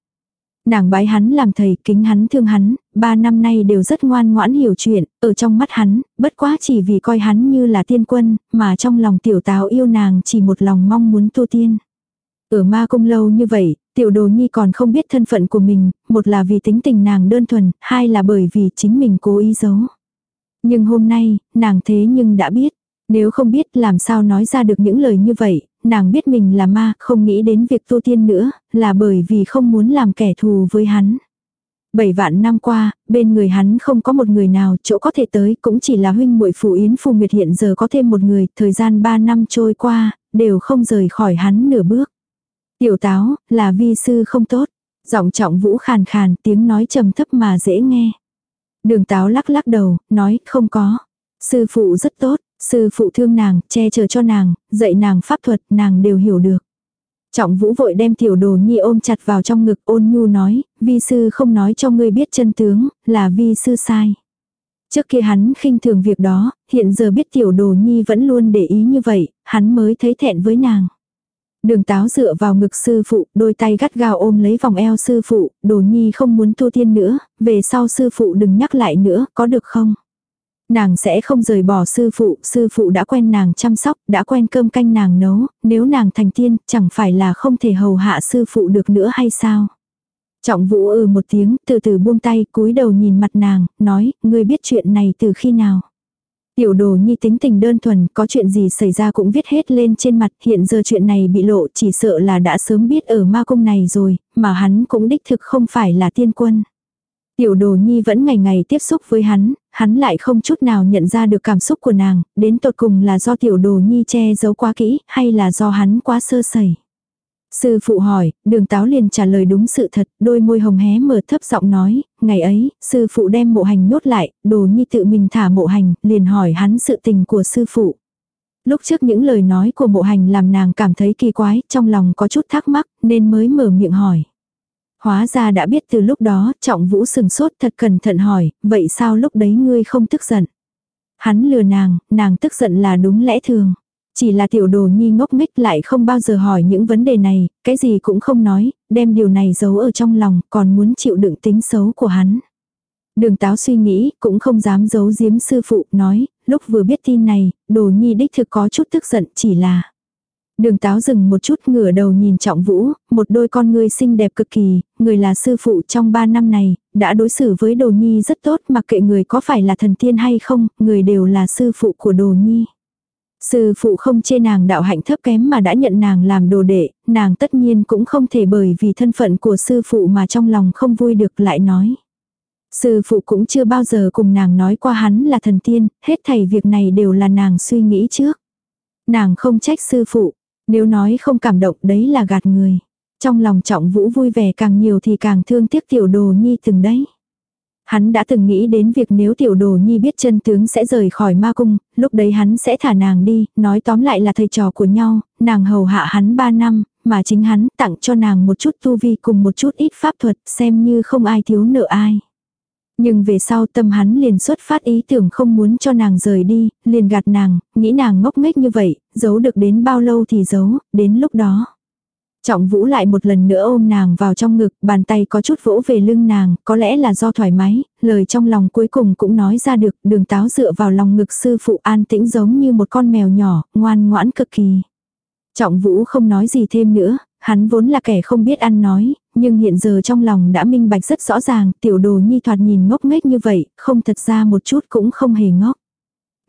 Nàng bái hắn làm thầy, kính hắn thương hắn, ba năm nay đều rất ngoan ngoãn hiểu chuyện, ở trong mắt hắn, bất quá chỉ vì coi hắn như là tiên quân, mà trong lòng tiểu táo yêu nàng chỉ một lòng mong muốn tu tiên. Ở ma cung lâu như vậy, tiểu đồ nhi còn không biết thân phận của mình, một là vì tính tình nàng đơn thuần, hai là bởi vì chính mình cố ý giấu. Nhưng hôm nay, nàng thế nhưng đã biết. Nếu không biết làm sao nói ra được những lời như vậy, nàng biết mình là ma, không nghĩ đến việc tu tiên nữa, là bởi vì không muốn làm kẻ thù với hắn. Bảy vạn năm qua, bên người hắn không có một người nào chỗ có thể tới, cũng chỉ là huynh muội Phù Yến Phù Nguyệt hiện giờ có thêm một người, thời gian ba năm trôi qua, đều không rời khỏi hắn nửa bước. Tiểu táo, là vi sư không tốt. Giọng trọng vũ khàn khàn, tiếng nói trầm thấp mà dễ nghe. Đường táo lắc lắc đầu, nói không có. Sư phụ rất tốt, sư phụ thương nàng, che chở cho nàng, dạy nàng pháp thuật, nàng đều hiểu được. Trọng vũ vội đem tiểu đồ nhi ôm chặt vào trong ngực ôn nhu nói, vi sư không nói cho ngươi biết chân tướng, là vi sư sai. Trước kia hắn khinh thường việc đó, hiện giờ biết tiểu đồ nhi vẫn luôn để ý như vậy, hắn mới thấy thẹn với nàng. Đường táo dựa vào ngực sư phụ, đôi tay gắt gao ôm lấy vòng eo sư phụ, đồ nhi không muốn tu tiên nữa, về sau sư phụ đừng nhắc lại nữa, có được không? Nàng sẽ không rời bỏ sư phụ, sư phụ đã quen nàng chăm sóc, đã quen cơm canh nàng nấu, nếu nàng thành tiên, chẳng phải là không thể hầu hạ sư phụ được nữa hay sao? Trọng vũ ừ một tiếng, từ từ buông tay, cúi đầu nhìn mặt nàng, nói, ngươi biết chuyện này từ khi nào? Tiểu đồ nhi tính tình đơn thuần, có chuyện gì xảy ra cũng viết hết lên trên mặt, hiện giờ chuyện này bị lộ chỉ sợ là đã sớm biết ở ma cung này rồi, mà hắn cũng đích thực không phải là tiên quân. Tiểu đồ nhi vẫn ngày ngày tiếp xúc với hắn, hắn lại không chút nào nhận ra được cảm xúc của nàng, đến tột cùng là do tiểu đồ nhi che giấu quá kỹ, hay là do hắn quá sơ sẩy. Sư phụ hỏi, đường táo liền trả lời đúng sự thật, đôi môi hồng hé mở thấp giọng nói, ngày ấy, sư phụ đem mộ hành nhốt lại, đồ nhi tự mình thả mộ hành, liền hỏi hắn sự tình của sư phụ. Lúc trước những lời nói của mộ hành làm nàng cảm thấy kỳ quái, trong lòng có chút thắc mắc, nên mới mở miệng hỏi. Hóa ra đã biết từ lúc đó, trọng vũ sừng sốt thật cẩn thận hỏi, vậy sao lúc đấy ngươi không tức giận? Hắn lừa nàng, nàng tức giận là đúng lẽ thường. Chỉ là tiểu đồ nhi ngốc nghếch lại không bao giờ hỏi những vấn đề này, cái gì cũng không nói, đem điều này giấu ở trong lòng, còn muốn chịu đựng tính xấu của hắn. Đường táo suy nghĩ, cũng không dám giấu giếm sư phụ, nói, lúc vừa biết tin này, đồ nhi đích thực có chút tức giận, chỉ là... Đường táo dừng một chút ngửa đầu nhìn trọng vũ, một đôi con người xinh đẹp cực kỳ, người là sư phụ trong ba năm này, đã đối xử với đồ nhi rất tốt mặc kệ người có phải là thần tiên hay không, người đều là sư phụ của đồ nhi. Sư phụ không chê nàng đạo hạnh thấp kém mà đã nhận nàng làm đồ đệ, nàng tất nhiên cũng không thể bởi vì thân phận của sư phụ mà trong lòng không vui được lại nói. Sư phụ cũng chưa bao giờ cùng nàng nói qua hắn là thần tiên, hết thảy việc này đều là nàng suy nghĩ trước. Nàng không trách sư phụ, nếu nói không cảm động đấy là gạt người. Trong lòng trọng vũ vui vẻ càng nhiều thì càng thương tiếc tiểu đồ nhi từng đấy. Hắn đã từng nghĩ đến việc nếu tiểu đồ nhi biết chân tướng sẽ rời khỏi ma cung, lúc đấy hắn sẽ thả nàng đi, nói tóm lại là thầy trò của nhau, nàng hầu hạ hắn 3 năm, mà chính hắn tặng cho nàng một chút tu vi cùng một chút ít pháp thuật xem như không ai thiếu nợ ai. Nhưng về sau tâm hắn liền xuất phát ý tưởng không muốn cho nàng rời đi, liền gạt nàng, nghĩ nàng ngốc nghếch như vậy, giấu được đến bao lâu thì giấu, đến lúc đó. Trọng vũ lại một lần nữa ôm nàng vào trong ngực, bàn tay có chút vỗ về lưng nàng, có lẽ là do thoải mái, lời trong lòng cuối cùng cũng nói ra được, đường táo dựa vào lòng ngực sư phụ an tĩnh giống như một con mèo nhỏ, ngoan ngoãn cực kỳ. Trọng vũ không nói gì thêm nữa, hắn vốn là kẻ không biết ăn nói, nhưng hiện giờ trong lòng đã minh bạch rất rõ ràng, tiểu đồ nhi thoạt nhìn ngốc nghếch như vậy, không thật ra một chút cũng không hề ngốc.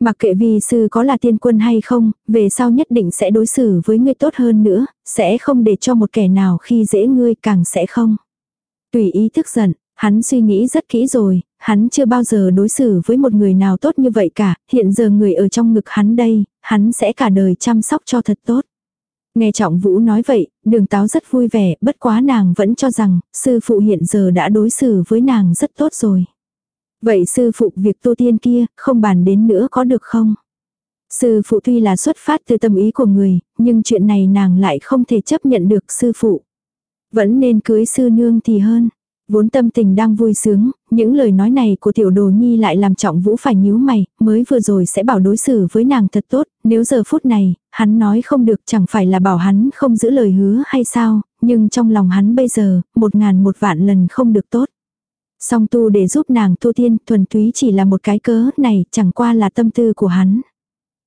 Mặc kệ vì sư có là tiên quân hay không, về sau nhất định sẽ đối xử với ngươi tốt hơn nữa, sẽ không để cho một kẻ nào khi dễ ngươi càng sẽ không. Tùy ý thức giận, hắn suy nghĩ rất kỹ rồi, hắn chưa bao giờ đối xử với một người nào tốt như vậy cả, hiện giờ người ở trong ngực hắn đây, hắn sẽ cả đời chăm sóc cho thật tốt. Nghe trọng vũ nói vậy, đường táo rất vui vẻ, bất quá nàng vẫn cho rằng, sư phụ hiện giờ đã đối xử với nàng rất tốt rồi. Vậy sư phụ việc tu tiên kia, không bàn đến nữa có được không? Sư phụ tuy là xuất phát từ tâm ý của người, nhưng chuyện này nàng lại không thể chấp nhận được sư phụ. Vẫn nên cưới sư nương thì hơn. Vốn tâm tình đang vui sướng, những lời nói này của tiểu đồ nhi lại làm trọng vũ phải nhíu mày, mới vừa rồi sẽ bảo đối xử với nàng thật tốt, nếu giờ phút này, hắn nói không được chẳng phải là bảo hắn không giữ lời hứa hay sao, nhưng trong lòng hắn bây giờ, một ngàn một vạn lần không được tốt. Song tu để giúp nàng tu tiên thuần túy chỉ là một cái cớ này chẳng qua là tâm tư của hắn.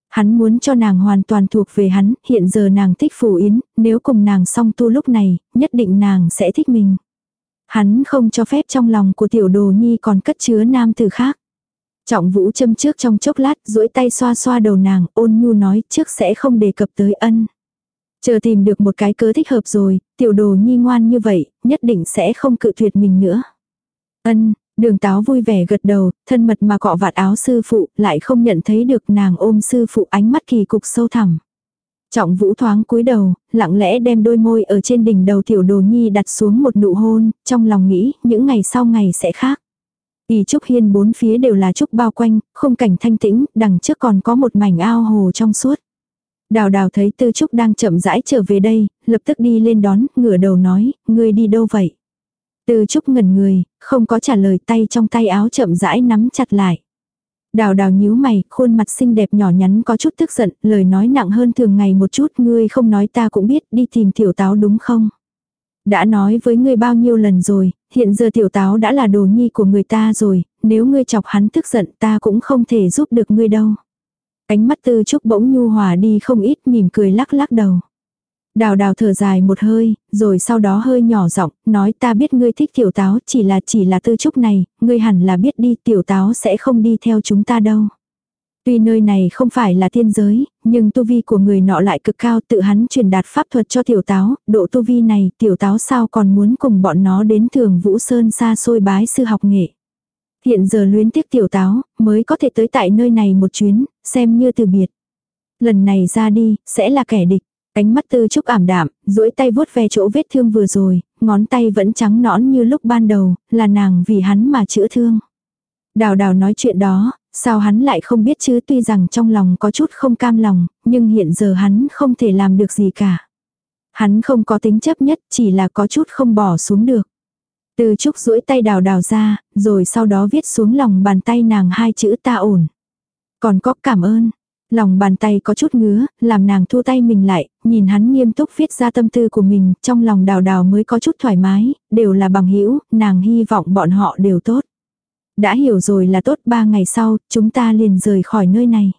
Hắn muốn cho nàng hoàn toàn thuộc về hắn, hiện giờ nàng thích phù yến, nếu cùng nàng song tu lúc này, nhất định nàng sẽ thích mình. Hắn không cho phép trong lòng của tiểu đồ nhi còn cất chứa nam từ khác. Trọng vũ châm trước trong chốc lát, duỗi tay xoa xoa đầu nàng, ôn nhu nói trước sẽ không đề cập tới ân. Chờ tìm được một cái cớ thích hợp rồi, tiểu đồ nhi ngoan như vậy, nhất định sẽ không cự tuyệt mình nữa. Ân, đường táo vui vẻ gật đầu, thân mật mà cọ vạt áo sư phụ, lại không nhận thấy được nàng ôm sư phụ ánh mắt kỳ cục sâu thẳm. Trọng vũ thoáng cúi đầu, lặng lẽ đem đôi môi ở trên đỉnh đầu tiểu đồ nhi đặt xuống một nụ hôn, trong lòng nghĩ, những ngày sau ngày sẽ khác. Ý trúc hiên bốn phía đều là trúc bao quanh, không cảnh thanh tĩnh, đằng trước còn có một mảnh ao hồ trong suốt. Đào đào thấy tư trúc đang chậm rãi trở về đây, lập tức đi lên đón, ngửa đầu nói, ngươi đi đâu vậy? Tư trúc ngẩn người, không có trả lời tay trong tay áo chậm rãi nắm chặt lại. Đào đào nhíu mày, khuôn mặt xinh đẹp nhỏ nhắn có chút tức giận, lời nói nặng hơn thường ngày một chút, ngươi không nói ta cũng biết, đi tìm tiểu táo đúng không? Đã nói với ngươi bao nhiêu lần rồi, hiện giờ tiểu táo đã là đồ nhi của người ta rồi, nếu ngươi chọc hắn tức giận ta cũng không thể giúp được ngươi đâu. Ánh mắt tư trúc bỗng nhu hòa đi không ít mỉm cười lắc lắc đầu. Đào đào thở dài một hơi, rồi sau đó hơi nhỏ giọng, nói ta biết ngươi thích tiểu táo, chỉ là chỉ là tư trúc này, ngươi hẳn là biết đi tiểu táo sẽ không đi theo chúng ta đâu. Tuy nơi này không phải là thiên giới, nhưng tu vi của người nọ lại cực cao tự hắn truyền đạt pháp thuật cho tiểu táo, độ tu vi này tiểu táo sao còn muốn cùng bọn nó đến thường Vũ Sơn xa xôi bái sư học nghệ. Hiện giờ luyến tiếc tiểu táo, mới có thể tới tại nơi này một chuyến, xem như từ biệt. Lần này ra đi, sẽ là kẻ địch. Ánh mắt tư trúc ảm đạm, duỗi tay vuốt ve chỗ vết thương vừa rồi, ngón tay vẫn trắng nõn như lúc ban đầu, là nàng vì hắn mà chữa thương. Đào đào nói chuyện đó, sao hắn lại không biết chứ tuy rằng trong lòng có chút không cam lòng, nhưng hiện giờ hắn không thể làm được gì cả. Hắn không có tính chấp nhất, chỉ là có chút không bỏ xuống được. Từ trúc duỗi tay đào đào ra, rồi sau đó viết xuống lòng bàn tay nàng hai chữ ta ổn. Còn có cảm ơn. Lòng bàn tay có chút ngứa, làm nàng thu tay mình lại, nhìn hắn nghiêm túc viết ra tâm tư của mình, trong lòng đào đào mới có chút thoải mái, đều là bằng hữu nàng hy vọng bọn họ đều tốt. Đã hiểu rồi là tốt ba ngày sau, chúng ta liền rời khỏi nơi này.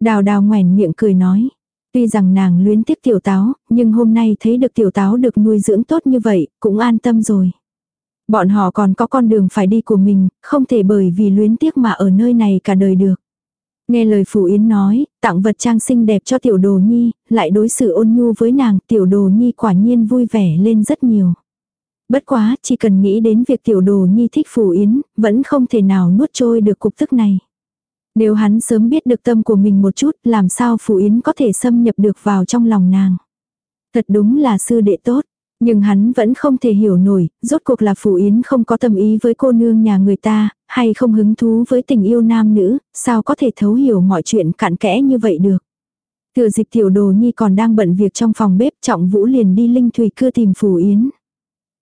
Đào đào ngoẻn miệng cười nói. Tuy rằng nàng luyến tiếc tiểu táo, nhưng hôm nay thấy được tiểu táo được nuôi dưỡng tốt như vậy, cũng an tâm rồi. Bọn họ còn có con đường phải đi của mình, không thể bởi vì luyến tiếc mà ở nơi này cả đời được. Nghe lời phù Yến nói, tặng vật trang xinh đẹp cho tiểu đồ nhi, lại đối xử ôn nhu với nàng, tiểu đồ nhi quả nhiên vui vẻ lên rất nhiều. Bất quá, chỉ cần nghĩ đến việc tiểu đồ nhi thích phù Yến, vẫn không thể nào nuốt trôi được cục tức này. Nếu hắn sớm biết được tâm của mình một chút, làm sao phù Yến có thể xâm nhập được vào trong lòng nàng. Thật đúng là sư đệ tốt. Nhưng hắn vẫn không thể hiểu nổi, rốt cuộc là phù Yến không có tâm ý với cô nương nhà người ta, hay không hứng thú với tình yêu nam nữ, sao có thể thấu hiểu mọi chuyện cặn kẽ như vậy được. Thừa dịp tiểu đồ nhi còn đang bận việc trong phòng bếp trọng vũ liền đi linh thủy cơ tìm phù Yến.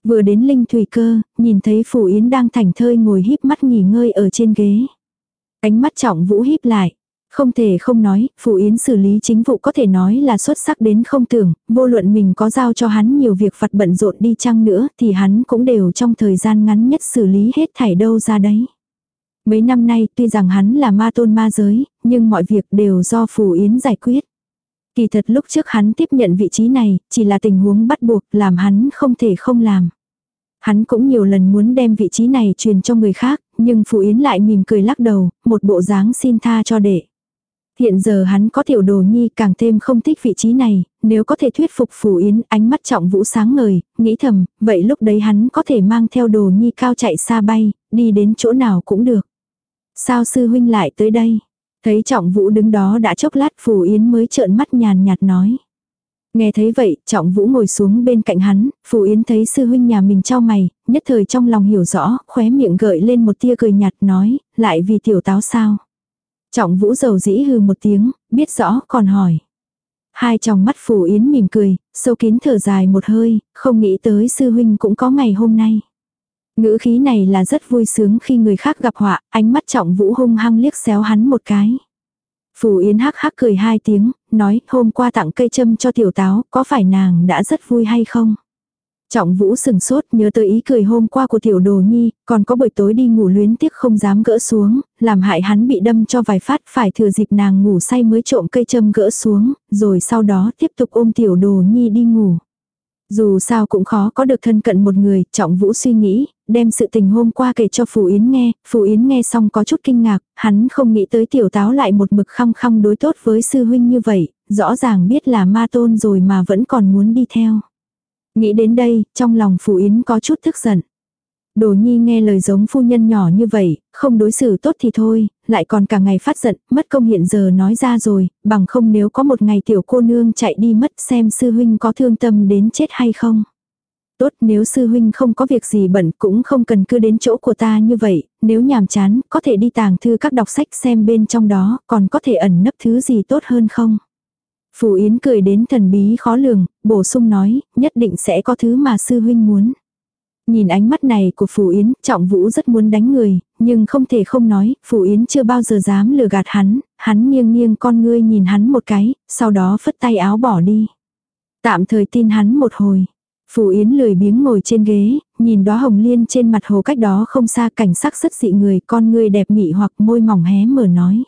Vừa đến linh thủy cơ, nhìn thấy phù Yến đang thành thơi ngồi híp mắt nghỉ ngơi ở trên ghế. Ánh mắt trọng vũ híp lại. Không thể không nói, phù Yến xử lý chính vụ có thể nói là xuất sắc đến không tưởng, vô luận mình có giao cho hắn nhiều việc phật bận rộn đi chăng nữa thì hắn cũng đều trong thời gian ngắn nhất xử lý hết thảy đâu ra đấy. Mấy năm nay tuy rằng hắn là ma tôn ma giới, nhưng mọi việc đều do phù Yến giải quyết. Kỳ thật lúc trước hắn tiếp nhận vị trí này, chỉ là tình huống bắt buộc làm hắn không thể không làm. Hắn cũng nhiều lần muốn đem vị trí này truyền cho người khác, nhưng phù Yến lại mỉm cười lắc đầu, một bộ dáng xin tha cho đệ. Hiện giờ hắn có tiểu đồ nhi càng thêm không thích vị trí này, nếu có thể thuyết phục phù Yến ánh mắt trọng vũ sáng ngời, nghĩ thầm, vậy lúc đấy hắn có thể mang theo đồ nhi cao chạy xa bay, đi đến chỗ nào cũng được. Sao sư huynh lại tới đây? Thấy trọng vũ đứng đó đã chốc lát phù Yến mới trợn mắt nhàn nhạt nói. Nghe thấy vậy, trọng vũ ngồi xuống bên cạnh hắn, Phù Yến thấy sư huynh nhà mình trao mày, nhất thời trong lòng hiểu rõ, khóe miệng gợi lên một tia cười nhạt nói, lại vì tiểu táo sao. Trọng vũ dầu dĩ hừ một tiếng, biết rõ còn hỏi. Hai trong mắt Phù Yến mỉm cười, sâu kín thở dài một hơi, không nghĩ tới sư huynh cũng có ngày hôm nay. Ngữ khí này là rất vui sướng khi người khác gặp họa, ánh mắt trọng vũ hung hăng liếc xéo hắn một cái. Phù Yến hắc hắc cười hai tiếng, nói hôm qua tặng cây châm cho tiểu táo, có phải nàng đã rất vui hay không? Trọng vũ sừng sốt nhớ tới ý cười hôm qua của tiểu đồ nhi, còn có buổi tối đi ngủ luyến tiếc không dám gỡ xuống, làm hại hắn bị đâm cho vài phát phải thừa dịp nàng ngủ say mới trộm cây châm gỡ xuống, rồi sau đó tiếp tục ôm tiểu đồ nhi đi ngủ. Dù sao cũng khó có được thân cận một người, trọng vũ suy nghĩ, đem sự tình hôm qua kể cho Phù Yến nghe, Phù Yến nghe xong có chút kinh ngạc, hắn không nghĩ tới tiểu táo lại một mực khăng khăng đối tốt với sư huynh như vậy, rõ ràng biết là ma tôn rồi mà vẫn còn muốn đi theo. Nghĩ đến đây, trong lòng Phù Yến có chút tức giận. Đồ nhi nghe lời giống phu nhân nhỏ như vậy, không đối xử tốt thì thôi, lại còn cả ngày phát giận, mất công hiện giờ nói ra rồi, bằng không nếu có một ngày tiểu cô nương chạy đi mất xem sư huynh có thương tâm đến chết hay không. Tốt nếu sư huynh không có việc gì bận cũng không cần cứ đến chỗ của ta như vậy, nếu nhàm chán, có thể đi tàng thư các đọc sách xem bên trong đó, còn có thể ẩn nấp thứ gì tốt hơn không. Phù Yến cười đến thần bí khó lường, bổ sung nói, nhất định sẽ có thứ mà sư huynh muốn. Nhìn ánh mắt này của Phù Yến, Trọng Vũ rất muốn đánh người, nhưng không thể không nói, Phù Yến chưa bao giờ dám lừa gạt hắn, hắn nghiêng nghiêng con ngươi nhìn hắn một cái, sau đó phất tay áo bỏ đi. Tạm thời tin hắn một hồi. Phù Yến lười biếng ngồi trên ghế, nhìn đóa hồng liên trên mặt hồ cách đó không xa cảnh sắc rất dị người, con ngươi đẹp mị hoặc môi mỏng hé mở nói.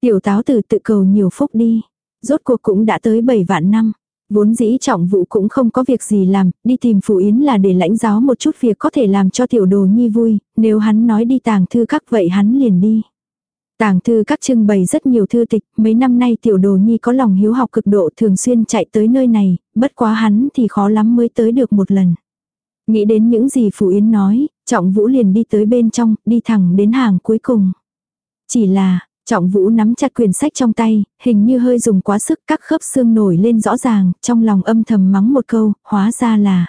Tiểu táo tử tự cầu nhiều phúc đi. Rốt cuộc cũng đã tới 7 vạn năm. Vốn dĩ trọng vụ cũng không có việc gì làm, đi tìm Phù Yến là để lãnh giáo một chút việc có thể làm cho tiểu đồ nhi vui, nếu hắn nói đi tàng thư các vậy hắn liền đi. Tàng thư các trưng bày rất nhiều thư tịch, mấy năm nay tiểu đồ nhi có lòng hiếu học cực độ thường xuyên chạy tới nơi này, bất quá hắn thì khó lắm mới tới được một lần. Nghĩ đến những gì Phù Yến nói, trọng vũ liền đi tới bên trong, đi thẳng đến hàng cuối cùng. Chỉ là, Trọng Vũ nắm chặt quyển sách trong tay, hình như hơi dùng quá sức các khớp xương nổi lên rõ ràng, trong lòng âm thầm mắng một câu, hóa ra là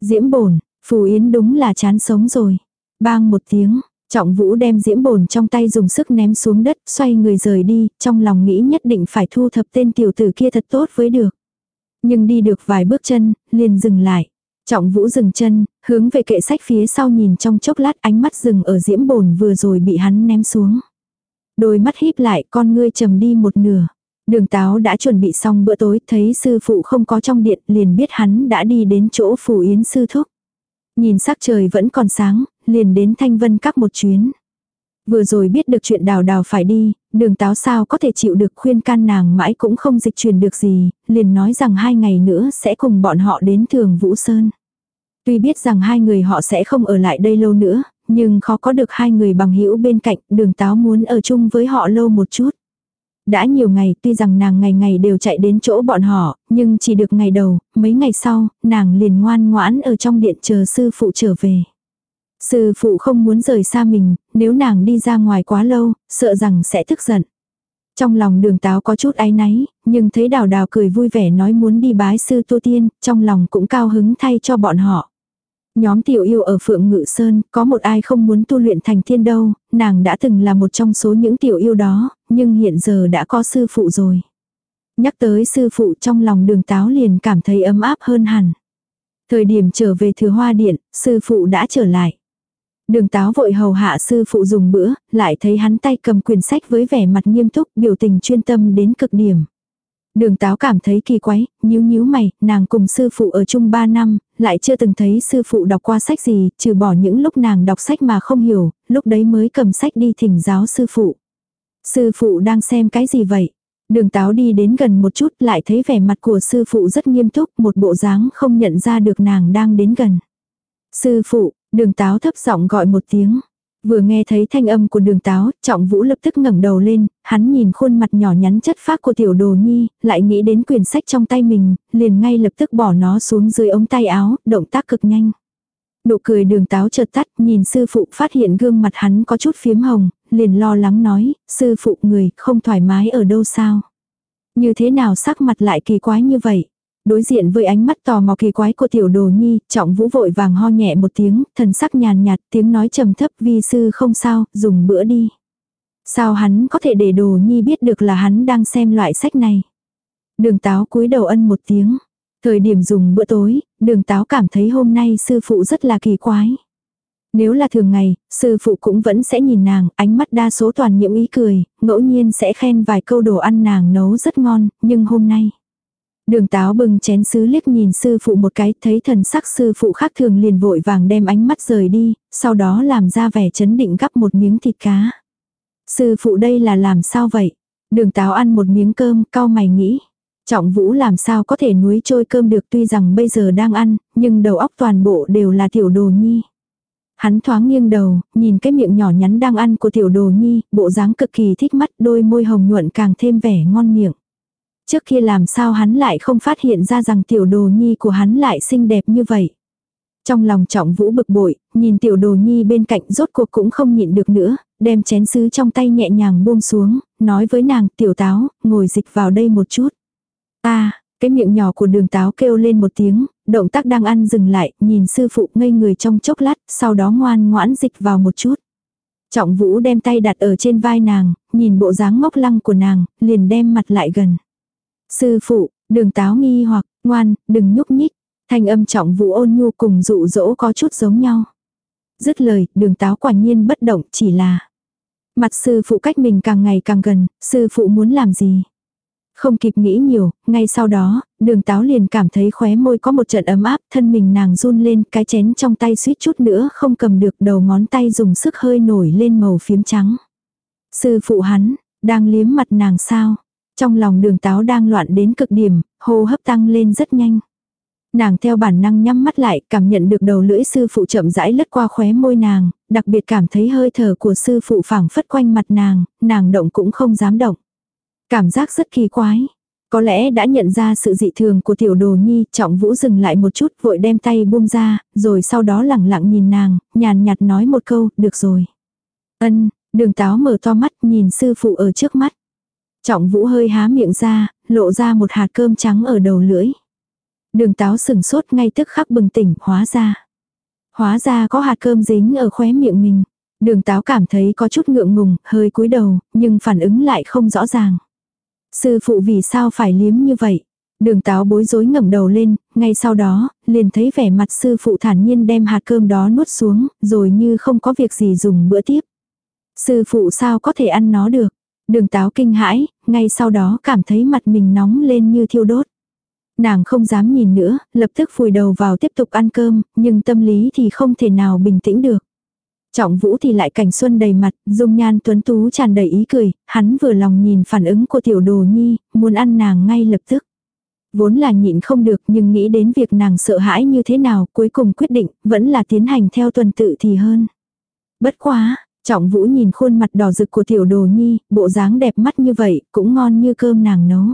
Diễm bổn, Phù Yến đúng là chán sống rồi. Bang một tiếng, Trọng Vũ đem diễm bổn trong tay dùng sức ném xuống đất, xoay người rời đi, trong lòng nghĩ nhất định phải thu thập tên tiểu tử kia thật tốt với được. Nhưng đi được vài bước chân, liền dừng lại. Trọng Vũ dừng chân, hướng về kệ sách phía sau nhìn trong chốc lát ánh mắt dừng ở diễm bổn vừa rồi bị hắn ném xuống. Đôi mắt híp lại con ngươi trầm đi một nửa. Đường táo đã chuẩn bị xong bữa tối, thấy sư phụ không có trong điện, liền biết hắn đã đi đến chỗ phủ yến sư thúc. Nhìn sắc trời vẫn còn sáng, liền đến thanh vân các một chuyến. Vừa rồi biết được chuyện đào đào phải đi, đường táo sao có thể chịu được khuyên can nàng mãi cũng không dịch truyền được gì, liền nói rằng hai ngày nữa sẽ cùng bọn họ đến thường Vũ Sơn. Tuy biết rằng hai người họ sẽ không ở lại đây lâu nữa, nhưng khó có được hai người bằng hữu bên cạnh, đường táo muốn ở chung với họ lâu một chút. Đã nhiều ngày tuy rằng nàng ngày ngày đều chạy đến chỗ bọn họ, nhưng chỉ được ngày đầu, mấy ngày sau, nàng liền ngoan ngoãn ở trong điện chờ sư phụ trở về. Sư phụ không muốn rời xa mình, nếu nàng đi ra ngoài quá lâu, sợ rằng sẽ tức giận. Trong lòng đường táo có chút áy náy, nhưng thấy đào đào cười vui vẻ nói muốn đi bái sư tu tiên, trong lòng cũng cao hứng thay cho bọn họ. Nhóm tiểu yêu ở Phượng Ngự Sơn, có một ai không muốn tu luyện thành thiên đâu, nàng đã từng là một trong số những tiểu yêu đó, nhưng hiện giờ đã có sư phụ rồi. Nhắc tới sư phụ trong lòng đường táo liền cảm thấy ấm áp hơn hẳn. Thời điểm trở về thừa hoa điện, sư phụ đã trở lại. Đường táo vội hầu hạ sư phụ dùng bữa, lại thấy hắn tay cầm quyển sách với vẻ mặt nghiêm túc, biểu tình chuyên tâm đến cực điểm. Đường táo cảm thấy kỳ quái, nhíu nhíu mày, nàng cùng sư phụ ở chung 3 năm, lại chưa từng thấy sư phụ đọc qua sách gì, trừ bỏ những lúc nàng đọc sách mà không hiểu, lúc đấy mới cầm sách đi thỉnh giáo sư phụ. Sư phụ đang xem cái gì vậy? Đường táo đi đến gần một chút lại thấy vẻ mặt của sư phụ rất nghiêm túc, một bộ dáng không nhận ra được nàng đang đến gần. Sư phụ, đường táo thấp giọng gọi một tiếng. Vừa nghe thấy thanh âm của đường táo, trọng vũ lập tức ngẩng đầu lên, hắn nhìn khuôn mặt nhỏ nhắn chất phác của tiểu đồ nhi, lại nghĩ đến quyển sách trong tay mình, liền ngay lập tức bỏ nó xuống dưới ống tay áo, động tác cực nhanh. Nụ cười đường táo chợt tắt, nhìn sư phụ phát hiện gương mặt hắn có chút phiếm hồng, liền lo lắng nói, sư phụ người không thoải mái ở đâu sao. Như thế nào sắc mặt lại kỳ quái như vậy. Đối diện với ánh mắt tò mò kỳ quái của tiểu đồ nhi, trọng vũ vội vàng ho nhẹ một tiếng, thần sắc nhàn nhạt, tiếng nói trầm thấp vi sư không sao, dùng bữa đi. Sao hắn có thể để đồ nhi biết được là hắn đang xem loại sách này. Đường táo cúi đầu ân một tiếng. Thời điểm dùng bữa tối, đường táo cảm thấy hôm nay sư phụ rất là kỳ quái. Nếu là thường ngày, sư phụ cũng vẫn sẽ nhìn nàng, ánh mắt đa số toàn những ý cười, ngẫu nhiên sẽ khen vài câu đồ ăn nàng nấu rất ngon, nhưng hôm nay. Đường táo bưng chén sứ liếc nhìn sư phụ một cái, thấy thần sắc sư phụ khác thường liền vội vàng đem ánh mắt rời đi, sau đó làm ra vẻ chấn định gắp một miếng thịt cá. Sư phụ đây là làm sao vậy? Đường táo ăn một miếng cơm, cao mày nghĩ. Trọng vũ làm sao có thể nuối trôi cơm được tuy rằng bây giờ đang ăn, nhưng đầu óc toàn bộ đều là tiểu đồ nhi. Hắn thoáng nghiêng đầu, nhìn cái miệng nhỏ nhắn đang ăn của tiểu đồ nhi, bộ dáng cực kỳ thích mắt, đôi môi hồng nhuận càng thêm vẻ ngon miệng. Trước kia làm sao hắn lại không phát hiện ra rằng tiểu đồ nhi của hắn lại xinh đẹp như vậy. Trong lòng trọng vũ bực bội, nhìn tiểu đồ nhi bên cạnh rốt cuộc cũng không nhịn được nữa, đem chén sứ trong tay nhẹ nhàng buông xuống, nói với nàng tiểu táo, ngồi dịch vào đây một chút. ta cái miệng nhỏ của đường táo kêu lên một tiếng, động tác đang ăn dừng lại, nhìn sư phụ ngây người trong chốc lát, sau đó ngoan ngoãn dịch vào một chút. Trọng vũ đem tay đặt ở trên vai nàng, nhìn bộ dáng ngốc lăng của nàng, liền đem mặt lại gần. Sư phụ, đường táo nghi hoặc, ngoan, đừng nhúc nhích. Thanh âm trọng vũ ôn nhu cùng dụ dỗ có chút giống nhau. Dứt lời, đường táo quả nhiên bất động chỉ là. Mặt sư phụ cách mình càng ngày càng gần, sư phụ muốn làm gì? Không kịp nghĩ nhiều, ngay sau đó, đường táo liền cảm thấy khóe môi có một trận ấm áp, thân mình nàng run lên, cái chén trong tay suýt chút nữa không cầm được đầu ngón tay dùng sức hơi nổi lên màu phiếm trắng. Sư phụ hắn, đang liếm mặt nàng sao? Trong lòng đường táo đang loạn đến cực điểm, hô hấp tăng lên rất nhanh. Nàng theo bản năng nhắm mắt lại, cảm nhận được đầu lưỡi sư phụ chậm rãi lướt qua khóe môi nàng, đặc biệt cảm thấy hơi thở của sư phụ phảng phất quanh mặt nàng, nàng động cũng không dám động. Cảm giác rất kỳ quái. Có lẽ đã nhận ra sự dị thường của tiểu đồ nhi, trọng vũ dừng lại một chút vội đem tay buông ra, rồi sau đó lẳng lặng nhìn nàng, nhàn nhạt nói một câu, được rồi. Ân, đường táo mở to mắt nhìn sư phụ ở trước mắt. Trọng vũ hơi há miệng ra, lộ ra một hạt cơm trắng ở đầu lưỡi. Đường táo sừng sốt ngay tức khắc bừng tỉnh, hóa ra. Hóa ra có hạt cơm dính ở khóe miệng mình. Đường táo cảm thấy có chút ngượng ngùng, hơi cúi đầu, nhưng phản ứng lại không rõ ràng. Sư phụ vì sao phải liếm như vậy? Đường táo bối rối ngẩng đầu lên, ngay sau đó, liền thấy vẻ mặt sư phụ thản nhiên đem hạt cơm đó nuốt xuống, rồi như không có việc gì dùng bữa tiếp. Sư phụ sao có thể ăn nó được? Đường táo kinh hãi, ngay sau đó cảm thấy mặt mình nóng lên như thiêu đốt. Nàng không dám nhìn nữa, lập tức vùi đầu vào tiếp tục ăn cơm, nhưng tâm lý thì không thể nào bình tĩnh được. Trọng vũ thì lại cảnh xuân đầy mặt, dung nhan tuấn tú tràn đầy ý cười, hắn vừa lòng nhìn phản ứng của tiểu đồ nhi, muốn ăn nàng ngay lập tức. Vốn là nhịn không được nhưng nghĩ đến việc nàng sợ hãi như thế nào, cuối cùng quyết định, vẫn là tiến hành theo tuần tự thì hơn. Bất quá, trọng vũ nhìn khuôn mặt đỏ rực của tiểu đồ nhi, bộ dáng đẹp mắt như vậy, cũng ngon như cơm nàng nấu.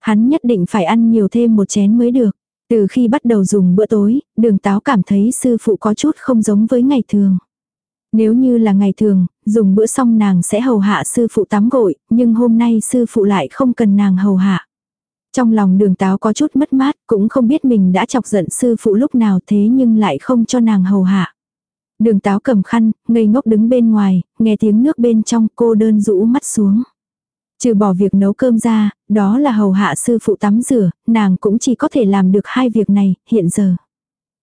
Hắn nhất định phải ăn nhiều thêm một chén mới được. Từ khi bắt đầu dùng bữa tối, đường táo cảm thấy sư phụ có chút không giống với ngày thường. Nếu như là ngày thường, dùng bữa xong nàng sẽ hầu hạ sư phụ tắm gội, nhưng hôm nay sư phụ lại không cần nàng hầu hạ. Trong lòng đường táo có chút mất mát, cũng không biết mình đã chọc giận sư phụ lúc nào thế nhưng lại không cho nàng hầu hạ. Đường táo cầm khăn, ngây ngốc đứng bên ngoài, nghe tiếng nước bên trong cô đơn rũ mắt xuống. Trừ bỏ việc nấu cơm ra, đó là hầu hạ sư phụ tắm rửa, nàng cũng chỉ có thể làm được hai việc này, hiện giờ.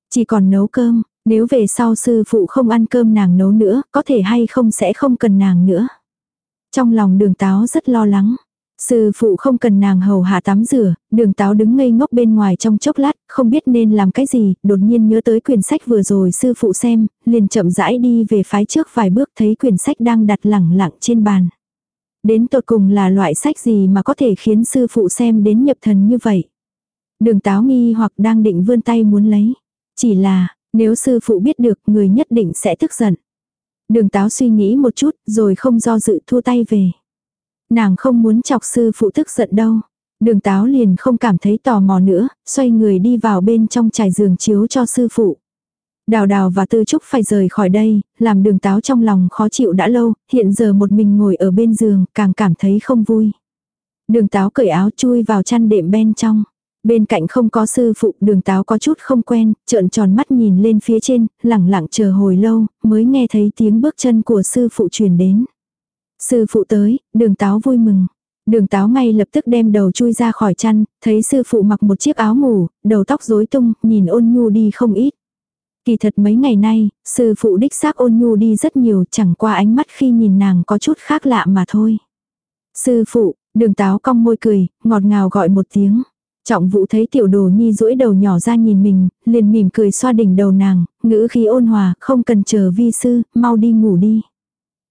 Chỉ còn nấu cơm, nếu về sau sư phụ không ăn cơm nàng nấu nữa, có thể hay không sẽ không cần nàng nữa. Trong lòng đường táo rất lo lắng. Sư phụ không cần nàng hầu hạ tắm rửa, đường táo đứng ngây ngốc bên ngoài trong chốc lát, không biết nên làm cái gì, đột nhiên nhớ tới quyển sách vừa rồi sư phụ xem, liền chậm rãi đi về phái trước vài bước thấy quyển sách đang đặt lẳng lặng trên bàn. Đến tột cùng là loại sách gì mà có thể khiến sư phụ xem đến nhập thần như vậy. Đường táo nghi hoặc đang định vươn tay muốn lấy. Chỉ là, nếu sư phụ biết được người nhất định sẽ tức giận. Đường táo suy nghĩ một chút rồi không do dự thua tay về. Nàng không muốn chọc sư phụ tức giận đâu. Đường táo liền không cảm thấy tò mò nữa, xoay người đi vào bên trong trải giường chiếu cho sư phụ. Đào đào và tư trúc phải rời khỏi đây, làm đường táo trong lòng khó chịu đã lâu, hiện giờ một mình ngồi ở bên giường, càng cảm thấy không vui. Đường táo cởi áo chui vào chăn đệm bên trong. Bên cạnh không có sư phụ, đường táo có chút không quen, trợn tròn mắt nhìn lên phía trên, lẳng lặng chờ hồi lâu, mới nghe thấy tiếng bước chân của sư phụ truyền đến. Sư phụ tới, đường táo vui mừng. Đường táo ngay lập tức đem đầu chui ra khỏi chăn, thấy sư phụ mặc một chiếc áo ngủ, đầu tóc rối tung, nhìn ôn nhu đi không ít. Kỳ thật mấy ngày nay, sư phụ đích xác ôn nhu đi rất nhiều, chẳng qua ánh mắt khi nhìn nàng có chút khác lạ mà thôi. Sư phụ, đường táo cong môi cười, ngọt ngào gọi một tiếng. Trọng vũ thấy tiểu đồ nhi duỗi đầu nhỏ ra nhìn mình, liền mỉm cười xoa đỉnh đầu nàng, ngữ khí ôn hòa, không cần chờ vi sư, mau đi ngủ đi.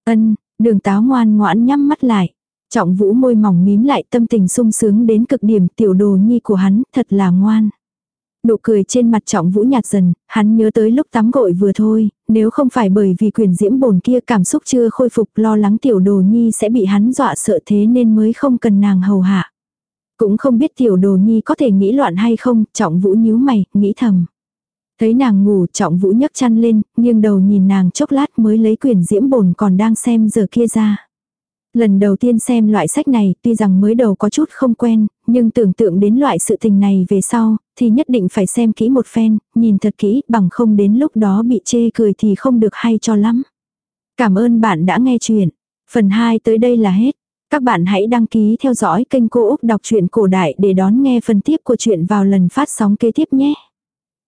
Ân, đường táo ngoan ngoãn nhắm mắt lại. Trọng vũ môi mỏng mím lại tâm tình sung sướng đến cực điểm tiểu đồ nhi của hắn, thật là ngoan. Nụ cười trên mặt trọng vũ nhạt dần, hắn nhớ tới lúc tắm gội vừa thôi, nếu không phải bởi vì quyền diễm bồn kia cảm xúc chưa khôi phục lo lắng tiểu đồ nhi sẽ bị hắn dọa sợ thế nên mới không cần nàng hầu hạ. Cũng không biết tiểu đồ nhi có thể nghĩ loạn hay không, trọng vũ nhíu mày, nghĩ thầm. Thấy nàng ngủ, trọng vũ nhấc chăn lên, nghiêng đầu nhìn nàng chốc lát mới lấy quyền diễm bồn còn đang xem giờ kia ra. Lần đầu tiên xem loại sách này, tuy rằng mới đầu có chút không quen, nhưng tưởng tượng đến loại sự tình này về sau, thì nhất định phải xem kỹ một phen, nhìn thật kỹ, bằng không đến lúc đó bị chê cười thì không được hay cho lắm. Cảm ơn bạn đã nghe chuyện. Phần 2 tới đây là hết. Các bạn hãy đăng ký theo dõi kênh Cô Úc Đọc truyện Cổ Đại để đón nghe phần tiếp của chuyện vào lần phát sóng kế tiếp nhé.